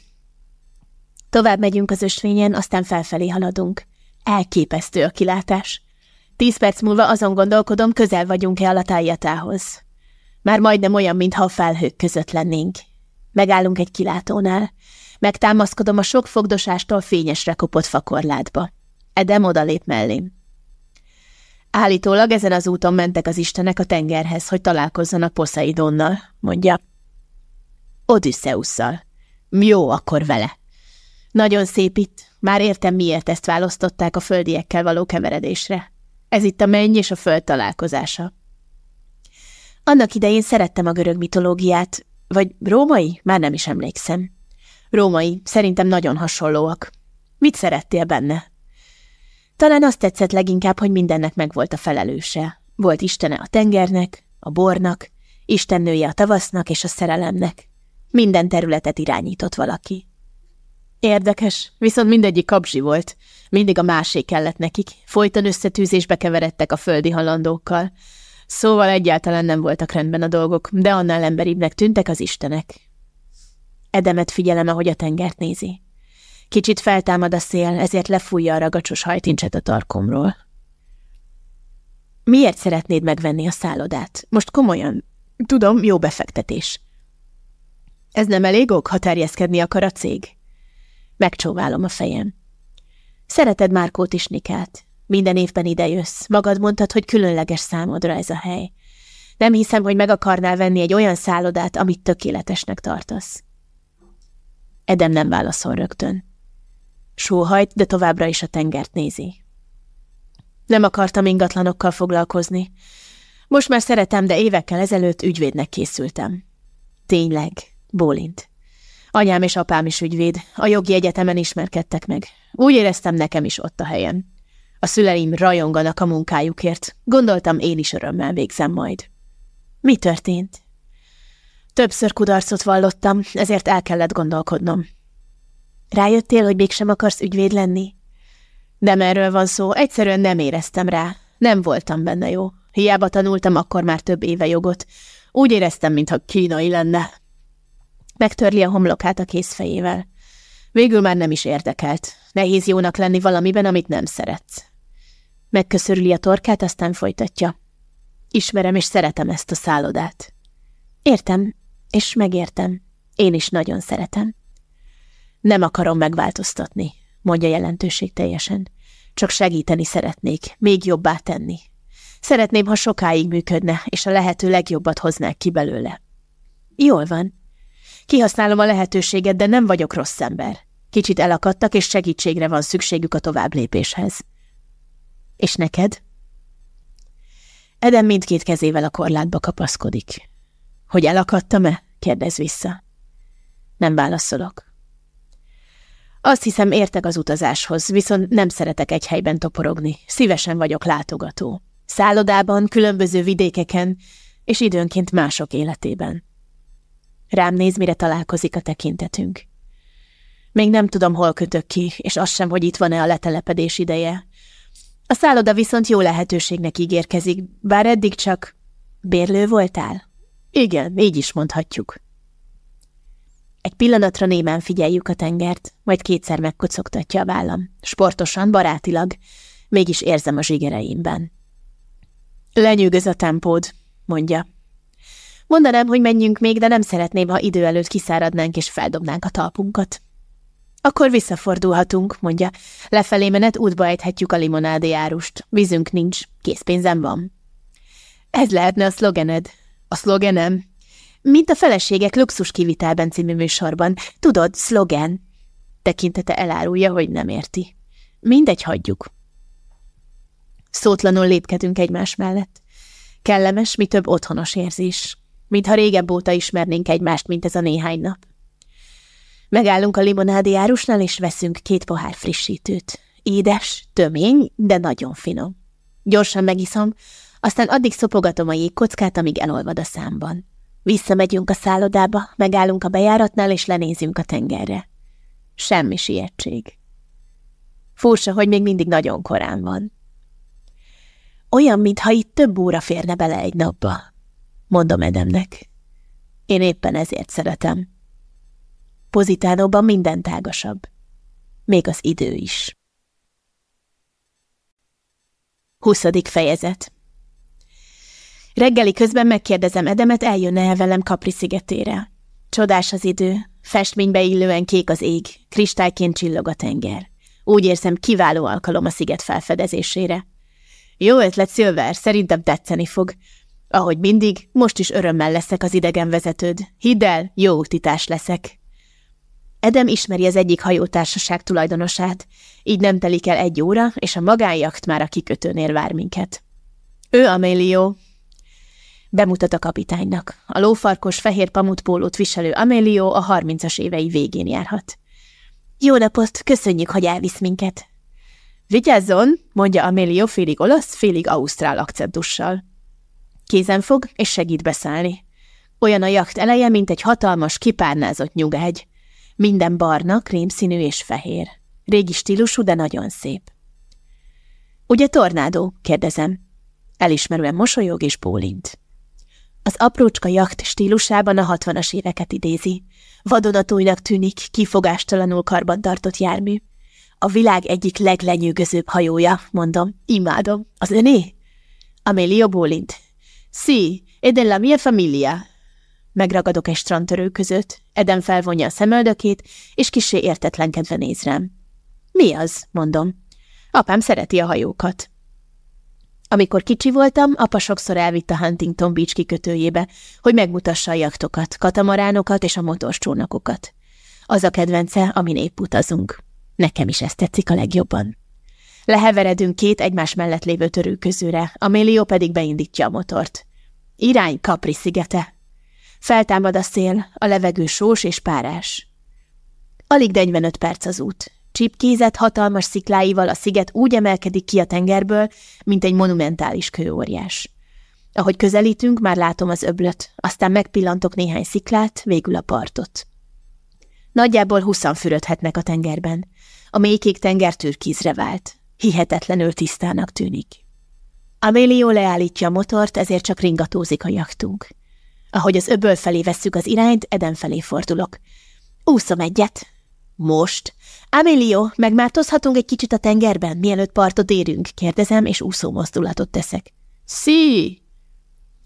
Tovább megyünk az ösvényen, aztán felfelé haladunk. Elképesztő a kilátás. Tíz perc múlva azon gondolkodom, közel vagyunk-e a latájatához. Már majdnem olyan, mintha a felhők között lennénk. Megállunk egy kilátónál. Megtámaszkodom a sok fogdosástól fényesre kopott fakorlátba. Edem odalép mellém. Állítólag ezen az úton mentek az istenek a tengerhez, hogy találkozzanak Poseidonnal, mondja. Odüsszeusszal. Jó, akkor vele. Nagyon szép itt. Már értem, miért ezt választották a földiekkel való keveredésre. Ez itt a menny és a föld találkozása. Annak idején szerettem a görög mitológiát, vagy római? Már nem is emlékszem. Római, szerintem nagyon hasonlóak. Mit szerettél benne? Talán azt tetszett leginkább, hogy mindennek megvolt a felelőse. Volt istene a tengernek, a bornak, istennője a tavasznak és a szerelemnek. Minden területet irányított valaki. Érdekes, viszont mindegyik kapzsi volt. Mindig a másé kellett nekik. Folyton összetűzésbe keveredtek a földi halandókkal. Szóval egyáltalán nem voltak rendben a dolgok, de annál emberibbnek tűntek az istenek. Edemet figyelem, ahogy a tengert nézi. Kicsit feltámad a szél, ezért lefújja a ragacsos hajtincset a tarkomról. Miért szeretnéd megvenni a szállodát? Most komolyan. Tudom, jó befektetés. Ez nem elég ok, ha terjeszkedni akar a cég? Megcsóválom a fejem. Szereted Márkót is, Nikát. Minden évben idejössz. Magad mondtad, hogy különleges számodra ez a hely. Nem hiszem, hogy meg akarnál venni egy olyan szállodát, amit tökéletesnek tartasz. Edem nem válaszol rögtön. Sóhajt, de továbbra is a tengert nézi. Nem akartam ingatlanokkal foglalkozni. Most már szeretem, de évekkel ezelőtt ügyvédnek készültem. Tényleg, bólint. Anyám és apám is ügyvéd, a jogi egyetemen ismerkedtek meg. Úgy éreztem, nekem is ott a helyem. A szüleim rajonganak a munkájukért. Gondoltam, én is örömmel végzem majd. Mi történt? Többször kudarcot vallottam, ezért el kellett gondolkodnom. Rájöttél, hogy mégsem akarsz ügyvéd lenni? Nem erről van szó, egyszerűen nem éreztem rá. Nem voltam benne jó. Hiába tanultam akkor már több éve jogot. Úgy éreztem, mintha kínai lenne. Megtörli a homlokát a kézfejével. Végül már nem is érdekelt. Nehéz jónak lenni valamiben, amit nem szeretsz. Megköszörüli a torkát, aztán folytatja. Ismerem és szeretem ezt a szállodát. Értem, és megértem. Én is nagyon szeretem. Nem akarom megváltoztatni, mondja jelentőség teljesen. Csak segíteni szeretnék, még jobbá tenni. Szeretném, ha sokáig működne, és a lehető legjobbat hoznák ki belőle. Jól van. Kihasználom a lehetőséget, de nem vagyok rossz ember. Kicsit elakadtak, és segítségre van szükségük a tovább lépéshez. És neked? Eden mindkét kezével a korlátba kapaszkodik. Hogy elakadtam-e? kérdez vissza. Nem válaszolok. Azt hiszem, értek az utazáshoz, viszont nem szeretek egy helyben toporogni. Szívesen vagyok látogató. Szállodában, különböző vidékeken, és időnként mások életében. Rám néz, mire találkozik a tekintetünk. Még nem tudom, hol kötök ki, és az sem, hogy itt van-e a letelepedés ideje. A szálloda viszont jó lehetőségnek ígérkezik, bár eddig csak bérlő voltál? Igen, így is mondhatjuk. Egy pillanatra némán figyeljük a tengert, majd kétszer megkocogtatja a vállam. Sportosan, barátilag, mégis érzem a zsigereimben. Lenyűgöz a tempód, mondja. Mondanám, hogy menjünk még, de nem szeretném, ha idő előtt kiszáradnánk és feldobnánk a talpunkat. Akkor visszafordulhatunk, mondja. Lefelé menet útba ejthetjük a limonádé árust. Vízünk nincs, készpénzem van. Ez lehetne a szlogened. A szlogenem? Mint a feleségek luxus kivitelben című műsorban. Tudod, szlogen. Tekintete elárulja, hogy nem érti. Mindegy, hagyjuk. Szótlanul lépkedünk egymás mellett. Kellemes, mi több otthonos érzés. Mintha régebb óta ismernénk egymást, mint ez a néhány nap. Megállunk a limonádi árusnál, és veszünk két pohár frissítőt. Édes, tömény, de nagyon finom. Gyorsan megiszom, aztán addig szopogatom a jégkockát, amíg elolvad a számban. Visszamegyünk a szállodába, megállunk a bejáratnál, és lenézünk a tengerre. Semmi sietség. Furcsa, hogy még mindig nagyon korán van. Olyan, mintha itt több óra férne bele egy napba, mondom Edemnek. Én éppen ezért szeretem. Pozitánóban minden tágasabb. Még az idő is. 20. fejezet Reggeli közben megkérdezem Edemet, eljönne-e velem Kapri szigetére. Csodás az idő, festménybe illően kék az ég, kristályként csillog a tenger. Úgy érzem, kiváló alkalom a sziget felfedezésére. Jó ötlet, Szilver, szerintem tetszeni fog. Ahogy mindig, most is örömmel leszek az idegenvezetőd. Hidd el, jó utitás leszek. Edem ismeri az egyik hajótársaság tulajdonosát, így nem telik el egy óra, és a magánjakt már a kikötőnél vár minket. Ő Amélio. Bemutat a kapitánynak. A lófarkos fehér pamutpólót viselő Amélio a harmincas évei végén járhat. Jó napot, köszönjük, hogy elvisz minket. Vigyázzon, mondja Amélio félig olasz, félig ausztrál akcentussal. Kézen fog, és segít beszállni. Olyan a jakt eleje, mint egy hatalmas, kipárnázott nyugegy. Minden barna, krémszínű és fehér. Régi stílusú, de nagyon szép. Ugye tornádó? kérdezem. Elismerően mosolyog és bólint. Az aprócska jacht stílusában a hatvanas éveket idézi. Vadonatújnak tűnik, kifogástalanul karbantartott jármű. A világ egyik leglenyűgözőbb hajója, mondom. Imádom. Az öné? Amelia bólint. Sí, e della mia famiglia. Megragadok egy strandtörő között, Eden felvonja a szemöldökét, és kisé értetlenkedve néz rám. Mi az? mondom. Apám szereti a hajókat. Amikor kicsi voltam, apa sokszor elvitt a Huntington Beach kikötőjébe, hogy megmutassa a jaktokat, katamaránokat és a motorcsónakokat. Az a kedvence, amin épp utazunk. Nekem is ezt tetszik a legjobban. Leheveredünk két egymás mellett lévő törőközőre, Amélio pedig beindítja a motort. Irány Capri szigete. Feltámad a szél, a levegő sós és párás. Alig 45 perc az út. Csipkézett hatalmas szikláival a sziget úgy emelkedik ki a tengerből, mint egy monumentális kőóriás. Ahogy közelítünk, már látom az öblöt, aztán megpillantok néhány sziklát, végül a partot. Nagyjából huszan fürödhetnek a tengerben. A mélykék tenger türkízre vált. Hihetetlenül tisztának tűnik. Amélio leállítja a motort, ezért csak ringatózik a jachtunk. Ahogy az öböl felé vesszük az irányt, Eden felé fordulok. Úszom egyet. Most? Amélio, megmártozhatunk egy kicsit a tengerben, mielőtt partot érünk, kérdezem, és úszó mozdulatot teszek. Szí!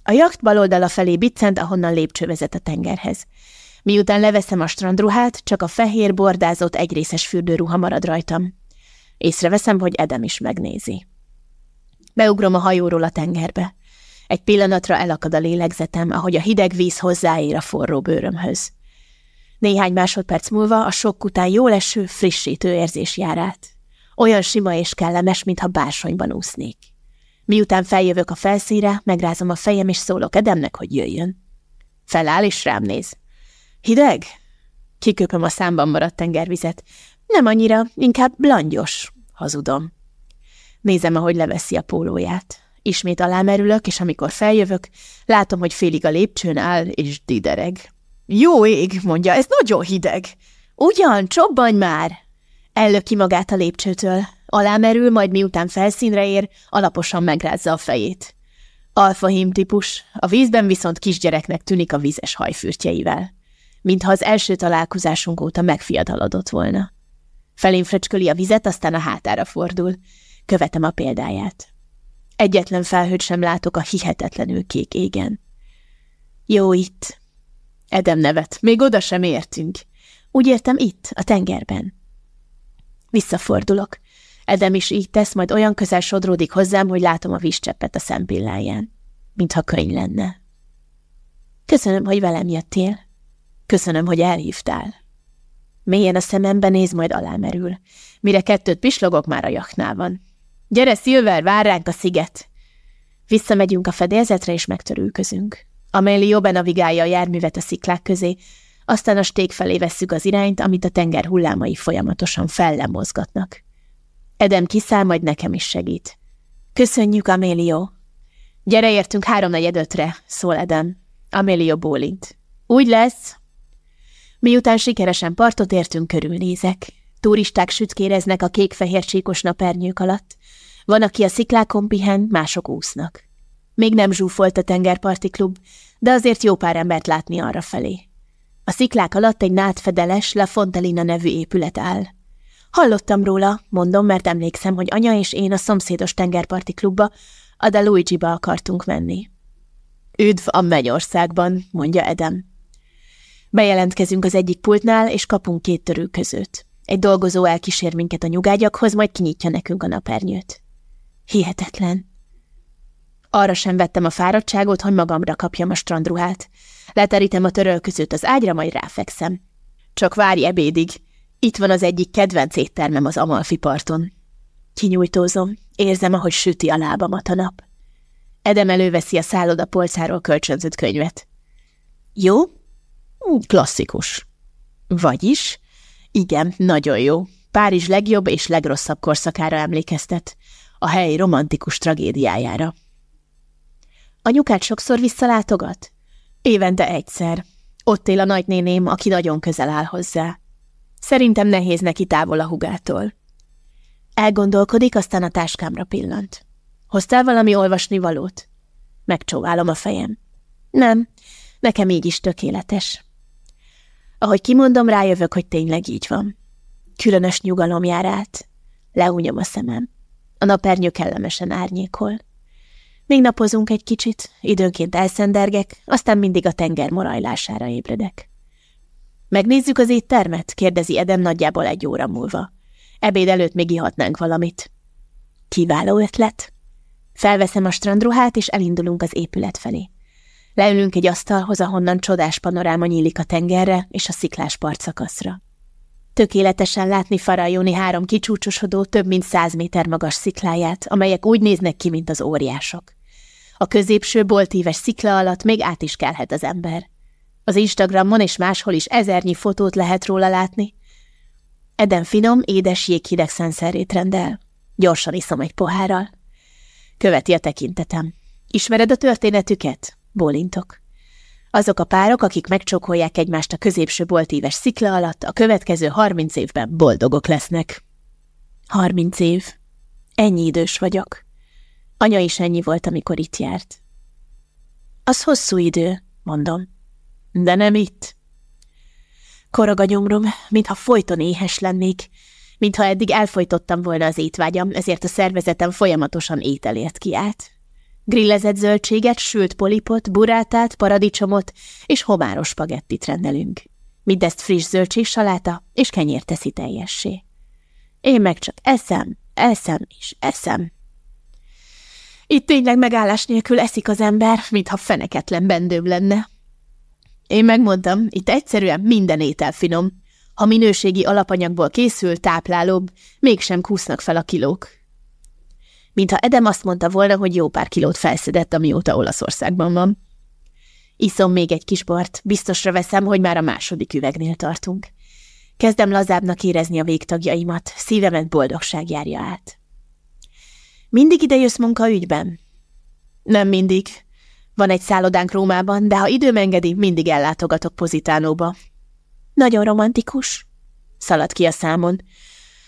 A jacht bal oldala felé biccent, ahonnan lépcső vezet a tengerhez. Miután leveszem a strandruhát, csak a fehér bordázott egyrészes fürdőruha marad rajtam. Észreveszem, hogy Edem is megnézi. Beugrom a hajóról a tengerbe. Egy pillanatra elakad a lélegzetem, ahogy a hideg víz hozzáér a forró bőrömhöz. Néhány másodperc múlva a sok után jól eső, frissítő érzés jár át. Olyan sima és kellemes, mintha bársonyban úsznék. Miután feljövök a felszíre, megrázom a fejem, és szólok Edemnek, hogy jöjjön. Feláll, és rám néz. Hideg? Kiköpöm a számban maradt tengervizet. Nem annyira, inkább langyos, hazudom. Nézem, ahogy leveszi a pólóját. Ismét alámerülök, és amikor feljövök, látom, hogy félig a lépcsőn áll, és didereg. Jó ég, mondja, ez nagyon hideg. Ugyan, csobbanj már! Ellöki magát a lépcsőtől. Alámerül, majd miután felszínre ér, alaposan megrázza a fejét. Alfahím típus, a vízben viszont kisgyereknek tűnik a vízes hajfürtjeivel. Mintha az első találkozásunk óta megfiataladott volna. Felén fröcsköli a vizet, aztán a hátára fordul. Követem a példáját. Egyetlen felhőt sem látok a hihetetlenül kék égen. Jó itt. Edem nevet. Még oda sem értünk. Úgy értem itt, a tengerben. Visszafordulok. Edem is így tesz, majd olyan közel sodródik hozzám, hogy látom a vízcseppet a szempilláján. Mintha könyv lenne. Köszönöm, hogy velem jöttél. Köszönöm, hogy elhívtál. Mélyen a szemembe néz, majd alámerül. Mire kettőt pislogok, már a jaknál van. Gyere, Szilver, vár ránk a sziget! Visszamegyünk a fedélzetre, és megtörülközünk. Amélie benavigálja a járművet a sziklák közé, aztán a sték felé vesszük az irányt, amit a tenger hullámai folyamatosan fellemozgatnak. Edem kiszáll, majd nekem is segít. Köszönjük, Amélio! Gyere, értünk háromnegyed ötre, szól Edem. Amélio bólint. Úgy lesz. Miután sikeresen partot értünk, körülnézek. Turisták sütkéreznek a kék-fehér csíkos napernyők alatt. Van, aki a sziklákon pihen, mások úsznak. Még nem zsúfolt a tengerparti klub, de azért jó pár embert látni arra felé. A sziklák alatt egy nátfedeles La Fontelina nevű épület áll. Hallottam róla, mondom, mert emlékszem, hogy anya és én a szomszédos tengerparti klubba, a de Luigi-ba akartunk menni. Üdv a mennyországban, mondja Edem. Bejelentkezünk az egyik pultnál, és kapunk két törőközőt. Egy dolgozó elkísér minket a nyugágyakhoz, majd kinyitja nekünk a napernyőt. Hihetetlen. Arra sem vettem a fáradtságot, hogy magamra kapjam a strandruhát. Leterítem a törölközőt az ágyra, majd ráfekszem. Csak várj ebédig. Itt van az egyik kedvenc éttermem az Amalfi parton. Kinyújtózom, érzem, ahogy süti a lábamat a nap. Edem előveszi a szálloda polcáról kölcsönzött könyvet. Jó? Klasszikus. Vagyis? Igen, nagyon jó. Párizs legjobb és legrosszabb korszakára emlékeztet. A hely romantikus tragédiájára. Anyukát sokszor visszalátogat? Évente egyszer. Ott él a nagynéném, aki nagyon közel áll hozzá. Szerintem nehéz neki távol a hugától. Elgondolkodik, aztán a táskámra pillant. Hoztál valami olvasni valót? Megcsóválom a fejem. Nem, nekem így is tökéletes. Ahogy kimondom, rájövök, hogy tényleg így van. Különös nyugalom jár át. Leúnyom a szemem. A napernyő kellemesen árnyékol. Még napozunk egy kicsit, időnként elszendergek, aztán mindig a tenger morajlására ébredek. Megnézzük az éttermet? kérdezi Edem nagyjából egy óra múlva. Ebéd előtt még ihatnánk valamit. Kiváló ötlet. Felveszem a strandruhát, és elindulunk az épület felé. Leülünk egy asztalhoz, ahonnan csodás panoráma nyílik a tengerre és a sziklás partszakaszra. Tökéletesen látni Farajoni három kicsúcsosodó, több mint száz méter magas szikláját, amelyek úgy néznek ki, mint az óriások. A középső boltíves szikla alatt még át is kelhet az ember. Az Instagramon és máshol is ezernyi fotót lehet róla látni. Eden finom, édes jéghideg szenszerét rendel. Gyorsan iszom egy pohárral. Követi a tekintetem. Ismered a történetüket? Bólintok. Azok a párok, akik megcsókolják egymást a középső boltíves szikla alatt, a következő harminc évben boldogok lesznek. Harminc év. Ennyi idős vagyok. Anya is ennyi volt, amikor itt járt. Az hosszú idő, mondom. De nem itt. Korog a nyomrom, mintha folyton éhes lennék, mintha eddig elfolytottam volna az étvágyam, ezért a szervezetem folyamatosan ételért kiállt. Grillezett zöldséget, sült polipot, burátát, paradicsomot és homáros spagettit rendelünk. Mindezt friss zöldségsaláta és kenyér teszi teljessé. Én meg csak eszem, eszem és eszem. Itt tényleg megállás nélkül eszik az ember, mintha feneketlen bendőm lenne. Én megmondtam, itt egyszerűen minden étel finom. Ha minőségi alapanyagból készül, táplálóbb, mégsem kúsznak fel a kilók. Mintha Edem azt mondta volna, hogy jó pár kilót felszedett, amióta Olaszországban van. Iszom még egy kis bort, biztosra veszem, hogy már a második üvegnél tartunk. Kezdem lazábbnak érezni a végtagjaimat, szívemet boldogság járja át. Mindig ide jössz munkaügyben? Nem mindig. Van egy szállodánk Rómában, de ha időm engedi, mindig ellátogatok Pozitánóba. Nagyon romantikus. Szalad ki a számon.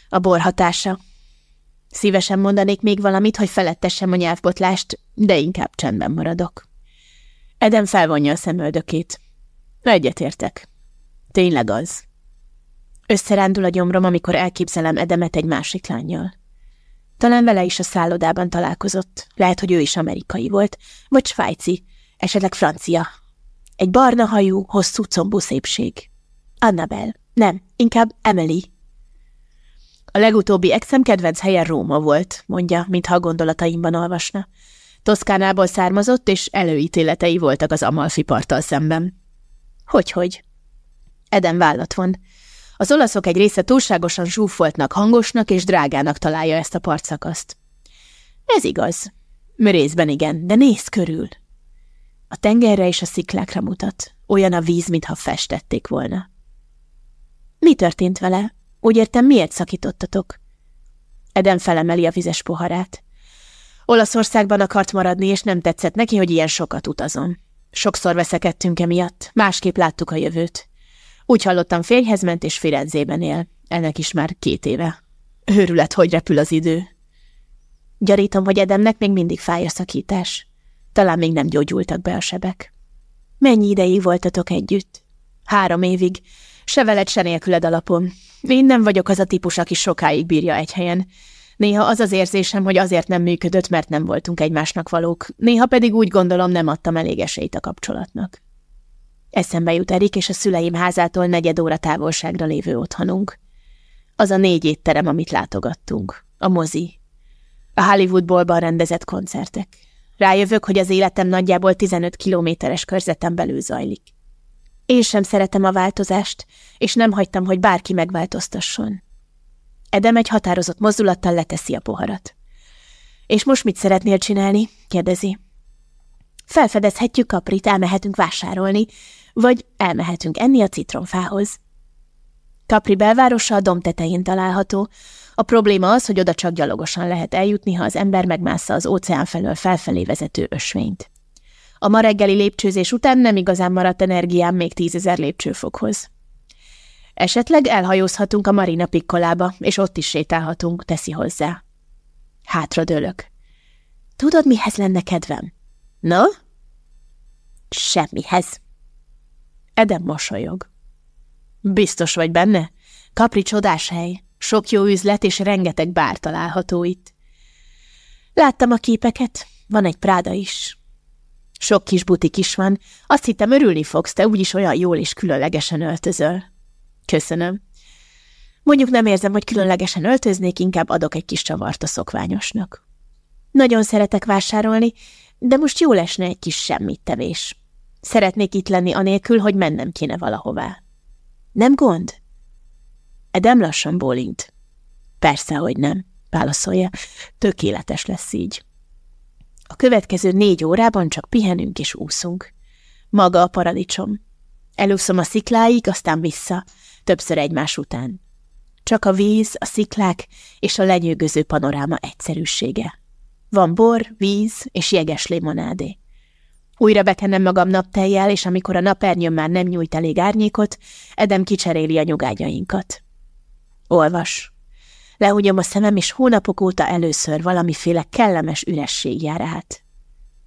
A bor hatása. Szívesen mondanék még valamit, hogy felettessem a nyelvbotlást, de inkább csendben maradok. Eden felvonja a szemöldökét. Egyetértek. Tényleg az. Összerándul a gyomrom, amikor elképzelem Edemet egy másik lányjal. Talán vele is a szállodában találkozott. Lehet, hogy ő is amerikai volt, vagy svájci, esetleg francia. Egy barna hajú, hosszú combú szépség. Annabel. Nem, inkább Emily. A legutóbbi exem kedvenc helye Róma volt, mondja, mintha a gondolataimban olvasna. Toszkánából származott, és előítéletei voltak az Amalfi parttal szemben. Hogyhogy? Eden vállat von. Az olaszok egy része túlságosan zsúfoltnak, hangosnak és drágának találja ezt a partszakaszt. Ez igaz. Részben igen, de néz körül. A tengerre és a sziklákra mutat. Olyan a víz, mintha festették volna. Mi történt vele? Úgy értem, miért szakítottatok? Eden felemeli a vizes poharát. Olaszországban akart maradni, és nem tetszett neki, hogy ilyen sokat utazom. Sokszor veszekedtünk emiatt, másképp láttuk a jövőt. Úgy hallottam, férjhez ment, és Firenzében él. Ennek is már két éve. Őrület, hogy repül az idő. Gyarítom, hogy Edemnek még mindig fáj a szakítás. Talán még nem gyógyultak be a sebek. Mennyi ideig voltatok együtt? Három évig. Se veled, se nélküled alapon. Én nem vagyok az a típus, aki sokáig bírja egy helyen. Néha az az érzésem, hogy azért nem működött, mert nem voltunk egymásnak valók, néha pedig úgy gondolom, nem adtam elég esélyt a kapcsolatnak. Eszembe jut Erik és a szüleim házától negyed óra távolságra lévő otthonunk. Az a négy étterem, amit látogattunk. A mozi. A Hollywood Ballban rendezett koncertek. Rájövök, hogy az életem nagyjából 15 kilométeres körzeten belül zajlik. Én sem szeretem a változást, és nem hagytam, hogy bárki megváltoztasson. Edem egy határozott mozdulattal leteszi a poharat. És most mit szeretnél csinálni? kérdezi. Felfedezhetjük Kaprit, elmehetünk vásárolni, vagy elmehetünk enni a citromfához. Capri belvárosa a domb tetején található. A probléma az, hogy oda csak gyalogosan lehet eljutni, ha az ember megmásza az óceán felől felfelé vezető ösvényt. A ma reggeli lépcsőzés után nem igazán maradt energiám még tízezer lépcsőfokhoz. Esetleg elhajózhatunk a Marina Piccolába, és ott is sétálhatunk, teszi hozzá. Hátra dőlök. Tudod, mihez lenne kedvem? No? Semmihez. Edem mosolyog. Biztos vagy benne? Kapri csodás hely, sok jó üzlet és rengeteg bár található itt. Láttam a képeket, van egy práda is. Sok kis butik is van, azt hittem örülni fogsz, te úgyis olyan jól és különlegesen öltözöl. Köszönöm. Mondjuk nem érzem, hogy különlegesen öltöznék, inkább adok egy kis csavart a szokványosnak. Nagyon szeretek vásárolni, de most jó lesne egy kis semmit tevés. Szeretnék itt lenni anélkül, hogy mennem kéne valahová. Nem gond? Edem lassan bólint. Persze, hogy nem, válaszolja. Tökéletes lesz így. A következő négy órában csak pihenünk és úszunk. Maga a paradicsom. Elúszom a szikláig, aztán vissza, többször egymás után. Csak a víz, a sziklák és a lenyűgöző panoráma egyszerűsége. Van bor, víz és jeges limonádé. Újra bekenem magam napteljel, és amikor a napernyőm már nem nyújt elég árnyékot, Edem kicseréli a nyugágyainkat. Olvas. Lehúgyom a szemem, és hónapok óta először valamiféle kellemes üresség jár át.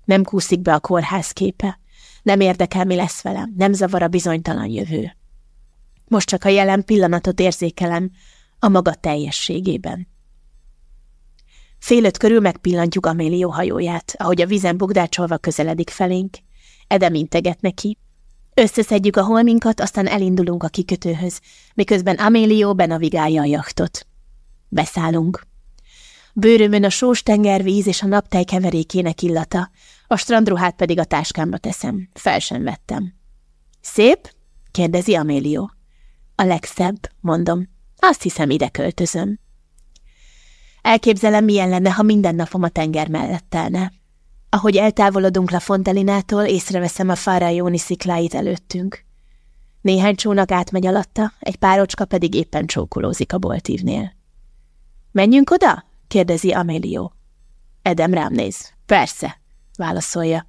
Nem kúszik be a kórház képe, nem érdekel, mi lesz velem, nem zavar a bizonytalan jövő. Most csak a jelen pillanatot érzékelem a maga teljességében. Fél öt körül megpillantjuk Amélió hajóját, ahogy a vízen bugdácsolva közeledik felénk. Edem integet neki. Összeszedjük a holminkat, aztán elindulunk a kikötőhöz, miközben Amélió benavigálja a jachtot. Beszállunk. Bőrömön a sós tengervíz és a naptej keverékének illata, a strandruhát pedig a táskámba teszem. Fel sem vettem. Szép? kérdezi Amélió. A legszebb, mondom. Azt hiszem, ide költözöm. Elképzelem, milyen lenne, ha minden napom a tenger mellett telne. Ahogy eltávolodunk La Fontelinától, észreveszem a Fárajóni szikláit előttünk. Néhány csónak átmegy alatta, egy párocska pedig éppen csókolózik a boltívnél. Menjünk oda? kérdezi Amelio. Edem rám néz. Persze, válaszolja.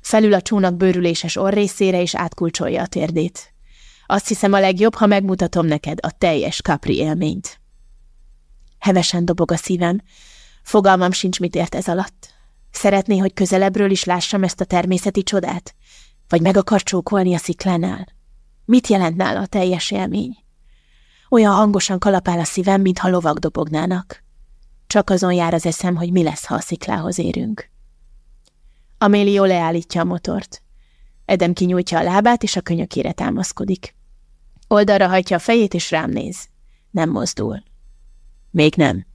Felül a csónak bőrüléses orrészére és átkulcsolja a térdét. Azt hiszem a legjobb, ha megmutatom neked a teljes kapri élményt. Hevesen dobog a szívem. Fogalmam sincs, mit ért ez alatt. Szeretné, hogy közelebbről is lássam ezt a természeti csodát? Vagy meg akar csókolni a sziklánál? Mit jelent nála a teljes élmény? Olyan hangosan kalapál a szívem, mintha lovak dobognának. Csak azon jár az eszem, hogy mi lesz, ha a sziklához érünk. Amélió leállítja a motort. Edem kinyújtja a lábát, és a könyökére támaszkodik. Oldalra hajtja a fejét, és rám néz. Nem mozdul. Még nem.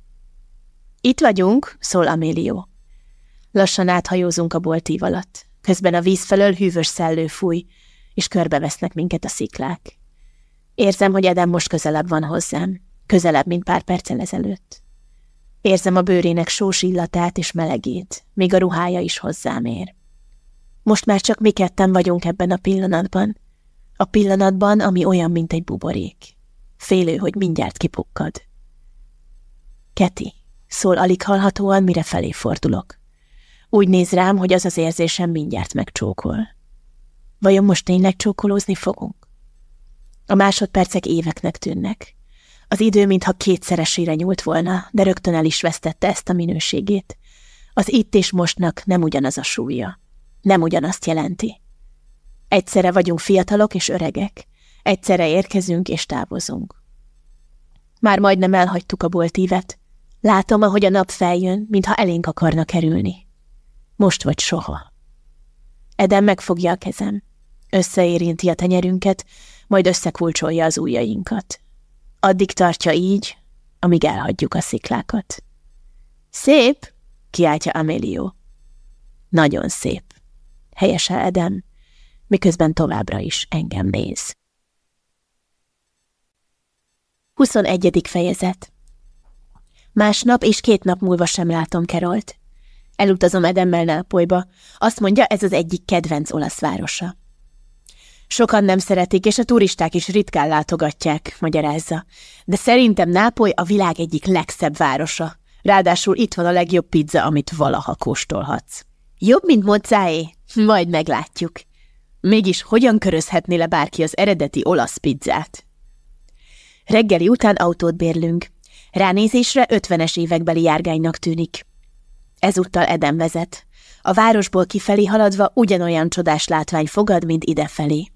Itt vagyunk, szól Amélió. Lassan áthajózunk a boltív alatt. Közben a víz felől hűvös szellő fúj, és körbevesznek minket a sziklák. Érzem, hogy Edem most közelebb van hozzám, közelebb, mint pár perccel ezelőtt. Érzem a bőrének sós illatát és melegét, még a ruhája is hozzám ér. Most már csak mi ketten vagyunk ebben a pillanatban. A pillanatban, ami olyan, mint egy buborék. Félő, hogy mindjárt kipukkad. Keti, szól alig hallhatóan, mire felé fordulok. Úgy néz rám, hogy az az érzésem mindjárt megcsókol. Vajon most tényleg csókolózni fogunk? A másodpercek éveknek tűnnek. Az idő mintha kétszeresére nyúlt volna, de rögtön el is vesztette ezt a minőségét. Az itt és mostnak nem ugyanaz a súlya. Nem ugyanazt jelenti. Egyszerre vagyunk fiatalok és öregek. Egyszerre érkezünk és távozunk. Már majdnem elhagytuk a boltívet, Látom, ahogy a nap feljön, mintha elénk akarna kerülni. Most vagy soha. Eden megfogja a kezem. Összeérinti a tenyerünket, majd összekulcsolja az ujjainkat. Addig tartja így, amíg elhagyjuk a sziklákat. Szép, kiáltja Amelio. Nagyon szép. Helyese Edem, miközben továbbra is engem néz. 21. fejezet Másnap és két nap múlva sem látom Kerolt. Elutazom Edemmel Nápolyba. Azt mondja, ez az egyik kedvenc olasz városa. Sokan nem szeretik, és a turisták is ritkán látogatják, magyarázza. De szerintem Nápoly a világ egyik legszebb városa. Ráadásul itt van a legjobb pizza, amit valaha kóstolhatsz. Jobb, mint mozzáé? Majd meglátjuk. Mégis hogyan körözhetné le bárki az eredeti olasz pizzát? Reggeli után autót bérlünk. Ránézésre ötvenes évekbeli járgánynak tűnik. Ezúttal Eden vezet. A városból kifelé haladva ugyanolyan csodás látvány fogad, mint idefelé.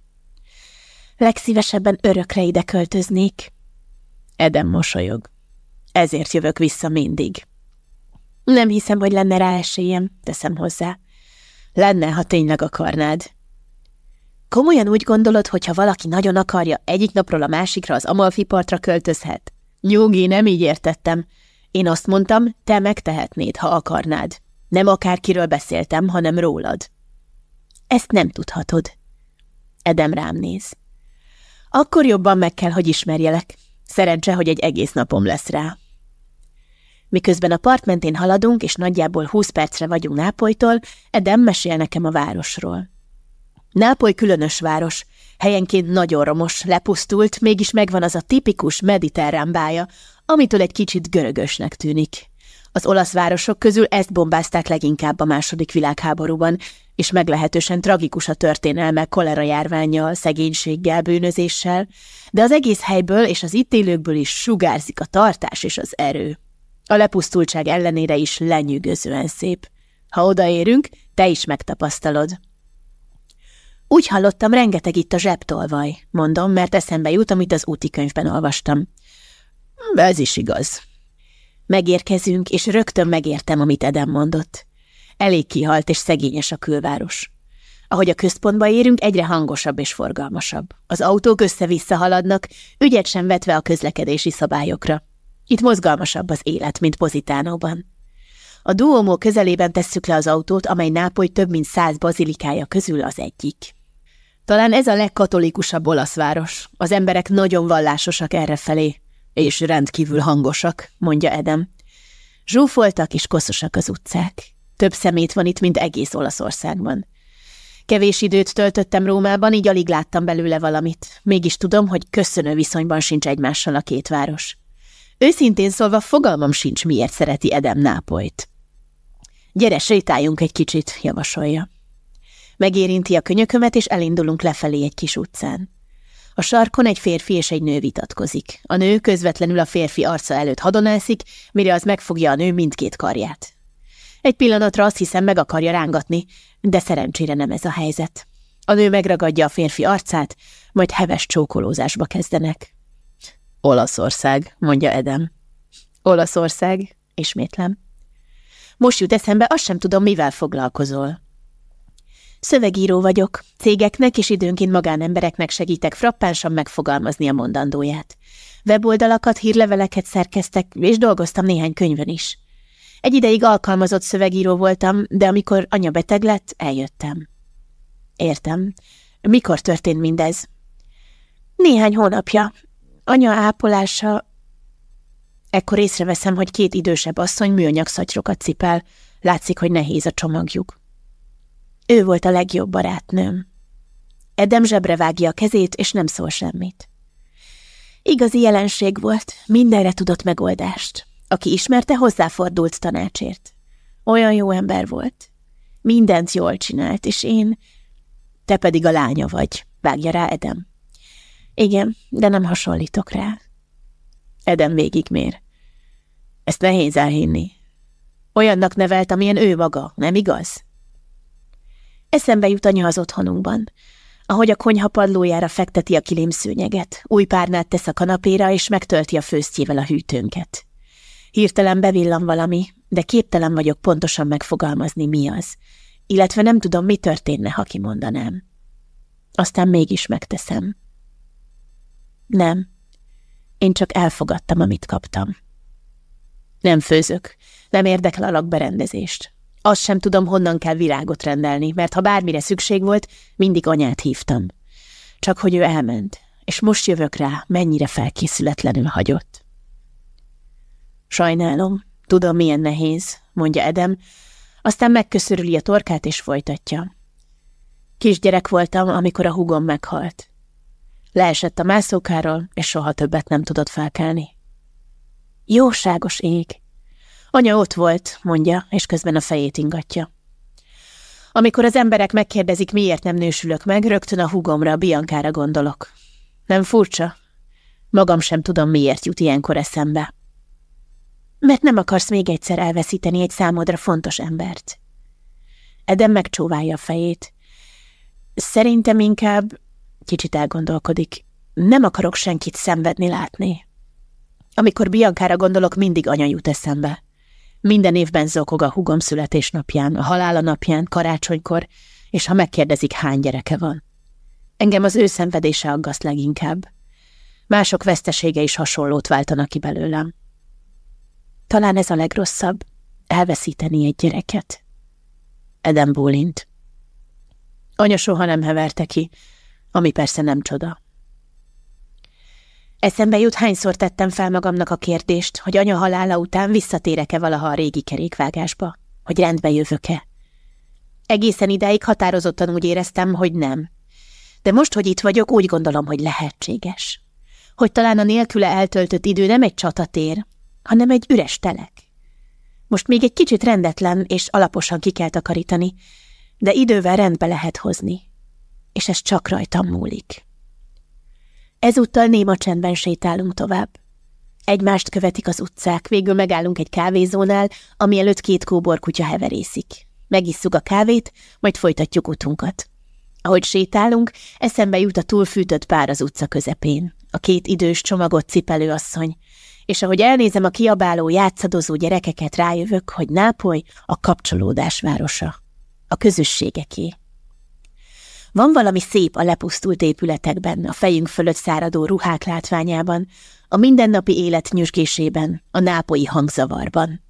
Legszívesebben örökre ide költöznék. Eden mosolyog. Ezért jövök vissza mindig. Nem hiszem, hogy lenne rá esélyem, teszem hozzá. Lenne, ha tényleg akarnád. Komolyan úgy gondolod, hogy ha valaki nagyon akarja, egyik napról a másikra az Amalfi partra költözhet? Nyugi, nem így értettem. Én azt mondtam, te megtehetnéd, ha akarnád. Nem akárkiről beszéltem, hanem rólad. Ezt nem tudhatod. Edem rám néz. Akkor jobban meg kell, hogy ismerjelek. Szerencse, hogy egy egész napom lesz rá. Miközben a part mentén haladunk, és nagyjából húsz percre vagyunk Nápolytól, Edem mesél nekem a városról. Nápoly különös város, Helyenként nagyon romos, lepusztult, mégis megvan az a tipikus mediterrán bája, amitől egy kicsit görögösnek tűnik. Az olasz városok közül ezt bombázták leginkább a második világháborúban, és meglehetősen tragikus a történelme kolera járványjal, szegénységgel, bűnözéssel, de az egész helyből és az itt élőkből is sugárzik a tartás és az erő. A lepusztultság ellenére is lenyűgözően szép. Ha odaérünk, te is megtapasztalod. Úgy hallottam, rengeteg itt a zsebtolvaj, mondom, mert eszembe jut, amit az úti könyvben olvastam. Ez is igaz. Megérkezünk, és rögtön megértem, amit Edem mondott. Elég kihalt és szegényes a külváros. Ahogy a központba érünk, egyre hangosabb és forgalmasabb. Az autók össze-vissza haladnak, ügyet sem vetve a közlekedési szabályokra. Itt mozgalmasabb az élet, mint Pozitánóban. A Duomo közelében tesszük le az autót, amely Nápoly több mint száz bazilikája közül az egyik. Talán ez a legkatolikusabb olasz város. Az emberek nagyon vallásosak errefelé, és rendkívül hangosak, mondja Edem. Zsúfoltak és koszosak az utcák. Több szemét van itt, mint egész Olaszországban. Kevés időt töltöttem Rómában, így alig láttam belőle valamit. Mégis tudom, hogy köszönő viszonyban sincs egymással a két város. Őszintén szólva fogalmam sincs, miért szereti Edem Nápolyt. Gyere, sétáljunk egy kicsit, javasolja. Megérinti a könyökömet, és elindulunk lefelé egy kis utcán. A sarkon egy férfi és egy nő vitatkozik. A nő közvetlenül a férfi arca előtt hadonászik, mire az megfogja a nő mindkét karját. Egy pillanatra azt hiszem meg akarja rángatni, de szerencsére nem ez a helyzet. A nő megragadja a férfi arcát, majd heves csókolózásba kezdenek. Olaszország, mondja Edem. Olaszország, ismétlem. Most jut eszembe, azt sem tudom, mivel foglalkozol. Szövegíró vagyok. Cégeknek és időnként magánembereknek segítek frappánsan megfogalmazni a mondandóját. Weboldalakat, hírleveleket szerkeztek, és dolgoztam néhány könyvön is. Egy ideig alkalmazott szövegíró voltam, de amikor anya beteg lett, eljöttem. Értem. Mikor történt mindez? Néhány hónapja. Anya ápolása... Ekkor észreveszem, hogy két idősebb asszony műanyag szatyrokat cipel. Látszik, hogy nehéz a csomagjuk. Ő volt a legjobb barátnőm. Edem zsebre vágja a kezét, és nem szól semmit. Igazi jelenség volt, mindenre tudott megoldást. Aki ismerte, hozzáfordult tanácsért. Olyan jó ember volt. Mindent jól csinált, és én... Te pedig a lánya vagy, vágja rá Edem. Igen, de nem hasonlítok rá. Edem végigmér. Ezt nehéz elhinni. Olyannak nevelt, amilyen ő maga, nem igaz? Eszembe jut anya az otthonunkban. Ahogy a konyha padlójára fekteti a kilémszőnyeget, új párnát tesz a kanapéra, és megtölti a főztjével a hűtőnket. Hirtelen bevillan valami, de képtelen vagyok pontosan megfogalmazni, mi az, illetve nem tudom, mi történne, ha kimondanám. Aztán mégis megteszem. Nem. Én csak elfogadtam, amit kaptam. Nem főzök, nem érdekel a lakberendezést. Azt sem tudom, honnan kell virágot rendelni, mert ha bármire szükség volt, mindig anyát hívtam. Csak hogy ő elment, és most jövök rá, mennyire felkészületlenül hagyott. Sajnálom, tudom, milyen nehéz, mondja Edem, aztán megköszörüli a torkát és folytatja. Kisgyerek voltam, amikor a hugom meghalt. Leesett a mászókáról, és soha többet nem tudott felkelni. Jóságos ég! Anya ott volt, mondja, és közben a fejét ingatja. Amikor az emberek megkérdezik, miért nem nősülök meg, rögtön a hugomra, a Biancára gondolok. Nem furcsa? Magam sem tudom, miért jut ilyenkor eszembe. Mert nem akarsz még egyszer elveszíteni egy számodra fontos embert. Edem megcsóválja a fejét. Szerintem inkább, kicsit elgondolkodik, nem akarok senkit szenvedni látni. Amikor Biancára gondolok, mindig anya jut eszembe. Minden évben zokog a hugom születésnapján, a halála napján, karácsonykor, és ha megkérdezik, hány gyereke van. Engem az ő szenvedése aggaszt leginkább. Mások vesztesége is hasonlót váltanak ki belőlem. Talán ez a legrosszabb, elveszíteni egy gyereket. Eden bólint. Anya soha nem heverte ki, ami persze nem csoda. Eszembe jut, hányszor tettem fel magamnak a kérdést, hogy anya halála után visszatérek-e valaha a régi kerékvágásba, hogy rendbe jövök-e. Egészen idáig határozottan úgy éreztem, hogy nem. de most, hogy itt vagyok, úgy gondolom, hogy lehetséges. Hogy talán a nélküle eltöltött idő nem egy csatatér, hanem egy üres telek. Most még egy kicsit rendetlen és alaposan ki kell takarítani, de idővel rendbe lehet hozni. És ez csak rajtam múlik. Ezúttal néma csendben sétálunk tovább. Egymást követik az utcák, végül megállunk egy kávézónál, ami előtt két kóborkutya heverészik. Megisszuk a kávét, majd folytatjuk utunkat. Ahogy sétálunk, eszembe jut a túlfűtött pár az utca közepén, a két idős csomagot cipelő asszony, és ahogy elnézem a kiabáló, játszadozó gyerekeket, rájövök, hogy Nápoly a kapcsolódás városa, a közösségeké. Van valami szép a lepusztult épületekben, a fejünk fölött száradó ruhák látványában, a mindennapi élet nyüzsgésében, a nápolyi hangzavarban.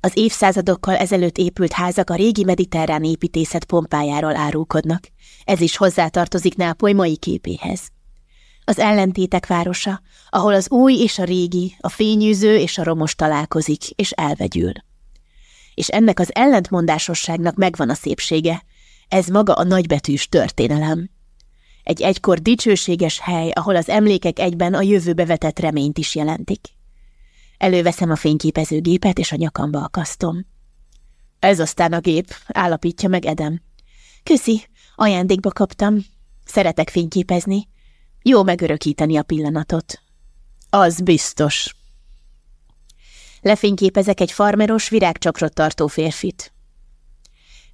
Az évszázadokkal ezelőtt épült házak a régi mediterrán építészet pompájáról árulkodnak. Ez is hozzátartozik Nápoly mai képéhez. Az ellentétek városa, ahol az új és a régi, a fényűző és a romos találkozik, és elvegyül. És ennek az ellentmondásosságnak megvan a szépsége. Ez maga a nagybetűs történelem. Egy egykor dicsőséges hely, ahol az emlékek egyben a jövőbe vetett reményt is jelentik. Előveszem a fényképezőgépet, és a nyakamba akasztom. Ez aztán a gép, állapítja meg Edem. Köszi, ajándékba kaptam. Szeretek fényképezni. Jó megörökíteni a pillanatot. Az biztos. Lefényképezek egy farmeros, virágcsakrot tartó férfit.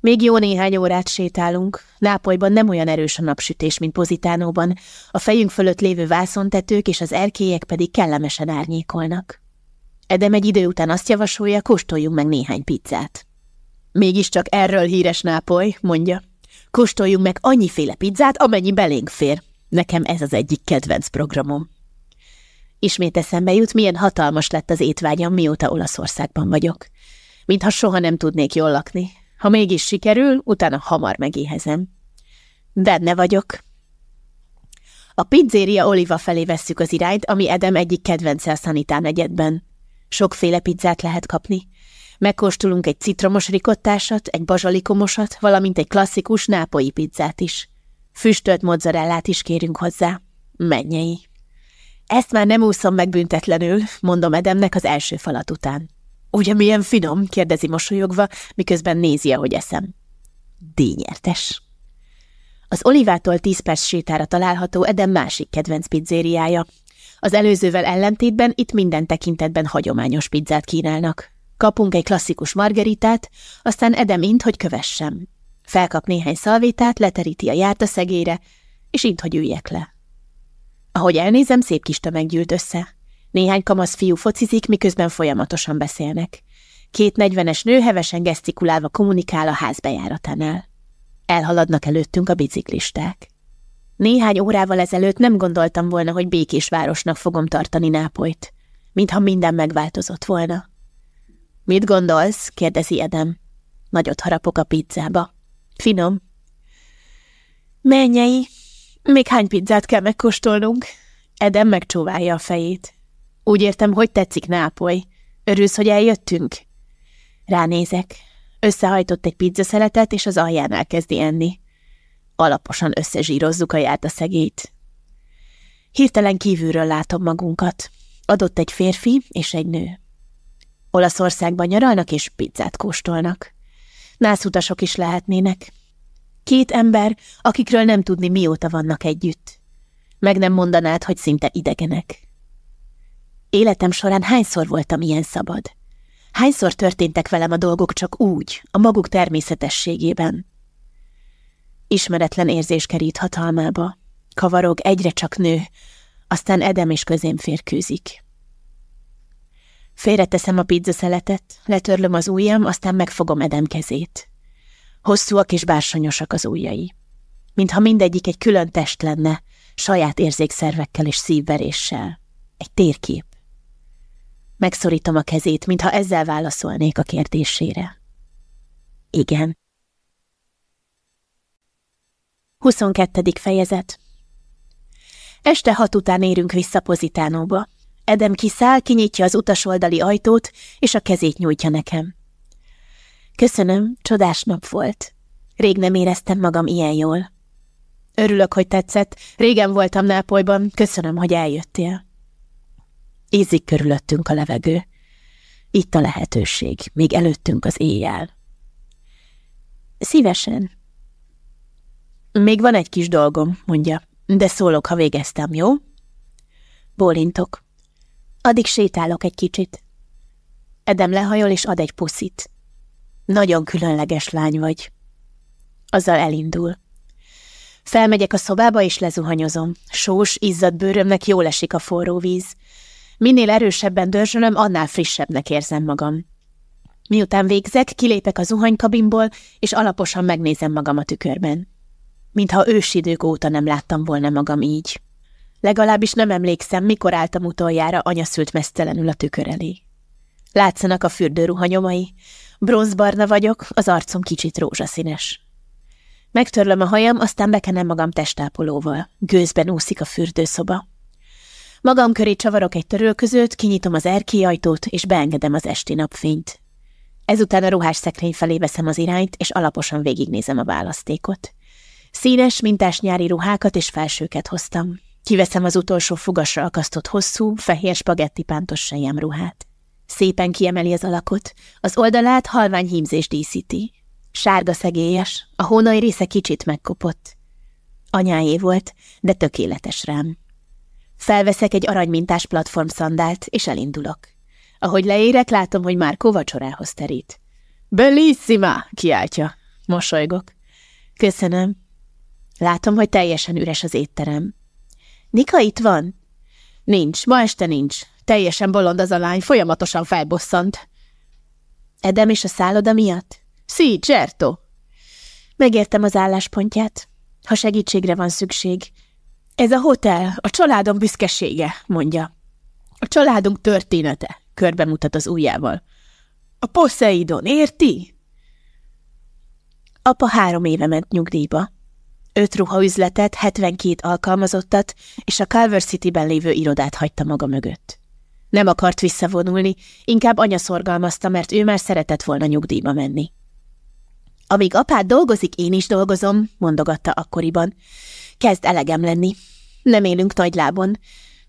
Még jó néhány órát sétálunk. Nápolyban nem olyan erős a napsütés, mint Pozitánóban, a fejünk fölött lévő vászontetők és az erkélyek pedig kellemesen árnyékolnak. Edem egy idő után azt javasolja, kóstoljunk meg néhány pizzát. Mégiscsak erről híres Nápoly, mondja. Kóstoljunk meg annyiféle pizzát, amennyi belénk fér. Nekem ez az egyik kedvenc programom. Ismét eszembe jut, milyen hatalmas lett az étvágyam, mióta Olaszországban vagyok. Mintha soha nem tudnék jól lakni. Ha mégis sikerül, utána hamar megéhezem. Benne vagyok. A pizzéria Oliva felé vesszük az irányt, ami Edem egyik kedvence a Sanitán egyedben. Sokféle pizzát lehet kapni. Megkóstolunk egy citromos rikottásat, egy bazsalikomosat, valamint egy klasszikus nápoi pizzát is. Füstölt mozzarellát is kérünk hozzá. Mennyei. Ezt már nem úszom meg büntetlenül, mondom Edemnek az első falat után. Ugye milyen finom? kérdezi mosolyogva, miközben nézi, ahogy eszem. Dényertes. Az Olivától tíz perc sétára található Edem másik kedvenc pizzériája. Az előzővel ellentétben itt minden tekintetben hagyományos pizzát kínálnak. Kapunk egy klasszikus margeritát, aztán Edem int, hogy kövessem. Felkap néhány szalvétát, leteríti a járt szegére, és int, hogy üljek le. Ahogy elnézem, szép kis tömeg gyűlt össze. Néhány kamasz fiú focizik, miközben folyamatosan beszélnek. Két negyvenes nő hevesen gesztikulálva kommunikál a ház bejáratánál. Elhaladnak előttünk a biciklisták. Néhány órával ezelőtt nem gondoltam volna, hogy békés városnak fogom tartani Nápolyt, mintha minden megváltozott volna. Mit gondolsz? kérdezi Edem. Nagyot harapok a pizzába. Finom. Mennyei, még hány pizzát kell megkóstolnunk? Edem megcsóválja a fejét. Úgy értem, hogy tetszik Nápoly. Örülsz, hogy eljöttünk? Ránézek. Összehajtott egy pizzaszeletet, és az aljánál kezdi enni. Alaposan összezsírozzuk a járt a szegét. Hirtelen kívülről látom magunkat. Adott egy férfi és egy nő. Olaszországban nyaralnak és pizzát kóstolnak. Nászutasok is lehetnének. Két ember, akikről nem tudni mióta vannak együtt. Meg nem mondanád, hogy szinte idegenek. Életem során hányszor voltam ilyen szabad? Hányszor történtek velem a dolgok csak úgy, a maguk természetességében? Ismeretlen érzés kerít hatalmába. Kavarog, egyre csak nő, aztán Edem és közém férkőzik. Félreteszem a pizzaszeletet, letörlöm az ujjam, aztán megfogom Edem kezét. Hosszúak és bársonyosak az ujjai. Mintha mindegyik egy külön test lenne, saját érzékszervekkel és szívveréssel. Egy térkép. Megszorítom a kezét, mintha ezzel válaszolnék a kérdésére. Igen. 22. fejezet Este hat után érünk vissza Pozitánóba. Edem kiszáll, kinyitja az utasoldali ajtót, és a kezét nyújtja nekem. Köszönöm, csodás nap volt. Rég nem éreztem magam ilyen jól. Örülök, hogy tetszett. Régen voltam Nápolyban. Köszönöm, hogy eljöttél. Ízik körülöttünk a levegő. Itt a lehetőség, még előttünk az éjjel. Szívesen. Még van egy kis dolgom, mondja, de szólok, ha végeztem, jó? Bólintok. Addig sétálok egy kicsit. Edem lehajol és ad egy puszit. Nagyon különleges lány vagy. Azzal elindul. Felmegyek a szobába és lezuhanyozom. Sós, izzadt bőrömnek jól esik a forró víz. Minél erősebben dörzsölöm, annál frissebbnek érzem magam. Miután végzek, kilépek a zuhanykabinból, és alaposan megnézem magam a tükörben. Mintha ősidők óta nem láttam volna magam így. Legalábbis nem emlékszem, mikor álltam utoljára anya szült mesztelenül a tükör elé. Látszanak a fürdőruha nyomai. Bronzbarna vagyok, az arcom kicsit rózsaszínes. Megtörlöm a hajam, aztán bekenem magam testápolóval. Gőzben úszik a fürdőszoba. Magam köré csavarok egy törölközőt, kinyitom az erkélyajtót, és beengedem az esti napfényt. Ezután a ruhás szekrény felé veszem az irányt, és alaposan végignézem a választékot. Színes, mintás nyári ruhákat és felsőket hoztam. Kiveszem az utolsó fogasra akasztott hosszú, fehér spagetti pántos ruhát. Szépen kiemeli az alakot, az oldalát halvány hímzés díszíti. Sárga szegélyes, a hónai része kicsit megkopott. Anyáé volt, de tökéletes rám. Felveszek egy aranymintás platformszandált, és elindulok. Ahogy leérek, látom, hogy már kovacsorához terít. Bellissima! kiáltja. Mosolygok. Köszönöm. Látom, hogy teljesen üres az étterem. Nika itt van? Nincs, ma este nincs. Teljesen bolond az a lány, folyamatosan felbosszant. Edem és a szálloda miatt? Sí, certo. Megértem az álláspontját. Ha segítségre van szükség. Ez a hotel, a családom büszkesége, mondja. A családunk története, körbe mutat az ujjával. A Poseidon, érti? Apa három éve ment nyugdíjba. Öt ruhaüzletet, 72 alkalmazottat és a Culver City-ben lévő irodát hagyta maga mögött. Nem akart visszavonulni, inkább anya szorgalmazta, mert ő már szeretett volna nyugdíjba menni. Amíg apád dolgozik, én is dolgozom, mondogatta akkoriban. Kezd elegem lenni. Nem élünk nagy lábon.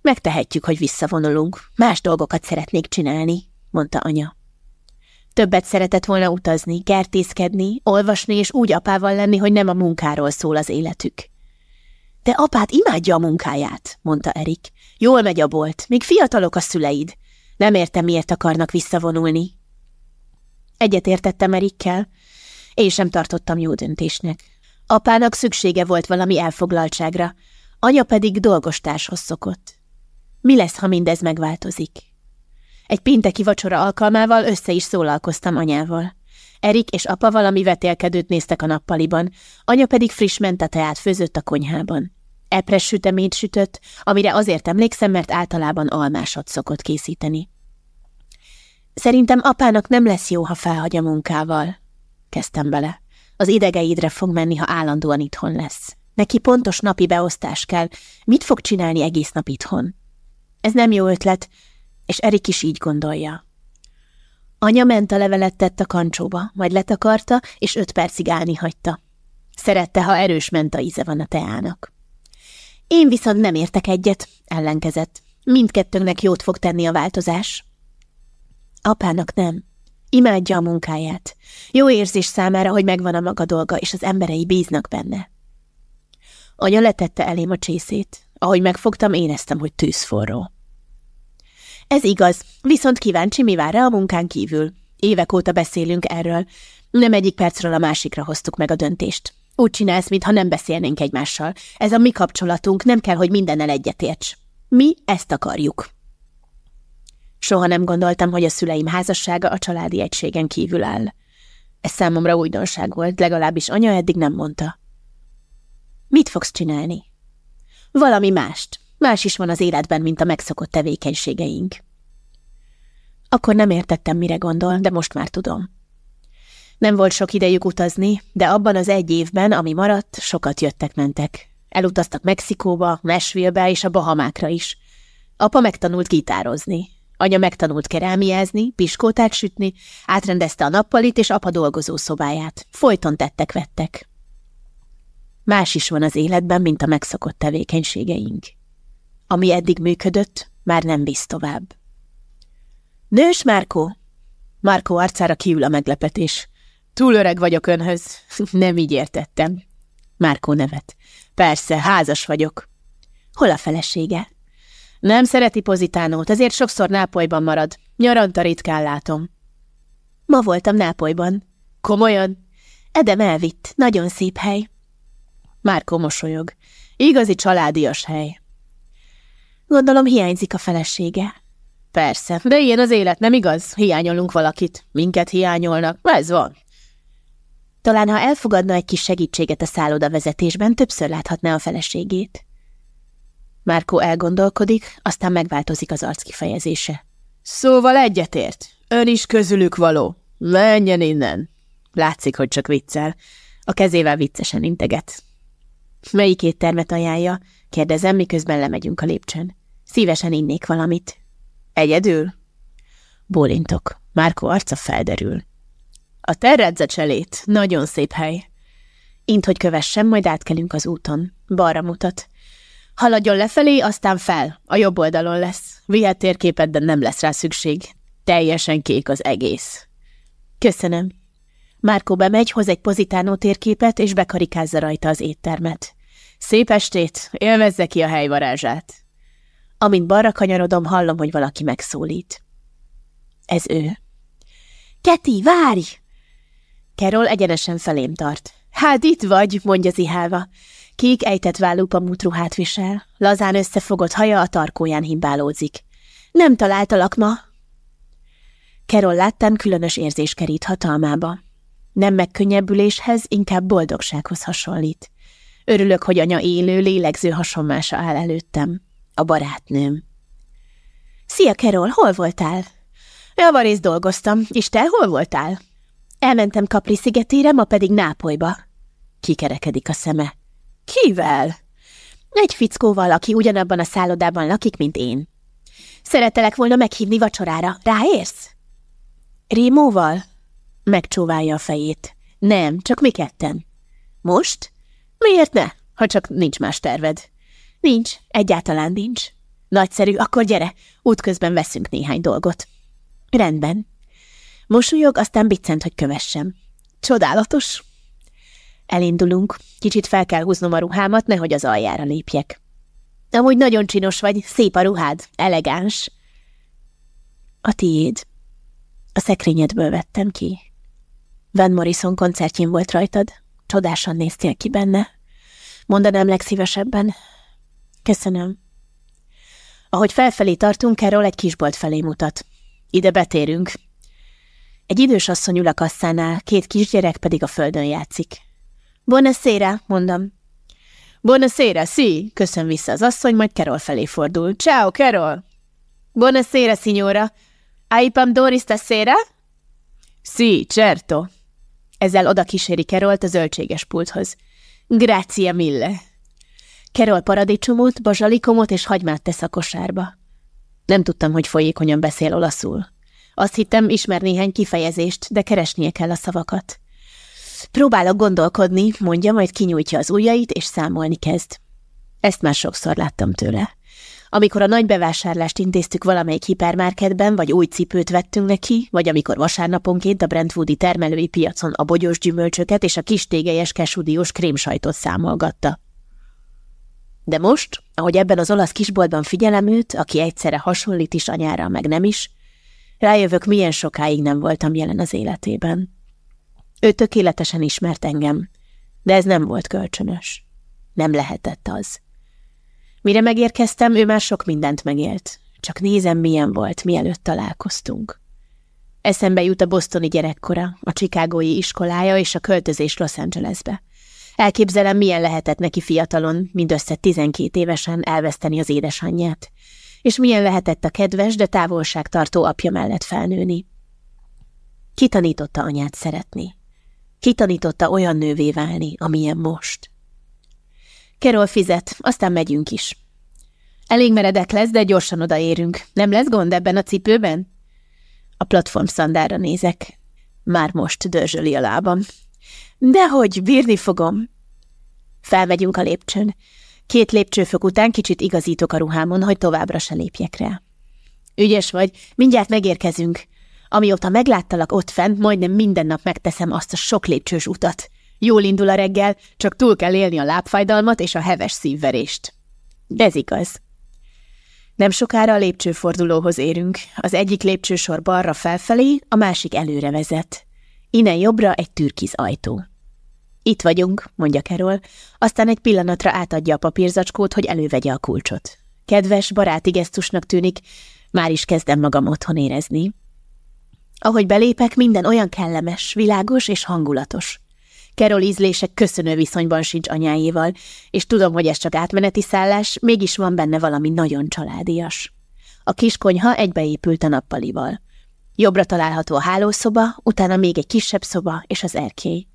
Megtehetjük, hogy visszavonulunk. Más dolgokat szeretnék csinálni, mondta anya. Többet szeretett volna utazni, kertészkedni, olvasni és úgy apával lenni, hogy nem a munkáról szól az életük. De apát imádja a munkáját, mondta Erik. Jól megy a bolt, még fiatalok a szüleid. Nem értem, miért akarnak visszavonulni. Egyet értettem Erikkel. Én sem tartottam jó döntésnek. Apának szüksége volt valami elfoglaltságra, anya pedig dolgostárshoz szokott. Mi lesz, ha mindez megváltozik? Egy pénteki vacsora alkalmával össze is szólalkoztam anyával. Erik és apa valami vetélkedőt néztek a nappaliban, anya pedig friss mentateát főzött a konyhában. Epres süteményt sütött, amire azért emlékszem, mert általában almásat szokott készíteni. Szerintem apának nem lesz jó, ha felhagy a munkával. Kezdtem bele. Az idegeidre fog menni, ha állandóan itthon lesz. Neki pontos napi beosztás kell. Mit fog csinálni egész nap itthon? Ez nem jó ötlet, és Erik is így gondolja. Anya ment a levelet tett a kancsóba, majd letakarta, és öt percig állni hagyta. Szerette, ha erős ment a íze van a teának. Én viszont nem értek egyet, ellenkezett. Mindkettőnknek jót fog tenni a változás. Apának nem. Imádja a munkáját. Jó érzés számára, hogy megvan a maga dolga, és az emberei bíznak benne. Anya letette elém a csészét. Ahogy megfogtam, éreztem, hogy tűzforró. Ez igaz, viszont kíváncsi, mi vár rá a munkán kívül. Évek óta beszélünk erről. Nem egyik percről a másikra hoztuk meg a döntést. Úgy csinálsz, mintha nem beszélnénk egymással. Ez a mi kapcsolatunk, nem kell, hogy mindennel egyetérts. Mi ezt akarjuk. Soha nem gondoltam, hogy a szüleim házassága a családi egységen kívül áll. Ez számomra újdonság volt, legalábbis anya eddig nem mondta. Mit fogsz csinálni? Valami mást. Más is van az életben, mint a megszokott tevékenységeink. Akkor nem értettem, mire gondol, de most már tudom. Nem volt sok idejük utazni, de abban az egy évben, ami maradt, sokat jöttek-mentek. Elutaztak Mexikóba, Nashville-be és a Bahamákra is. Apa megtanult gitározni. Anya megtanult kerámiázni, piskótát sütni, átrendezte a nappalit és apa dolgozó szobáját. Folyton tettek-vettek. Más is van az életben, mint a megszokott tevékenységeink. Ami eddig működött, már nem visz tovább. Nős, Márkó? Márkó arcára kiül a meglepetés. Túl öreg vagyok önhöz. nem így értettem. Márkó nevet. Persze, házas vagyok. Hol a felesége? Nem szereti pozitánót, ezért sokszor Nápolyban marad. Nyaranta ritkán látom. Ma voltam Nápolyban. Komolyan? Edem elvitt, nagyon szép hely. Márko mosolyog. Igazi családias hely. Gondolom hiányzik a felesége. Persze, de ilyen az élet, nem igaz? Hiányolunk valakit, minket hiányolnak, ez van. Talán, ha elfogadna egy kis segítséget a szálloda vezetésben, többször láthatná a feleségét. Márkó elgondolkodik, aztán megváltozik az arc kifejezése. Szóval egyetért. Ön is közülük való. Menjen innen. Látszik, hogy csak viccel. A kezével viccesen integet. Melyik éttermet ajánlja? Kérdezem, miközben lemegyünk a lépcsőn. Szívesen innék valamit. Egyedül? Bólintok. Márko arca felderül. A terredze cselét. Nagyon szép hely. Int, hogy kövessem, majd átkelünk az úton. Balra mutat. Haladjon lefelé, aztán fel. A jobb oldalon lesz. Vihet térképet, de nem lesz rá szükség. Teljesen kék az egész. Köszönöm. Márkó bemegy, hoz egy pozitánó térképet, és bekarikázza rajta az éttermet. Szép estét, élvezze ki a helyvarázsát. Amint balra kanyarodom, hallom, hogy valaki megszólít. Ez ő. Keti, várj! Kerol egyenesen felém tart. Hát itt vagy, mondja zihálva. Kék ejtett vállú pamutruhát visel, lazán összefogott haja a tarkóján himbálódzik. Nem találtalak ma? Kerol láttán különös érzés kerít hatalmába. Nem megkönnyebbüléshez, inkább boldogsághoz hasonlít. Örülök, hogy anya élő, lélegző hasonmása áll előttem. A barátnőm. Szia, Kerol, hol voltál? Javarész dolgoztam, és te hol voltál? Elmentem Kapri szigetére, ma pedig Nápolyba. Kikerekedik a szeme. Kivel? Egy fickóval, aki ugyanabban a szállodában lakik, mint én. Szeretelek volna meghívni vacsorára. Ráérsz? Rémóval? Megcsóválja a fejét. Nem, csak mi ketten. Most? Miért ne, ha csak nincs más terved? Nincs, egyáltalán nincs. Nagyszerű, akkor gyere, útközben veszünk néhány dolgot. Rendben. Mosolyog, aztán biccent, hogy kövessem. Csodálatos. Elindulunk. Kicsit fel kell húznom a ruhámat, nehogy az aljára lépjek. Amúgy nagyon csinos vagy, szép a ruhád, elegáns. A tiéd. A szekrényedből vettem ki. Van Morrison koncertjén volt rajtad. Csodásan néztél ki benne. Mondanám legszívesebben. Köszönöm. Ahogy felfelé tartunk, Carol egy kisbolt felé mutat. Ide betérünk. Egy idős asszony ül a kasszánál, két kisgyerek pedig a földön játszik. Buonasera, mondom. Buonasera, sí, köszön vissza az asszony, majd Carol felé fordul. Ciao, Carol! Buonasera, signora. Hai Doris stasera? Sí, certo. Ezzel oda kíséri Kerolt a zöldséges pulthoz. Grazie mille. Kerol paradicsomot, bazsalikomot és hagymát tesz a kosárba. Nem tudtam, hogy folyékonyan beszél olaszul. Azt hittem, ismer néhány kifejezést, de keresnie kell a szavakat. Próbálok gondolkodni, mondja, majd kinyújtja az ujjait, és számolni kezd. Ezt már sokszor láttam tőle. Amikor a nagy bevásárlást intéztük valamelyik hipermarketben, vagy új cipőt vettünk neki, vagy amikor vasárnaponként a Brentwoodi termelői piacon a bogyós gyümölcsöket és a kis tégelyes kesudiós krémsajtot számolgatta. De most, ahogy ebben az olasz kisboltban figyelem őt, aki egyszerre hasonlít is anyára, meg nem is, rájövök, milyen sokáig nem voltam jelen az életében. Ő tökéletesen ismert engem, de ez nem volt kölcsönös. Nem lehetett az. Mire megérkeztem, ő már sok mindent megélt. Csak nézem, milyen volt, mielőtt találkoztunk. Eszembe jut a bosztoni gyerekkora, a chicagói iskolája és a költözés Los Angelesbe. Elképzelem, milyen lehetett neki fiatalon, mindössze tizenkét évesen elveszteni az édesanyját, és milyen lehetett a kedves, de távolságtartó apja mellett felnőni. Kitanította anyát szeretni. Kitanította olyan nővé válni, amilyen most. Kerol fizet, aztán megyünk is. Elég meredek lesz, de gyorsan odaérünk. Nem lesz gond ebben a cipőben? A platform szandára nézek. Már most dörzsöli a lábam. Dehogy, bírni fogom. Felmegyünk a lépcsőn. Két lépcsőfok után kicsit igazítok a ruhámon, hogy továbbra se lépjek rá. Ügyes vagy, mindjárt megérkezünk. Amióta megláttalak ott fent, majdnem minden nap megteszem azt a sok lépcsős utat. Jól indul a reggel, csak túl kell élni a lábfájdalmat és a heves szívverést. De ez igaz. Nem sokára a lépcsőfordulóhoz érünk. Az egyik lépcsősor balra felfelé, a másik előre vezet. Innen jobbra egy türkiz ajtó. Itt vagyunk, mondja Kerol, aztán egy pillanatra átadja a papírzacskót, hogy elővegye a kulcsot. Kedves, baráti gesztusnak tűnik, már is kezdem magam otthon érezni. Ahogy belépek, minden olyan kellemes, világos és hangulatos. Kerol ízlése köszönő viszonyban sincs anyáéval, és tudom, hogy ez csak átmeneti szállás, mégis van benne valami nagyon családias. A kis konyha egybeépült a nappalival. Jobbra található a hálószoba, utána még egy kisebb szoba és az erkély.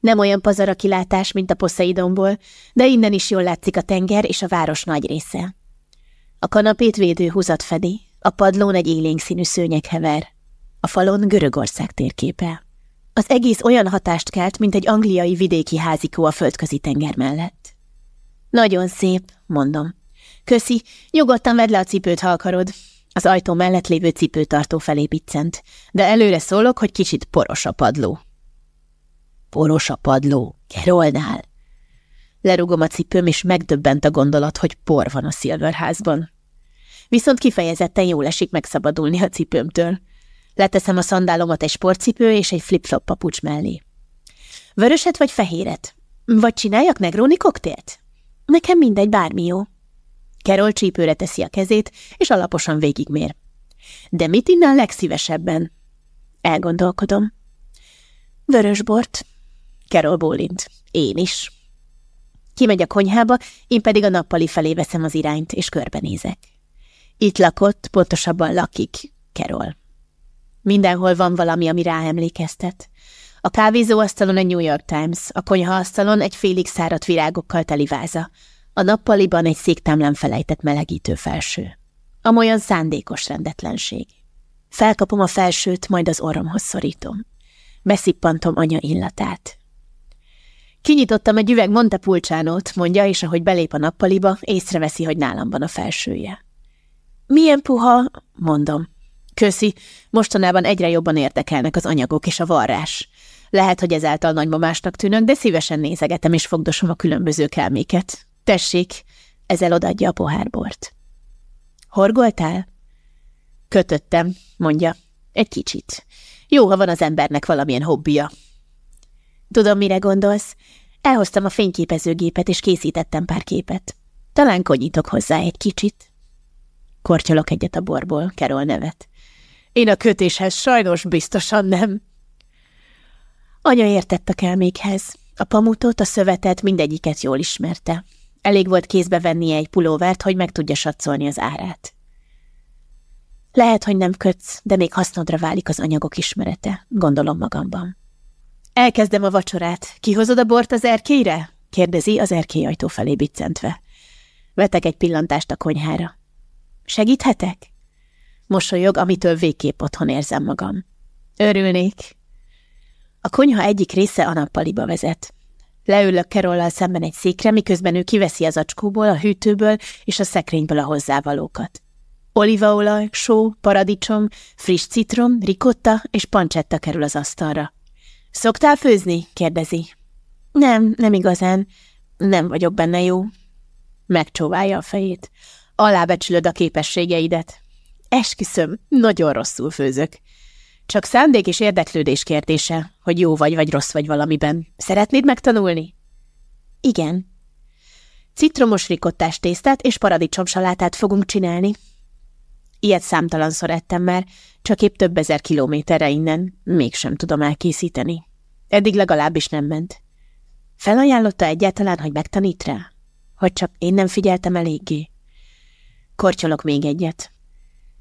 Nem olyan pazar a kilátás, mint a Poseidonból, de innen is jól látszik a tenger és a város nagy része. A kanapét védő húzat fedi, a padlón egy élénk színű szőnyeg hever. A falon Görögország térképe. Az egész olyan hatást kelt, mint egy angliai vidéki házikó a földközi tenger mellett. Nagyon szép, mondom. Köszi, nyugodtan vedd le a cipőt, ha akarod. Az ajtó mellett lévő cipőtartó felé biccent, de előre szólok, hogy kicsit poros a padló. Poros a padló, Kerolnál. Lerugom a cipőm, és megdöbbent a gondolat, hogy por van a Silverházban. Viszont kifejezetten jól esik megszabadulni a cipőmtől. Leteszem a szandálomat egy sportcipő és egy flip-flop papucs mellé. Vöröset vagy fehéret? Vagy csináljak negróni koktélt? Nekem mindegy, bármi jó. Kerol csípőre teszi a kezét, és alaposan végigmér. De mit innen legszívesebben? Elgondolkodom. Vörösbort. Kerol bólint. Én is. Kimegy a konyhába, én pedig a nappali felé veszem az irányt, és körbenézek. Itt lakott, pontosabban lakik, Kerol. Mindenhol van valami, ami ráemlékeztet. A kávézóasztalon egy New York Times, a konyhaasztalon egy félig száradt virágokkal teli váza, a nappaliban egy széktámlán felejtett melegítő felső. Amolyan szándékos rendetlenség. Felkapom a felsőt, majd az orromhoz szorítom. Beszippantom anya illatát. Kinyitottam egy üveg Montepulcsánót, mondja, és ahogy belép a nappaliba, észreveszi, hogy nálam van a felsője. Milyen puha, mondom. Köszi, mostanában egyre jobban érdekelnek az anyagok és a varrás. Lehet, hogy ezáltal nagymamásnak tűnök, de szívesen nézegetem és fogdosom a különböző kelméket. Tessék, ezzel odadja a pohárbort. Horgoltál? Kötöttem, mondja. Egy kicsit. Jó, ha van az embernek valamilyen hobbija. Tudom, mire gondolsz. Elhoztam a fényképezőgépet, és készítettem pár képet. Talán konyítok hozzá egy kicsit. Kortyolok egyet a borból, Kerol nevet. Én a kötéshez sajnos biztosan nem. Anya értett a kelmékhez. A pamutot, a szövetet, mindegyiket jól ismerte. Elég volt kézbe vennie egy pulóvert, hogy meg tudja satszolni az árát. Lehet, hogy nem kötsz, de még hasznodra válik az anyagok ismerete, gondolom magamban. Elkezdem a vacsorát. Kihozod a bort az erkélyre? kérdezi az erkélyajtó felé biccentve. Vetek egy pillantást a konyhára. Segíthetek? Mosolyog, amitől végképp otthon érzem magam. Örülnék. A konyha egyik része a nappaliba vezet. Leülök Kerollal szemben egy székre, miközben ő kiveszi az acskóból, a hűtőből és a szekrényből a hozzávalókat. Olívaolaj, só, paradicsom, friss citrom, rikotta és pancsetta kerül az asztalra. Szoktál főzni? kérdezi. Nem, nem igazán. Nem vagyok benne jó. Megcsóválja a fejét. Alábecsülöd a képességeidet. Esküszöm, nagyon rosszul főzök. Csak szándék és érdeklődés kérdése, hogy jó vagy vagy rossz vagy valamiben. Szeretnéd megtanulni? Igen. Citromos rikottás tésztát és paradicsomsalátát fogunk csinálni. Ilyet számtalanszor ettem már, csak épp több ezer kilométerre innen, mégsem tudom elkészíteni. Eddig legalábbis nem ment. Felajánlotta egyáltalán, hogy megtanít rá? Hogy csak én nem figyeltem eléggé? Kortyolok még egyet.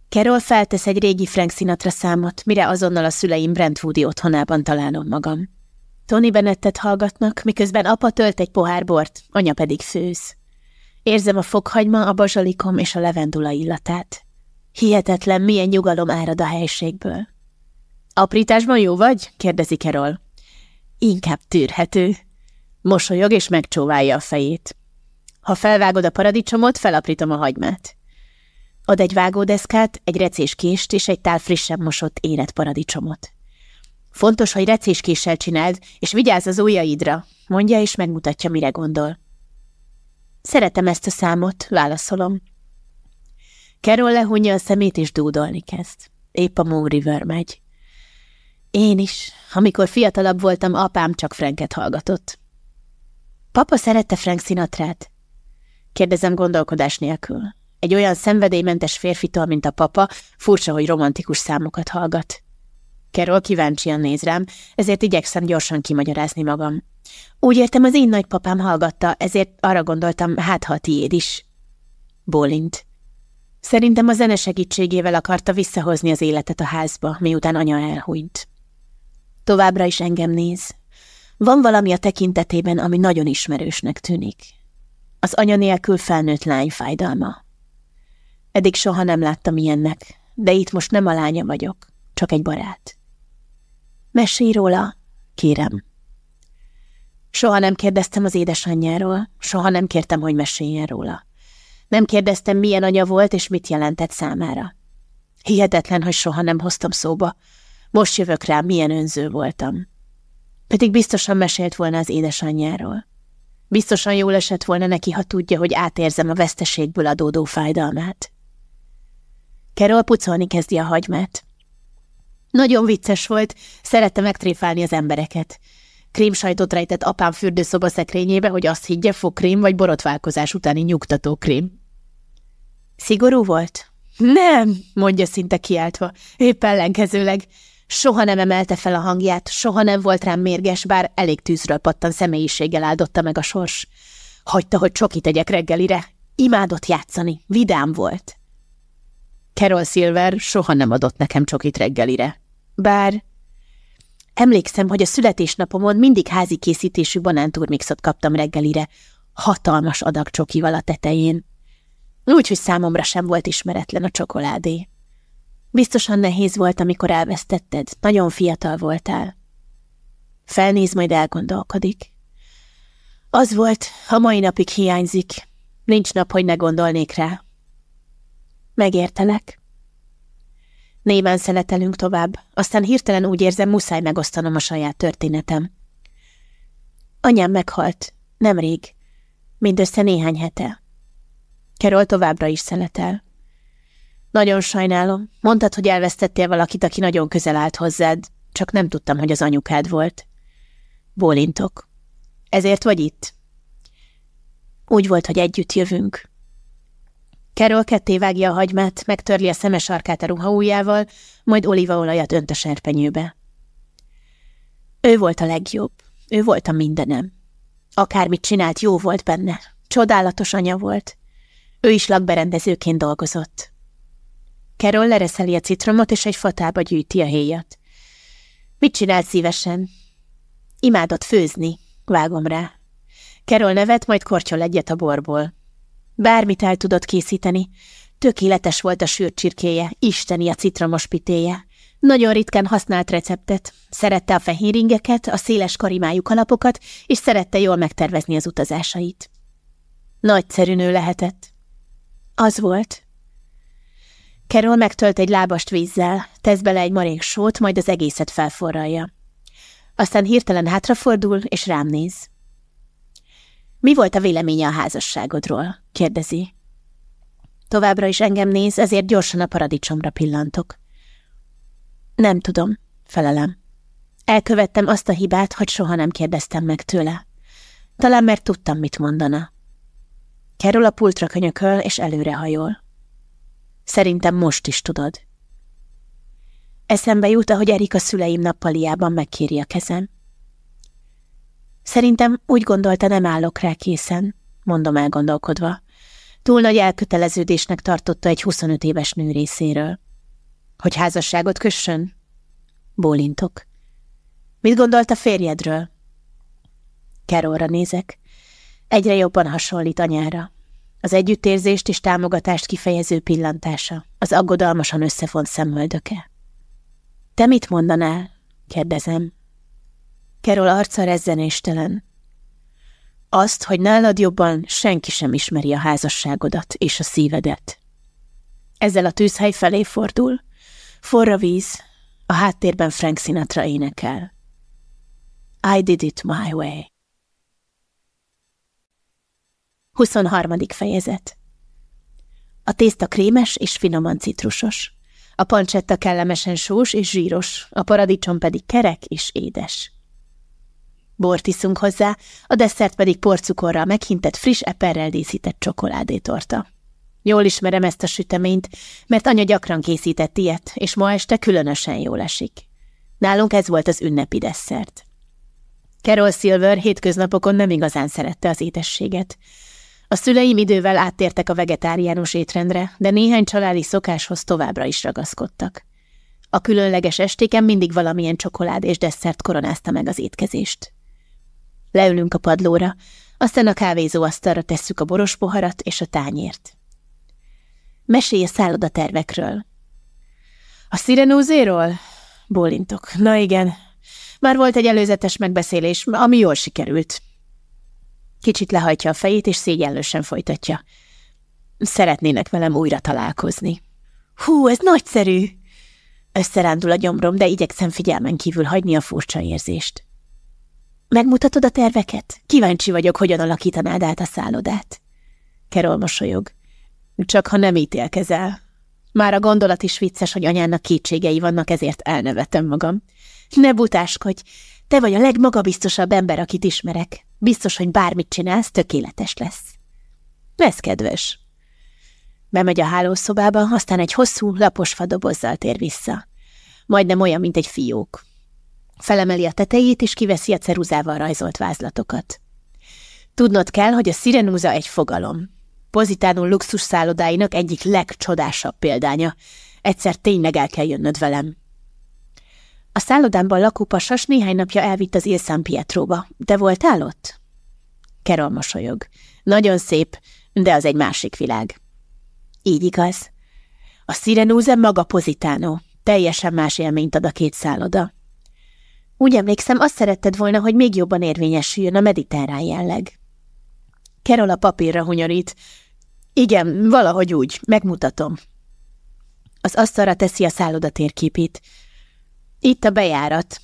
Carol feltesz egy régi Frank Sinatra számot, mire azonnal a szüleim Brentwoodi otthonában találom magam. Tony Bennettet hallgatnak, miközben apa tölt egy pohár bort, anya pedig főz. Érzem a fokhagyma, a bazsalikom és a levendula illatát. Hihetetlen, milyen nyugalom árad a helységből. Aprításban jó vagy? kérdezi Carol. Inkább tűrhető. Mosolyog és megcsóválja a fejét. Ha felvágod a paradicsomot, felaprítom a hagymát. Ad egy vágódeszkát, egy recés kést és egy tál frissen mosott érett paradicsomot. Fontos, hogy recéskéssel csináld, és vigyázz az ujjaidra, mondja és megmutatja, mire gondol. Szeretem ezt a számot, válaszolom. Carol lehunja a szemét és dúdolni kezd. Épp a Moon River megy. Én is. Amikor fiatalabb voltam, apám csak Franket hallgatott. Papa szerette Frank Sinatrát? Kérdezem gondolkodás nélkül. Egy olyan szenvedélymentes férfitől, mint a papa, furcsa, hogy romantikus számokat hallgat. Carol kíváncsian néz rám, ezért igyekszem gyorsan kimagyarázni magam. Úgy értem, az én nagypapám hallgatta, ezért arra gondoltam, hát ha a tiéd is. Bólint. Szerintem a zene segítségével akarta visszahozni az életet a házba, miután anya elhunyt. Továbbra is engem néz. Van valami a tekintetében, ami nagyon ismerősnek tűnik. Az anya nélkül felnőtt lány fájdalma. Eddig soha nem láttam ilyennek, de itt most nem a lánya vagyok, csak egy barát. Mesélj róla, kérem. Soha nem kérdeztem az édesanyjáról, soha nem kértem, hogy meséljen róla. Nem kérdeztem, milyen anya volt és mit jelentett számára. Hihetetlen, hogy soha nem hoztam szóba. Most jövök rá, milyen önző voltam. Pedig biztosan mesélt volna az édesanyjáról. Biztosan jól esett volna neki, ha tudja, hogy átérzem a veszteségből adódó fájdalmát. Kerol pucolni kezdi a hagymát. Nagyon vicces volt, szerette megtréfálni az embereket. Krémsajtot rejtett apám fürdőszoba szekrényébe, hogy azt higgye, fogkrém vagy borotválkozás utáni nyugtató krém. Szigorú volt? Nem, mondja szinte kiáltva, épp ellenkezőleg. Soha nem emelte fel a hangját, soha nem volt rám mérges, bár elég tűzről pattan személyiséggel áldotta meg a sors. Hagyta, hogy csokit tegyek reggelire. Imádott játszani, vidám volt. Carol Silver soha nem adott nekem csokit reggelire. Bár emlékszem, hogy a születésnapomon mindig házi készítésű banánturmixot kaptam reggelire, hatalmas adag csokival a tetején. Úgyhogy számomra sem volt ismeretlen a csokoládé. Biztosan nehéz volt, amikor elvesztetted, nagyon fiatal voltál. Felnéz, majd elgondolkodik. Az volt, a mai napig hiányzik. Nincs nap, hogy ne gondolnék rá. Megértelek. Néven szeletelünk tovább, aztán hirtelen úgy érzem, muszáj megosztanom a saját történetem. Anyám meghalt, nemrég, mindössze néhány hete. Kerol továbbra is szeletel. Nagyon sajnálom. Mondtad, hogy elvesztettél valakit, aki nagyon közel állt hozzád, csak nem tudtam, hogy az anyukád volt. Bólintok. Ezért vagy itt? Úgy volt, hogy együtt jövünk. Carol ketté vágja a hagymát, megtörli a szemes arkát a ruhaújjával, majd olívaolajat önt a serpenyőbe. Ő volt a legjobb. Ő volt a mindenem. Akármit csinált, jó volt benne. Csodálatos anya volt. Ő is lakberendezőként dolgozott. Carol lereszeli a citromot, és egy fatába gyűjti a héjat. Mit csinált szívesen? Imádott főzni, vágom rá. Carol nevet, majd kortyol egyet a borból. Bármit el tudott készíteni. Tökéletes volt a sűrcsirkéje, isteni a citromos pitéje. Nagyon ritkán használt receptet. Szerette a fehéringeket, a széles karimájú kalapokat, és szerette jól megtervezni az utazásait. Nagyszerű nő lehetett. Az volt. Carol megtölt egy lábast vízzel, tesz bele egy marék sót, majd az egészet felforralja. Aztán hirtelen hátrafordul, és rám néz. Mi volt a véleménye a házasságodról? kérdezi. Továbbra is engem néz, ezért gyorsan a paradicsomra pillantok. Nem tudom, felelem. Elkövettem azt a hibát, hogy soha nem kérdeztem meg tőle. Talán mert tudtam, mit mondana. Kerül a pultra könyököl, és előrehajol. Szerintem most is tudod. Eszembe jut, ahogy Erika szüleim nappaliában megkéri a kezem. Szerintem úgy gondolta, nem állok rá készen, mondom elgondolkodva. Túl nagy elköteleződésnek tartotta egy 25 éves nő részéről. Hogy házasságot kössön? Bólintok. Mit gondolt a férjedről? Kerolra nézek. Egyre jobban hasonlít anyára. Az együttérzést és támogatást kifejező pillantása, az aggodalmasan összefont szemöldöke. Te mit mondanál? kérdezem. Kerol arca rezzenéstelen. Azt, hogy nálad jobban senki sem ismeri a házasságodat és a szívedet. Ezzel a tűzhely felé fordul. Forra víz, a háttérben Frank Sinatra énekel. I did it my way. 23. fejezet A tészta krémes és finoman citrusos. A pancsetta kellemesen sós és zsíros, a paradicsom pedig kerek és édes. Bort iszunk hozzá, a desszert pedig porcukorral meghintett friss eperrel díszített csokoládétorta. Jól ismerem ezt a süteményt, mert anya gyakran készített ilyet, és ma este különösen jól esik. Nálunk ez volt az ünnepi desszert. Carol Silver hétköznapokon nem igazán szerette az étességet. A szüleim idővel áttértek a vegetáriánus étrendre, de néhány családi szokáshoz továbbra is ragaszkodtak. A különleges estéken mindig valamilyen csokolád és desszert koronázta meg az étkezést. Leülünk a padlóra, aztán a kávézó asztalra tesszük a boros poharat és a tányért. Mesélj a szállodatervekről. A szirenózéról? Bólintok. Na igen. Már volt egy előzetes megbeszélés, ami jól sikerült. Kicsit lehajtja a fejét, és szégyenlősen folytatja. Szeretnének velem újra találkozni. Hú, ez nagyszerű! Összerándul a gyomrom, de igyekszem figyelmen kívül hagyni a furcsa érzést. Megmutatod a terveket? Kíváncsi vagyok, hogyan alakítanád át a szállodát. Kerol mosolyog. Csak ha nem ítélkezel. Már a gondolat is vicces, hogy anyának kétségei vannak, ezért elnevetem magam. Ne butáskodj! Te vagy a legmagabiztosabb ember, akit ismerek. Biztos, hogy bármit csinálsz, tökéletes lesz. Ez kedves. Bemegy a hálószobába, aztán egy hosszú, lapos fadobozzal tér vissza. Majdnem olyan, mint egy fiók. Felemeli a tetejét, és kiveszi a ceruzával rajzolt vázlatokat. Tudnod kell, hogy a szirenúza egy fogalom. Pozitánul luxus szállodáinak egyik legcsodásabb példánya. Egyszer tényleg el kell jönnöd velem. A szállodámban lakó pasas néhány napja elvitt az Il San Pietróba. De voltál ott? Kerol mosolyog. Nagyon szép, de az egy másik világ. Így igaz. A Sirenúze maga Pozitánó. Teljesen más élményt ad a két szálloda. Úgy emlékszem, azt szeretted volna, hogy még jobban érvényesüljön a mediterrán jelleg. Kerol a papírra hunyorít. Igen, valahogy úgy, megmutatom. Az asztalra teszi a szálloda térképét. Itt a bejárat.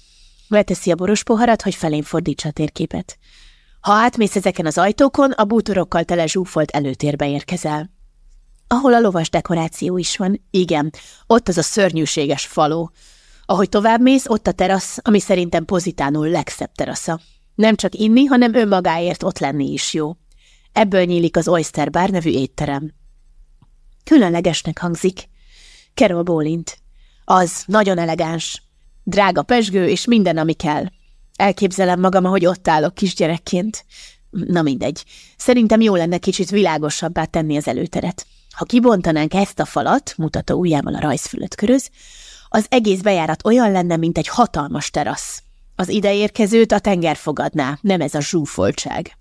Leteszi a boros poharat, hogy felén fordítsa a térképet. Ha átmész ezeken az ajtókon, a bútorokkal tele zsúfolt előtérbe érkezel. Ahol a lovas dekoráció is van. Igen, ott az a szörnyűséges faló. Ahogy tovább mész, ott a terasz, ami szerintem pozitánul legszebb terasza. Nem csak inni, hanem önmagáért ott lenni is jó. Ebből nyílik az Oyster Bar nevű étterem. Különlegesnek hangzik. Carol bólint. Az, nagyon elegáns. Drága pesgő és minden, ami kell. Elképzelem magam, ahogy ott állok kisgyerekként. Na mindegy. Szerintem jó lenne kicsit világosabbá tenni az előteret. Ha kibontanánk ezt a falat, mutató ujjával a rajzfülöt köröz, az egész bejárat olyan lenne, mint egy hatalmas terasz. Az ideérkezőt a tenger fogadná, nem ez a zsúfoltság.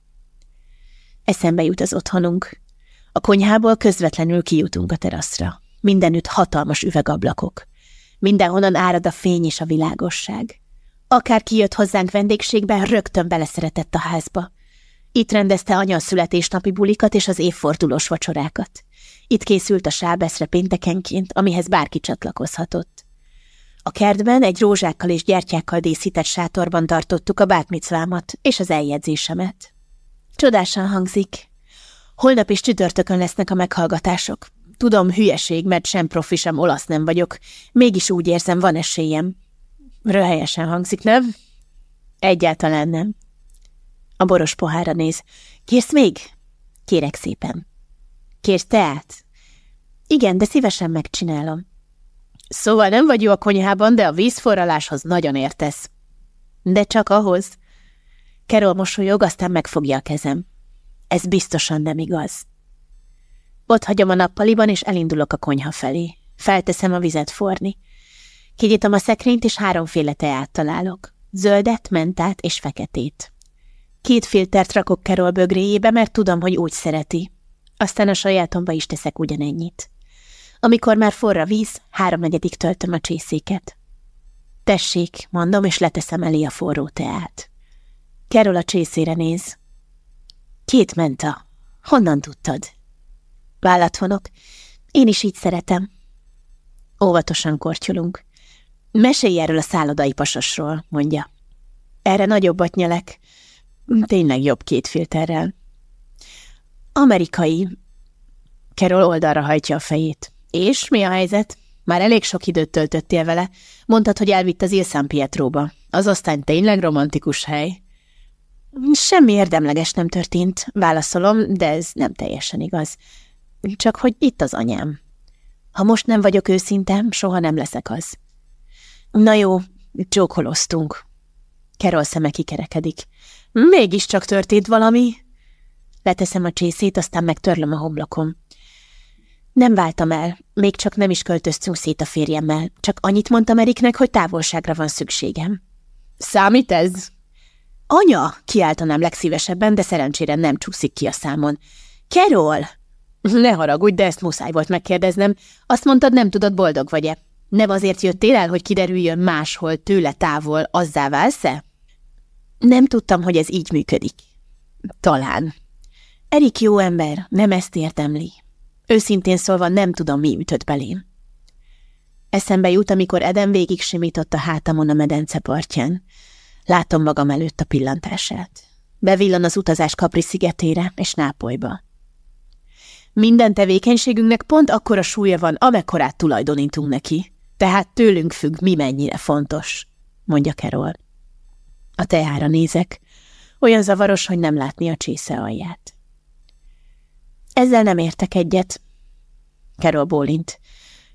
Eszembe jut az otthonunk. A konyhából közvetlenül kijutunk a teraszra. Mindenütt hatalmas üvegablakok. Mindenhonnan árad a fény és a világosság. Akár kijött hozzánk vendégségben, rögtön beleszeretett a házba. Itt rendezte anya a születésnapi bulikat és az évfordulós vacsorákat. Itt készült a sábeszre péntekenként, amihez bárki csatlakozhatott. A kertben egy rózsákkal és gyertyákkal díszített sátorban tartottuk a bátmicvámat és az eljegyzésemet. Csodásan hangzik. Holnap is csütörtökön lesznek a meghallgatások. Tudom, hülyeség, mert sem profi, sem olasz nem vagyok. Mégis úgy érzem, van esélyem. Röhelyesen hangzik, nem? Egyáltalán nem. A boros pohára néz. Kérsz még? Kérek szépen. Kérsz teát? Igen, de szívesen megcsinálom. Szóval nem vagy jó a konyhában, de a vízforraláshoz nagyon értesz. De csak ahhoz. Kerol mosolyog, aztán megfogja a kezem. Ez biztosan nem igaz. Ott hagyom a nappaliban, és elindulok a konyha felé. Felteszem a vizet forni. Kinyitom a szekrényt, és háromféle teát találok. Zöldet, mentát és feketét. Két filtert rakok Kerol bögréjébe, mert tudom, hogy úgy szereti. Aztán a sajátomba is teszek ugyanennyit. Amikor már forra víz, háromnegyedik töltöm a csészéket. Tessék, mondom, és leteszem elé a forró teát. Kerül a csészére néz. Két menta. Honnan tudtad? Vállat. Én is így szeretem. Óvatosan kortyolunk. Mesélj erről a szállodai pasasról, mondja. Erre nagyobbat nyelek. Tényleg jobb két filterrel. Amerikai. Kerol oldalra hajtja a fejét. És mi a helyzet? Már elég sok időt töltöttél vele. Mondtad, hogy elvitt az Il Pietróba. Az aztán tényleg romantikus hely. Semmi érdemleges nem történt, válaszolom, de ez nem teljesen igaz. Csak hogy itt az anyám. Ha most nem vagyok őszinte, soha nem leszek az. Na jó, csókoloztunk. Kerol szeme kikerekedik. Mégiscsak történt valami. Leteszem a csészét, aztán megtörlöm a homlokom. Nem váltam el, még csak nem is költöztünk szét a férjemmel, csak annyit mondtam Eriknek, hogy távolságra van szükségem. Számít ez? Anya, kiáltanám legszívesebben, de szerencsére nem csúszik ki a számon. Kerol! Ne haragudj, de ezt muszáj volt megkérdeznem. Azt mondtad, nem tudod, boldog vagy-e? Nem azért jöttél el, hogy kiderüljön máshol, tőle távol, azzá válsz-e? Nem tudtam, hogy ez így működik. Talán. Erik jó ember, nem ezt értemli. Őszintén szólva nem tudom, mi ütött belém. Eszembe jut, amikor Eden végig simított a hátamon a medence partján. Látom magam előtt a pillantását. Bevillan az utazás Kapri szigetére és Nápolyba. Minden tevékenységünknek pont akkora súlya van, amekkorát tulajdonítunk neki. Tehát tőlünk függ, mi mennyire fontos, mondja Carol. A teára nézek. Olyan zavaros, hogy nem látni a csésze alját. Ezzel nem értek egyet. Carol bólint.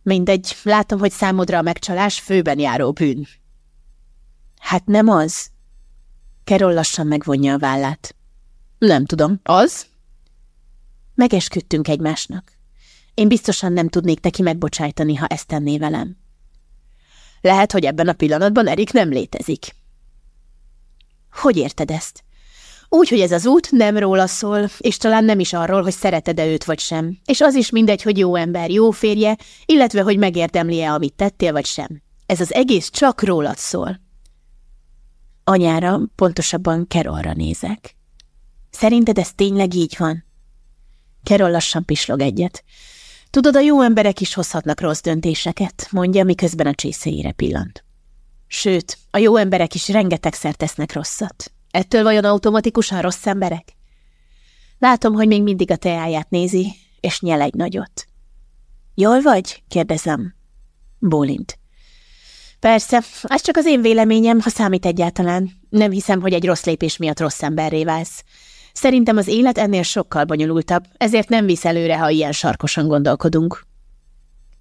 Mindegy, látom, hogy számodra a megcsalás főben járó bűn. Hát nem az. Carol lassan megvonja a vállát. Nem tudom, az? Megesküdtünk egymásnak. Én biztosan nem tudnék neki megbocsájtani, ha ezt tenné velem. Lehet, hogy ebben a pillanatban Erik nem létezik. Hogy érted ezt? Úgy, hogy ez az út nem róla szól, és talán nem is arról, hogy szereted-e őt vagy sem. És az is mindegy, hogy jó ember, jó férje, illetve, hogy megérdemli-e, amit tettél vagy sem. Ez az egész csak rólad szól. Anyára, pontosabban Kerolra nézek. Szerinted ez tényleg így van? Kerol lassan pislog egyet. Tudod, a jó emberek is hozhatnak rossz döntéseket, mondja, miközben a csészéjére pillant. Sőt, a jó emberek is rengetegszer tesznek rosszat. Ettől vajon automatikusan rossz emberek? Látom, hogy még mindig a teáját nézi, és nyel egy nagyot. Jól vagy? kérdezem. Bólint. Persze, ez csak az én véleményem, ha számít egyáltalán. Nem hiszem, hogy egy rossz lépés miatt rossz emberré válsz. Szerintem az élet ennél sokkal bonyolultabb, ezért nem visz előre, ha ilyen sarkosan gondolkodunk.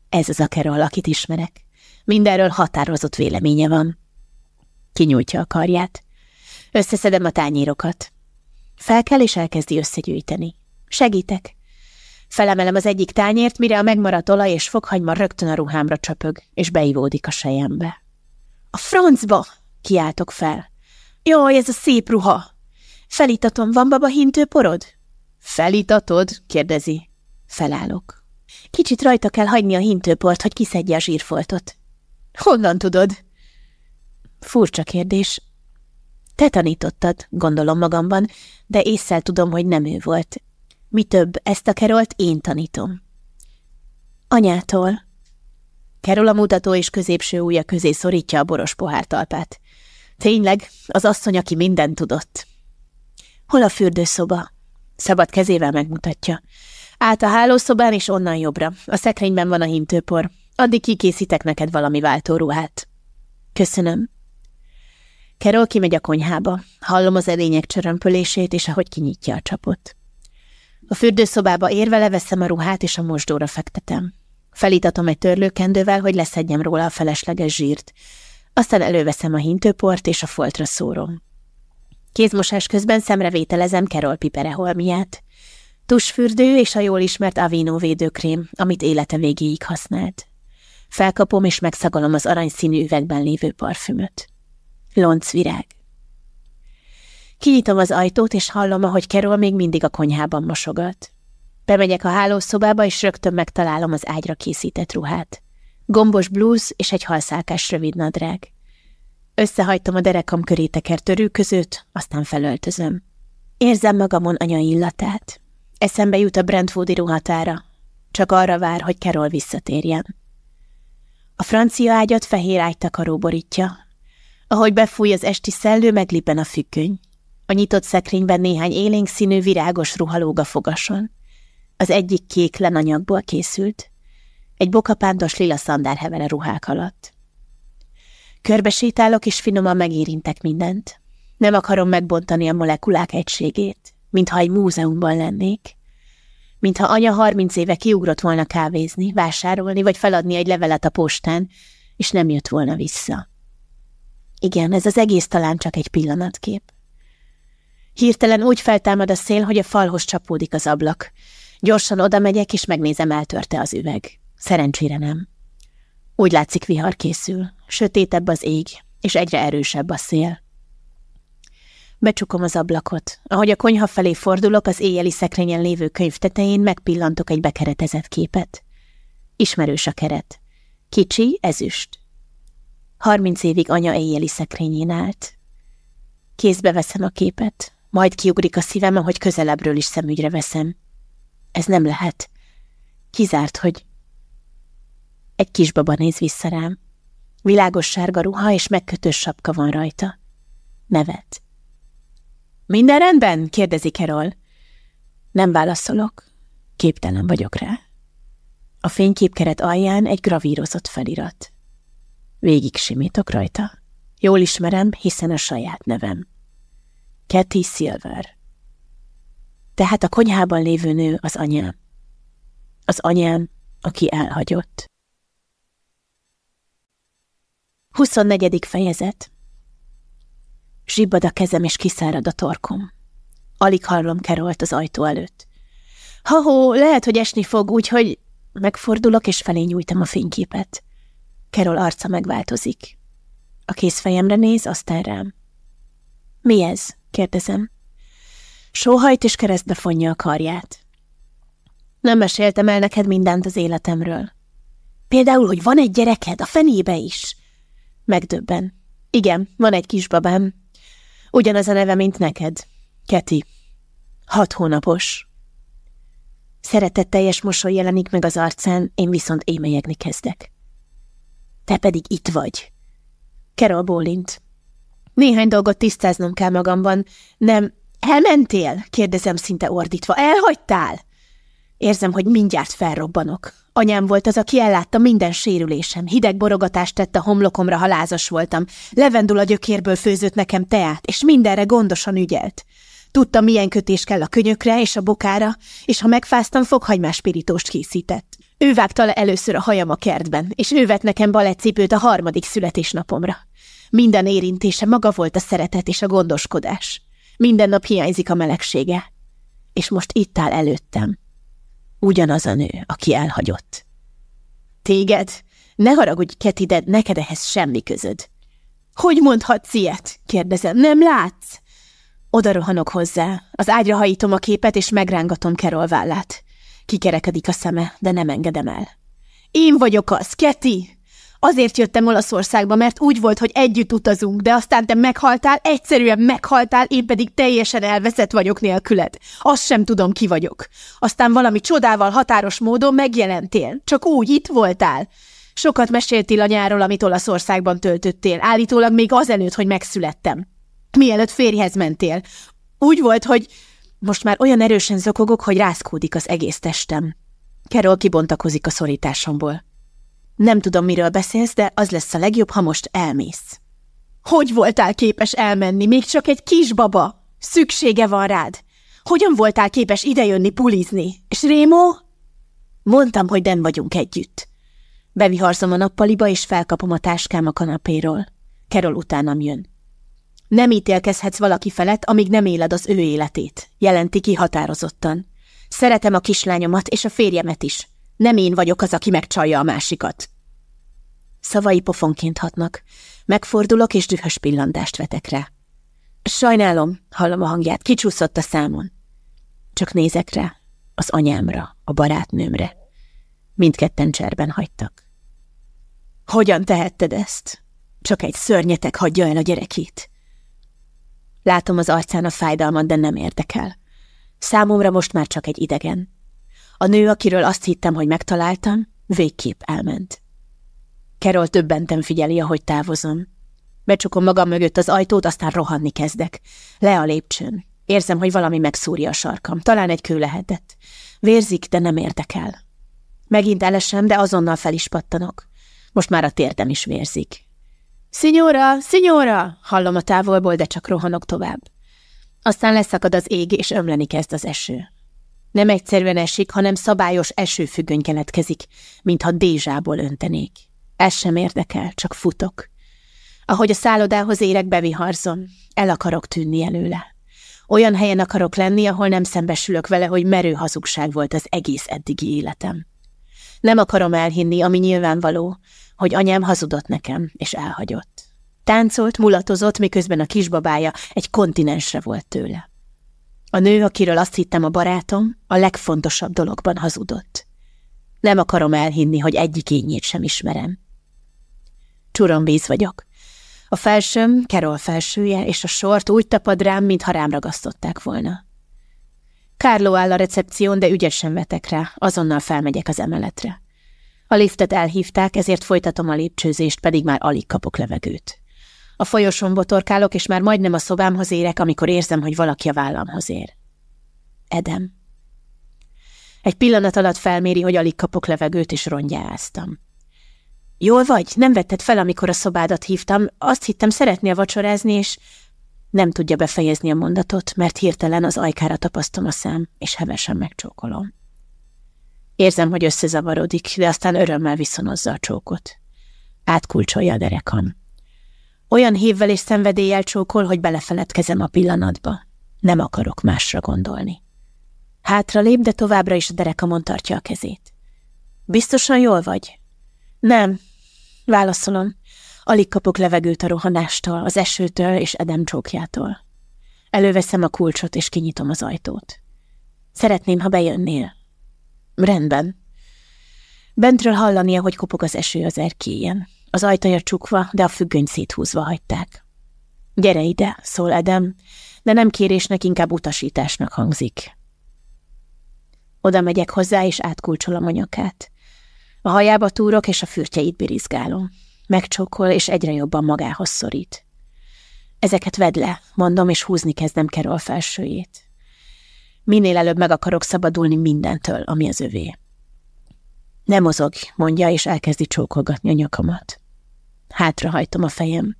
Ez az a Carol, akit ismerek. Mindenről határozott véleménye van. Kinyújtja a karját. Összeszedem a tányérokat. Fel kell és elkezdi összegyűjteni. Segítek. Felemelem az egyik tányért, mire a megmaradt olaj és fokhagyma rögtön a ruhámra csöpög, és beivódik a sejembe. A francba! Kiáltok fel. Jaj, ez a szép ruha! Felítatom, van baba hintőporod? Felítatod? kérdezi. Felállok. Kicsit rajta kell hagyni a hintőport, hogy kiszedje a zsírfoltot. Honnan tudod? Furcsa kérdés. Te tanítottad, gondolom magamban, de észszel tudom, hogy nem ő volt. Mi több, ezt a Kerolt én tanítom. Anyától. Kerol a mutató és középső ujja közé szorítja a boros pohártalpát. Tényleg, az asszony, aki mindent tudott. Hol a fürdőszoba? Szabad kezével megmutatja. Át a hálószobán és onnan jobbra. A szekrényben van a hintőpor. Addig kikészítek neked valami váltóruhát. Köszönöm. Kerol kimegy a konyhába. Hallom az edények csörömpölését, és ahogy kinyitja a csapot. A fürdőszobába érve leveszem a ruhát, és a mosdóra fektetem. Felítatom egy törlőkendővel, hogy leszedjem róla a felesleges zsírt. Aztán előveszem a hintőport, és a foltra szórom. Kézmosás közben szemrevételezem Kerol pipere holmiát. Tusfürdő és a jól ismert Avino védőkrém, amit élete végéig használt. Felkapom és megszagolom az aranyszínű üvegben lévő parfümöt. Loncvirág. Kinyitom az ajtót, és hallom, ahogy Kerol még mindig a konyhában mosogat. Bemegyek a hálószobába, és rögtön megtalálom az ágyra készített ruhát. Gombos blúz és egy halszálkás rövid nadrág. Összehajtom a derekam köré tekert között, aztán felöltözöm. Érzem magamon anya illatát. Eszembe jut a Brentwoodi ruhatára. Csak arra vár, hogy Carol visszatérjen. A francia ágyat fehér ágytakaró borítja. Ahogy befúj az esti szellő, meglippen a függöny. A nyitott szekrényben néhány élénk színű virágos ruha lóg a fogason. Az egyik kék lenanyagból készült. Egy bokapántos lila szandár hevel a ruhák alatt. Körbesétálok, és finoman megérintek mindent. Nem akarom megbontani a molekulák egységét, mintha egy múzeumban lennék. Mintha anya harminc éve kiugrott volna kávézni, vásárolni, vagy feladni egy levelet a postán, és nem jött volna vissza. Igen, ez az egész talán csak egy pillanatkép. Hirtelen úgy feltámad a szél, hogy a falhoz csapódik az ablak. Gyorsan oda megyek, és megnézem, eltörte az üveg. Szerencsére nem. Úgy látszik, vihar készül. Sötétebb az ég, és egyre erősebb a szél. Becsukom az ablakot. Ahogy a konyha felé fordulok, az éjjeli szekrényen lévő könyv tetején megpillantok egy bekeretezett képet. Ismerős a keret. Kicsi, ezüst. Harminc évig anya éjjeli szekrényén állt. Kézbe veszem a képet, majd kiugrik a szívem, ahogy közelebbről is szemügyre veszem. Ez nem lehet. Kizárt, hogy... Egy kisbaba néz vissza rám. Világos sárga ruha és megkötős sapka van rajta. Nevet. Minden rendben? kérdezi Carol. Nem válaszolok. Képtelen vagyok rá. A fényképkeret alján egy gravírozott felirat. Végig simítok rajta. Jól ismerem, hiszen a saját nevem. Kathy Silver. Tehát a konyhában lévő nő az anyám. Az anyám, aki elhagyott. 24. fejezet Zsibbad a kezem, és kiszárad a torkom. Alig hallom Kerolt az ajtó előtt. Ha-hó, lehet, hogy esni fog, úgyhogy megfordulok, és felé nyújtam a fényképet. Kerol arca megváltozik. A kézfejemre néz, aztán rám. Mi ez? kérdezem. Sóhajt és keresztbe fonja a karját. Nem meséltem el neked mindent az életemről. Például, hogy van egy gyereked, a fenébe is. Megdöbben. Igen, van egy kisbabám. Ugyanaz a neve, mint neked. Keti. Hat hónapos. Szeretetteljes mosoly jelenik meg az arcán, én viszont émelyegni kezdek. Te pedig itt vagy. Carol bólint. Néhány dolgot tisztáznom kell magamban. Nem, elmentél? kérdezem szinte ordítva. Elhagytál? Érzem, hogy mindjárt felrobbanok. Anyám volt az, aki ellátta minden sérülésem. Hideg borogatást tett a homlokomra, ha lázas voltam. Levendula gyökérből főzött nekem teát, és mindenre gondosan ügyelt. Tudta, milyen kötés kell a könyökre és a bokára, és ha megfáztam, fokhagymás pirítóst készített. Ő vágta le először a hajam a kertben, és ő vett nekem balettcipőt a harmadik születésnapomra. Minden érintése maga volt a szeretet és a gondoskodás. Minden nap hiányzik a melegsége. És most itt áll előttem. Ugyanaz a nő, aki elhagyott. Téged? Ne haragudj, Keti, de neked ehhez semmi közöd. Hogy mondhatsz ilyet? kérdezem. Nem látsz? Oda rohanok hozzá. Az ágyra hajítom a képet, és megrángatom Kerol vállát. Kikerekedik a szeme, de nem engedem el. Én vagyok az, Keti! Azért jöttem Olaszországba, mert úgy volt, hogy együtt utazunk, de aztán te meghaltál, egyszerűen meghaltál, én pedig teljesen elveszett vagyok nélküled. Azt sem tudom, ki vagyok. Aztán valami csodával határos módon megjelentél. Csak úgy itt voltál. Sokat meséltél a nyáról, amit Olaszországban töltöttél, állítólag még azelőtt, hogy megszülettem. Mielőtt férjhez mentél. Úgy volt, hogy most már olyan erősen zokogok, hogy rászkódik az egész testem. Kerol kibontakozik a szorításomból. Nem tudom, miről beszélsz, de az lesz a legjobb, ha most elmész. Hogy voltál képes elmenni, még csak egy kisbaba? Szüksége van rád. Hogyan voltál képes idejönni pulizni? És Rémó? Mondtam, hogy nem vagyunk együtt. Beviharzom a nappaliba, és felkapom a táskám a kanapéról. Kerol utánam jön. Nem ítélkezhetsz valaki felett, amíg nem éled az ő életét, jelenti ki határozottan. Szeretem a kislányomat és a férjemet is. Nem én vagyok az, aki megcsalja a másikat. Szavai pofonként hatnak. Megfordulok, és dühös pillantást vetek rá. Sajnálom, hallom a hangját, kicsúszott a számon. Csak nézek rá, az anyámra, a barátnőmre. Mindketten cserben hagytak. Hogyan tehetted ezt? Csak egy szörnyetek hagyja el a gyerekét. Látom az arcán a fájdalmat, de nem érdekel. Számomra most már csak egy idegen. A nő, akiről azt hittem, hogy megtaláltam, végképp elment. Kerol többenten figyeli, ahogy távozom. Becsukom magam mögött az ajtót, aztán rohanni kezdek. Le a lépcsőn. Érzem, hogy valami megszúrja a sarkam. Talán egy kő lehetett. Vérzik, de nem érdekel. Megint elesem, de azonnal fel is pattanok. Most már a térdem is vérzik. Szinyóra, szinyóra! Hallom a távolból, de csak rohanok tovább. Aztán leszakad az ég, és ömleni kezd az eső. Nem egyszerűen esik, hanem szabályos esőfüggöny keletkezik, mintha dézsából öntenék. Ez sem érdekel, csak futok. Ahogy a szállodához érek, beviharzom. El akarok tűnni előle. Olyan helyen akarok lenni, ahol nem szembesülök vele, hogy merő hazugság volt az egész eddigi életem. Nem akarom elhinni, ami nyilvánvaló, hogy anyám hazudott nekem, és elhagyott. Táncolt, mulatozott, miközben a kisbabája egy kontinensre volt tőle. A nő, akiről azt hittem a barátom, a legfontosabb dologban hazudott. Nem akarom elhinni, hogy egyik ényét sem ismerem. Csuromvíz vagyok. A felsőm, Kerol felsője, és a sort úgy tapad rám, mintha rám ragasztották volna. Kárló áll a recepción, de ügyesen vetek rá, azonnal felmegyek az emeletre. A liftet elhívták, ezért folytatom a lépcsőzést, pedig már alig kapok levegőt. A folyosón botorkálok, és már majdnem a szobámhoz érek, amikor érzem, hogy valaki a vállamhoz ér. Edem. Egy pillanat alatt felméri, hogy alig kapok levegőt, és rongyáztam. Jól vagy? Nem vetted fel, amikor a szobádat hívtam. Azt hittem, szeretnél vacsorázni, és... Nem tudja befejezni a mondatot, mert hirtelen az ajkára tapasztom a szem, és hevesen megcsókolom. Érzem, hogy összezavarodik, de aztán örömmel viszonozza a csókot. Átkulcsolja a derekam. Olyan hívvel és szenvedéllyel csókol, hogy belefeledkezem a pillanatba. Nem akarok másra gondolni. Hátra lép, de továbbra is a derekamon tartja a kezét. Biztosan jól vagy? Nem, válaszolom. Alig kapok levegőt a rohanástól, az esőtől és Edem csókjától. Előveszem a kulcsot, és kinyitom az ajtót. Szeretném, ha bejönnél. Rendben. Bentről hallania, hogy kopog az eső az erkélyen. Az ajtaja csukva, de a függöny széthúzva hagyták. Gyere ide, szól Edem, de nem kérésnek, inkább utasításnak hangzik. Oda megyek hozzá, és átkulcsolom a nyakát. A hajába túrok, és a fürtjeit birizgálom. Megcsókol, és egyre jobban magához szorít. Ezeket vedd le, mondom, és húzni kezdem Kerol felsőjét. Minél előbb meg akarok szabadulni mindentől, ami az övé. Nem mozog, mondja, és elkezdi csókolgatni a nyakamat. Hátrahajtom a fejem.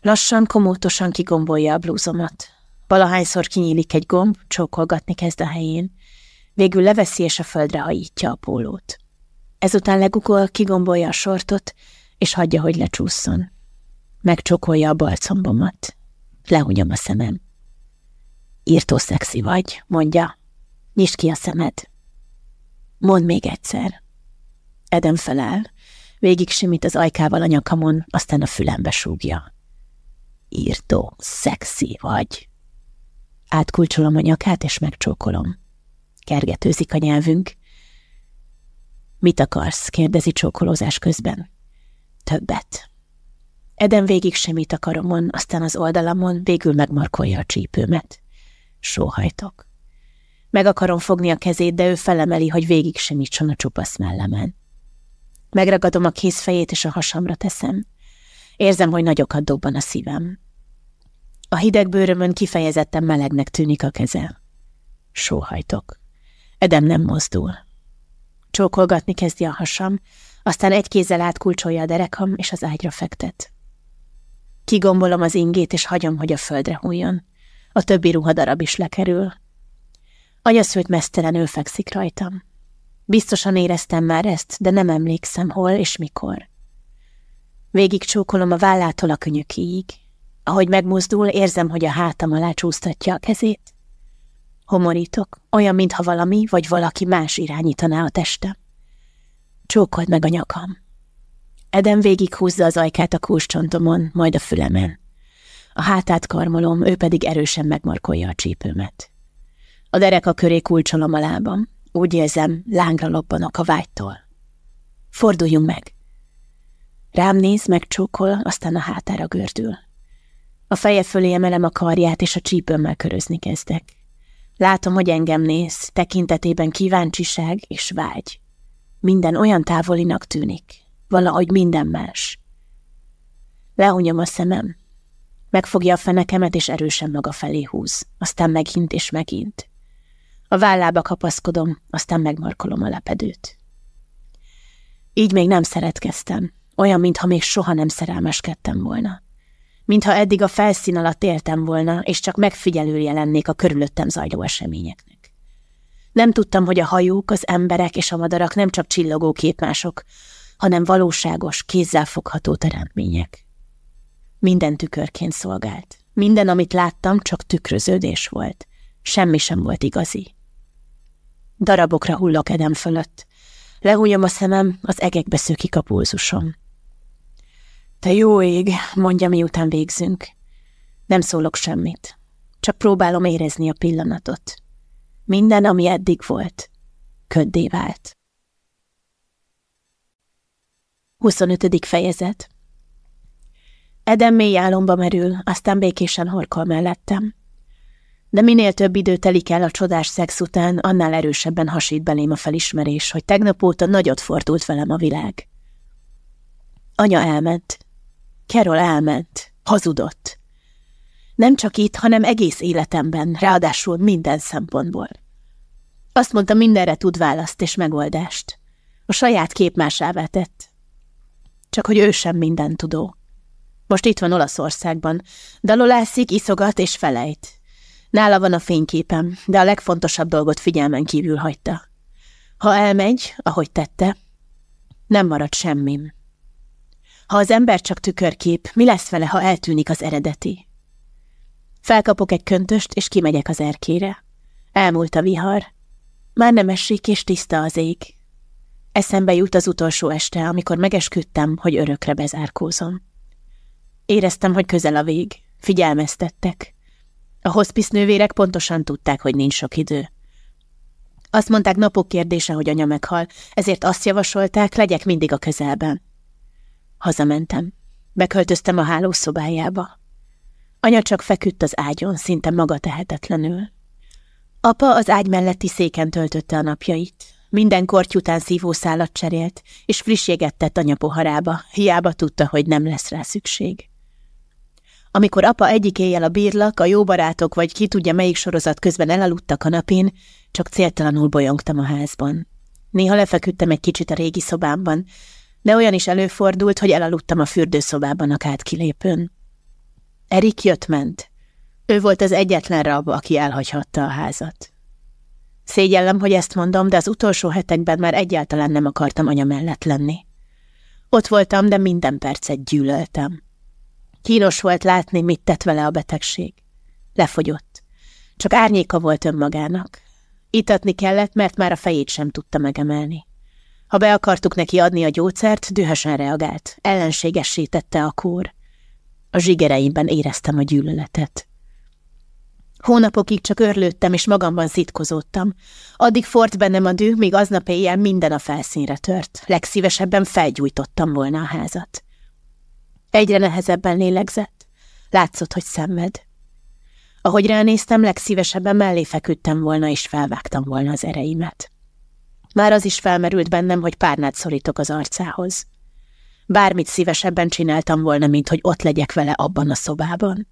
Lassan, komótosan kigombolja a blúzomat. Valahányszor kinyílik egy gomb, csókolgatni kezd a helyén. Végül leveszi és a földre hajítja a pólót. Ezután legugol, kigombolja a sortot, és hagyja, hogy lecsúszson. Megcsokolja a balcombomat. Lehúnyom a szemem. Írtó szexi vagy, mondja. Nyisd ki a szemed. Mondd még egyszer. Edem feláll, végig simít az ajkával a nyakamon, aztán a fülembe súgja. Írtó, szexi vagy. Átkulcsolom a nyakát, és megcsókolom. Kergetőzik a nyelvünk. Mit akarsz? kérdezi csókolózás közben. Többet. Eden végig semmit a karomon, aztán az oldalamon, végül megmarkolja a csípőmet. Sóhajtok. Meg akarom fogni a kezét, de ő felemeli, hogy végig semmítson a csupasz mellemen. Megragadom a kézfejét, és a hasamra teszem. Érzem, hogy nagyokat dobban a szívem. A hideg bőrömön kifejezetten melegnek tűnik a keze. Sóhajtok. Edem nem mozdul. Csókolgatni kezdi a hasam, aztán egy kézzel átkulcsolja a derekam, és az ágyra fektet. Kigombolom az ingét, és hagyom, hogy a földre hújjon. A többi ruhadarab is lekerül. Anyaszőt mesztelenül fekszik rajtam. Biztosan éreztem már ezt, de nem emlékszem hol és mikor. Végig csókolom a vállától a könyökéig. Ahogy megmozdul, érzem, hogy a hátam alá csúsztatja a kezét. Homorítok, olyan, mintha valami vagy valaki más irányítaná a testem. Csókold meg a nyakam. Edem végig húzza az ajkát a kúscsontomon, majd a fülemen. A hátát karmolom, ő pedig erősen megmarkolja a csípőmet. A dereka köré kulcsolom a lábam. Úgy érzem, lángra lobbanok a vágytól. Forduljunk meg! Rám néz, megcsókol, aztán a hátára gördül. A feje fölé emelem a karját, és a csípőmmel körözni kezdek. Látom, hogy engem néz, tekintetében kíváncsiság és vágy. Minden olyan távolinak tűnik, valahogy minden más. Lehunyom a szemem. Megfogja a fenekemet, és erősen maga felé húz. Aztán megint és megint. A vállába kapaszkodom, aztán megmarkolom a lepedőt. Így még nem szeretkeztem, olyan, mintha még soha nem szerelmeskedtem volna. Mintha eddig a felszín alatt éltem volna, és csak megfigyelője lennék a körülöttem zajló eseményeknek. Nem tudtam, hogy a hajók, az emberek és a madarak nem csak csillogó képmások, hanem valóságos, kézzelfogható teremtmények. Minden tükörként szolgált. Minden, amit láttam, csak tükröződés volt. Semmi sem volt igazi. Darabokra hullok edem fölött. Lehújom a szemem, az egekbe szökik a pulzusom. Te jó ég, mondja, miután végzünk. Nem szólok semmit. Csak próbálom érezni a pillanatot. Minden, ami eddig volt, köddé vált. 25. fejezet Eden mély álomba merül, aztán békésen horkol mellettem. De minél több idő telik el a csodás szex után, annál erősebben hasít belém a felismerés, hogy tegnap óta nagyot fordult velem a világ. Anya elment. Carol elment. Hazudott. Nem csak itt, hanem egész életemben, ráadásul minden szempontból. Azt mondta, mindenre tud választ és megoldást. A saját képmásává tett. Csak hogy ő sem minden tudó. Most itt van Olaszországban. Dalolászik, iszogat és felejt. Nála van a fényképem, de a legfontosabb dolgot figyelmen kívül hagyta. Ha elmegy, ahogy tette, nem marad semmim. Ha az ember csak tükörkép, mi lesz vele, ha eltűnik az eredeti? Felkapok egy köntöst, és kimegyek az erkére. Elmúlt a vihar. Már nem esik, és tiszta az ég. Eszembe jut az utolsó este, amikor megesküdtem, hogy örökre bezárkózom. Éreztem, hogy közel a vég. Figyelmeztettek. A hospice pontosan tudták, hogy nincs sok idő. Azt mondták napok kérdése, hogy anya meghal, ezért azt javasolták, legyek mindig a közelben. Hazamentem. Beköltöztem a hálószobájába. Anya csak feküdt az ágyon, szinte maga tehetetlenül. Apa az ágy melletti széken töltötte a napjait. Minden korty után szívószálat cserélt, és frissséget tett anya poharába, hiába tudta, hogy nem lesz rá szükség. Amikor apa egyik éjjel a bírlak, a jó barátok vagy ki tudja melyik sorozat közben elaludtak a napén, csak céltalanul bolyongtam a házban. Néha lefeküdtem egy kicsit a régi szobámban, de olyan is előfordult, hogy elaludtam a fürdőszobában a kilépőn. Erik jött-ment. Ő volt az egyetlen rab, aki elhagyhatta a házat. Szégyellem, hogy ezt mondom, de az utolsó hetekben már egyáltalán nem akartam anya mellett lenni. Ott voltam, de minden percet gyűlöltem. Kínos volt látni, mit tett vele a betegség. Lefogyott. Csak árnyéka volt önmagának. Itatni kellett, mert már a fejét sem tudta megemelni. Ha be akartuk neki adni a gyógyszert, dühösen reagált. Ellenségesítette a kór. A zsigereimben éreztem a gyűlöletet. Hónapokig csak örlődtem, és magamban szitkozódtam. Addig fort bennem a dű, míg aznap éjjel minden a felszínre tört. Legszívesebben felgyújtottam volna a házat. Egyre nehezebben lélegzett. Látszott, hogy szenved. Ahogy ránéztem, legszívesebben mellé feküdtem volna, és felvágtam volna az ereimet. Már az is felmerült bennem, hogy párnát szorítok az arcához. Bármit szívesebben csináltam volna, mint hogy ott legyek vele abban a szobában.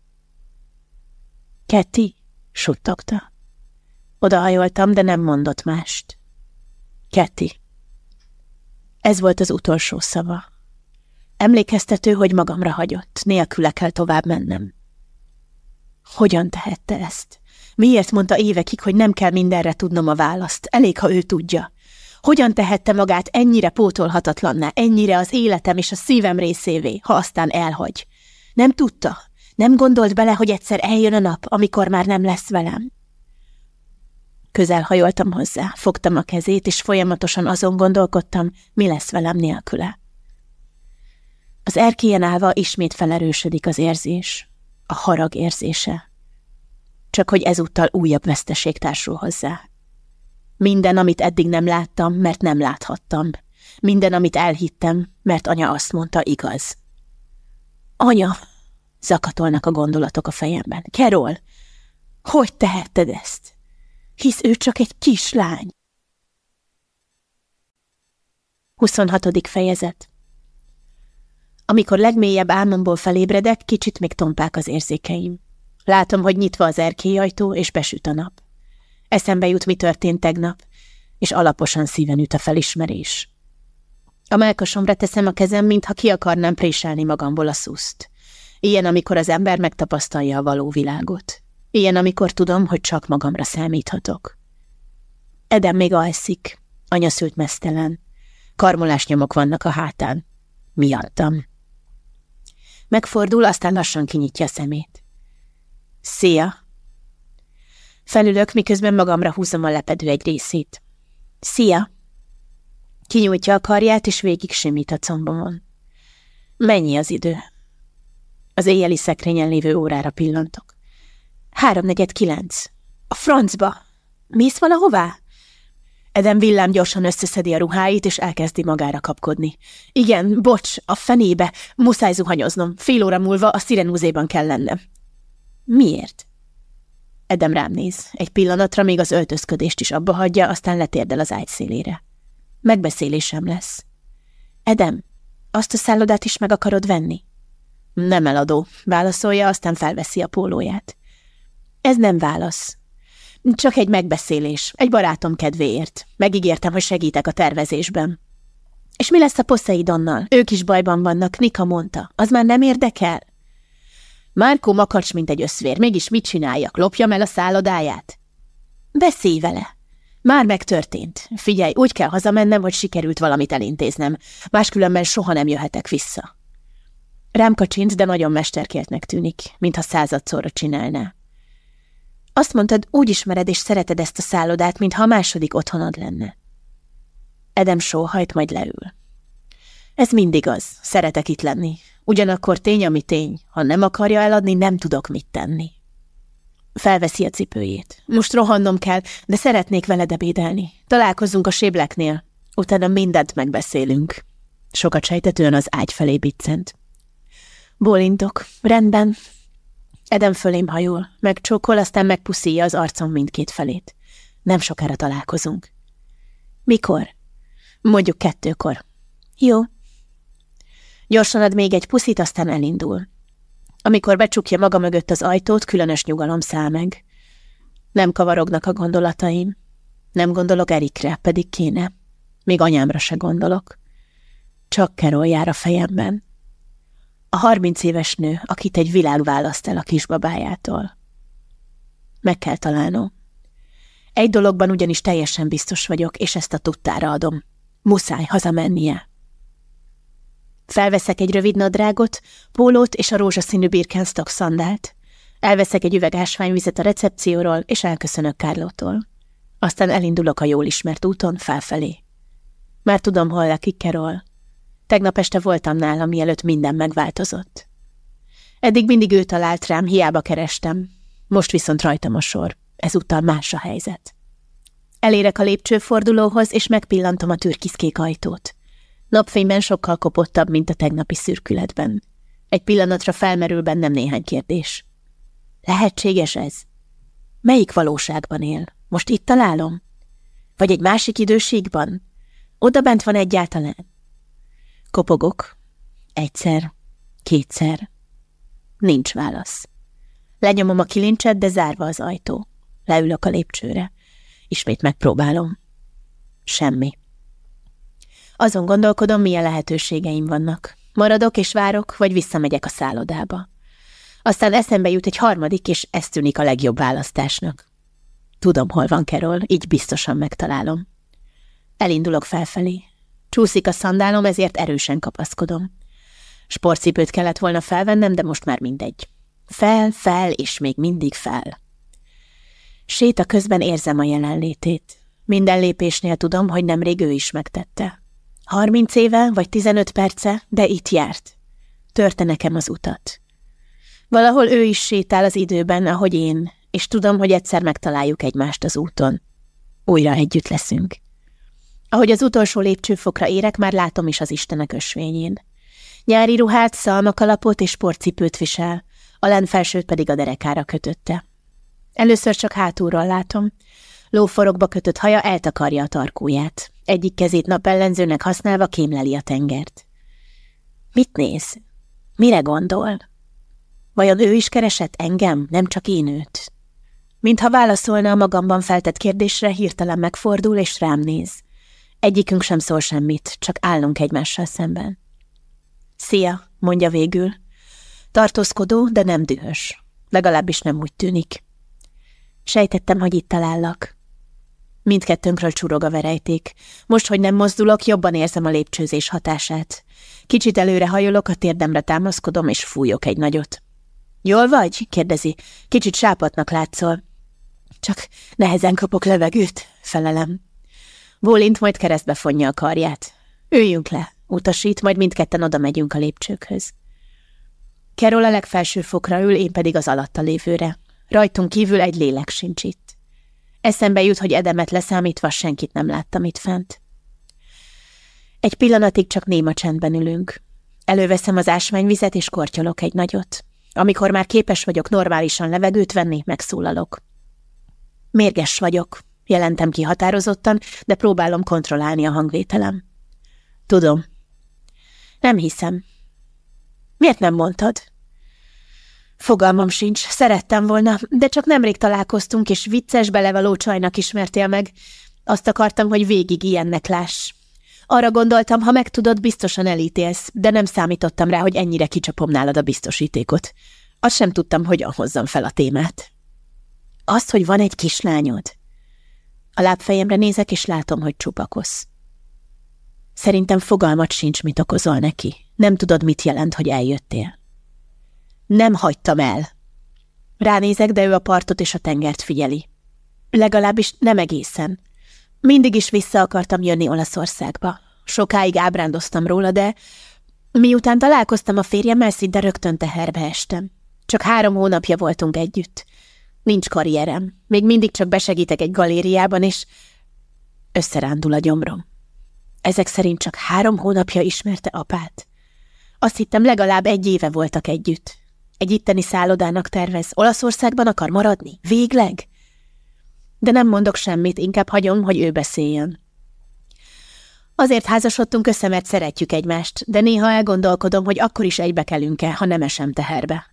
Ketty, suttogta. Odahajoltam, de nem mondott mást. Ketty. Ez volt az utolsó szava. Emlékeztető, hogy magamra hagyott, nélküle kell tovább mennem. Hogyan tehette ezt? Miért mondta évekig, hogy nem kell mindenre tudnom a választ, elég, ha ő tudja? Hogyan tehette magát ennyire pótolhatatlanná, ennyire az életem és a szívem részévé, ha aztán elhagy? Nem tudta? Nem gondolt bele, hogy egyszer eljön a nap, amikor már nem lesz velem? Közel hajoltam hozzá, fogtam a kezét, és folyamatosan azon gondolkodtam, mi lesz velem nélküle. Az erkélyen állva ismét felerősödik az érzés, a harag érzése. Csak hogy ezúttal újabb veszteség társul hozzá. Minden, amit eddig nem láttam, mert nem láthattam. Minden, amit elhittem, mert anya azt mondta, igaz. Anya! Zakatolnak a gondolatok a fejemben. Kerol, hogy tehetted ezt? Hisz ő csak egy kislány. 26. fejezet Amikor legmélyebb álmomból felébredek, kicsit még tompák az érzékeim. Látom, hogy nyitva az erkélyajtó, és besüt a nap. Eszembe jut, mi történt tegnap, és alaposan szíven üt a felismerés. A melkasomra teszem a kezem, mintha ki akarnám préselni magamból a szuszt. Ilyen, amikor az ember megtapasztalja a való világot. Ilyen, amikor tudom, hogy csak magamra számíthatok. Edem még alszik, anya szült mesztelen. Karmolás nyomok vannak a hátán. Miattam. Megfordul, aztán lassan kinyitja a szemét. Szia! Felülök, miközben magamra húzom a lepedő egy részét. Szia! Kinyújtja a karját, és végig simít a combomon. Mennyi az idő? Az éjjeli szekrényen lévő órára pillantok. Háromnegyed kilenc. A francba! Mész valahová? Edem villám gyorsan összeszedi a ruháit, és elkezdi magára kapkodni. Igen, bocs, a fenébe, muszáj zuhanyoznom. Fél óra múlva a szirenúzéban kell lennem. Miért? Edem rám néz. Egy pillanatra még az öltözködést is abba hagyja, aztán letérdel az ágy szélére. Megbeszélésem lesz. Edem, azt a szállodát is meg akarod venni? Nem eladó, válaszolja, aztán felveszi a pólóját. Ez nem válasz. Csak egy megbeszélés, egy barátom kedvéért. Megígértem, hogy segítek a tervezésben. És mi lesz a Poseidonnal? Ők is bajban vannak, Nika mondta. Az már nem érdekel? Márkó makacs, mint egy összvér. Mégis mit csináljak? Lopjam el a szállodáját? Beszélj vele. Már megtörtént. Figyelj, úgy kell hazamennem, hogy sikerült valamit elintéznem. Máskülönben soha nem jöhetek vissza. Rám kacsint, de nagyon mesterkéltnek tűnik, mintha századszorra csinálná. Azt mondtad, úgy ismered és szereted ezt a szállodát, mintha a második otthonod lenne. Edem sóhajt, majd leül. Ez mindig az, szeretek itt lenni. Ugyanakkor tény, ami tény. Ha nem akarja eladni, nem tudok mit tenni. Felveszi a cipőjét. Most rohannom kell, de szeretnék veled ebédelni. Találkozunk a sébleknél. Utána mindent megbeszélünk. Sokat sejtetően az ágy felé biccent. Bólintok. Rendben. Edem fölém hajol, megcsókol, aztán megpuszíja az arcom mindkét felét. Nem sokára találkozunk. Mikor? Mondjuk kettőkor. Jó. Gyorsan ad még egy puszit, aztán elindul. Amikor becsukja maga mögött az ajtót, különös nyugalom száll meg. Nem kavarognak a gondolataim. Nem gondolok Erikre, pedig kéne. Még anyámra se gondolok. Csak Carol jár a fejemben. A harminc éves nő, akit egy világ választ el a kisbabájától. Meg kell találnom. Egy dologban ugyanis teljesen biztos vagyok, és ezt a tudtára adom. Muszáj hazamennie. Felveszek egy rövid nadrágot, pólót és a rózsaszínű Birkenstock szandált. Elveszek egy üveg ásványvizet a recepcióról, és elköszönök Kárlótól. Aztán elindulok a jól ismert úton felfelé. Már tudom, hol lakik Carol. Tegnap este voltam nála, mielőtt minden megváltozott. Eddig mindig ő talált rám, hiába kerestem. Most viszont rajtam a sor. Ezúttal más a helyzet. Elérek a lépcsőfordulóhoz, és megpillantom a türkiszkék ajtót. Napfényben sokkal kopottabb, mint a tegnapi szürkületben. Egy pillanatra felmerül bennem néhány kérdés. Lehetséges ez? Melyik valóságban él? Most itt találom? Vagy egy másik időségben? Oda bent van egyáltalán? Kopogok. Egyszer, kétszer. Nincs válasz. Lenyomom a kilincset, de zárva az ajtó. Leülök a lépcsőre. Ismét megpróbálom. Semmi. Azon gondolkodom, milyen lehetőségeim vannak. Maradok és várok, vagy visszamegyek a szállodába. Aztán eszembe jut egy harmadik, és ez tűnik a legjobb választásnak. Tudom, hol van Kerol, így biztosan megtalálom. Elindulok felfelé. Csúszik a szandálom, ezért erősen kapaszkodom. Sportcipőt kellett volna felvennem, de most már mindegy. Fel, fel, és még mindig fel. Séta közben érzem a jelenlétét. Minden lépésnél tudom, hogy nemrég ő is megtette. Harminc éve vagy tizenöt perce, de itt járt. Törte nekem az utat. Valahol ő is sétál az időben, ahogy én, és tudom, hogy egyszer megtaláljuk egymást az úton. Újra együtt leszünk. Ahogy az utolsó lépcsőfokra érek, már látom is az Istenek ösvényén. Nyári ruhát, szalmakalapot és sportcipőt visel, a len felsőt pedig a derekára kötötte. Először csak hátulról látom. Lóforokba kötött haja eltakarja a tarkóját. Egyik kezét napellenzőnek használva kémleli a tengert. Mit néz? Mire gondol? Vajon ő is keresett engem, nem csak én őt? Mintha válaszolna a magamban feltett kérdésre, hirtelen megfordul és rám néz. Egyikünk sem szól semmit, csak állunk egymással szemben. Szia, mondja végül. Tartózkodó, de nem dühös. Legalábbis nem úgy tűnik. Sejtettem, hogy itt talállak. Mindkettőnkről csurog a verejték. Most, hogy nem mozdulok, jobban érzem a lépcsőzés hatását. Kicsit előre hajolok, a térdemre támaszkodom, és fújok egy nagyot. Jól vagy? kérdezi. Kicsit sápatnak látszol. Csak nehezen kapok levegőt, felelem. Bólint majd keresztbe fonja a karját. Üljünk le, utasít, majd mindketten oda megyünk a lépcsőkhöz. Kerol a legfelső fokra ül, én pedig az alatta lévőre. Rajtunk kívül egy lélek sincs itt. Eszembe jut, hogy edemet leszámítva senkit nem láttam itt fent. Egy pillanatig csak néma csendben ülünk. Előveszem az ásványvizet, és kortyolok egy nagyot. Amikor már képes vagyok normálisan levegőt venni, megszólalok. Mérges vagyok, jelentem ki határozottan, de próbálom kontrollálni a hangvételem. Tudom. Nem hiszem. Miért nem mondtad? Fogalmam sincs, szerettem volna, de csak nemrég találkoztunk, és vicces, belevaló csajnak ismertél meg. Azt akartam, hogy végig ilyennek láss. Arra gondoltam, ha megtudod, biztosan elítélsz, de nem számítottam rá, hogy ennyire kicsapom nálad a biztosítékot. Azt sem tudtam, hogy hozzam fel a témát. Azt, hogy van egy kislányod? A lábfejemre nézek, és látom, hogy csupakosz. Szerintem fogalmat sincs, mit okozol neki. Nem tudod, mit jelent, hogy eljöttél. Nem hagytam el. Ránézek, de ő a partot és a tengert figyeli. Legalábbis nem egészen. Mindig is vissza akartam jönni Olaszországba. Sokáig ábrándoztam róla, de miután találkoztam a férjemmel, szinte rögtön teherbe estem. Csak három hónapja voltunk együtt. Nincs karrierem. Még mindig csak besegítek egy galériában, és összerándul a gyomrom. Ezek szerint csak három hónapja ismerte apát. Azt hittem, legalább egy éve voltak együtt. Egy itteni szállodának tervez. Olaszországban akar maradni? Végleg? De nem mondok semmit, inkább hagyom, hogy ő beszéljen. Azért házasodtunk össze, mert szeretjük egymást, de néha elgondolkodom, hogy akkor is egybe kelünk-e, ha nem esem teherbe.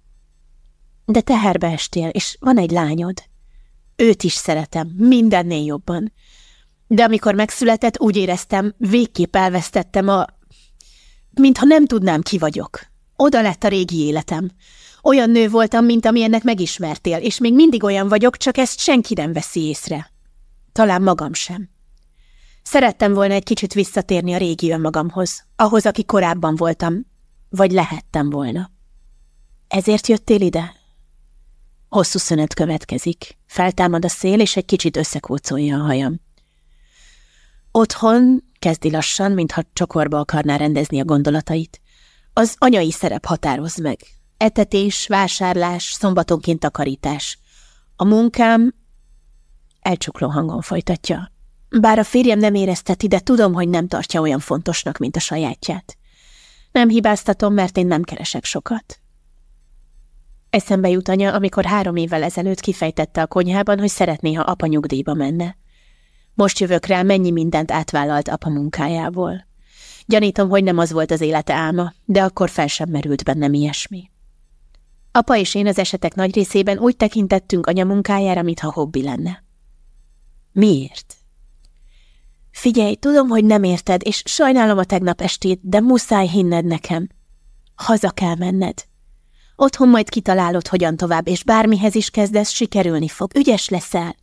De teherbe estél, és van egy lányod. Őt is szeretem, mindennél jobban. De amikor megszületett, úgy éreztem, végképp elvesztettem a... Mintha nem tudnám, ki vagyok. Oda lett a régi életem. Olyan nő voltam, mint amilyennek megismertél, és még mindig olyan vagyok, csak ezt senki nem veszi észre. Talán magam sem. Szerettem volna egy kicsit visszatérni a régi önmagamhoz, ahhoz, aki korábban voltam, vagy lehettem volna. Ezért jöttél ide? Hosszú szünet következik. Feltámad a szél, és egy kicsit összekócolja a hajam. Otthon, kezdi lassan, mintha csokorba akarná rendezni a gondolatait. Az anyai szerep határoz meg. Etetés, vásárlás, szombatonként takarítás. A munkám elcsukló hangon folytatja. Bár a férjem nem érezteti, de tudom, hogy nem tartja olyan fontosnak, mint a sajátját. Nem hibáztatom, mert én nem keresek sokat. Eszembe jut anya, amikor három évvel ezelőtt kifejtette a konyhában, hogy szeretné, ha apa nyugdíjba menne. Most jövök rá, mennyi mindent átvállalt apa munkájából. Gyanítom, hogy nem az volt az élete álma, de akkor fel sem merült bennem ilyesmi. Apa és én az esetek nagy részében úgy tekintettünk anya munkájára, mintha hobbi lenne. Miért? Figyelj, tudom, hogy nem érted, és sajnálom a tegnap estét, de muszáj hinned nekem. Haza kell menned. Otthon majd kitalálod, hogyan tovább, és bármihez is kezdesz, sikerülni fog. Ügyes leszel.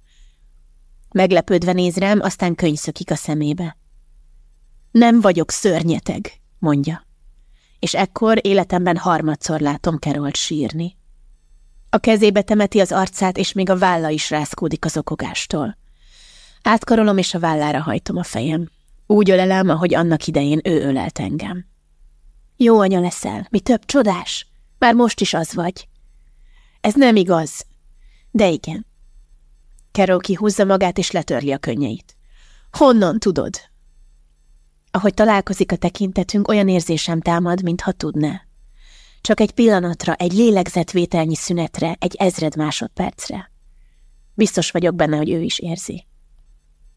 Meglepődve néz rám, aztán könyszökik a szemébe. Nem vagyok szörnyeteg, mondja. És ekkor életemben harmadszor látom Kerolt sírni. A kezébe temeti az arcát, és még a válla is rászkódik az okogástól. Átkarolom, és a vállára hajtom a fejem. Úgy ölelem, ahogy annak idején ő ölelt engem. Jó anya leszel, mi több csodás? Már most is az vagy. Ez nem igaz. De igen. Carol kihúzza magát, és letörli a könnyeit. Honnan tudod? Ahogy találkozik a tekintetünk, olyan érzésem támad, mintha tudná. Csak egy pillanatra, egy lélegzetvételnyi szünetre, egy ezred másodpercre. Biztos vagyok benne, hogy ő is érzi.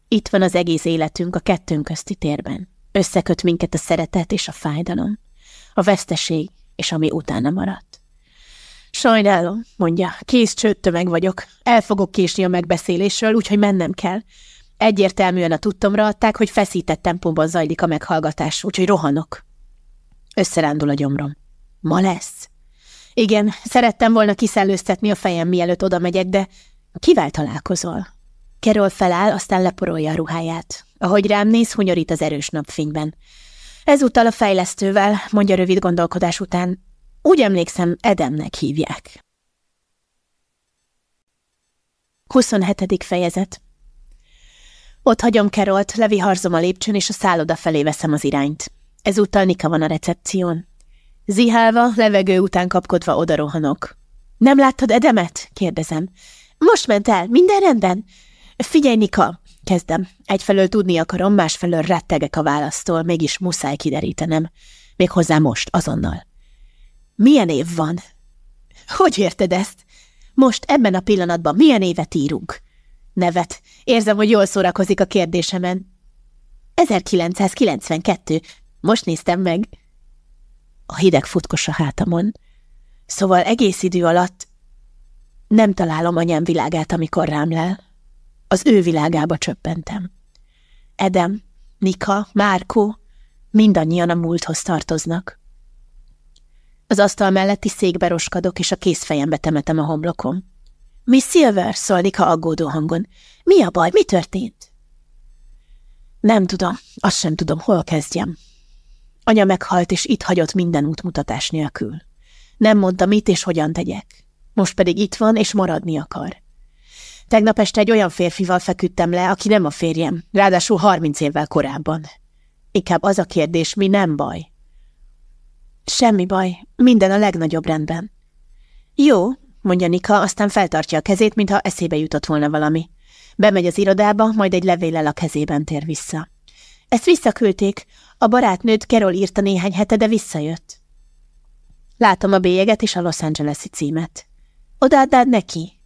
Itt van az egész életünk a kettőnk közti térben. Összeköt minket a szeretet és a fájdalom, a veszteség és ami utána maradt. Sajnálom, mondja, kész csőttömeg vagyok. El fogok késni a megbeszélésről, úgyhogy mennem kell. Egyértelműen a tudtomra adták, hogy feszített tempóban zajlik a meghallgatás, úgyhogy rohanok. Összerándul a gyomrom. Ma lesz? Igen, szerettem volna kiszellőztetni a fejem, mielőtt oda megyek, de kivel találkozol? Kerol feláll, aztán leporolja a ruháját. Ahogy rám néz, hunyorít az erős napfényben. Ezúttal a fejlesztővel, mondja rövid gondolkodás után. Úgy emlékszem, Edemnek hívják. 27. fejezet Ott hagyom Kerolt, leviharzom a lépcsőn, és a szálloda felé veszem az irányt. Ezúttal Nika van a recepción. Zihálva, levegő után kapkodva odarohanok. Nem láttad Edemet? kérdezem. Most ment el, minden rendben? Figyelj, Nika, kezdem. Egyfelől tudni akarom, másfelől rettegek a választól, mégis muszáj kiderítenem. Méghozzá most, azonnal. Milyen év van? Hogy érted ezt? Most, ebben a pillanatban milyen évet írunk? Nevet. Érzem, hogy jól szórakozik a kérdésemen. 1992. Most néztem meg. A hideg futkos a hátamon. Szóval egész idő alatt nem találom anyám világát, amikor rám lel. Az ő világába csöppentem. Edem, Nika, Márkó, mindannyian a múlthoz tartoznak. Az asztal melletti székbe roskadok, és a kézfejembe temetem a homlokom. Mi Silver, szól Nika aggódó hangon. Mi a baj, mi történt? Nem tudom, azt sem tudom, hol kezdjem. Anya meghalt, és itt hagyott minden útmutatás nélkül. Nem mondta, mit és hogyan tegyek. Most pedig itt van, és maradni akar. Tegnap este egy olyan férfival feküdtem le, aki nem a férjem, ráadásul harminc évvel korábban. Inkább az a kérdés, mi nem baj. Semmi baj, minden a legnagyobb rendben. Jó, mondja Nika, aztán feltartja a kezét, mintha eszébe jutott volna valami. Bemegy az irodába, majd egy levéllel a kezében tér vissza. Ezt visszaküldték. A barátnőt Carol írta néhány hete, de visszajött. Látom a bélyeget és a Los Angeles-i címet. Odaadnád neki?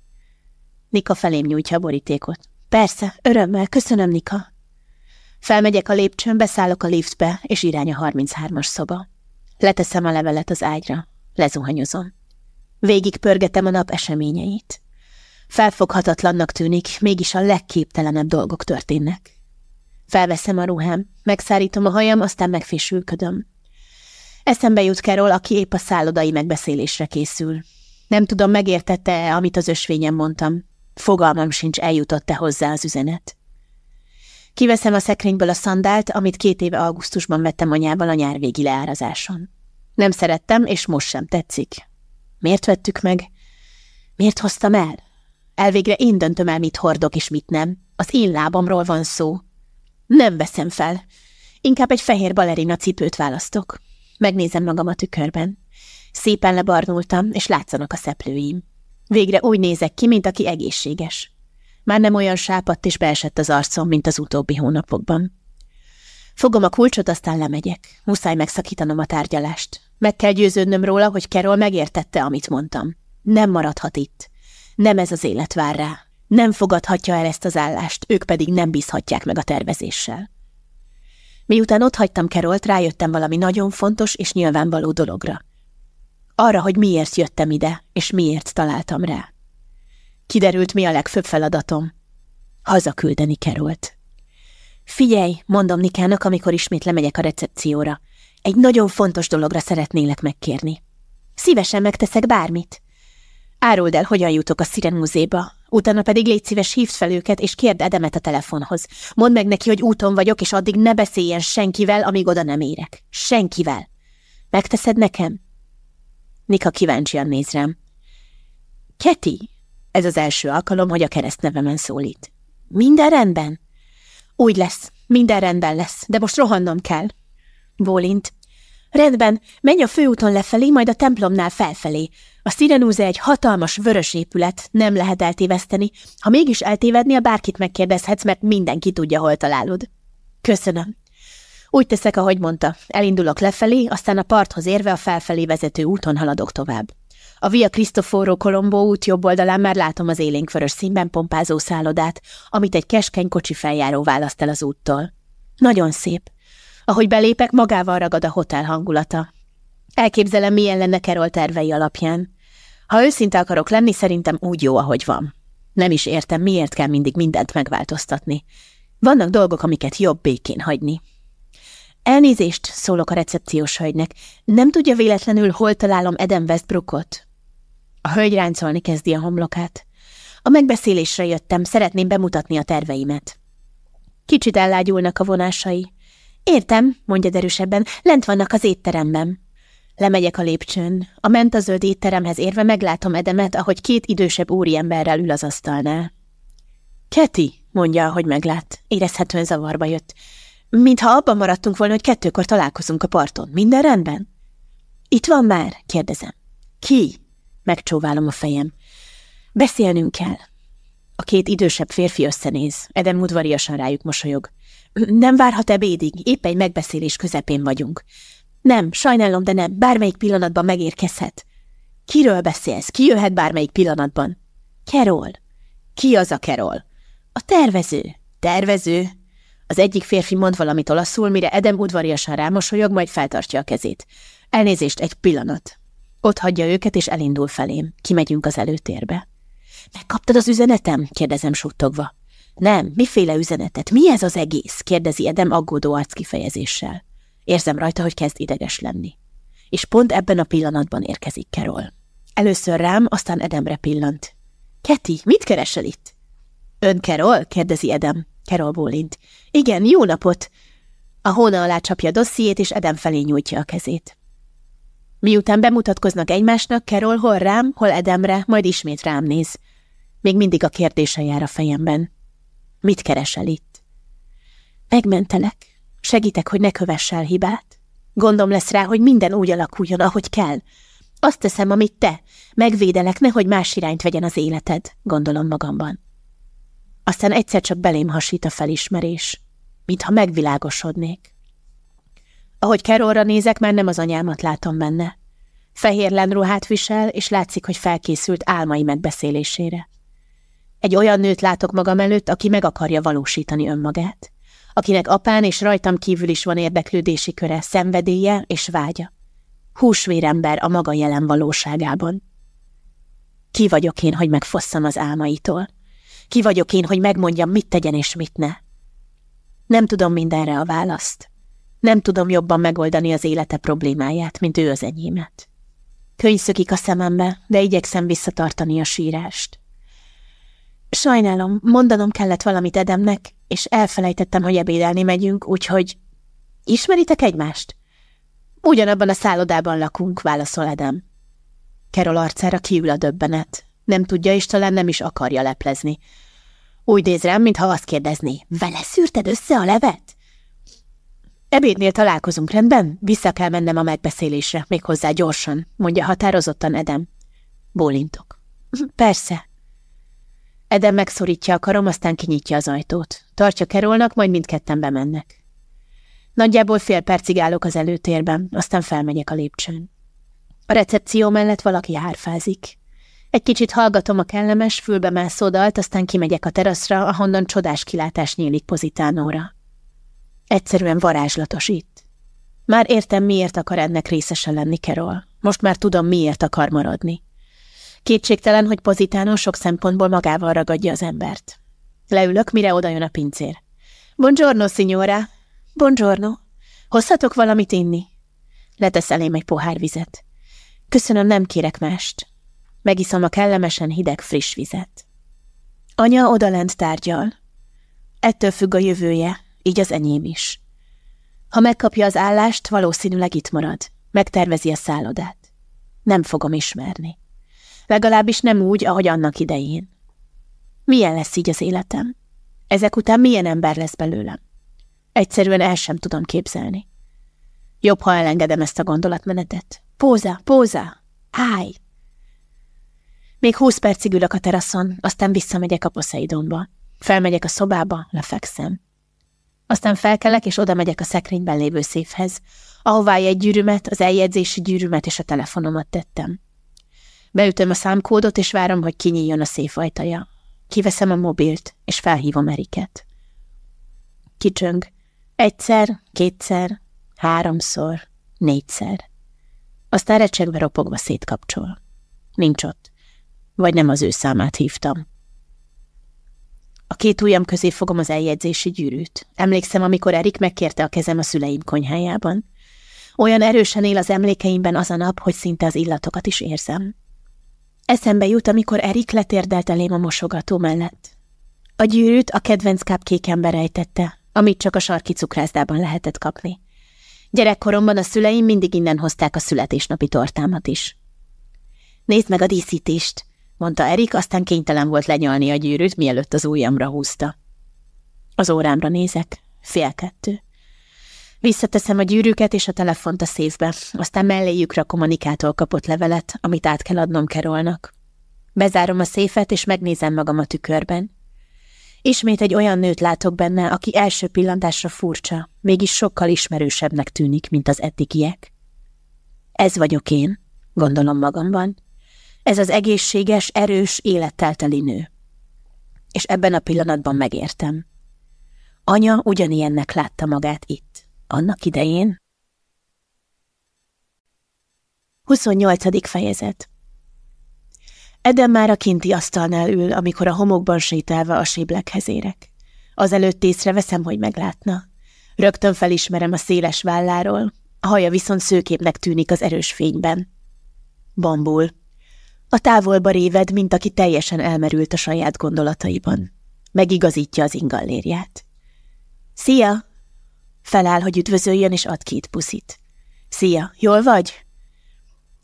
Nika felém nyújtja a borítékot. Persze, örömmel, köszönöm, Nika. Felmegyek a lépcsőn, beszállok a liftbe, és irány a 33-as szoba. Leteszem a levelet az ágyra. Lezuhanyozom. Végig pörgetem a nap eseményeit. Felfoghatatlannak tűnik, mégis a legképtelenebb dolgok történnek. Felveszem a ruhám, megszárítom a hajam, aztán megfésülködöm. Eszembe jut Carol, aki épp a szállodai megbeszélésre készül. Nem tudom, megértette-e, amit az ösvényen mondtam. Fogalmam sincs, eljutott-e hozzá az üzenet. Kiveszem a szekrényből a szandált, amit két éve augusztusban vettem anyával a nyárvégi leárazáson. Nem szerettem, és most sem tetszik. Miért vettük meg? Miért hoztam el? Elvégre én döntöm el, mit hordok és mit nem. Az én lábamról van szó. Nem veszem fel. Inkább egy fehér balerina cipőt választok. Megnézem magam a tükörben. Szépen lebarnultam, és látszanak a szeplőim. Végre úgy nézek ki, mint aki egészséges. Már nem olyan sápadt és beesett az arcom, mint az utóbbi hónapokban. Fogom a kulcsot, aztán lemegyek. Muszáj megszakítanom a tárgyalást. Meg kell győződnöm róla, hogy Kerol megértette, amit mondtam. Nem maradhat itt. Nem ez az élet vár rá. Nem fogadhatja el ezt az állást, ők pedig nem bízhatják meg a tervezéssel. Miután ott hagytam Kerolt, rájöttem valami nagyon fontos és nyilvánvaló dologra. Arra, hogy miért jöttem ide, és miért találtam rá. Kiderült, mi a legfőbb feladatom. Hazaküldeni Kerolt. Figyelj, mondom Nikának, amikor ismét lemegyek a recepcióra. Egy nagyon fontos dologra szeretnélek megkérni. Szívesen megteszek bármit. Áruld el, hogyan jutok a Sziren múzéba. Utána pedig légy szíves, hívd fel őket, és kérd Edemet a telefonhoz. Mondd meg neki, hogy úton vagyok, és addig ne beszéljen senkivel, amíg oda nem érek. Senkivel. Megteszed nekem? Nika kíváncsian néz rám. Keti, ez az első alkalom, hogy a keresztnevemen szólít. Minden rendben? Úgy lesz, minden rendben lesz, de most rohannom kell. Bólint. Rendben, menj a főúton lefelé, majd a templomnál felfelé. A Szirenúze egy hatalmas vörös épület, nem lehet eltéveszteni. Ha mégis eltévednél, bárkit megkérdezhetsz, mert mindenki tudja, hol találod. Köszönöm. Úgy teszek, ahogy mondta. Elindulok lefelé, aztán a parthoz érve a felfelé vezető úton haladok tovább. A Via Cristoforo Colombo út jobb oldalán már látom az élénkvörös színben pompázó szállodát, amit egy keskeny kocsi feljáró választ el az úttól. Nagyon szép. Ahogy belépek, magával ragad a hotel hangulata. Elképzelem, milyen lenne Kerol tervei alapján. Ha őszinte akarok lenni, szerintem úgy jó, ahogy van. Nem is értem, miért kell mindig mindent megváltoztatni. Vannak dolgok, amiket jobb békén hagyni. Elnézést, szólok a recepciós hölgynek. Nem tudja véletlenül, hol találom Eden Westbrookot? A hölgy ráncolni kezdi a homlokát. A megbeszélésre jöttem, szeretném bemutatni a terveimet. Kicsit ellágyulnak a vonásai. Értem, mondja derűsebben, lent vannak az étteremben. Lemegyek a lépcsőn. A mentazöld étteremhez érve meglátom Edemet, ahogy két idősebb úriemberrel ül az asztalnál. Keti, mondja, hogy meglát. Érezhetően zavarba jött. Mintha abban maradtunk volna, hogy kettőkor találkozunk a parton. Minden rendben? Itt van már? kérdezem. Ki? Megcsóválom a fejem. Beszélnünk kell. A két idősebb férfi összenéz. Eden udvariasan rájuk mosolyog. Nem várhat ebédig, épp egy megbeszélés közepén vagyunk. Nem, sajnálom, de nem, bármelyik pillanatban megérkezhet. Kiről beszélsz? Ki jöhet bármelyik pillanatban? Kerol. Ki az a Kerol? A tervező. Tervező? Az egyik férfi mond valamit olaszul, mire Edem udvariasan rámosolyog, majd feltartja a kezét. Elnézést, egy pillanat. Ott hagyja őket, és elindul felém. Kimegyünk az előtérbe. Megkaptad az üzenetem? kérdezem suttogva. Nem, miféle üzenetet? Mi ez az egész? kérdezi Edem aggódó arckifejezéssel. Érzem rajta, hogy kezd ideges lenni. És pont ebben a pillanatban érkezik Carol. Először rám, aztán Edemre pillant. Keti, mit keresel itt? Ön Carol? kérdezi Edem. Carol bólint. Igen, jó napot! A hóna alá csapja dossziét, és Edem felé nyújtja a kezét. Miután bemutatkoznak egymásnak, Carol hol rám, hol Edemre, majd ismét rám néz. Még mindig a kérdése jár a fejemben. Mit keresel itt? Megmentelek. Segítek, hogy ne kövess el hibát. Gondom lesz rá, hogy minden úgy alakuljon, ahogy kell. Azt teszem, amit te. Megvédelek, nehogy más irányt vegyen az életed, gondolom magamban. Aztán egyszer csak belém hasít a felismerés, mintha megvilágosodnék. Ahogy Kerolra nézek, már nem az anyámat látom benne. Fehér lenruhát visel, és látszik, hogy felkészült álmai megbeszélésére. Egy olyan nőt látok magam előtt, aki meg akarja valósítani önmagát. Akinek apán és rajtam kívül is van érdeklődési köre, szenvedélye és vágya. Húsvérember a maga jelen valóságában. Ki vagyok én, hogy megfosszam az álmaitól? Ki vagyok én, hogy megmondjam, mit tegyen és mit ne? Nem tudom mindenre a választ. Nem tudom jobban megoldani az élete problémáját, mint ő az enyémet. Könyszökik a szemembe, de igyekszem visszatartani a sírást. Sajnálom, mondanom kellett valamit Edemnek, és elfelejtettem, hogy ebédelni megyünk, úgyhogy... Ismeritek egymást? Ugyanabban a szállodában lakunk, válaszol Edem. Kerol arcára kiül a döbbenet. Nem tudja, és talán nem is akarja leplezni. Úgy néz rám, mintha azt kérdezné, vele szűrted össze a levet? Ebédnél találkozunk, rendben? Vissza kell mennem a megbeszélésre, méghozzá gyorsan, mondja határozottan Edem. Bólintok. Persze. Edem megszorítja a karom, aztán kinyitja az ajtót. Tartja Kerolnak, majd mindketten bemennek. Nagyjából fél percig állok az előtérben, aztán felmegyek a lépcsőn. A recepció mellett valaki hárfázik. Egy kicsit hallgatom a kellemes, fülbe mászó dalt, aztán kimegyek a teraszra, ahonnan csodás kilátás nyílik Pozitánóra. Egyszerűen varázslatos itt. Már értem, miért akar ennek részese lenni Kerol. Most már tudom, miért akar maradni. Kétségtelen, hogy Pozitánó sok szempontból magával ragadja az embert. Leülök, mire odajön a pincér. Buongiorno, signora. Buongiorno. Hozhatok valamit inni? Letesz elém egy pohár vizet. Köszönöm, nem kérek mást. Megiszom a kellemesen hideg, friss vizet. Anya odalent tárgyal. Ettől függ a jövője, így az enyém is. Ha megkapja az állást, valószínűleg itt marad. Megtervezi a szállodát. Nem fogom ismerni. Legalábbis nem úgy, ahogy annak idején. Milyen lesz így az életem? Ezek után milyen ember lesz belőlem? Egyszerűen el sem tudom képzelni. Jobb, ha elengedem ezt a gondolatmenetet. Póza, póza! Állj! Még húsz percig ülök a teraszon, aztán visszamegyek a Poseidonba. Felmegyek a szobába, lefekszem. Aztán felkelek, és oda megyek a szekrényben lévő széfhez, ahová egy gyűrűmet, az eljegyzési gyűrűmet és a telefonomat tettem. Beütöm a számkódot, és várom, hogy kinyíljon a széf ajtaja. Kiveszem a mobilt, és felhívom Eriket. Kicsöng. Egyszer, kétszer, háromszor, négyszer. Aztán recsegve ropogva szétkapcsol. Nincs ott. Vagy nem az ő számát hívtam. A két ujjam közé fogom az eljegyzési gyűrűt. Emlékszem, amikor Erik megkérte a kezem a szüleim konyhájában. Olyan erősen él az emlékeimben az a nap, hogy szinte az illatokat is érzem. Eszembe jut, amikor Erik letérdelt elém a mosogató mellett. A gyűrűt a kedvenc cupcake rejtette, amit csak a sarki cukrászdában lehetett kapni. Gyerekkoromban a szüleim mindig innen hozták a születésnapi tortámat is. Nézd meg a díszítést, mondta Erik, aztán kénytelen volt lenyalni a gyűrűt, mielőtt az ujjamra húzta. Az órámra nézek, fél kettő. Visszateszem a gyűrűket és a telefont a széfbe, aztán melléjük a kommunikától kapott levelet, amit át kell adnom Kerolnak. Bezárom a széfet, és megnézem magam a tükörben. Ismét egy olyan nőt látok benne, aki első pillantásra furcsa, mégis sokkal ismerősebbnek tűnik, mint az eddigiek. Ez vagyok én, gondolom magamban. Ez az egészséges, erős, élettel teli nő. És ebben a pillanatban megértem. Anya ugyanilyennek látta magát itt. Annak idején? 28. fejezet Eden már a kinti asztalnál ül, amikor a homokban sétálva a séblekhez érek. Azelőtt észreveszem, hogy meglátna. Rögtön felismerem a széles válláról, a haja viszont szőképnek tűnik az erős fényben. Bambul. A távolba réved, mint aki teljesen elmerült a saját gondolataiban. Megigazítja az ingallérját. Szia! Feláll, hogy üdvözöljön, és ad két puszit. Szia, jól vagy?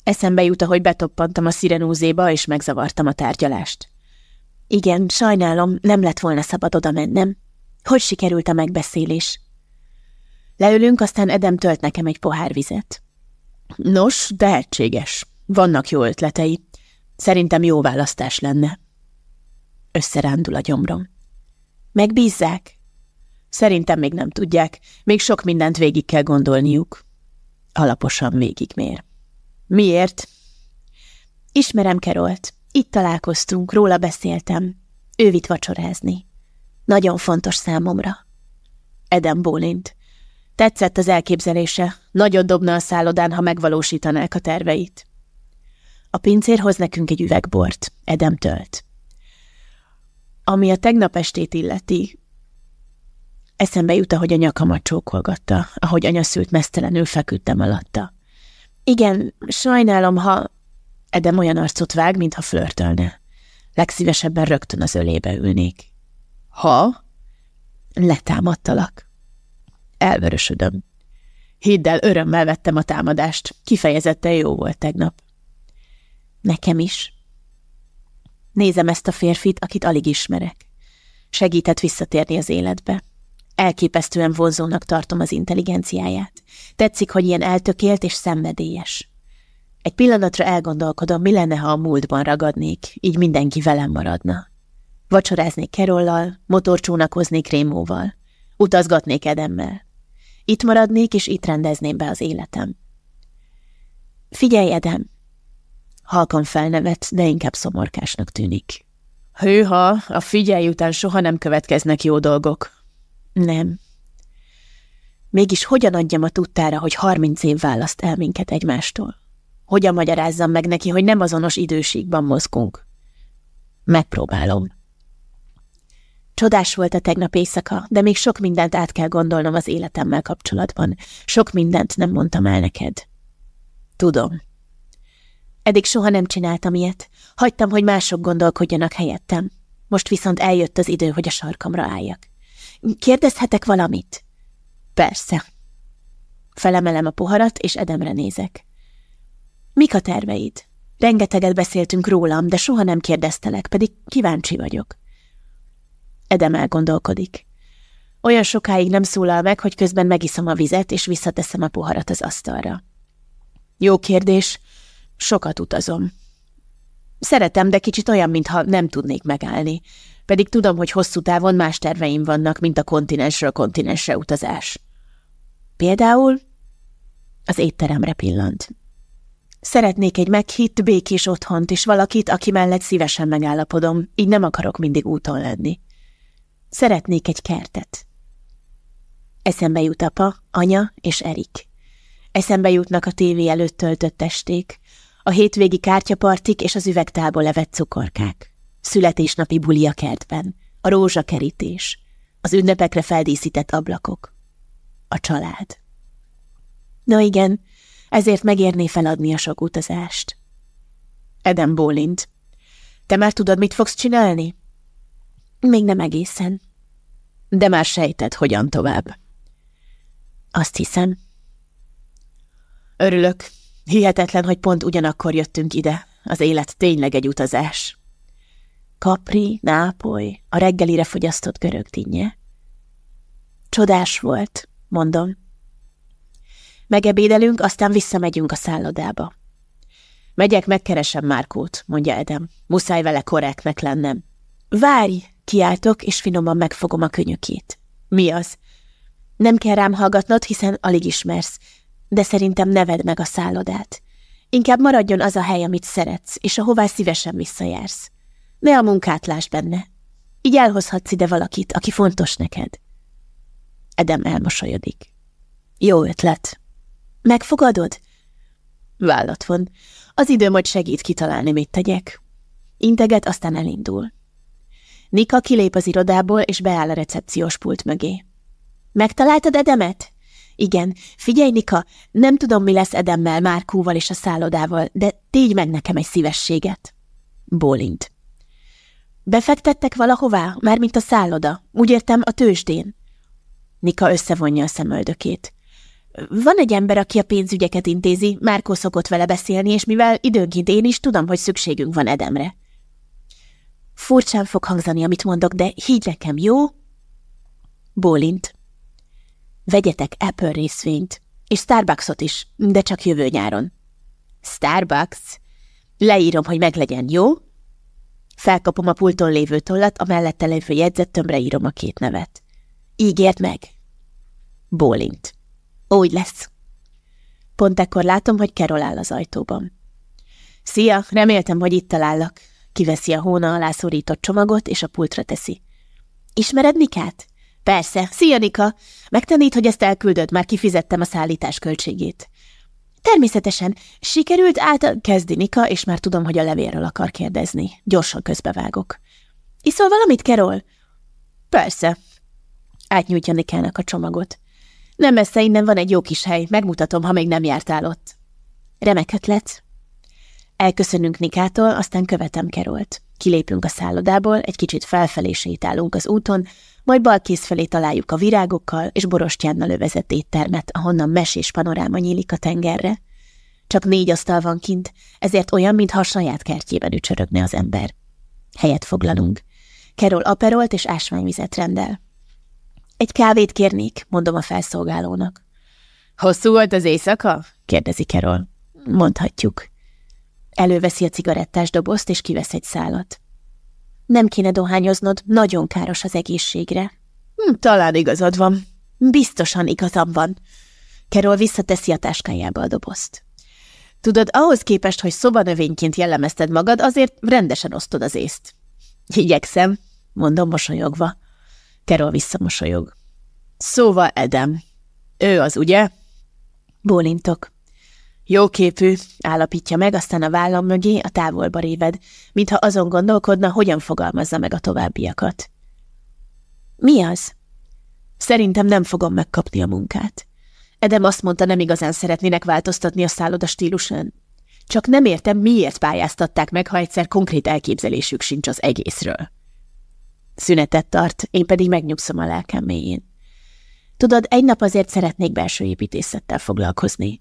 Eszembe jut, hogy betoppantam a szirenúzéba, és megzavartam a tárgyalást. Igen, sajnálom, nem lett volna szabad oda mennem. Hogy sikerült a megbeszélés? Leülünk, aztán Edem tölt nekem egy pohár vizet. Nos, tehetséges. Vannak jó ötletei. Szerintem jó választás lenne. Összerándul a gyomrom. Megbízzák? Szerintem még nem tudják. Még sok mindent végig kell gondolniuk. Alaposan végigmér. Miért? Ismerem Kerolt. Itt találkoztunk, róla beszéltem. Ő vitt vacsorázni. Nagyon fontos számomra. Eden bólint. Tetszett az elképzelése. Nagyon dobna a szállodán, ha megvalósítanák a terveit. A pincér hoz nekünk egy üvegbort. Edem tölt. Ami a tegnap estét illeti, eszembe jut, hogy a nyakamat csókolgatta, ahogy anya szült mesztelenül feküdtem alatta. Igen, sajnálom, ha... Edem olyan arcot vág, mintha flörtölne. Legszívesebben rögtön az ölébe ülnék. Ha? Letámadtalak. Elvörösödöm. Hidd el, örömmel vettem a támadást. Kifejezetten jó volt tegnap. Nekem is. Nézem ezt a férfit, akit alig ismerek. Segített visszatérni az életbe. Elképesztően vonzónak tartom az intelligenciáját. Tetszik, hogy ilyen eltökélt és szenvedélyes. Egy pillanatra elgondolkodom, mi lenne, ha a múltban ragadnék, így mindenki velem maradna. Vacsoráznék Kerollal, motorcsónakoznék Rémóval, utazgatnék Edemmel. Itt maradnék, és itt rendezném be az életem. Figyelj, Edem! Halkan felnevet, de inkább szomorkásnak tűnik. Hőha, a figyelj után soha nem következnek jó dolgok, nem. Mégis hogyan adjam a tudtára, hogy harminc év választ el minket egymástól? Hogyan magyarázzam meg neki, hogy nem azonos időségben mozgunk? Megpróbálom. Csodás volt a tegnap éjszaka, de még sok mindent át kell gondolnom az életemmel kapcsolatban. Sok mindent nem mondtam el neked. Tudom. Eddig soha nem csináltam ilyet. Hagytam, hogy mások gondolkodjanak helyettem. Most viszont eljött az idő, hogy a sarkamra álljak. Kérdezhetek valamit? Persze. Felemelem a poharat, és Edemre nézek. Mik a terveid? Rengeteget beszéltünk rólam, de soha nem kérdeztelek, pedig kíváncsi vagyok. Edem elgondolkodik. Olyan sokáig nem szólal meg, hogy közben megiszom a vizet, és visszateszem a poharat az asztalra. Jó kérdés. Sokat utazom. Szeretem, de kicsit olyan, mintha nem tudnék megállni. pedig tudom, hogy hosszú távon más terveim vannak, mint a kontinensről kontinensre utazás. Például az étteremre pillant. Szeretnék egy meghitt, békés otthont, és valakit, aki mellett szívesen megállapodom, így nem akarok mindig úton lenni. Szeretnék egy kertet. Eszembe jut apa, anya és Erik. Eszembe jutnak a tévé előtt töltött esték, a hétvégi kártyapartik és az üvegtából levett cukorkák. Születésnapi buli a kertben, a rózsakerítés, az ünnepekre feldíszített ablakok. A család. Na igen, ezért megérné feladni a sok utazást. Edem bólint. Te már tudod, mit fogsz csinálni? Még nem egészen. De már sejted, hogyan tovább. Azt hiszem. Örülök. Hihetetlen, hogy pont ugyanakkor jöttünk ide. Az élet tényleg egy utazás. Capri, Nápoly, a reggelire fogyasztott görög dinnye. Csodás volt, mondom. Megebédelünk, aztán visszamegyünk a szállodába. Megyek, megkeresem Márkót, mondja Edem. Muszáj vele korrektnek lennem. Várj, kiáltok, és finoman megfogom a könyökét. Mi az? Nem kell rám hallgatnod, hiszen alig ismersz, de szerintem neved meg a szállodát. Inkább maradjon az a hely, amit szeretsz, és ahová szívesen visszajársz. Ne a munkát láss benne. Így elhozhatsz ide valakit, aki fontos neked. Edem elmosolyodik. Jó ötlet. Megfogadod? Vállat von. Az idő majd segít kitalálni, mit tegyek. Integet, aztán elindul. Nika kilép az irodából, és beáll a recepciós pult mögé. Megtaláltad Edemet? Igen. Figyelj, Nika, nem tudom, mi lesz Edemmel, Márkúval és a szállodával, de tégy meg nekem egy szívességet. Bólint. Befektettek valahová, mármint a szálloda, úgy értem a tőzsdén. Nika összevonja a szemöldökét. Van egy ember, aki a pénzügyeket intézi, Márkó szokott vele beszélni, és mivel időnként én is tudom, hogy szükségünk van Edemre. Furcsán fog hangzani, amit mondok, de higgy nekem, jó? Bólint. Vegyetek Apple részvényt, és Starbucksot is, de csak jövő nyáron. Starbucks? Leírom, hogy meglegyen, jó? Felkapom a pulton lévő tollat, a mellette lévő jegyzettömbre írom a két nevet. Ígért meg? Bólint. Úgy lesz. Pont ekkor látom, hogy Carol áll az ajtóban. Szia, reméltem, hogy itt talállak. Kiveszi a hóna alá szorított csomagot, és a pultra teszi. Ismered Nikát? Persze. Szia, Nika! Megtanít, hogy ezt elküldöd, már kifizettem a szállítás költségét. Természetesen. Sikerült át... Kezdi Nika, és már tudom, hogy a levélről akar kérdezni. Gyorsan közbevágok. Iszol valamit, Kerol? Persze. Átnyújtja Nikának a csomagot. Nem messze innen van egy jó kis hely, megmutatom, ha még nem jártál ott. Remek ötlet. Elköszönünk Nikától, aztán követem Kerolt. Kilépünk a szállodából, egy kicsit felfelé sétálunk az úton, majd balkész felé találjuk a virágokkal és borostyánnal övezett éttermet, ahonnan mesés panoráma nyílik a tengerre. Csak négy asztal van kint, ezért olyan, mintha a saját kertjében ücsörögne az ember. Helyet foglalunk. Kerol aperolt és ásványvizet rendel. Egy kávét kérnék, mondom a felszolgálónak. Hosszú volt az éjszaka? kérdezi Kerol. Mondhatjuk. Előveszi a cigarettás dobozt, és kivesz egy szálat. Nem kéne dohányoznod, nagyon káros az egészségre. Hm, talán igazad van. Biztosan igazam van. Kerol visszateszi a táskájába a dobozt. Tudod, ahhoz képest, hogy szobanövényként jellemezted magad, azért rendesen osztod az észt. Igyekszem, mondom mosolyogva. Kerol visszamosolyog. Szóval Edem. Ő az, ugye? Bólintok. Jóképű, állapítja meg, aztán a vállam mögé a távolba réved, mintha azon gondolkodna, hogyan fogalmazza meg a továbbiakat. Mi az? Szerintem nem fogom megkapni a munkát. Edem azt mondta, nem igazán szeretnének változtatni a szálloda stílusán. Csak nem értem, miért pályáztatták meg, ha egyszer konkrét elképzelésük sincs az egészről. Szünetet tart, én pedig megnyugszom a lelkem mélyén. Tudod, egy nap azért szeretnék belső építészettel foglalkozni.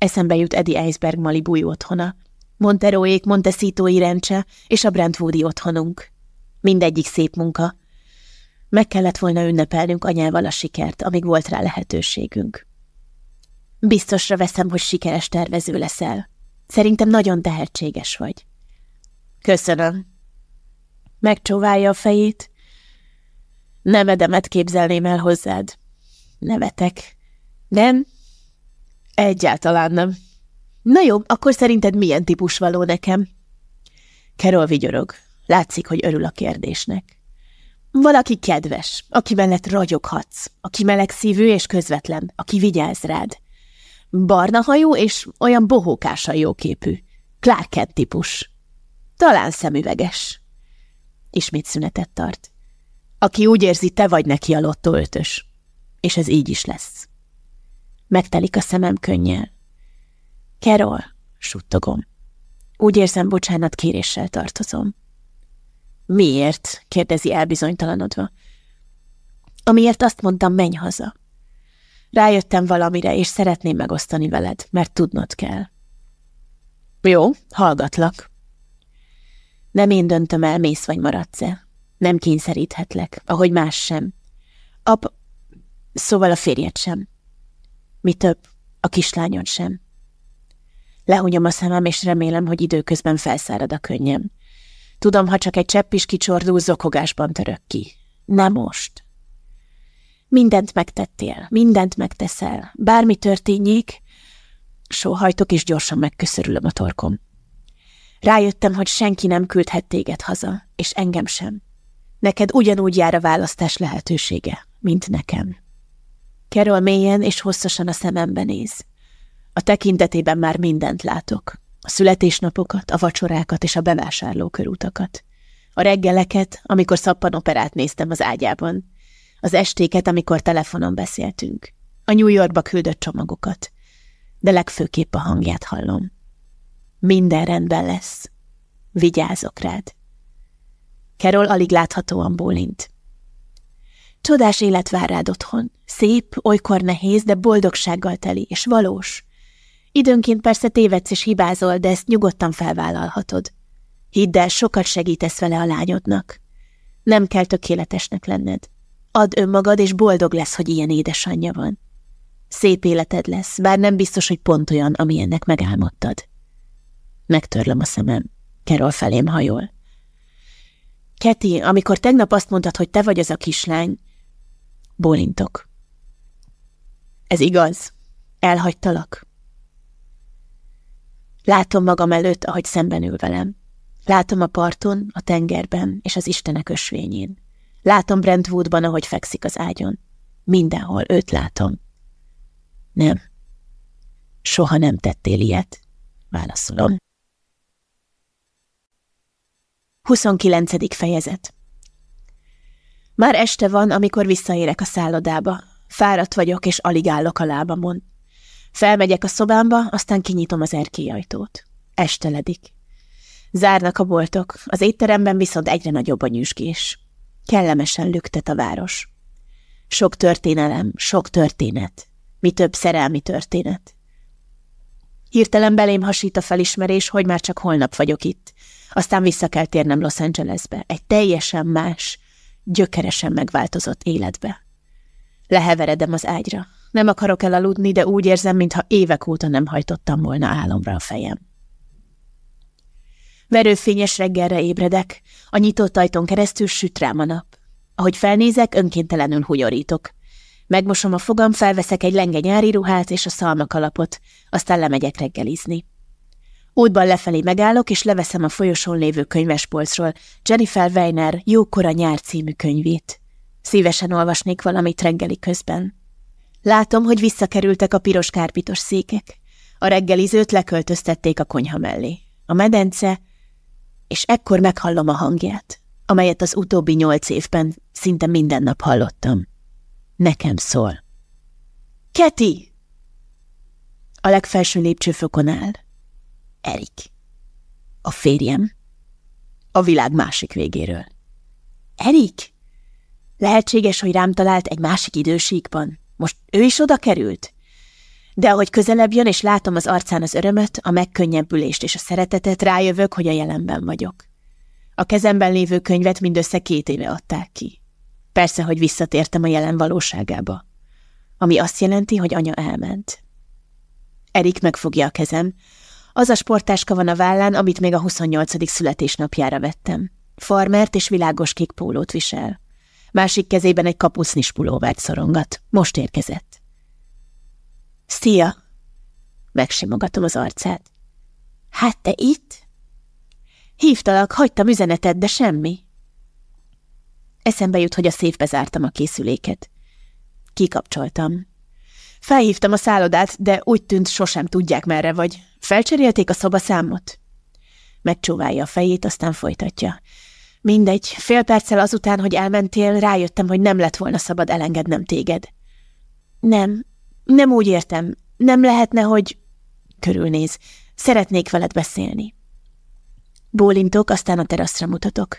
Eszembe jut Eddie Iceberg Malibúj otthona, Monteroék Montecito-i és a Brentwoodi otthonunk. Mindegyik szép munka. Meg kellett volna ünnepelnünk anyával a sikert, amíg volt rá lehetőségünk. Biztosra veszem, hogy sikeres tervező leszel. Szerintem nagyon tehetséges vagy. Köszönöm. Megcsóválja a fejét. Nem edemet képzelném el hozzád. Nevetek. Nem? Egyáltalán nem. Na jó, akkor szerinted milyen típus való nekem? Kerol vigyorog. Látszik, hogy örül a kérdésnek. Valaki kedves, aki mellett ragyoghatsz, aki melegszívű és közvetlen, aki vigyáz rád. Barna hajú és olyan bohókásan jóképű. Clark Kent típus. Talán szemüveges. Ismét szünetet tart. Aki úgy érzi, te vagy neki a lottó ötös. És ez így is lesz. Megtelik a szemem könnyel. Kerol, suttogom. Úgy érzem, bocsánat kéréssel tartozom. Miért? kérdezi elbizonytalanodva. Amiért azt mondtam, menj haza. Rájöttem valamire, és szeretném megosztani veled, mert tudnod kell. Jó, hallgatlak. Nem én döntöm el, mész vagy maradsz-e. Nem kényszeríthetlek, ahogy más sem. Ap... Szóval a férjed sem. Mi több, a kislányod sem. Lehunyom a szemem, és remélem, hogy időközben felszárad a könnyem. Tudom, ha csak egy csepp is kicsordul, zokogásban török ki. Nem most. Mindent megtettél, mindent megteszel. Bármi történjék, sóhajtok, és gyorsan megköszörülöm a torkom. Rájöttem, hogy senki nem küldhet téged haza, és engem sem. Neked ugyanúgy jár a választás lehetősége, mint nekem. Kerol mélyen és hosszasan a szemembe néz. A tekintetében már mindent látok. A születésnapokat, a vacsorákat és a bevásárlókörutakat. A reggeleket, amikor szappanoperát néztem az ágyában. Az estéket, amikor telefonon beszéltünk. A New Yorkba küldött csomagokat. De legfőképp a hangját hallom. Minden rendben lesz. Vigyázok rád. Kerol alig láthatóan bólint. Csodás élet vár rád otthon. Szép, olykor nehéz, de boldogsággal teli, és valós. Időnként persze tévedsz és hibázol, de ezt nyugodtan felvállalhatod. Hidd el, sokat segítesz vele a lányodnak. Nem kell tökéletesnek lenned. Add önmagad, és boldog lesz, hogy ilyen édesanyja van. Szép életed lesz, bár nem biztos, hogy pont olyan, amilyennek megálmodtad. Megtörlöm a szemem. Kerol felém hajol. Keti, amikor tegnap azt mondtad, hogy te vagy az a kislány, bólintok. Ez igaz. Elhagytalak. Látom magam előtt, ahogy szemben ül velem. Látom a parton, a tengerben és az Istenek ösvényén. Látom Brentwoodban, ahogy fekszik az ágyon. Mindenhol őt látom. Nem. Soha nem tettél ilyet, válaszolom. 29. fejezet Már este van, amikor visszaérek a szállodába. Fáradt vagyok, és alig állok a lábamon. Felmegyek a szobámba, aztán kinyitom az erkélyajtót. Esteledik. Zárnak a boltok, az étteremben viszont egyre nagyobb a nyüzsgés. Kellemesen lüktet a város. Sok történelem, sok történet. Mi több szerelmi történet. Hirtelen belém hasít a felismerés, hogy már csak holnap vagyok itt. Aztán vissza kell térnem Los Angelesbe, egy teljesen más, gyökeresen megváltozott életbe. Leheveredem az ágyra. Nem akarok elaludni, de úgy érzem, mintha évek óta nem hajtottam volna álomra a fejem. Verőfényes reggelre ébredek, a nyitott ajtón keresztül süt rám a nap. Ahogy felnézek, önkéntelenül hunyorítok. Megmosom a fogam, felveszek egy lenge nyári ruhát és a szalmakalapot, aztán lemegyek reggelizni. Útban lefelé megállok, és leveszem a folyosón lévő könyvespolcról Jennifer Weiner Jókora nyár című könyvét. Szívesen olvasnék valamit reggeli közben. Látom, hogy visszakerültek a piros kárpitos székek. A reggelizőt leköltöztették a konyha mellé. A medence, és ekkor meghallom a hangját, amelyet az utóbbi nyolc évben szinte minden nap hallottam. Nekem szól. Keti! A legfelső lépcsőfokon áll. Erik. A férjem. A világ másik végéről. Erik? Lehetséges, hogy rám talált egy másik idősíkban. Most ő is oda került? De ahogy közelebb jön, és látom az arcán az örömöt, a megkönnyebbülést és a szeretetet, rájövök, hogy a jelenben vagyok. A kezemben lévő könyvet mindössze két éve adták ki. Persze, hogy visszatértem a jelen valóságába. Ami azt jelenti, hogy anya elment. Erik megfogja a kezem. Az a sportáska van a vállán, amit még a 28. születésnapjára vettem. Farmert és világos kék pólót visel. Másik kezében egy kapusznis pulóvert szorongat. Most érkezett. Szia! Megsimogatom az arcát. Hát te itt? Hívtalak, hagytam üzenetet, de semmi. Eszembe jut, hogy a széfbe zártam a készüléket. Kikapcsoltam. Felhívtam a szállodát, de úgy tűnt, sosem tudják, merre vagy. Felcserélték a szobaszámot? Megcsóválja a fejét, aztán folytatja. Mindegy, fél perccel azután, hogy elmentél, rájöttem, hogy nem lett volna szabad elengednem téged. Nem, nem úgy értem. Nem lehetne, hogy... Körülnéz. Szeretnék veled beszélni. Bólintok, aztán a teraszra mutatok.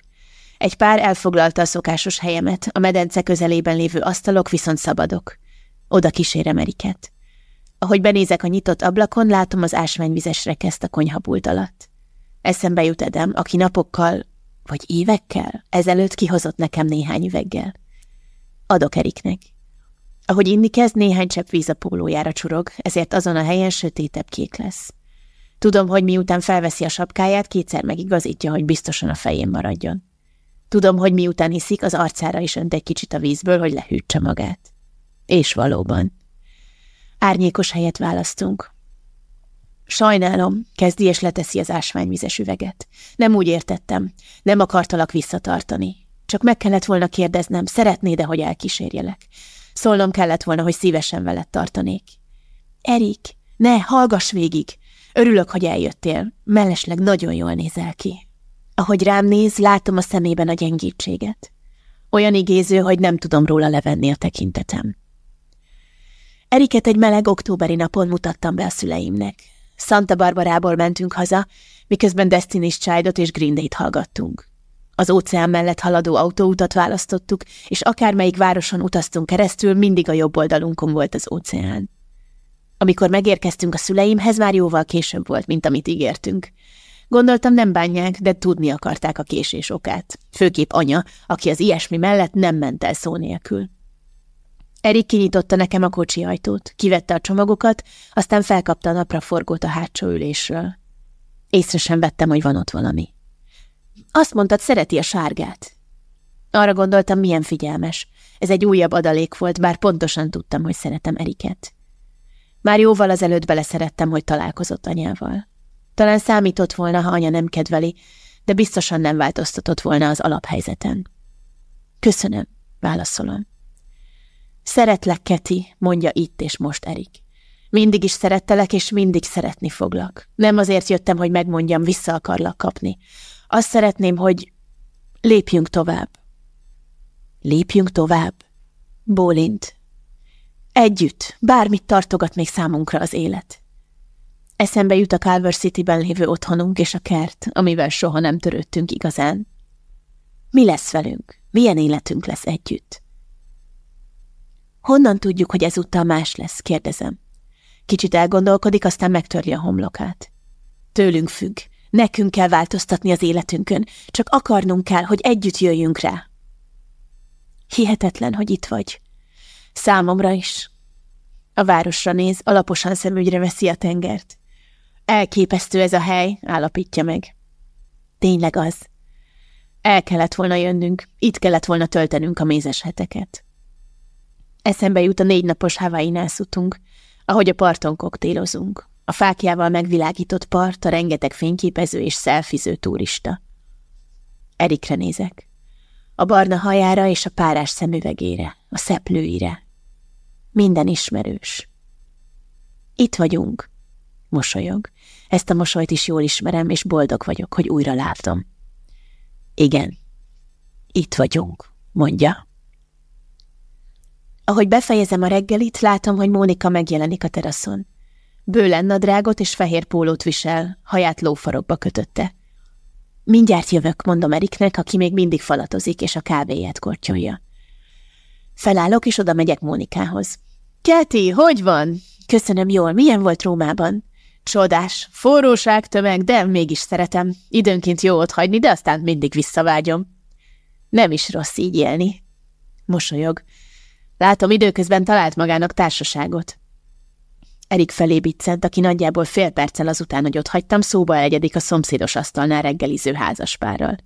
Egy pár elfoglalta a szokásos helyemet, a medence közelében lévő asztalok viszont szabadok. Oda kísérem Eriket. Ahogy benézek a nyitott ablakon, látom az ásványvizes rekeszt a konyhapult alatt. Eszembe jut Edem, aki napokkal, vagy évekkel ezelőtt kihozott nekem néhány üveggel. Adok Eriknek. Ahogy inni kezd, néhány csepp víz a pólójára csurog, ezért azon a helyen sötétebb kék lesz. Tudom, hogy miután felveszi a sapkáját, kétszer megigazítja, hogy biztosan a fején maradjon. Tudom, hogy miután iszik, az arcára is önt egy kicsit a vízből, hogy lehűtse magát. És valóban. Árnyékos helyet választunk. Sajnálom, kezdi és leteszi az ásványvizes üveget. Nem úgy értettem. Nem akartalak visszatartani. Csak meg kellett volna kérdeznem, szeretnéd-e, hogy elkísérjelek. Szólnom kellett volna, hogy szívesen veled tartanék. Erik, ne, hallgass végig! Örülök, hogy eljöttél. Mellesleg nagyon jól nézel ki. Ahogy rám néz, látom a szemében a gyengítséget. Olyan igéző, hogy nem tudom róla levenni a tekintetem. Eriket egy meleg októberi napon mutattam be a szüleimnek. Santa Barbarából mentünk haza, miközben Destiny's Childot és Green Day-t hallgattunk. Az óceán mellett haladó autóutat választottuk, és akármelyik városon utaztunk keresztül, mindig a jobb oldalunkon volt az óceán. Amikor megérkeztünk a szüleimhez, már jóval később volt, mint amit ígértünk. Gondoltam, nem bánják, de tudni akarták a késés okát. Főképp anya, aki az ilyesmi mellett nem ment el szó nélkül. Erik kinyitotta nekem a kocsi ajtót, kivette a csomagokat, aztán felkapta a napraforgót a hátsó ülésről. Észre sem vettem, hogy van ott valami. Azt mondtad, szereti a sárgát. Arra gondoltam, milyen figyelmes. Ez egy újabb adalék volt, bár pontosan tudtam, hogy szeretem Eriket. Már jóval azelőtt beleszerettem, hogy találkozott anyával. Talán számított volna, ha anya nem kedveli, de biztosan nem változtatott volna az alaphelyzeten. Köszönöm, válaszolom. Szeretlek, Keti, mondja itt és most Erik. Mindig is szerettelek, és mindig szeretni foglak. Nem azért jöttem, hogy megmondjam, vissza akarlak kapni. Azt szeretném, hogy lépjünk tovább. Lépjünk tovább. Bólint. Együtt, bármit tartogat még számunkra az élet. Eszembe jut a Calver City-ben lévő otthonunk és a kert, amivel soha nem törődtünk igazán. Mi lesz velünk? Milyen életünk lesz együtt? Honnan tudjuk, hogy ezúttal más lesz? kérdezem. Kicsit elgondolkodik, aztán megtörli a homlokát. Tőlünk függ. Nekünk kell változtatni az életünkön, csak akarnunk kell, hogy együtt jöjjünk rá. Hihetetlen, hogy itt vagy. Számomra is. A városra néz, alaposan szemügyre veszi a tengert. Elképesztő ez a hely, állapítja meg. Tényleg az. El kellett volna jönnünk, itt kellett volna töltenünk a mézes heteket. Eszembe jut a négy napos Hawaii nászutunk, ahogy a parton koktélozunk. A fákjával megvilágított part, a rengeteg fényképező és szelfiző turista. Erikre nézek. A barna hajára és a párás szemüvegére, a szeplőire. Minden ismerős. Itt vagyunk. Mosolyog. Ezt a mosolyt is jól ismerem, és boldog vagyok, hogy újra látom. Igen, itt vagyunk, mondja. Ahogy befejezem a reggelit, látom, hogy Mónika megjelenik a teraszon. Bőlen nadrágot és fehér pólót visel, haját lófarokba kötötte. Mindjárt jövök, mondom Eriknek, aki még mindig falatozik, és a kávéját kortyolja. Felállok, és oda megyek Mónikához. Keti, hogy van? Köszönöm jól, milyen volt Rómában? Csodás, forróság, tömeg, de mégis szeretem. Időnként jó ott hagyni, de aztán mindig visszavágyom. Nem is rossz így élni. Mosolyog. Látom, időközben talált magának társaságot. Erik felé biccent, aki nagyjából fél perccel azután, hogy ott hagytam, szóba egyedik a szomszédos asztalnál reggeliző házaspárral.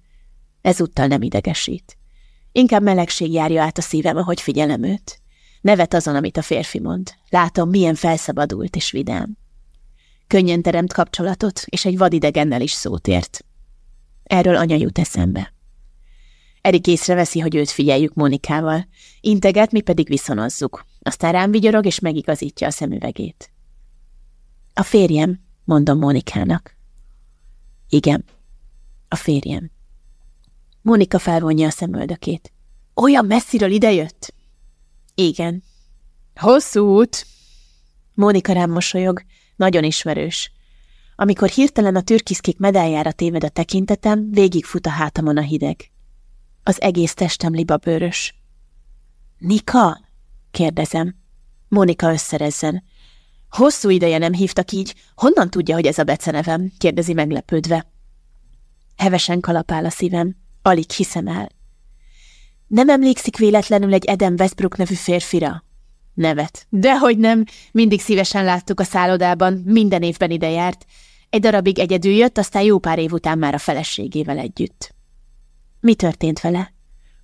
Ezúttal nem idegesít. Inkább melegség járja át a szívem, ahogy figyelem őt. Nevet azon, amit a férfi mond. Látom, milyen felszabadult és vidám. Könnyen teremt kapcsolatot, és egy vadidegennel is szót ért. Erről anya jut eszembe. Erik észreveszi, hogy őt figyeljük Monikával. Integet, mi pedig viszonozzuk. Aztán rám vigyorog, és megigazítja a szemüvegét. A férjem, mondom Monikának. Igen, a férjem. Monika felvonja a szemöldökét. Olyan messziről idejött? Igen. Hosszú út. Mónika rám mosolyog, nagyon ismerős. Amikor hirtelen a türkiszkék medáljára téved a tekintetem, végigfut a hátamon a hideg. Az egész testem libabőrös. Nika? kérdezem. Mónika összerezzen. Hosszú ideje nem hívtak így. Honnan tudja, hogy ez a becenevem? kérdezi meglepődve. Hevesen kalapál a szívem. Alig hiszem el. Nem emlékszik véletlenül egy Eden Westbrook nevű férfira? Nevet. Dehogy nem, mindig szívesen láttuk a szállodában, minden évben ide járt. Egy darabig egyedül jött, aztán jó pár év után már a feleségével együtt. Mi történt vele?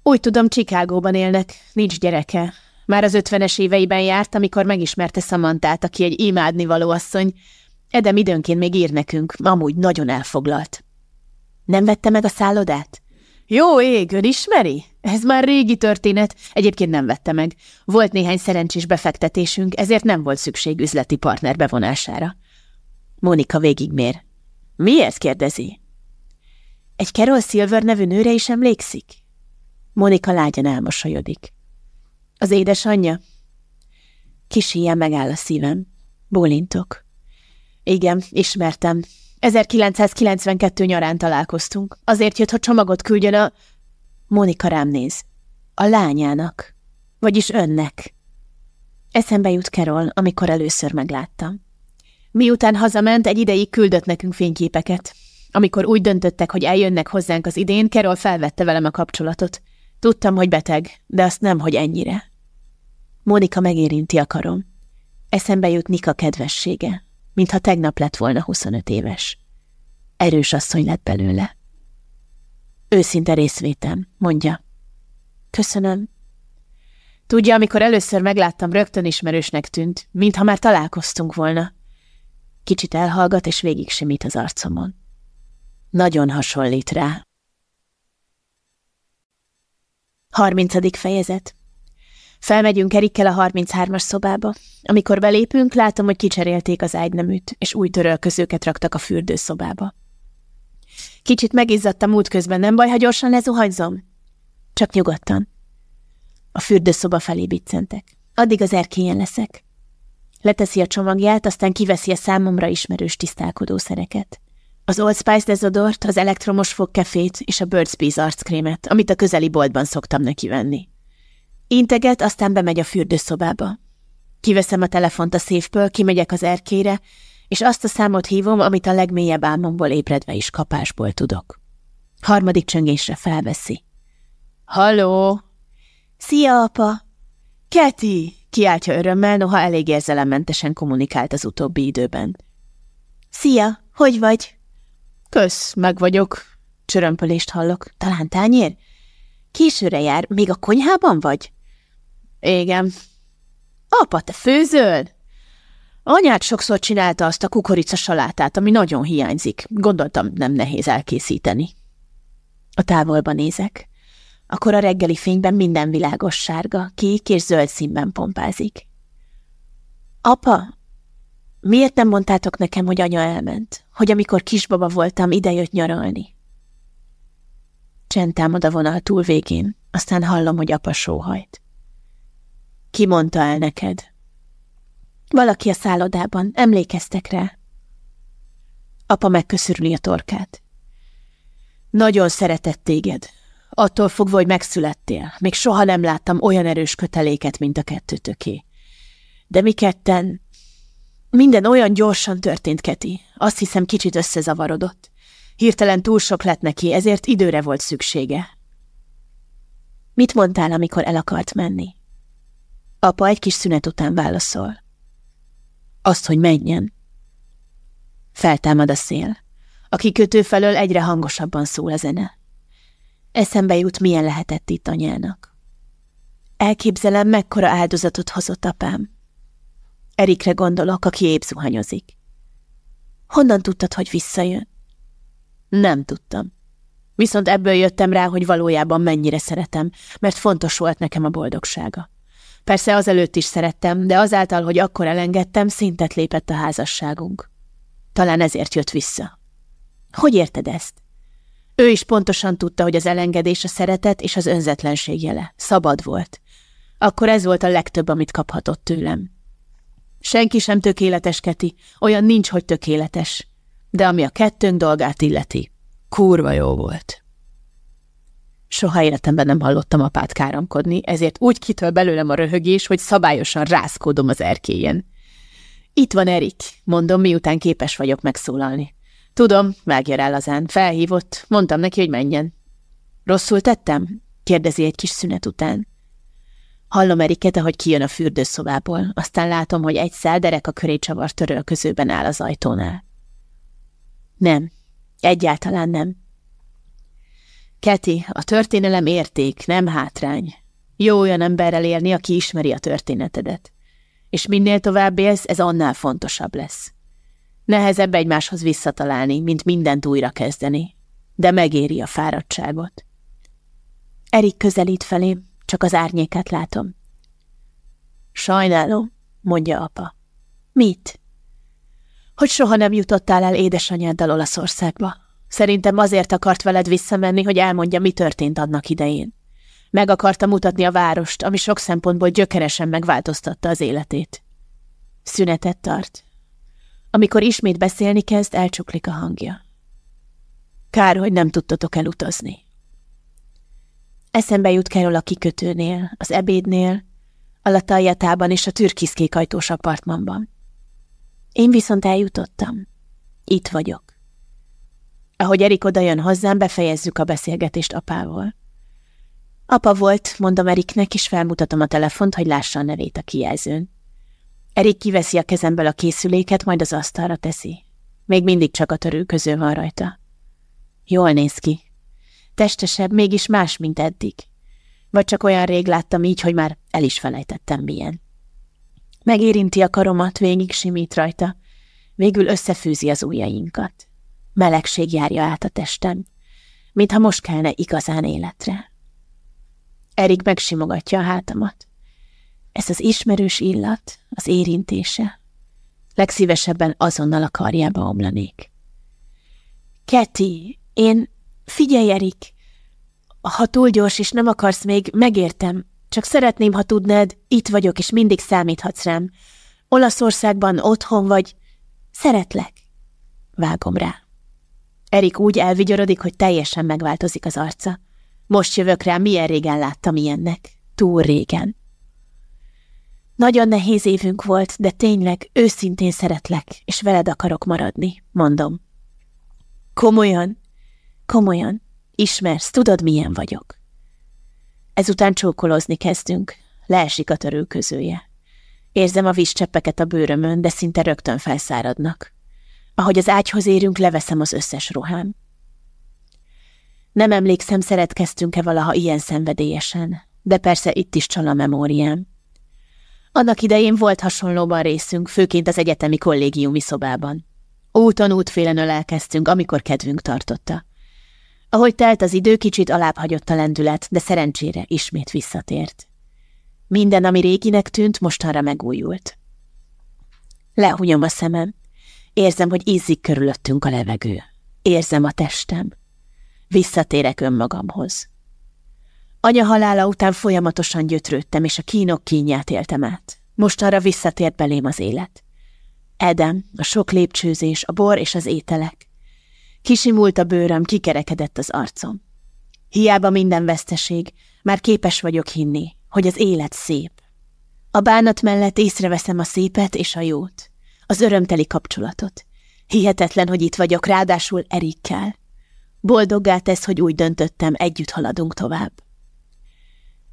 Úgy tudom, Csikágóban élnek, nincs gyereke. Már az ötvenes éveiben járt, amikor megismerte Samantát, aki egy imádnivaló asszony. Edem időnként még ír nekünk, amúgy nagyon elfoglalt. Nem vette meg a szállodát? Jó ég, ön ismeri? Ez már régi történet. Egyébként nem vette meg. Volt néhány szerencsés befektetésünk, ezért nem volt szükség üzleti partner bevonására. Mónika végigmér. Miért kérdezi? Egy Carol Silver nevű nőre is emlékszik? Mónika lágyan elmosolyodik. Az édesanyja? Kis ilyen megáll a szívem. Bólintok. Igen, ismertem. 1992 nyarán találkoztunk. Azért jött, hogy csomagot küldjön a... Mónika rám néz. A lányának. Vagyis önnek. Eszembe jut Carol, amikor először megláttam. Miután hazament, egy ideig küldött nekünk fényképeket. Amikor úgy döntöttek, hogy eljönnek hozzánk az idén, Carol felvette velem a kapcsolatot. Tudtam, hogy beteg, de azt nem, hogy ennyire. Mónika megérinti a karom. Eszembe jut Nika kedvessége, mintha tegnap lett volna 25 éves. Erős asszony lett belőle. Őszinte részvétem, mondja. Köszönöm. Tudja, amikor először megláttam, rögtön ismerősnek tűnt, mintha már találkoztunk volna. Kicsit elhallgat, és végig simít az arcomon. Nagyon hasonlít rá. Harmincadik fejezet Felmegyünk Erikkel a 33-as szobába. Amikor belépünk, látom, hogy kicserélték az ágyneműt, és új törölközőket raktak a fürdőszobába. Kicsit megizzadtam út közben, nem baj, ha gyorsan lezuhanyzom? Csak nyugodtan. A fürdőszoba felé biccentek. Addig az erkélyen leszek. Leteszi a csomagját, aztán kiveszi a számomra ismerős tisztálkodószereket. Az Old Spice dezodort, az elektromos fogkefét és a Birds Bees arckrémet, amit a közeli boltban szoktam neki venni. Integet, aztán bemegy a fürdőszobába. Kiveszem a telefont a széfből, kimegyek az erkére, és azt a számot hívom, amit a legmélyebb álmomból ébredve is kapásból tudok. Harmadik csöngésre felveszi. Halló! Szia, apa! Keti! kiáltja örömmel, noha elég érzelemmentesen kommunikált az utóbbi időben. Szia, hogy vagy? Kösz, meg vagyok. Csörömpölést hallok. Talán tányér? Későre jár, még a konyhában vagy? Igen. Apa, te főzöl? Anyád sokszor csinálta azt a kukorica salátát, ami nagyon hiányzik. Gondoltam, nem nehéz elkészíteni. A távolba nézek. Akkor a reggeli fényben minden világos sárga, kék és zöld színben pompázik. Apa, miért nem mondtátok nekem, hogy anya elment? Hogy amikor kisbaba voltam, idejött nyaralni? Csend támad a vonal túl végén, aztán hallom, hogy apa sóhajt. Ki mondta el neked? Valaki a szállodában, emlékeztek rá. Apa megköszörüli a torkát. Nagyon szeretett téged. Attól fogva, hogy megszülettél. Még soha nem láttam olyan erős köteléket, mint a kettőtöké. De mi ketten... Minden olyan gyorsan történt, Keti. Azt hiszem, kicsit összezavarodott. Hirtelen túl sok lett neki, ezért időre volt szüksége. Mit mondtál, amikor el akart menni? Apa egy kis szünet után válaszol. Azt, hogy menjen. Feltámad a szél. A kikötő felől egyre hangosabban szól a zene. Eszembe jut, milyen lehetett itt anyának. Elképzelem, mekkora áldozatot hozott apám. Erikre gondolok, aki épp zuhanyozik. Honnan tudtad, hogy visszajön? Nem tudtam. Viszont ebből jöttem rá, hogy valójában mennyire szeretem, mert fontos volt nekem a boldogsága. Persze azelőtt is szerettem, de azáltal, hogy akkor elengedtem, szintet lépett a házasságunk. Talán ezért jött vissza. Hogy érted ezt? Ő is pontosan tudta, hogy az elengedés a szeretet és az önzetlenség jele. Szabad volt. Akkor ez volt a legtöbb, amit kaphatott tőlem. Senki sem tökéletes, Keti. Olyan nincs, hogy tökéletes. De ami a kettőnk dolgát illeti, kurva jó volt. Soha életemben nem hallottam apát káromkodni, ezért úgy kitől belőlem a röhögés, hogy szabályosan rászkódom az erkélyen. Itt van Erik, mondom, miután képes vagyok megszólalni. Tudom, vágja rá lazán, felhívott, mondtam neki, hogy menjen. Rosszul tettem? kérdezi egy kis szünet után. Hallom Eriket, ahogy kijön a fürdőszobából, aztán látom, hogy egy szál derek a köré csavar törölközőben áll az ajtónál. Nem, egyáltalán nem. Keti, a történelem érték, nem hátrány. Jó olyan emberrel élni, aki ismeri a történetedet. És minél tovább élsz, ez annál fontosabb lesz. Nehezebb egymáshoz visszatalálni, mint mindent újra kezdeni. De megéri a fáradtságot. Erik közelít felém, csak az árnyékát látom. Sajnálom, mondja apa. Mit? Hogy soha nem jutottál el édesanyáddal Olaszországba. Szerintem azért akart veled visszamenni, hogy elmondja, mi történt annak idején. Meg akarta mutatni a várost, ami sok szempontból gyökeresen megváltoztatta az életét. Szünetet tart. Amikor ismét beszélni kezd, elcsuklik a hangja. Kár, hogy nem tudtatok elutazni. Eszembe jut Carol a kikötőnél, az ebédnél, a lataljatában és a türkiszkék ajtós apartmanban. Én viszont eljutottam. Itt vagyok. Ahogy Erik odajön hozzám, befejezzük a beszélgetést apával. Apa volt, mondom Eriknek, és felmutatom a telefont, hogy lássa a nevét a kijelzőn. Erik kiveszi a kezemből a készüléket, majd az asztalra teszi. Még mindig csak a törőköző van rajta. Jól néz ki. Testesebb, mégis más, mint eddig. Vagy csak olyan rég láttam így, hogy már el is felejtettem milyen. Megérinti a karomat, végig simít rajta. Végül összefűzi az ujjainkat. Melegség járja át a testem, mintha most kelne igazán életre. Erik megsimogatja a hátamat. Ez az ismerős illat, az érintése. Legszívesebben azonnal a karjába omlanék. Keti, én... Figyelj, Erik! Ha túl gyors és nem akarsz még, megértem. Csak szeretném, ha tudnád, itt vagyok, és mindig számíthatsz rám. Olaszországban, otthon vagy. Szeretlek. Vágom rá. Erik úgy elvigyorodik, hogy teljesen megváltozik az arca. Most jövök rá, milyen régen láttam ilyennek. Túl régen. Nagyon nehéz évünk volt, de tényleg őszintén szeretlek, és veled akarok maradni, mondom. Komolyan? Komolyan. Ismersz, tudod, milyen vagyok. Ezután csókolozni kezdünk. Leesik a törőközője. Érzem a vízcseppeket a bőrömön, de szinte rögtön felszáradnak. Ahogy az ágyhoz érünk, leveszem az összes ruhám. Nem emlékszem, szeretkeztünk-e valaha ilyen szenvedélyesen, de persze itt is csal a memóriám. Annak idején volt hasonlóban részünk, főként az egyetemi kollégiumi szobában. Úton útfélen ölelkeztünk, amikor kedvünk tartotta. Ahogy telt az idő, kicsit alább hagyott a lendület, de szerencsére ismét visszatért. Minden, ami réginek tűnt, mostanra megújult. Lehúnyom a szemem. Érzem, hogy ízik körülöttünk a levegő. Érzem a testem. Visszatérek önmagamhoz. Anya halála után folyamatosan gyötrődtem, és a kínok kínját éltem át. Most arra visszatért belém az élet. Edem, a sok lépcsőzés, a bor és az ételek. Kisimult a bőröm, kikerekedett az arcom. Hiába minden veszteség, már képes vagyok hinni, hogy az élet szép. A bánat mellett észreveszem a szépet és a jót az örömteli kapcsolatot. Hihetetlen, hogy itt vagyok, ráadásul Erikkel. Boldoggá tesz, hogy úgy döntöttem, együtt haladunk tovább.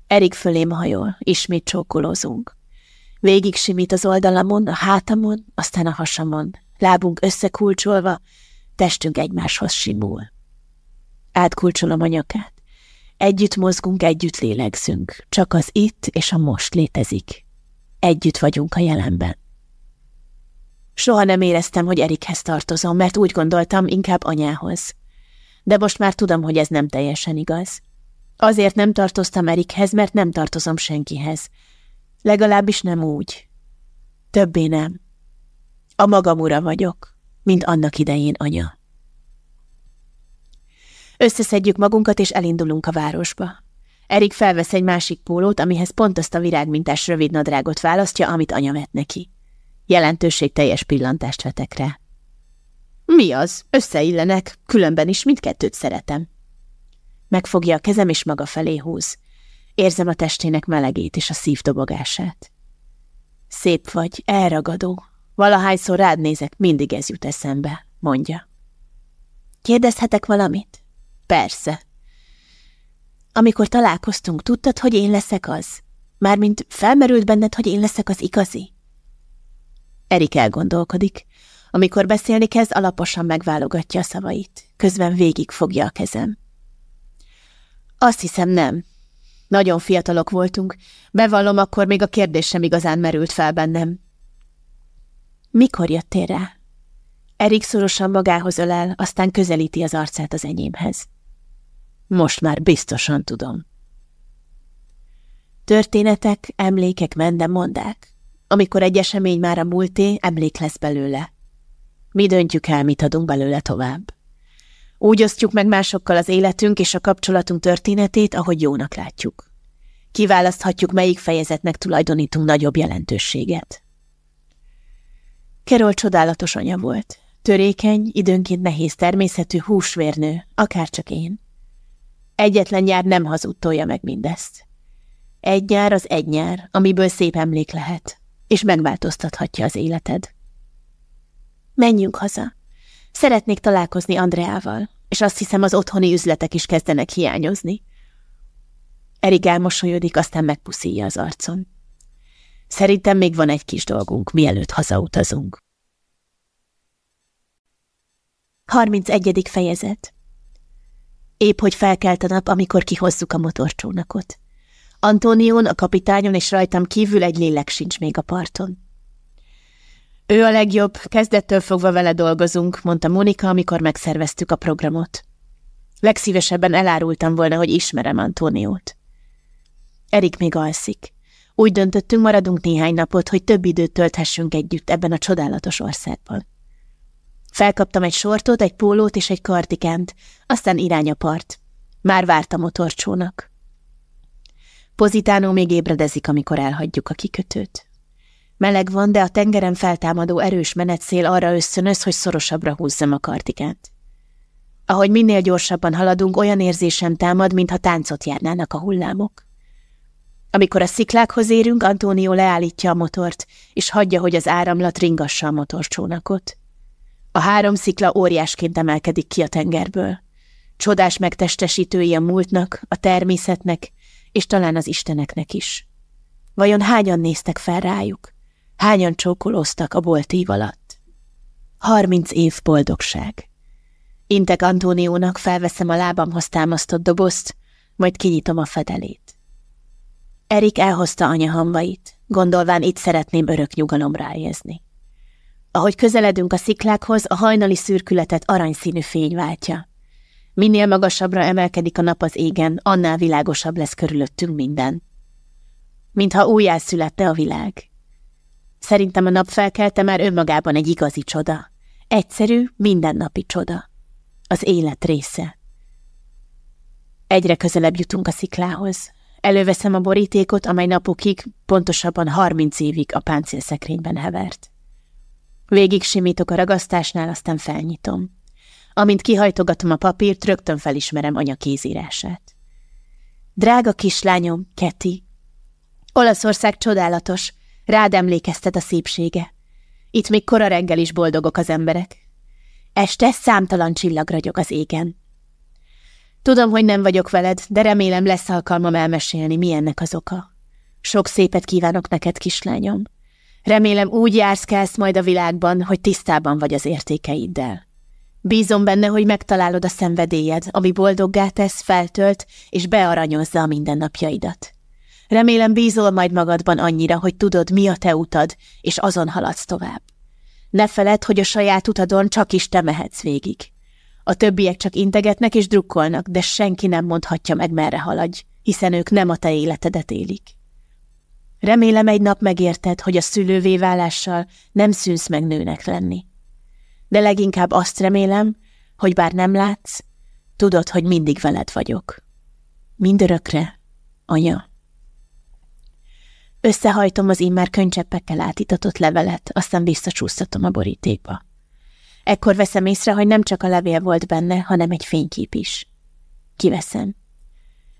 Erik fölém hajol, ismét csókolózunk. Végig simít az oldalamon, a hátamon, aztán a hasamon, lábunk összekulcsolva, testünk egymáshoz simul. Átkulcsolom a nyakát, Együtt mozgunk, együtt lélegzünk. Csak az itt és a most létezik. Együtt vagyunk a jelenben. Soha nem éreztem, hogy Erikhez tartozom, mert úgy gondoltam, inkább anyához. De most már tudom, hogy ez nem teljesen igaz. Azért nem tartoztam Erikhez, mert nem tartozom senkihez. Legalábbis nem úgy. Többé nem. A magam ura vagyok, mint annak idején anya. Összeszedjük magunkat, és elindulunk a városba. Erik felvesz egy másik pólót, amihez pont azt a virágmintás rövid nadrágot választja, amit anya vett neki. Jelentőség teljes pillantást vetek rá. Mi az? Összeillenek, különben is mindkettőt szeretem. Megfogja a kezem, és maga felé húz. Érzem a testének melegét és a szívdobogását. Szép vagy, elragadó. Valahányszor rád nézek, mindig ez jut eszembe, mondja. Kérdezhetek valamit? Persze. Amikor találkoztunk, tudtad, hogy én leszek az? Mármint felmerült benned, hogy én leszek az igazi? Erik elgondolkodik. Amikor beszélni kezd, alaposan megválogatja a szavait. Közben végig fogja a kezem. Azt hiszem nem. Nagyon fiatalok voltunk. Bevallom, akkor még a kérdés sem igazán merült fel bennem. Mikor jöttél rá? Erik szorosan magához ölel, aztán közelíti az arcát az enyémhez. Most már biztosan tudom. Történetek, emlékek mondák. Amikor egy esemény már a múlté, emlék lesz belőle. Mi döntjük el, mit adunk belőle tovább. Úgy osztjuk meg másokkal az életünk és a kapcsolatunk történetét, ahogy jónak látjuk. Kiválaszthatjuk, melyik fejezetnek tulajdonítunk nagyobb jelentőséget. Kerol csodálatos anya volt. Törékeny, időnként nehéz természetű húsvérnő, akárcsak én. Egyetlen nyár nem hazudtolja meg mindezt. Egy nyár az egy nyár, amiből szép emlék lehet, és megváltoztathatja az életed. Menjünk haza. Szeretnék találkozni Andreával, és azt hiszem az otthoni üzletek is kezdenek hiányozni. Erik elmosolyodik, aztán megpuszíja az arcon. Szerintem még van egy kis dolgunk, mielőtt hazautazunk. 31. fejezet Épp hogy felkelt a nap, amikor kihozzuk a motorcsónakot. Antonión, a kapitányon és rajtam kívül egy lélek sincs még a parton. Ő a legjobb, kezdettől fogva vele dolgozunk, mondta Monika, amikor megszerveztük a programot. Legszívesebben elárultam volna, hogy ismerem Antóniót. Erik még alszik. Úgy döntöttünk, maradunk néhány napot, hogy több időt tölthessünk együtt ebben a csodálatos országban. Felkaptam egy sortot, egy pólót és egy kartikánt, aztán irány a part. Már várt a motorcsónak. Pozitánó még ébredezik, amikor elhagyjuk a kikötőt. Meleg van, de a tengeren feltámadó erős menetszél arra összönöz, hogy szorosabbra húzzam a kartikát. Ahogy minél gyorsabban haladunk, olyan érzésem támad, mintha táncot járnának a hullámok. Amikor a sziklákhoz érünk, Antónió leállítja a motort, és hagyja, hogy az áramlat ringassa a motorcsónakot. A három szikla óriásként emelkedik ki a tengerből. Csodás megtestesítői a múltnak, a természetnek, és talán az isteneknek is. Vajon hányan néztek fel rájuk? Hányan csókolóztak a boltív alatt? Harminc év boldogság. Intek Antóniónak felveszem a lábamhoz támasztott dobozt, majd kinyitom a fedelét. Erik elhozta anya hamvait, gondolván itt szeretném örök nyugalomra éljezni. Ahogy közeledünk a sziklákhoz, a hajnali szürkületet aranyszínű fény váltja. Minél magasabbra emelkedik a nap az égen, annál világosabb lesz körülöttünk minden. Mintha újjászülette a világ. Szerintem a nap felkelte már önmagában egy igazi csoda. Egyszerű, mindennapi csoda. Az élet része. Egyre közelebb jutunk a sziklához. Előveszem a borítékot, amely napokig, pontosabban harminc évig a páncélszekrényben hevert. Végig simítok a ragasztásnál, aztán felnyitom. Amint kihajtogatom a papírt, rögtön felismerem anya kézírását. Drága kislányom, Keti. Olaszország csodálatos, rád emlékeztet a szépsége. Itt még kora reggel is boldogok az emberek. Este számtalan csillag ragyog az égen. Tudom, hogy nem vagyok veled, de remélem lesz alkalmam elmesélni, mi ennek az oka. Sok szépet kívánok neked, kislányom. Remélem úgy jársz kelsz majd a világban, hogy tisztában vagy az értékeiddel. Bízom benne, hogy megtalálod a szenvedélyed, ami boldoggá tesz, feltölt, és bearanyozza a mindennapjaidat. Remélem bízol majd magadban annyira, hogy tudod, mi a te utad, és azon haladsz tovább. Ne feled, hogy a saját utadon csak is te mehetsz végig. A többiek csak integetnek és drukkolnak, de senki nem mondhatja meg, merre haladj, hiszen ők nem a te életedet élik. Remélem egy nap megérted, hogy a szülővé válással nem szűnsz meg nőnek lenni. De leginkább azt remélem, hogy bár nem látsz, tudod, hogy mindig veled vagyok. Mindörökre, anya. Összehajtom az immár könycseppekkel átitatott levelet, aztán visszacsúsztatom a borítékba. Ekkor veszem észre, hogy nem csak a levél volt benne, hanem egy fénykép is. Kiveszem.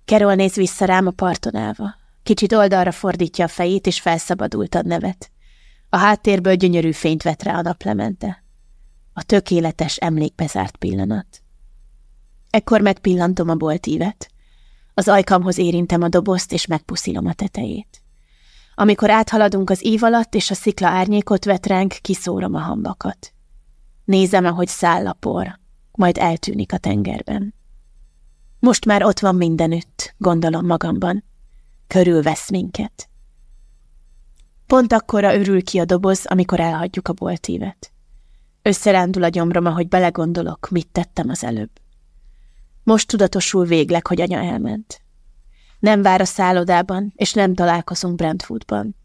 Kerol néz vissza rám a parton állva. Kicsit oldalra fordítja a fejét, és felszabadultan nevet. A háttérből gyönyörű fényt vet rá a naplemente. A tökéletes emlékbezárt pillanat. Ekkor megpillantom a boltívet. Az ajkamhoz érintem a dobozt, és megpuszilom a tetejét. Amikor áthaladunk az ív alatt, és a szikla árnyékot vet ránk, kiszórom a hambakat. Nézem, ahogy száll a por, majd eltűnik a tengerben. Most már ott van mindenütt, gondolom magamban. Körülvesz minket. Pont akkora örül ki a doboz, amikor elhagyjuk a boltívet. Összerándul a gyomrom, ahogy belegondolok, mit tettem az előbb. Most tudatosul végleg, hogy anya elment. Nem vár a szállodában, és nem találkozunk Brentwoodban.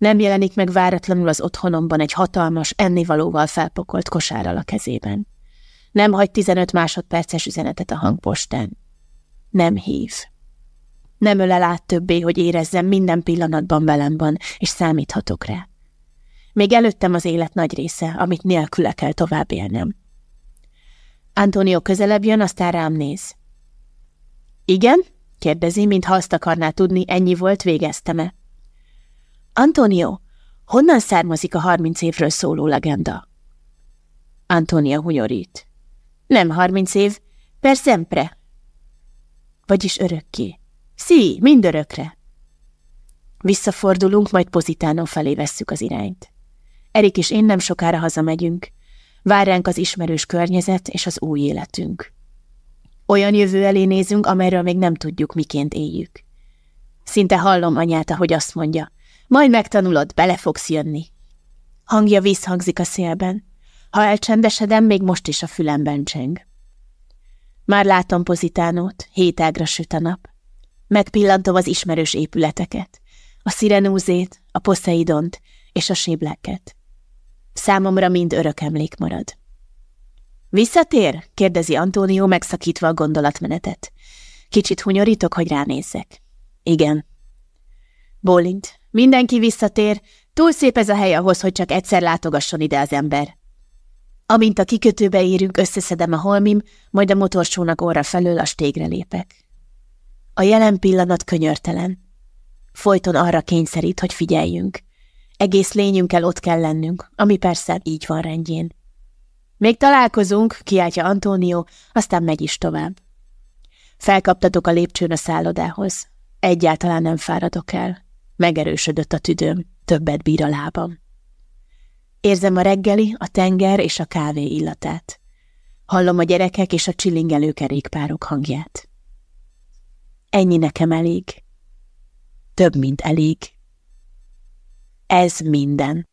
Nem jelenik meg váratlanul az otthonomban egy hatalmas, ennivalóval felpokolt kosárral a kezében. Nem hagy 15 másodperces üzenetet a hangpostán. Nem hív. Nem ölel át többé, hogy érezzem minden pillanatban velem van, és számíthatok rá. Még előttem az élet nagy része, amit nélküle kell tovább élnem. Antonio közelebb jön, aztán rám néz. Igen? kérdezi, mintha azt akarná tudni, ennyi volt, végeztem-e. Antonio, honnan származik a harminc évről szóló legenda? Antonia hunyorít. Nem harminc év, per sempre. Vagyis örökké. Szí, mindörökre. Visszafordulunk, majd Pozitánó felé vesszük az irányt. Erik és én nem sokára hazamegyünk. Vár ránk az ismerős környezet és az új életünk. Olyan jövő elé nézünk, amelyről még nem tudjuk, miként éljük. Szinte hallom anyát, ahogy azt mondja. Majd megtanulod, bele fogsz jönni. Hangja visszhangzik a szélben. Ha elcsendesedem, még most is a fülemben cseng. Már látom pozitánót, hétágra süt a nap. Megpillantom az ismerős épületeket, a szirenúzét, a poszeidont és a sébleket. Számomra mind örök emlék marad. Visszatér? kérdezi Antónió, megszakítva a gondolatmenetet. Kicsit hunyorítok, hogy ránézzek. Igen. Bólint. Mindenki visszatér. Túl szép ez a hely ahhoz, hogy csak egyszer látogasson ide az ember. Amint a kikötőbe érünk, összeszedem a holmim, majd a motorsónak orra felől a stégre lépek. A jelen pillanat könyörtelen. Folyton arra kényszerít, hogy figyeljünk. Egész lényünkkel ott kell lennünk, ami persze így van rendjén. Még találkozunk, kiáltja Antónió, aztán megy is tovább. Felkaptatok a lépcsőn a szállodához. Egyáltalán nem fáradok el. Megerősödött a tüdőm, többet bír a lábam. Érzem a reggeli, a tenger és a kávé illatát. Hallom a gyerekek és a csilingelő kerékpárok hangját. Ennyi nekem elég. Több, mint elég. Ez minden.